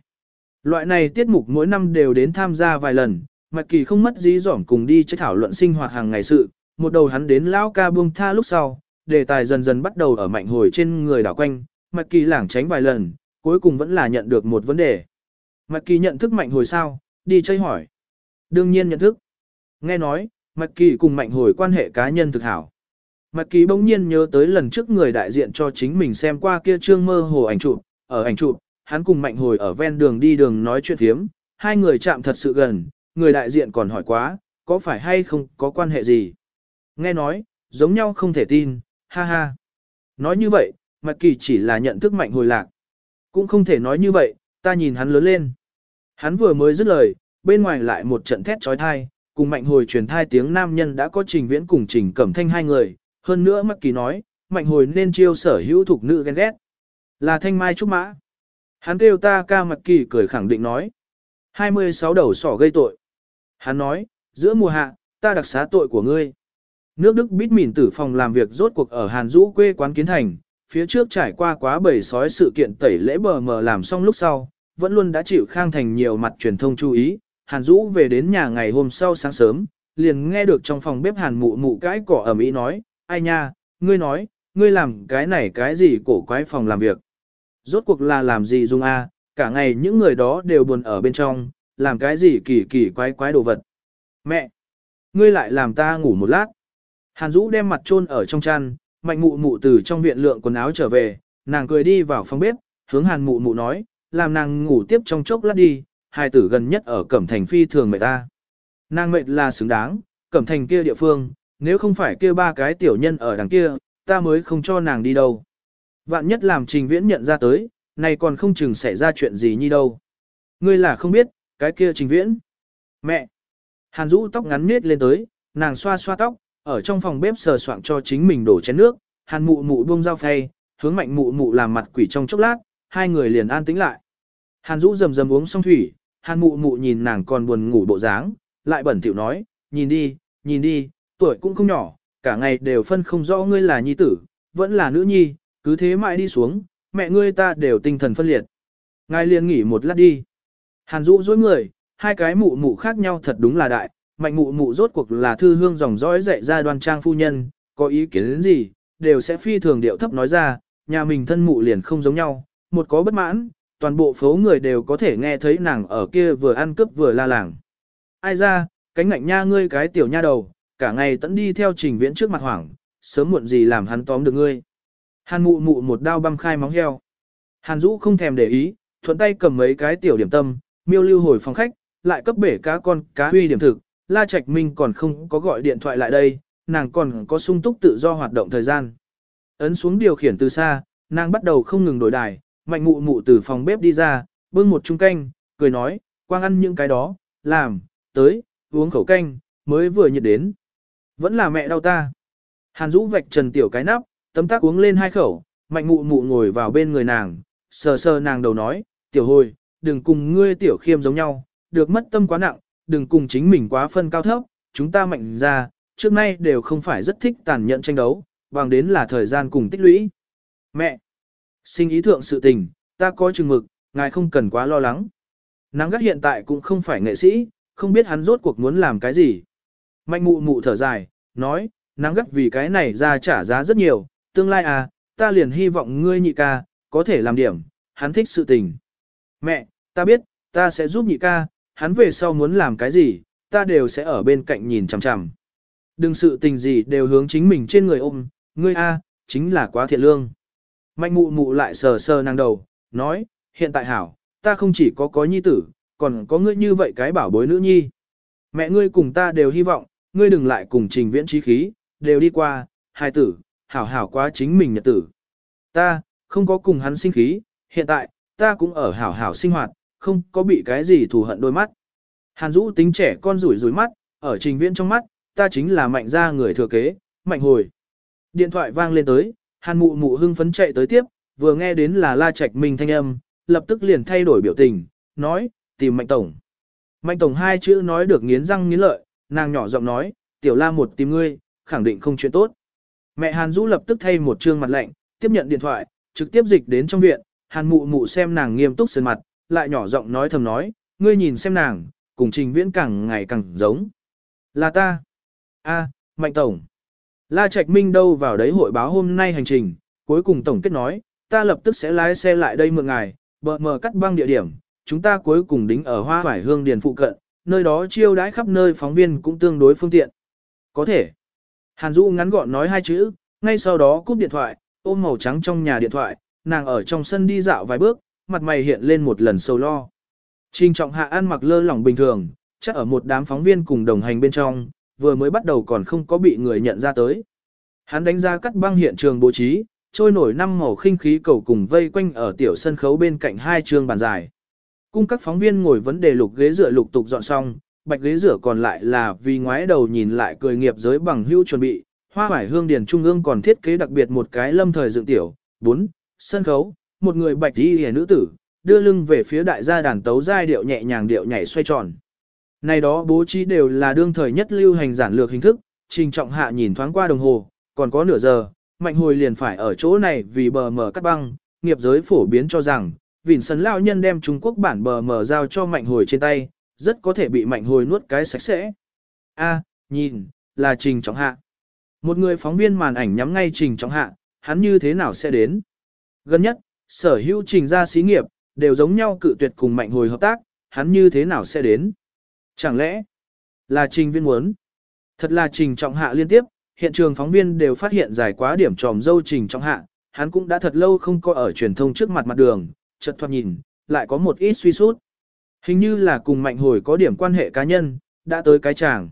Loại này tiết mục mỗi năm đều đến tham gia vài lần, mặt Kỳ không mất dí dỏm cùng đi trước thảo luận sinh hoạt hàng ngày sự, một đầu hắn đến lão ca buông tha lúc sau, đề tài dần dần bắt đầu ở mạnh hồi trên người đảo quanh, mặt Kỳ lảng tránh vài lần, cuối cùng vẫn là nhận được một vấn đề. mặt Kỳ nhận thức mạnh hồi sao, đi chơi hỏi. Đương nhiên nhận thức. Nghe nói, Mạch Kỳ cùng mạnh hồi quan hệ cá nhân thực hảo. Mạch Kỳ bỗng nhiên nhớ tới lần trước người đại diện cho chính mình xem qua kia trương mơ hồ ảnh chụp, ở ảnh chụp, hắn cùng Mạnh Hồi ở ven đường đi đường nói chuyện thiếm, hai người chạm thật sự gần, người đại diện còn hỏi quá, có phải hay không có quan hệ gì? Nghe nói, giống nhau không thể tin, ha ha. Nói như vậy, Mạch Kỳ chỉ là nhận thức Mạnh Hồi lạc. Cũng không thể nói như vậy, ta nhìn hắn lớn lên. Hắn vừa mới dứt lời, bên ngoài lại một trận thét trói thai, cùng Mạnh Hồi truyền thai tiếng nam nhân đã có trình viễn cùng trình cẩm thanh hai người, hơn nữa Mắc Kỳ nói, mạnh hồi nên chiêu sở hữu thuộc nữ ghen ghét. Là thanh mai trúc mã. Hắn kêu ta ca mặt kỳ cười khẳng định nói. 26 đầu sỏ gây tội. Hắn nói, giữa mùa hạ, ta đặc xá tội của ngươi. Nước Đức bít mỉn tử phòng làm việc rốt cuộc ở Hàn Dũ quê quán kiến thành, phía trước trải qua quá bầy sói sự kiện tẩy lễ bờ mờ làm xong lúc sau, vẫn luôn đã chịu khang thành nhiều mặt truyền thông chú ý. Hàn Dũ về đến nhà ngày hôm sau sáng sớm, liền nghe được trong phòng bếp Hàn mụ mụ cái cỏ ở Mỹ nói, ai nha, ngươi nói, ngươi làm cái này cái gì cổ quái phòng làm việc. Rốt cuộc là làm gì dung a? À? cả ngày những người đó đều buồn ở bên trong, làm cái gì kỳ kỳ quái quái đồ vật. Mẹ! Ngươi lại làm ta ngủ một lát. Hàn Dũ đem mặt chôn ở trong chăn, mạnh mụ mụ từ trong viện lượng quần áo trở về, nàng cười đi vào phòng bếp, hướng hàn mụ mụ nói, làm nàng ngủ tiếp trong chốc lát đi, hai tử gần nhất ở Cẩm Thành phi thường mệt ta. Nàng mệt là xứng đáng, Cẩm Thành kia địa phương, nếu không phải kia ba cái tiểu nhân ở đằng kia, ta mới không cho nàng đi đâu. Vạn nhất làm trình viễn nhận ra tới, này còn không chừng xảy ra chuyện gì như đâu. Ngươi là không biết, cái kia trình viễn. Mẹ! Hàn rũ tóc ngắn nết lên tới, nàng xoa xoa tóc, ở trong phòng bếp sờ soạng cho chính mình đổ chén nước, hàn mụ mụ buông dao phay, hướng mạnh mụ mụ làm mặt quỷ trong chốc lát, hai người liền an tĩnh lại. Hàn rũ rầm rầm uống xong thủy, hàn mụ mụ nhìn nàng còn buồn ngủ bộ dáng, lại bẩn thỉu nói, nhìn đi, nhìn đi, tuổi cũng không nhỏ, cả ngày đều phân không rõ ngươi là nhi tử, vẫn là nữ nhi, cứ thế mãi đi xuống, mẹ ngươi ta đều tinh thần phân liệt. Ngài liền nghỉ một lát đi. Hàn Dũ dối người, hai cái mụ mụ khác nhau thật đúng là đại, mạnh mụ mụ rốt cuộc là thư hương dòng dõi dạy ra đoan trang phu nhân, có ý kiến đến gì, đều sẽ phi thường điệu thấp nói ra, nhà mình thân mụ liền không giống nhau, một có bất mãn, toàn bộ phố người đều có thể nghe thấy nàng ở kia vừa ăn cướp vừa la làng. Ai ra, cánh ngạnh nha ngươi cái tiểu nha đầu, cả ngày tẫn đi theo trình viễn trước mặt hoảng, sớm muộn gì làm hắn tóm được ngươi. Hàn mụ mụ một đao băm khai móng heo. Hàn Dũ không thèm để ý, thuận tay cầm mấy cái tiểu điểm tâm, miêu lưu hồi phòng khách, lại cấp bể cá con cá huy điểm thực, La Trạch Minh còn không có gọi điện thoại lại đây, nàng còn có sung túc tự do hoạt động thời gian. Ấn xuống điều khiển từ xa, nàng bắt đầu không ngừng đổi đài, mạnh mụ mụ từ phòng bếp đi ra, bưng một chung canh, cười nói, quang ăn những cái đó, làm, tới, uống khẩu canh, mới vừa nhiệt đến. Vẫn là mẹ đau ta. Hàn Dũ vạch trần tiểu cái nắp, tấm tác uống lên hai khẩu, mạnh mụ mụ ngồi vào bên người nàng, sờ sờ nàng đầu nói, tiểu hồi, đừng cùng ngươi tiểu khiêm giống nhau, được mất tâm quá nặng, đừng cùng chính mình quá phân cao thấp, chúng ta mạnh ra, trước nay đều không phải rất thích tàn nhẫn tranh đấu, bằng đến là thời gian cùng tích lũy. Mẹ! Sinh ý thượng sự tình, ta có chừng mực, ngài không cần quá lo lắng. Nắng gắt hiện tại cũng không phải nghệ sĩ, không biết hắn rốt cuộc muốn làm cái gì. Mạnh mụ mụ thở dài, nói, nắng gắt vì cái này ra trả giá rất nhiều, tương lai à, ta liền hy vọng ngươi nhị ca, có thể làm điểm, hắn thích sự tình. Mẹ, ta biết, ta sẽ giúp nhị ca, hắn về sau muốn làm cái gì, ta đều sẽ ở bên cạnh nhìn chằm chằm. Đừng sự tình gì đều hướng chính mình trên người ôm, ngươi a, chính là quá thiện lương. Mạnh mụ mụ lại sờ sờ nàng đầu, nói, hiện tại hảo, ta không chỉ có có nhi tử, còn có ngươi như vậy cái bảo bối nữ nhi. Mẹ ngươi cùng ta đều hy vọng, ngươi đừng lại cùng trình viễn trí khí, đều đi qua, hai tử, hảo hảo quá chính mình nhật tử. Ta, không có cùng hắn sinh khí, hiện tại, ta cũng ở hảo hảo sinh hoạt, không có bị cái gì thù hận đôi mắt. Hàn Dũ tính trẻ con rủi rủi mắt, ở trình viễn trong mắt, ta chính là mạnh gia người thừa kế, mạnh hồi. Điện thoại vang lên tới, Hàn mụ mụ hưng phấn chạy tới tiếp, vừa nghe đến là la trạch minh thanh âm, lập tức liền thay đổi biểu tình, nói, tìm mạnh tổng. Mạnh tổng hai chữ nói được nghiến răng nghiến lợi, nàng nhỏ giọng nói, tiểu la một tìm ngươi, khẳng định không chuyện tốt. Mẹ Hàn Dũ lập tức thay một trương mặt lạnh, tiếp nhận điện thoại, trực tiếp dịch đến trong viện, Hàn mụ mụ xem nàng nghiêm túc sơn mặt, lại nhỏ giọng nói thầm nói, ngươi nhìn xem nàng, cùng trình viễn càng ngày càng giống. Là ta. a Mạnh Tổng. La Trạch Minh đâu vào đấy hội báo hôm nay hành trình, cuối cùng Tổng kết nói, ta lập tức sẽ lái xe lại đây mượn ngài, bờ mờ cắt băng địa điểm, chúng ta cuối cùng đính ở Hoa vải Hương Điền phụ cận, nơi đó chiêu đãi khắp nơi phóng viên cũng tương đối phương tiện. Có thể. Hàn Dũ ngắn gọn nói hai chữ, ngay sau đó cúp điện thoại, ôm màu trắng trong nhà điện thoại, nàng ở trong sân đi dạo vài bước, mặt mày hiện lên một lần sâu lo. Trình trọng hạ ăn mặc lơ lỏng bình thường, chắc ở một đám phóng viên cùng đồng hành bên trong, vừa mới bắt đầu còn không có bị người nhận ra tới. Hắn đánh ra cắt băng hiện trường bố trí, trôi nổi năm màu khinh khí cầu cùng vây quanh ở tiểu sân khấu bên cạnh hai trường bàn dài. Cung các phóng viên ngồi vấn đề lục ghế rửa lục tục dọn xong, bạch ghế rửa còn lại là vì ngoái đầu nhìn lại cười nghiệp giới bằng hữu chuẩn bị, hoa hoải hương điền trung ương còn thiết kế đặc biệt một cái lâm thời dựng tiểu, 4, sân khấu, một người bạch y hề nữ tử, đưa lưng về phía đại gia đàn tấu giai điệu nhẹ nhàng điệu nhảy xoay tròn. Này đó bố trí đều là đương thời nhất lưu hành giản lược hình thức, trình trọng hạ nhìn thoáng qua đồng hồ, còn có nửa giờ, mạnh hồi liền phải ở chỗ này vì bờ mở cắt băng, nghiệp giới phổ biến cho rằng, vỉn sân lao nhân đem Trung Quốc bản bờ mở giao cho mạnh hồi trên tay, rất có thể bị mạnh hồi nuốt cái sạch sẽ. A, nhìn, là trình trọng hạ. Một người phóng viên màn ảnh nhắm ngay trình trọng hạ, hắn như thế nào sẽ đến? Gần nhất, sở hữu trình ra xí nghiệp, đều giống nhau cự tuyệt cùng mạnh hồi hợp tác, hắn như thế nào sẽ đến? Chẳng lẽ là trình viên muốn? Thật là trình trọng hạ liên tiếp, hiện trường phóng viên đều phát hiện giải quá điểm tròm dâu trình trọng hạ, hắn cũng đã thật lâu không có ở truyền thông trước mặt mặt đường, chợt thoát nhìn, lại có một ít suy sút. Hình như là cùng mạnh hồi có điểm quan hệ cá nhân, đã tới cái chàng.